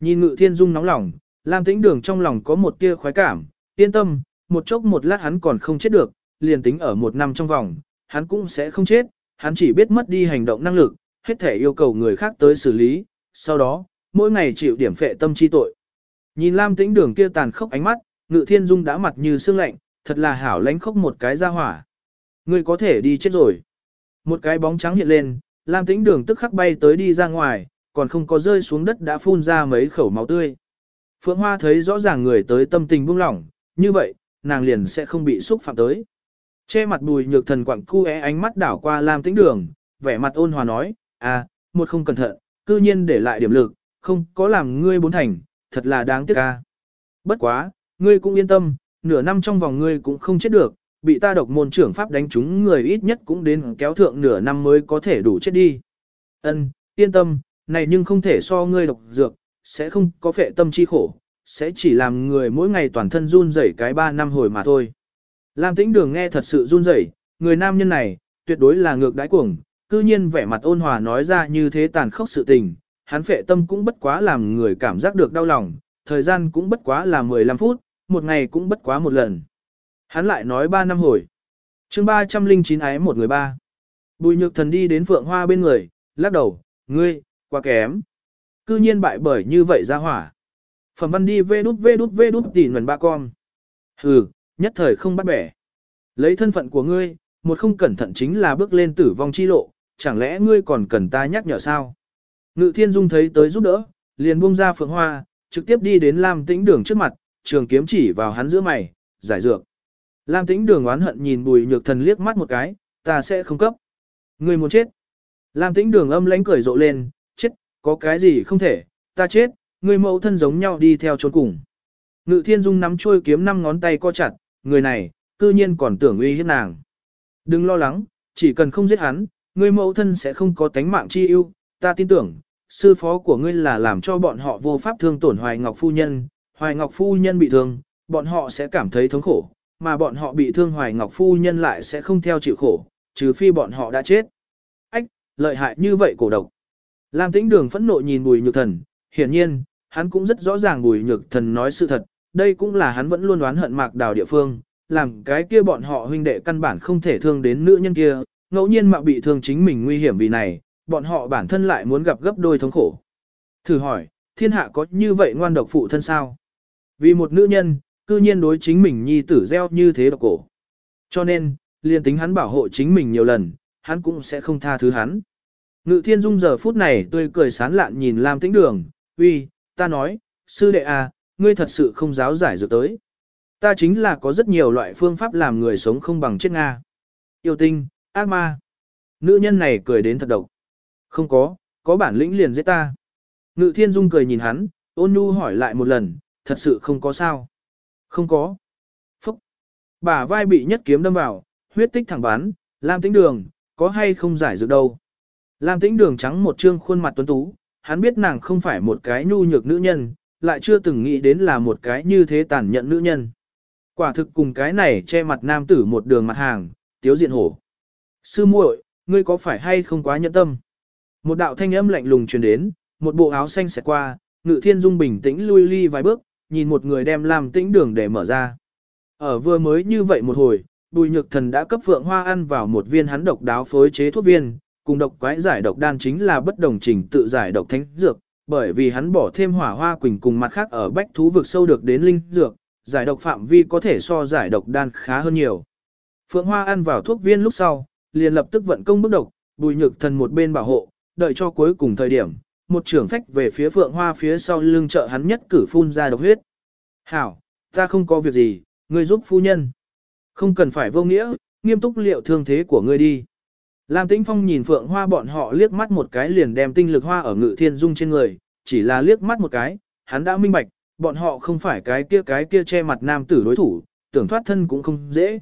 Nhìn ngự thiên dung nóng lòng, Lam tĩnh đường trong lòng có một tia khoái cảm, yên tâm, một chốc một lát hắn còn không chết được, liền tính ở một năm trong vòng, hắn cũng sẽ không chết, hắn chỉ biết mất đi hành động năng lực, hết thể yêu cầu người khác tới xử lý, sau đó, mỗi ngày chịu điểm phệ tâm chi tội. Nhìn Lam Tĩnh Đường kia tàn khốc ánh mắt, Ngự Thiên Dung đã mặt như sương lạnh, thật là hảo lánh khốc một cái ra hỏa. Ngươi có thể đi chết rồi. Một cái bóng trắng hiện lên, Lam Tĩnh Đường tức khắc bay tới đi ra ngoài, còn không có rơi xuống đất đã phun ra mấy khẩu máu tươi. Phượng Hoa thấy rõ ràng người tới tâm tình buông lỏng, như vậy, nàng liền sẽ không bị xúc phạm tới. Che mặt bùi nhược thần quặng cu é ánh mắt đảo qua Lam Tĩnh Đường, vẻ mặt ôn hòa nói, à, một không cẩn thận, cư nhiên để lại điểm lực, không có làm ngươi bốn thành, thật là đáng tiếc ca. Bất quá, ngươi cũng yên tâm, nửa năm trong vòng ngươi cũng không chết được, bị ta độc môn trưởng pháp đánh trúng người ít nhất cũng đến kéo thượng nửa năm mới có thể đủ chết đi. Ân, yên tâm, này nhưng không thể so ngươi độc dược, sẽ không có phệ tâm chi khổ, sẽ chỉ làm người mỗi ngày toàn thân run rẩy cái ba năm hồi mà thôi. Lam tĩnh đường nghe thật sự run rẩy, người nam nhân này, tuyệt đối là ngược đái cuồng, cư nhiên vẻ mặt ôn hòa nói ra như thế tàn khốc sự tình, hắn phệ tâm cũng bất quá làm người cảm giác được đau lòng, thời gian cũng bất quá là 15 phút, một ngày cũng bất quá một lần. Hắn lại nói ba năm hồi. chương 309 ái một người ba. Bùi nhược thần đi đến phượng hoa bên người, lắc đầu, ngươi, quá kém. Cư nhiên bại bởi như vậy ra hỏa. Phẩm văn đi vê đút vê đút vê đút tỉ nguồn ba con. Hừ, nhất thời không bắt bẻ. Lấy thân phận của ngươi, một không cẩn thận chính là bước lên tử vong chi lộ, chẳng lẽ ngươi còn cần ta nhắc nhở sao? Ngự thiên dung thấy tới giúp đỡ, liền buông ra phượng hoa, trực tiếp đi đến Lam tĩnh đường trước mặt, trường kiếm chỉ vào hắn giữa mày, giải dược. Lam tĩnh đường oán hận nhìn bùi nhược thần liếc mắt một cái, ta sẽ không cấp. Ngươi muốn chết. Lam tĩnh đường âm lãnh cười rộ lên, chết, có cái gì không thể, ta chết, người mẫu thân giống nhau đi theo trốn cùng. Ngự thiên dung nắm trôi kiếm năm ngón tay co chặt, người này, cư nhiên còn tưởng uy hiếp nàng. Đừng lo lắng, chỉ cần không giết hắn, người mẫu thân sẽ không có tánh mạng chi ưu, ta tin tưởng, sư phó của ngươi là làm cho bọn họ vô pháp thương tổn Hoài Ngọc Phu Nhân, Hoài Ngọc Phu Nhân bị thương, bọn họ sẽ cảm thấy thống khổ, mà bọn họ bị thương Hoài Ngọc Phu Nhân lại sẽ không theo chịu khổ, trừ phi bọn họ đã chết. ách, lợi hại như vậy cổ độc. Lam tĩnh đường phẫn nộ nhìn bùi nhược thần, hiển nhiên, hắn cũng rất rõ ràng bùi nhược thần nói sự thật, đây cũng là hắn vẫn luôn đoán hận mạc đào địa phương, làm cái kia bọn họ huynh đệ căn bản không thể thương đến nữ nhân kia, ngẫu nhiên mà bị thương chính mình nguy hiểm vì này, bọn họ bản thân lại muốn gặp gấp đôi thống khổ. Thử hỏi, thiên hạ có như vậy ngoan độc phụ thân sao? Vì một nữ nhân, cư nhiên đối chính mình nhi tử gieo như thế độc cổ. Cho nên, liền tính hắn bảo hộ chính mình nhiều lần, hắn cũng sẽ không tha thứ hắn. Ngự thiên dung giờ phút này tươi cười sán lạn nhìn Lam tĩnh đường, uy, ta nói, sư đệ à, ngươi thật sự không giáo giải dược tới. Ta chính là có rất nhiều loại phương pháp làm người sống không bằng chết Nga. Yêu tinh, ác ma. Nữ nhân này cười đến thật độc. Không có, có bản lĩnh liền giết ta. Ngự thiên dung cười nhìn hắn, ôn nhu hỏi lại một lần, thật sự không có sao. Không có. Phúc. Bà vai bị nhất kiếm đâm vào, huyết tích thẳng bắn, Lam tĩnh đường, có hay không giải dược đâu. Lam tĩnh đường trắng một trương khuôn mặt tuấn tú, hắn biết nàng không phải một cái nhu nhược nữ nhân, lại chưa từng nghĩ đến là một cái như thế tàn nhẫn nữ nhân. Quả thực cùng cái này che mặt nam tử một đường mặt hàng, tiếu diện hổ. Sư muội, ngươi có phải hay không quá nhẫn tâm? Một đạo thanh âm lạnh lùng truyền đến, một bộ áo xanh xẹt qua, ngự thiên dung bình tĩnh lui ly vài bước, nhìn một người đem làm tĩnh đường để mở ra. Ở vừa mới như vậy một hồi, bùi nhược thần đã cấp phượng hoa ăn vào một viên hắn độc đáo phối chế thuốc viên, cùng độc quái giải độc đan chính là bất đồng trình tự giải độc thánh dược, bởi vì hắn bỏ thêm hỏa hoa quỳnh cùng mặt khác ở bách thú vực sâu được đến linh dược, giải độc phạm vi có thể so giải độc đan khá hơn nhiều. Phượng Hoa ăn vào thuốc viên lúc sau, liền lập tức vận công bức độc, bùi nhược thần một bên bảo hộ, đợi cho cuối cùng thời điểm, một trưởng phách về phía Phượng Hoa phía sau lưng trợ hắn nhất cử phun ra độc huyết. Hảo, ta không có việc gì, ngươi giúp phu nhân. Không cần phải vô nghĩa, nghiêm túc liệu thương thế của ngươi đi. Lam Tĩnh Phong nhìn Phượng Hoa bọn họ liếc mắt một cái liền đem tinh lực hoa ở ngự thiên dung trên người, chỉ là liếc mắt một cái, hắn đã minh bạch, bọn họ không phải cái kia cái kia che mặt nam tử đối thủ, tưởng thoát thân cũng không dễ.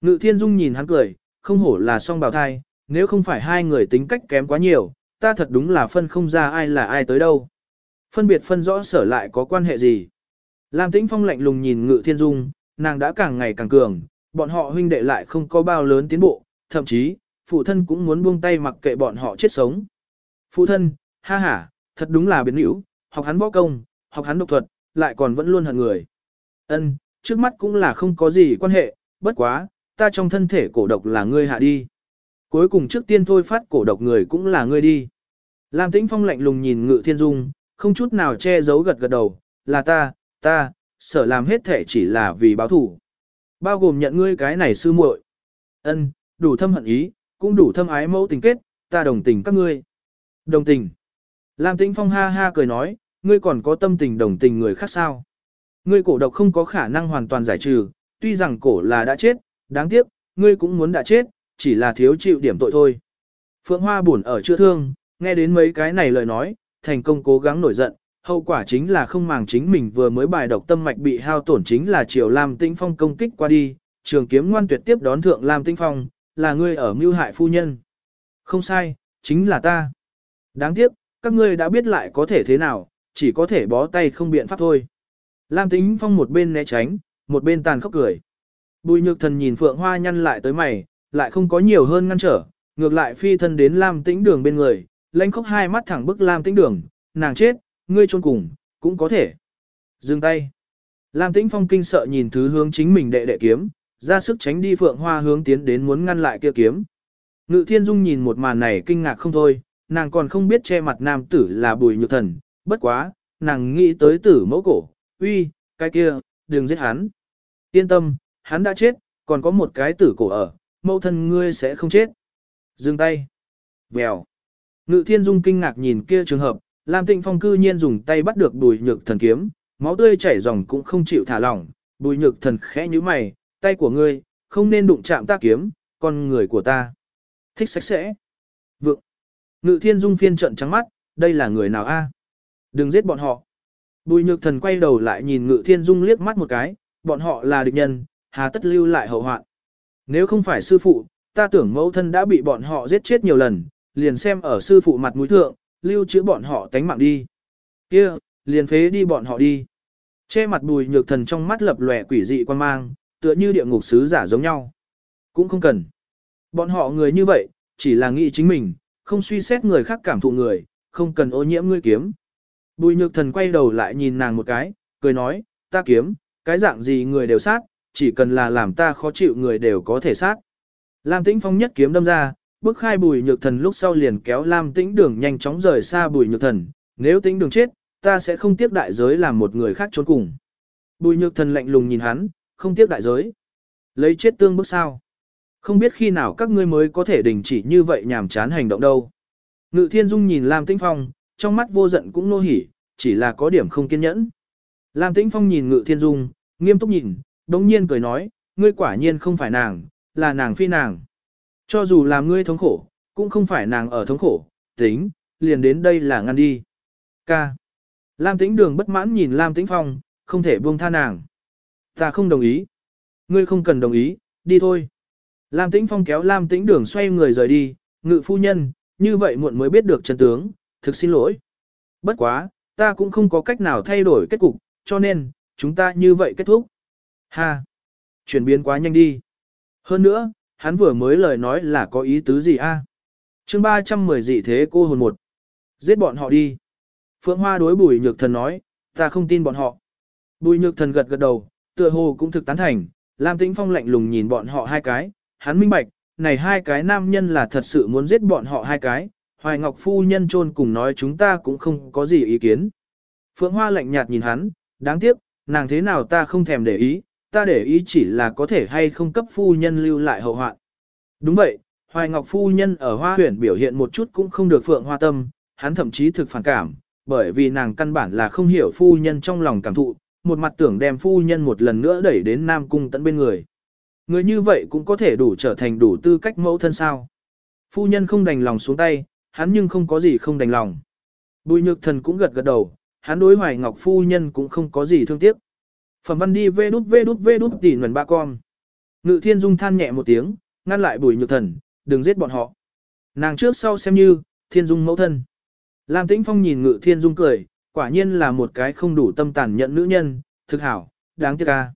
Ngự thiên dung nhìn hắn cười, không hổ là song bào thai, nếu không phải hai người tính cách kém quá nhiều, ta thật đúng là phân không ra ai là ai tới đâu. Phân biệt phân rõ sở lại có quan hệ gì. Lam Tĩnh Phong lạnh lùng nhìn ngự thiên dung, nàng đã càng ngày càng cường, bọn họ huynh đệ lại không có bao lớn tiến bộ, thậm chí, phụ thân cũng muốn buông tay mặc kệ bọn họ chết sống. Phụ thân, ha ha, thật đúng là biến hữu, học hắn võ công, học hắn độc thuật, lại còn vẫn luôn hận người. Ân, trước mắt cũng là không có gì quan hệ, bất quá, ta trong thân thể cổ độc là ngươi hạ đi. Cuối cùng trước tiên thôi phát cổ độc người cũng là ngươi đi. Lam Tĩnh Phong lạnh lùng nhìn Ngự Thiên Dung, không chút nào che giấu gật gật đầu, là ta, ta, sở làm hết thể chỉ là vì báo thủ. Bao gồm nhận ngươi cái này sư muội. Ân, đủ thâm hận ý, cũng đủ thâm ái mẫu tình kết, ta đồng tình các ngươi. Đồng tình. Lam Tĩnh Phong ha ha cười nói, ngươi còn có tâm tình đồng tình người khác sao? Ngươi cổ độc không có khả năng hoàn toàn giải trừ, tuy rằng cổ là đã chết, đáng tiếc, ngươi cũng muốn đã chết, chỉ là thiếu chịu điểm tội thôi. Phượng Hoa buồn ở chữa thương, nghe đến mấy cái này lời nói, thành công cố gắng nổi giận, hậu quả chính là không màng chính mình vừa mới bài độc tâm mạch bị hao tổn chính là chiều Lam Tĩnh Phong công kích qua đi, trường kiếm ngoan tuyệt tiếp đón thượng Lam Tĩnh Phong, là ngươi ở mưu hại phu nhân. Không sai, chính là ta. Đáng tiếc, các ngươi đã biết lại có thể thế nào, chỉ có thể bó tay không biện pháp thôi. Lam Tĩnh Phong một bên né tránh, một bên tàn khốc cười. Bùi nhược thần nhìn Phượng Hoa nhăn lại tới mày, lại không có nhiều hơn ngăn trở, ngược lại phi thân đến Lam Tĩnh Đường bên người, lãnh khóc hai mắt thẳng bức Lam Tĩnh Đường, nàng chết, ngươi chôn cùng, cũng có thể. Dừng tay. Lam Tĩnh Phong kinh sợ nhìn thứ hướng chính mình đệ đệ kiếm, ra sức tránh đi Phượng Hoa hướng tiến đến muốn ngăn lại kia kiếm. Ngự Thiên Dung nhìn một màn này kinh ngạc không thôi, nàng còn không biết che mặt nam tử là bùi nhược thần, bất quá, nàng nghĩ tới tử mẫu cổ, uy, cái kia, đừng giết hắn. Yên tâm, hắn đã chết, còn có một cái tử cổ ở, mẫu thân ngươi sẽ không chết. Dừng tay. Vèo. Ngự thiên dung kinh ngạc nhìn kia trường hợp, Lam Tịnh Phong cư nhiên dùng tay bắt được bùi nhược thần kiếm, máu tươi chảy ròng cũng không chịu thả lỏng, bùi nhược thần khẽ như mày, tay của ngươi, không nên đụng chạm ta kiếm, con người của ta. Thích sạch sẽ. Vượng. Ngự thiên dung phiên trận trắng mắt, đây là người nào a? À? Đừng giết bọn họ. Bùi nhược thần quay đầu lại nhìn ngự thiên dung liếc mắt một cái, bọn họ là địch nhân, hà tất lưu lại hậu hoạn. Nếu không phải sư phụ, ta tưởng mẫu thân đã bị bọn họ giết chết nhiều lần, liền xem ở sư phụ mặt mũi thượng, lưu chữa bọn họ tánh mạng đi. kia liền phế đi bọn họ đi. Che mặt bùi nhược thần trong mắt lập lòe quỷ dị quan mang, tựa như địa ngục sứ giả giống nhau. Cũng không cần. Bọn họ người như vậy, chỉ là nghĩ chính mình, không suy xét người khác cảm thụ người, không cần ô nhiễm ngươi kiếm. Bùi nhược thần quay đầu lại nhìn nàng một cái, cười nói, ta kiếm, cái dạng gì người đều sát, chỉ cần là làm ta khó chịu người đều có thể sát. Lam Tĩnh Phong nhất kiếm đâm ra, bước khai bùi nhược thần lúc sau liền kéo Lam Tĩnh Đường nhanh chóng rời xa bùi nhược thần, nếu Tĩnh Đường chết, ta sẽ không tiếp đại giới làm một người khác trốn cùng. Bùi nhược thần lạnh lùng nhìn hắn, không tiếp đại giới. Lấy chết tương bước sao. Không biết khi nào các ngươi mới có thể đình chỉ như vậy nhàm chán hành động đâu. Ngự thiên dung nhìn Lam Tĩnh Phong, trong mắt vô giận cũng nô hỉ, chỉ là có điểm không kiên nhẫn. Lam Tĩnh Phong nhìn ngự thiên dung, nghiêm túc nhìn, đống nhiên cười nói, ngươi quả nhiên không phải nàng, là nàng phi nàng. Cho dù làm ngươi thống khổ, cũng không phải nàng ở thống khổ, tính, liền đến đây là ngăn đi. Ca. Lam Tĩnh Đường bất mãn nhìn Lam Tĩnh Phong, không thể buông tha nàng. Ta không đồng ý. Ngươi không cần đồng ý, đi thôi. Lam Tĩnh Phong kéo Lam Tĩnh Đường xoay người rời đi, ngự phu nhân, như vậy muộn mới biết được chân tướng, thực xin lỗi. Bất quá, ta cũng không có cách nào thay đổi kết cục, cho nên, chúng ta như vậy kết thúc. Ha! Chuyển biến quá nhanh đi. Hơn nữa, hắn vừa mới lời nói là có ý tứ gì a? À? chương 310 dị thế cô hồn một. Giết bọn họ đi. Phượng Hoa đối bùi nhược thần nói, ta không tin bọn họ. Bùi nhược thần gật gật đầu, tựa hồ cũng thực tán thành, Lam Tĩnh Phong lạnh lùng nhìn bọn họ hai cái, hắn minh bạch, này hai cái nam nhân là thật sự muốn giết bọn họ hai cái, Hoài Ngọc Phu Nhân trôn cùng nói chúng ta cũng không có gì ý kiến. Phượng Hoa lạnh nhạt nhìn hắn, đáng tiếc, nàng thế nào ta không thèm để ý, ta để ý chỉ là có thể hay không cấp Phu Nhân lưu lại hậu hoạn. Đúng vậy, Hoài Ngọc Phu Nhân ở Hoa huyện biểu hiện một chút cũng không được Phượng Hoa tâm, hắn thậm chí thực phản cảm, bởi vì nàng căn bản là không hiểu Phu Nhân trong lòng cảm thụ, một mặt tưởng đem Phu Nhân một lần nữa đẩy đến Nam Cung tận bên người. Người như vậy cũng có thể đủ trở thành đủ tư cách mẫu thân sao. Phu nhân không đành lòng xuống tay, hắn nhưng không có gì không đành lòng. Bùi nhược thần cũng gật gật đầu, hắn đối hoài ngọc phu nhân cũng không có gì thương tiếc. Phẩm văn đi vê đút vê đút vê đút tỉ nguồn ba con. Ngự thiên dung than nhẹ một tiếng, ngăn lại bùi nhược thần, đừng giết bọn họ. Nàng trước sau xem như, thiên dung mẫu thân. Lam tĩnh phong nhìn ngự thiên dung cười, quả nhiên là một cái không đủ tâm tàn nhận nữ nhân, thực hảo, đáng tiếc ca.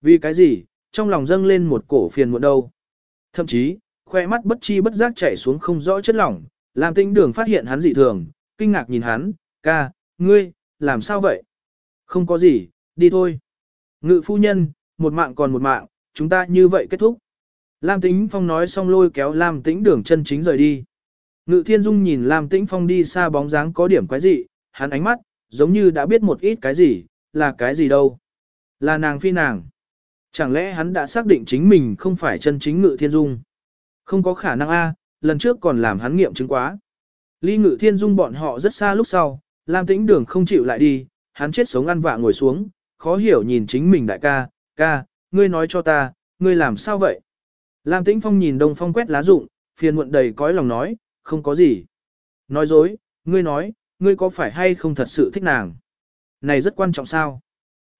Vì cái gì, trong lòng dâng lên một cổ phiền muộn đâu. Thậm chí, khoe mắt bất chi bất giác chảy xuống không rõ chất lỏng, làm tinh đường phát hiện hắn dị thường, kinh ngạc nhìn hắn, ca, ngươi, làm sao vậy? Không có gì, đi thôi. Ngự phu nhân, một mạng còn một mạng, chúng ta như vậy kết thúc. Lam Tĩnh Phong nói xong lôi kéo Lam Tĩnh Đường chân chính rời đi. Ngự Thiên Dung nhìn Lam Tĩnh Phong đi xa bóng dáng có điểm quái dị hắn ánh mắt, giống như đã biết một ít cái gì, là cái gì đâu. Là nàng phi nàng. Chẳng lẽ hắn đã xác định chính mình không phải chân chính Ngự Thiên Dung? Không có khả năng a, lần trước còn làm hắn nghiệm chứng quá. Ly Ngự Thiên Dung bọn họ rất xa lúc sau, Lam Tĩnh Đường không chịu lại đi, hắn chết sống ăn vạ ngồi xuống, khó hiểu nhìn chính mình đại ca, ca, ngươi nói cho ta, ngươi làm sao vậy? Lam Tĩnh Phong nhìn Đông Phong quét lá rụng, phiền muộn đầy cõi lòng nói, không có gì. Nói dối, ngươi nói, ngươi có phải hay không thật sự thích nàng? Này rất quan trọng sao?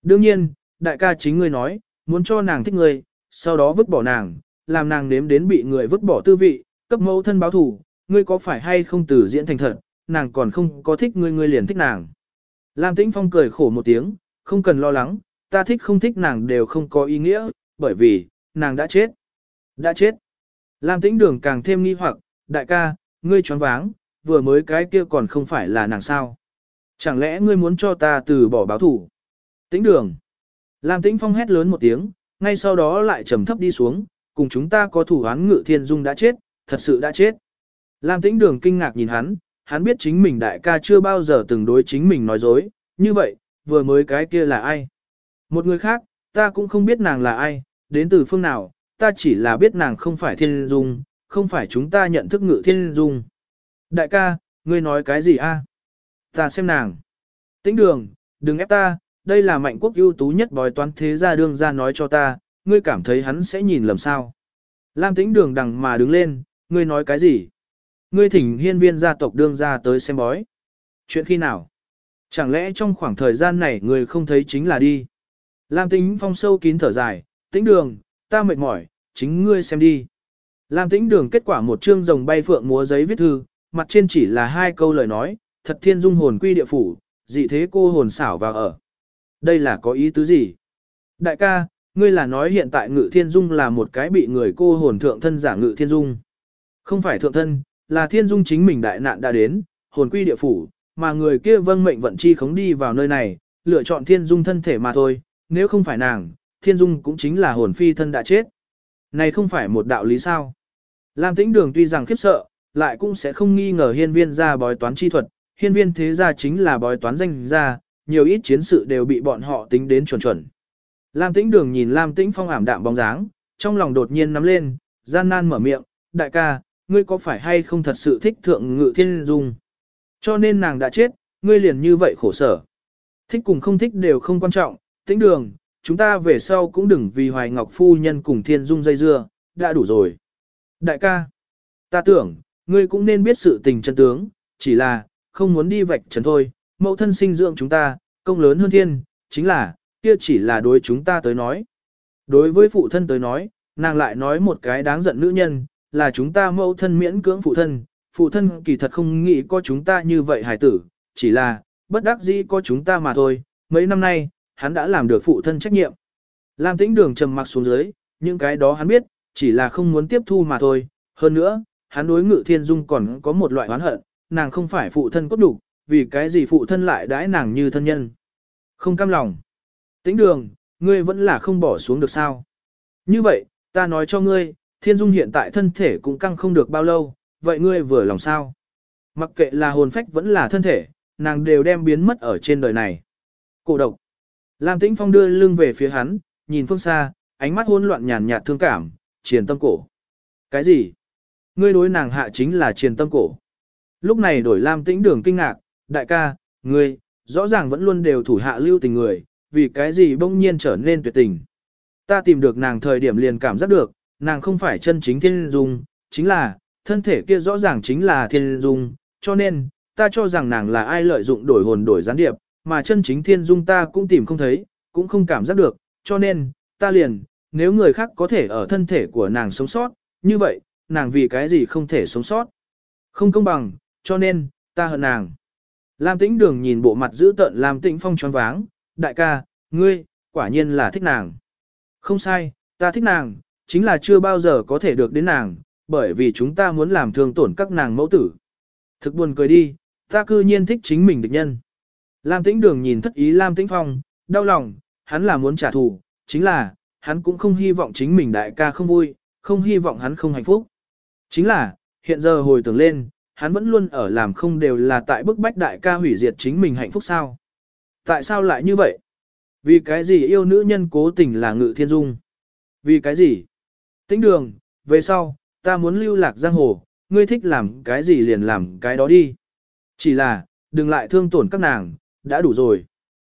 Đương nhiên, đại ca chính ngươi nói, muốn cho nàng thích ngươi, sau đó vứt bỏ nàng, làm nàng nếm đến bị người vứt bỏ tư vị, cấp mẫu thân báo thủ, ngươi có phải hay không từ diễn thành thật, nàng còn không có thích ngươi ngươi liền thích nàng. Lam Tĩnh Phong cười khổ một tiếng, không cần lo lắng, ta thích không thích nàng đều không có ý nghĩa, bởi vì, nàng đã chết. Đã chết. Lam Tĩnh Đường càng thêm nghi hoặc, đại ca, ngươi choáng váng, vừa mới cái kia còn không phải là nàng sao. Chẳng lẽ ngươi muốn cho ta từ bỏ báo thủ? Tĩnh Đường. Lam Tĩnh Phong hét lớn một tiếng, ngay sau đó lại trầm thấp đi xuống, cùng chúng ta có thủ án ngự thiên dung đã chết, thật sự đã chết. Lam Tĩnh Đường kinh ngạc nhìn hắn, hắn biết chính mình đại ca chưa bao giờ từng đối chính mình nói dối, như vậy, vừa mới cái kia là ai? Một người khác, ta cũng không biết nàng là ai, đến từ phương nào, ta chỉ là biết nàng không phải thiên dung, không phải chúng ta nhận thức ngự thiên dung. Đại ca, ngươi nói cái gì a? Ta xem nàng. Tĩnh đường, đừng ép ta, đây là mạnh quốc ưu tú nhất bói toán thế gia đương ra nói cho ta, ngươi cảm thấy hắn sẽ nhìn lầm sao. Lam tĩnh đường đằng mà đứng lên, ngươi nói cái gì? Ngươi thỉnh hiên viên gia tộc đương ra tới xem bói. Chuyện khi nào? Chẳng lẽ trong khoảng thời gian này ngươi không thấy chính là đi? Lam tĩnh phong sâu kín thở dài, tĩnh đường, ta mệt mỏi, chính ngươi xem đi. Lam tĩnh đường kết quả một chương rồng bay phượng múa giấy viết thư, mặt trên chỉ là hai câu lời nói, thật thiên dung hồn quy địa phủ, dị thế cô hồn xảo vào ở. Đây là có ý tứ gì? Đại ca, ngươi là nói hiện tại ngự thiên dung là một cái bị người cô hồn thượng thân giả ngự thiên dung. Không phải thượng thân, là thiên dung chính mình đại nạn đã đến, hồn quy địa phủ, mà người kia vâng mệnh vận chi khống đi vào nơi này, lựa chọn thiên dung thân thể mà thôi, nếu không phải nàng, thiên dung cũng chính là hồn phi thân đã chết. Này không phải một đạo lý sao. Lam tĩnh đường tuy rằng khiếp sợ, lại cũng sẽ không nghi ngờ hiên viên ra bói toán chi thuật, hiên viên thế gia chính là bói toán danh gia, nhiều ít chiến sự đều bị bọn họ tính đến chuẩn chuẩn. Lam tĩnh đường nhìn Lam tĩnh phong ảm đạm bóng dáng, trong lòng đột nhiên nắm lên, gian nan mở miệng, đại ca, ngươi có phải hay không thật sự thích thượng ngự thiên dung? Cho nên nàng đã chết, ngươi liền như vậy khổ sở. Thích cùng không thích đều không quan trọng, tĩnh đường, chúng ta về sau cũng đừng vì hoài ngọc phu nhân cùng thiên dung dây dưa, đã đủ rồi. Đại ca, ta tưởng, ngươi cũng nên biết sự tình chân tướng, chỉ là, không muốn đi vạch trần thôi, mẫu thân sinh dưỡng chúng ta, công lớn hơn thiên, chính là, kia chỉ là đối chúng ta tới nói. Đối với phụ thân tới nói, nàng lại nói một cái đáng giận nữ nhân, là chúng ta mẫu thân miễn cưỡng phụ thân, phụ thân kỳ thật không nghĩ có chúng ta như vậy hải tử, chỉ là, bất đắc dĩ có chúng ta mà thôi, mấy năm nay, hắn đã làm được phụ thân trách nhiệm. Lam tĩnh đường trầm mặc xuống dưới, những cái đó hắn biết, chỉ là không muốn tiếp thu mà thôi, hơn nữa, hắn đối ngự thiên dung còn có một loại oán hận, nàng không phải phụ thân cốt đủ, vì cái gì phụ thân lại đãi nàng như thân nhân. Không cam lòng. Tĩnh đường, ngươi vẫn là không bỏ xuống được sao. Như vậy, ta nói cho ngươi, thiên dung hiện tại thân thể cũng căng không được bao lâu, vậy ngươi vừa lòng sao? Mặc kệ là hồn phách vẫn là thân thể, nàng đều đem biến mất ở trên đời này. Cổ độc. Lam Tĩnh Phong đưa lưng về phía hắn, nhìn phương xa, ánh mắt hỗn loạn nhàn nhạt thương cảm, triền tâm cổ. Cái gì? Ngươi đối nàng hạ chính là triền tâm cổ. Lúc này đổi Lam Tĩnh đường kinh ngạc, đại ca, ngươi, rõ ràng vẫn luôn đều thủ hạ lưu tình người, vì cái gì bỗng nhiên trở nên tuyệt tình. Ta tìm được nàng thời điểm liền cảm giác được, nàng không phải chân chính thiên dung, chính là, thân thể kia rõ ràng chính là thiên dung, cho nên, ta cho rằng nàng là ai lợi dụng đổi hồn đổi gián điệp, mà chân chính thiên dung ta cũng tìm không thấy, cũng không cảm giác được, cho nên, ta liền, nếu người khác có thể ở thân thể của nàng sống sót, như vậy, nàng vì cái gì không thể sống sót. Không công bằng, cho nên, ta hận nàng. Lam tĩnh đường nhìn bộ mặt giữ tợn Lam tĩnh phong tròn váng, đại ca, ngươi, quả nhiên là thích nàng. Không sai, ta thích nàng, chính là chưa bao giờ có thể được đến nàng, bởi vì chúng ta muốn làm thương tổn các nàng mẫu tử. Thực buồn cười đi, ta cư nhiên thích chính mình địch nhân. Lam tĩnh đường nhìn thất ý Lam tĩnh phong, đau lòng, hắn là muốn trả thù, chính là, hắn cũng không hy vọng chính mình đại ca không vui, không hy vọng hắn không hạnh phúc. Chính là, hiện giờ hồi tưởng lên, hắn vẫn luôn ở làm không đều là tại bức bách đại ca hủy diệt chính mình hạnh phúc sao. Tại sao lại như vậy? Vì cái gì yêu nữ nhân cố tình là ngự thiên dung? Vì cái gì? Tính đường, về sau, ta muốn lưu lạc giang hồ, ngươi thích làm cái gì liền làm cái đó đi. Chỉ là, đừng lại thương tổn các nàng, đã đủ rồi.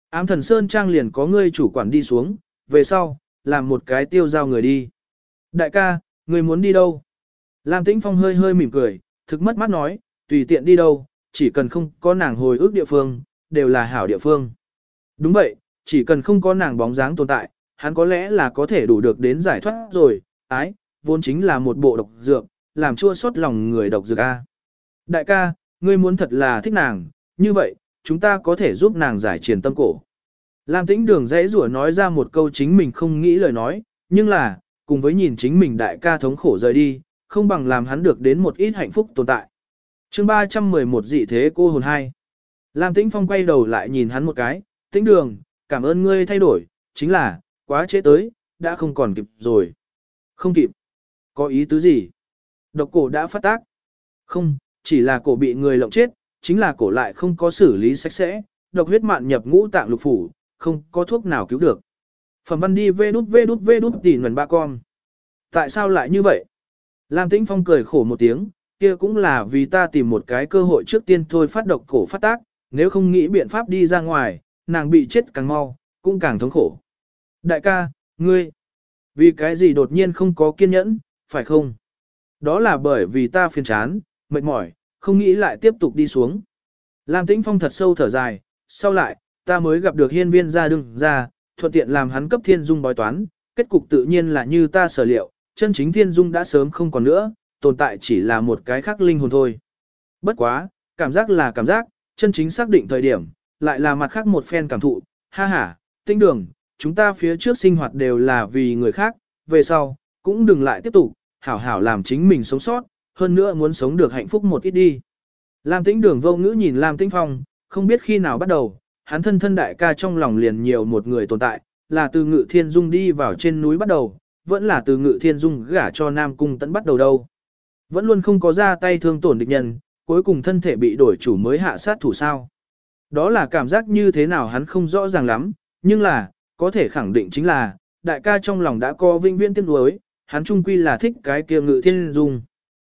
Ám thần Sơn Trang liền có ngươi chủ quản đi xuống, về sau, làm một cái tiêu giao người đi. Đại ca, ngươi muốn đi đâu? Lam Tĩnh Phong hơi hơi mỉm cười, thực mất mắt nói, tùy tiện đi đâu, chỉ cần không có nàng hồi ước địa phương, đều là hảo địa phương. Đúng vậy, chỉ cần không có nàng bóng dáng tồn tại, hắn có lẽ là có thể đủ được đến giải thoát rồi, ái, vốn chính là một bộ độc dược, làm chua xót lòng người độc dược A. Đại ca, ngươi muốn thật là thích nàng, như vậy, chúng ta có thể giúp nàng giải triền tâm cổ. Lam tĩnh đường dãy rủa nói ra một câu chính mình không nghĩ lời nói, nhưng là, cùng với nhìn chính mình đại ca thống khổ rời đi, không bằng làm hắn được đến một ít hạnh phúc tồn tại. chương 311 dị thế cô hồn 2. Lam tĩnh phong quay đầu lại nhìn hắn một cái, tĩnh đường, cảm ơn ngươi thay đổi, chính là, quá trễ tới, đã không còn kịp rồi. Không kịp. Có ý tứ gì? Độc cổ đã phát tác. Không, chỉ là cổ bị người lộng chết, chính là cổ lại không có xử lý sạch sẽ, độc huyết mạn nhập ngũ tạng lục phủ, không có thuốc nào cứu được. Phẩm văn đi vê đút vê đút vê đút tỉ nguồn ba con. Tại sao lại như vậy? Lam Tĩnh Phong cười khổ một tiếng, kia cũng là vì ta tìm một cái cơ hội trước tiên thôi phát độc cổ phát tác, nếu không nghĩ biện pháp đi ra ngoài, nàng bị chết càng mau, cũng càng thống khổ. Đại ca, ngươi, vì cái gì đột nhiên không có kiên nhẫn, phải không? Đó là bởi vì ta phiền chán, mệt mỏi, không nghĩ lại tiếp tục đi xuống. Lam Tĩnh Phong thật sâu thở dài, sau lại, ta mới gặp được hiên viên ra đừng ra, thuận tiện làm hắn cấp thiên dung bói toán, kết cục tự nhiên là như ta sở liệu, chân chính thiên dung đã sớm không còn nữa, tồn tại chỉ là một cái khác linh hồn thôi. Bất quá, cảm giác là cảm giác, chân chính xác định thời điểm, lại là mặt khác một phen cảm thụ, ha ha, tinh đường, chúng ta phía trước sinh hoạt đều là vì người khác, về sau, cũng đừng lại tiếp tục, hảo hảo làm chính mình sống sót, hơn nữa muốn sống được hạnh phúc một ít đi. Lam tĩnh đường vô ngữ nhìn Lam tĩnh phong, không biết khi nào bắt đầu, hắn thân thân đại ca trong lòng liền nhiều một người tồn tại, là từ ngự thiên dung đi vào trên núi bắt đầu, vẫn là từ ngự thiên dung gả cho Nam Cung tẫn bắt đầu đâu. Vẫn luôn không có ra tay thương tổn địch nhân, cuối cùng thân thể bị đổi chủ mới hạ sát thủ sao. Đó là cảm giác như thế nào hắn không rõ ràng lắm, nhưng là, có thể khẳng định chính là, đại ca trong lòng đã có vinh viễn tiếc nuối, hắn trung quy là thích cái kia ngự thiên dung.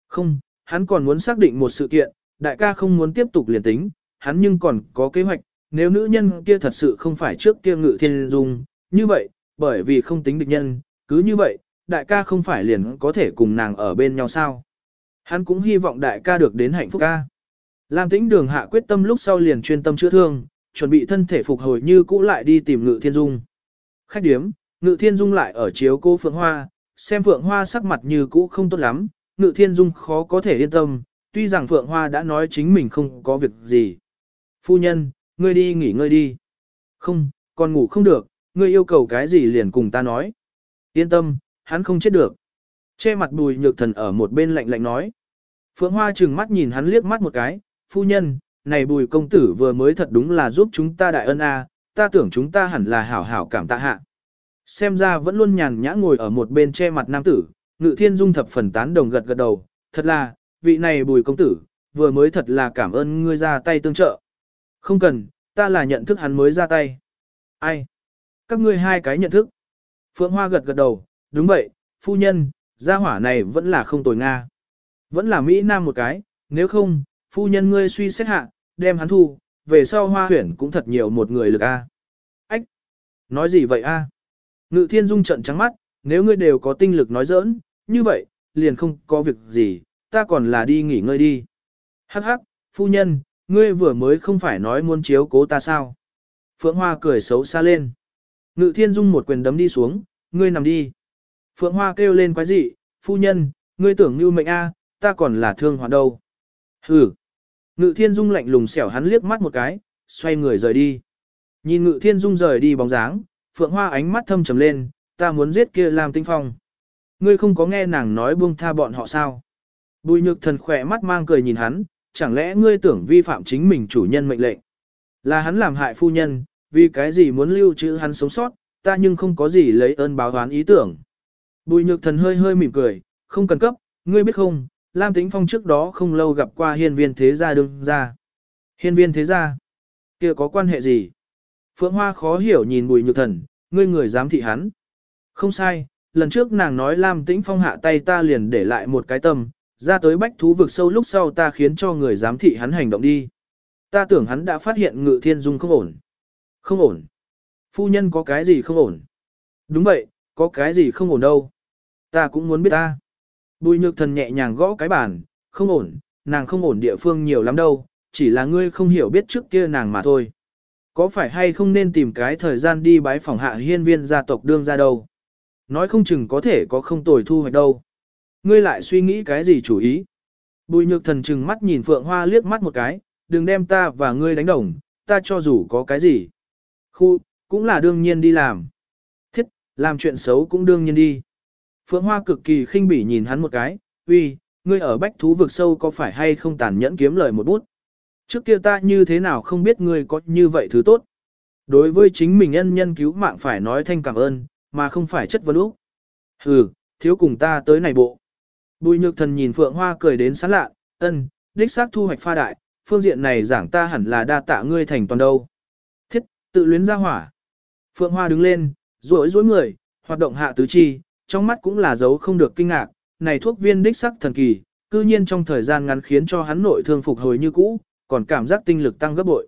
Không, hắn còn muốn xác định một sự kiện, đại ca không muốn tiếp tục liền tính, hắn nhưng còn có kế hoạch, nếu nữ nhân kia thật sự không phải trước kia ngự thiên dung, như vậy, bởi vì không tính địch nhân, cứ như vậy, đại ca không phải liền có thể cùng nàng ở bên nhau sao. Hắn cũng hy vọng đại ca được đến hạnh phúc ca. Lam tĩnh đường hạ quyết tâm lúc sau liền chuyên tâm chữa thương, chuẩn bị thân thể phục hồi như cũ lại đi tìm ngự thiên dung. Khách điếm, ngự thiên dung lại ở chiếu cô phượng hoa, xem phượng hoa sắc mặt như cũ không tốt lắm, ngự thiên dung khó có thể yên tâm, tuy rằng phượng hoa đã nói chính mình không có việc gì. Phu nhân, ngươi đi nghỉ ngơi đi. Không, còn ngủ không được, ngươi yêu cầu cái gì liền cùng ta nói. Yên tâm, hắn không chết được. Che mặt bùi nhược thần ở một bên lạnh lạnh nói. Phượng Hoa trừng mắt nhìn hắn liếc mắt một cái, phu nhân, này bùi công tử vừa mới thật đúng là giúp chúng ta đại ân a, ta tưởng chúng ta hẳn là hảo hảo cảm tạ hạ. Xem ra vẫn luôn nhàn nhã ngồi ở một bên che mặt nam tử, ngự thiên dung thập phần tán đồng gật gật đầu, thật là, vị này bùi công tử, vừa mới thật là cảm ơn ngươi ra tay tương trợ. Không cần, ta là nhận thức hắn mới ra tay. Ai? Các ngươi hai cái nhận thức. Phượng Hoa gật gật đầu, đúng vậy, phu nhân, gia hỏa này vẫn là không tồi Nga. Vẫn là Mỹ Nam một cái, nếu không, phu nhân ngươi suy xét hạ, đem hắn thu, về sau hoa huyển cũng thật nhiều một người lực A. Ách! Nói gì vậy A? Ngự thiên dung trận trắng mắt, nếu ngươi đều có tinh lực nói giỡn, như vậy, liền không có việc gì, ta còn là đi nghỉ ngơi đi. Hắc hắc, phu nhân, ngươi vừa mới không phải nói muốn chiếu cố ta sao? Phượng Hoa cười xấu xa lên. Ngự thiên dung một quyền đấm đi xuống, ngươi nằm đi. Phượng Hoa kêu lên quái dị, phu nhân, ngươi tưởng như mệnh A, ta còn là thương hoạn đâu. Hừ. Ngự thiên dung lạnh lùng xẻo hắn liếc mắt một cái, xoay người rời đi. Nhìn ngự thiên dung rời đi bóng dáng, Phượng Hoa ánh mắt thâm trầm lên, ta muốn giết kia làm tinh phong. Ngươi không có nghe nàng nói buông tha bọn họ sao? Bùi nhược thần khỏe mắt mang cười nhìn hắn, chẳng lẽ ngươi tưởng vi phạm chính mình chủ nhân mệnh lệnh? Là hắn làm hại phu nhân, vì cái gì muốn lưu trữ hắn sống sót, ta nhưng không có gì lấy ơn báo oán ý tưởng. Bùi nhược thần hơi hơi mỉm cười, không cần cấp, ngươi biết không, Lam Tĩnh Phong trước đó không lâu gặp qua hiên viên thế gia đương ra. Hiên viên thế gia? kia có quan hệ gì? Phượng Hoa khó hiểu nhìn bùi nhược thần, ngươi người dám thị hắn. Không sai, lần trước nàng nói Lam Tĩnh Phong hạ tay ta liền để lại một cái tâm, ra tới bách thú vực sâu lúc sau ta khiến cho người dám thị hắn hành động đi. Ta tưởng hắn đã phát hiện ngự thiên dung không ổn. Không ổn. Phu nhân có cái gì không ổn? Đúng vậy, có cái gì không ổn đâu. Ta cũng muốn biết ta. Bùi nhược thần nhẹ nhàng gõ cái bàn, không ổn, nàng không ổn địa phương nhiều lắm đâu, chỉ là ngươi không hiểu biết trước kia nàng mà thôi. Có phải hay không nên tìm cái thời gian đi bái phòng hạ hiên viên gia tộc đương ra đâu? Nói không chừng có thể có không tồi thu hoạch đâu. Ngươi lại suy nghĩ cái gì chủ ý? Bùi nhược thần chừng mắt nhìn Phượng Hoa liếc mắt một cái, đừng đem ta và ngươi đánh đồng, ta cho dù có cái gì. Khu, cũng là đương nhiên đi làm. Thiết, làm chuyện xấu cũng đương nhiên đi. Phượng Hoa cực kỳ khinh bỉ nhìn hắn một cái, uy, ngươi ở bách thú vực sâu có phải hay không tàn nhẫn kiếm lời một bút. Trước kia ta như thế nào không biết ngươi có như vậy thứ tốt. Đối với chính mình nhân nhân cứu mạng phải nói thanh cảm ơn, mà không phải chất vấn úc. Hừ, thiếu cùng ta tới này bộ. Bùi nhược thần nhìn Phượng Hoa cười đến sán lạ, ân, đích xác thu hoạch pha đại, phương diện này giảng ta hẳn là đa tạ ngươi thành toàn đâu. Tự luyến ra hỏa. Phượng Hoa đứng lên, rối rối người, hoạt động hạ tứ chi, trong mắt cũng là dấu không được kinh ngạc, này thuốc viên đích sắc thần kỳ, cư nhiên trong thời gian ngắn khiến cho hắn nội thương phục hồi như cũ, còn cảm giác tinh lực tăng gấp bội.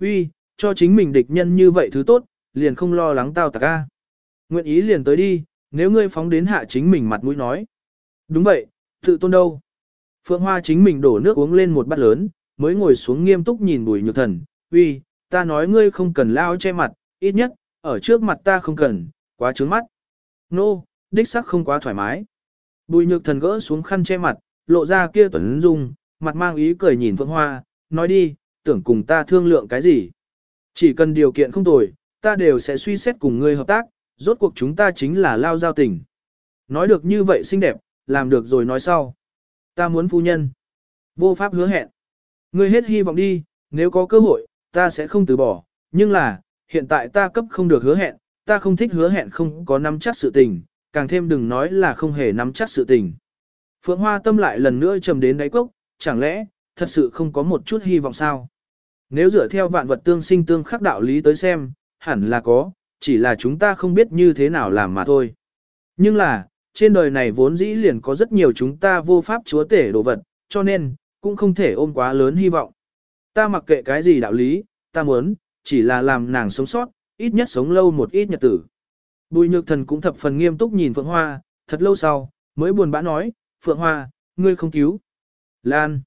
Uy, cho chính mình địch nhân như vậy thứ tốt, liền không lo lắng tao tạc a. Nguyện ý liền tới đi, nếu ngươi phóng đến hạ chính mình mặt mũi nói. Đúng vậy, tự tôn đâu. Phượng Hoa chính mình đổ nước uống lên một bát lớn, mới ngồi xuống nghiêm túc nhìn bùi nhược thần. Uy, ta nói ngươi không cần lao che mặt, ít nhất, ở trước mặt ta không cần, quá trướng mắt. Nô, no, đích sắc không quá thoải mái. Bùi nhược thần gỡ xuống khăn che mặt, lộ ra kia tuấn dung, mặt mang ý cười nhìn Phượng Hoa, nói đi, tưởng cùng ta thương lượng cái gì. Chỉ cần điều kiện không tồi, ta đều sẽ suy xét cùng ngươi hợp tác, rốt cuộc chúng ta chính là lao giao tình. Nói được như vậy xinh đẹp, làm được rồi nói sau. Ta muốn phu nhân. Vô pháp hứa hẹn. Ngươi hết hy vọng đi, nếu có cơ hội, ta sẽ không từ bỏ. Nhưng là, hiện tại ta cấp không được hứa hẹn, ta không thích hứa hẹn không có nắm chắc sự tình, càng thêm đừng nói là không hề nắm chắc sự tình. Phượng Hoa tâm lại lần nữa trầm đến đáy cốc, chẳng lẽ, thật sự không có một chút hy vọng sao? Nếu dựa theo vạn vật tương sinh tương khắc đạo lý tới xem, hẳn là có, chỉ là chúng ta không biết như thế nào làm mà thôi. Nhưng là, trên đời này vốn dĩ liền có rất nhiều chúng ta vô pháp chúa tể đồ vật, cho nên, cũng không thể ôm quá lớn hy vọng. Ta mặc kệ cái gì đạo lý, ta muốn, chỉ là làm nàng sống sót, ít nhất sống lâu một ít nhật tử. Bùi nhược thần cũng thập phần nghiêm túc nhìn Phượng Hoa, thật lâu sau, mới buồn bã nói, Phượng Hoa, ngươi không cứu. Lan.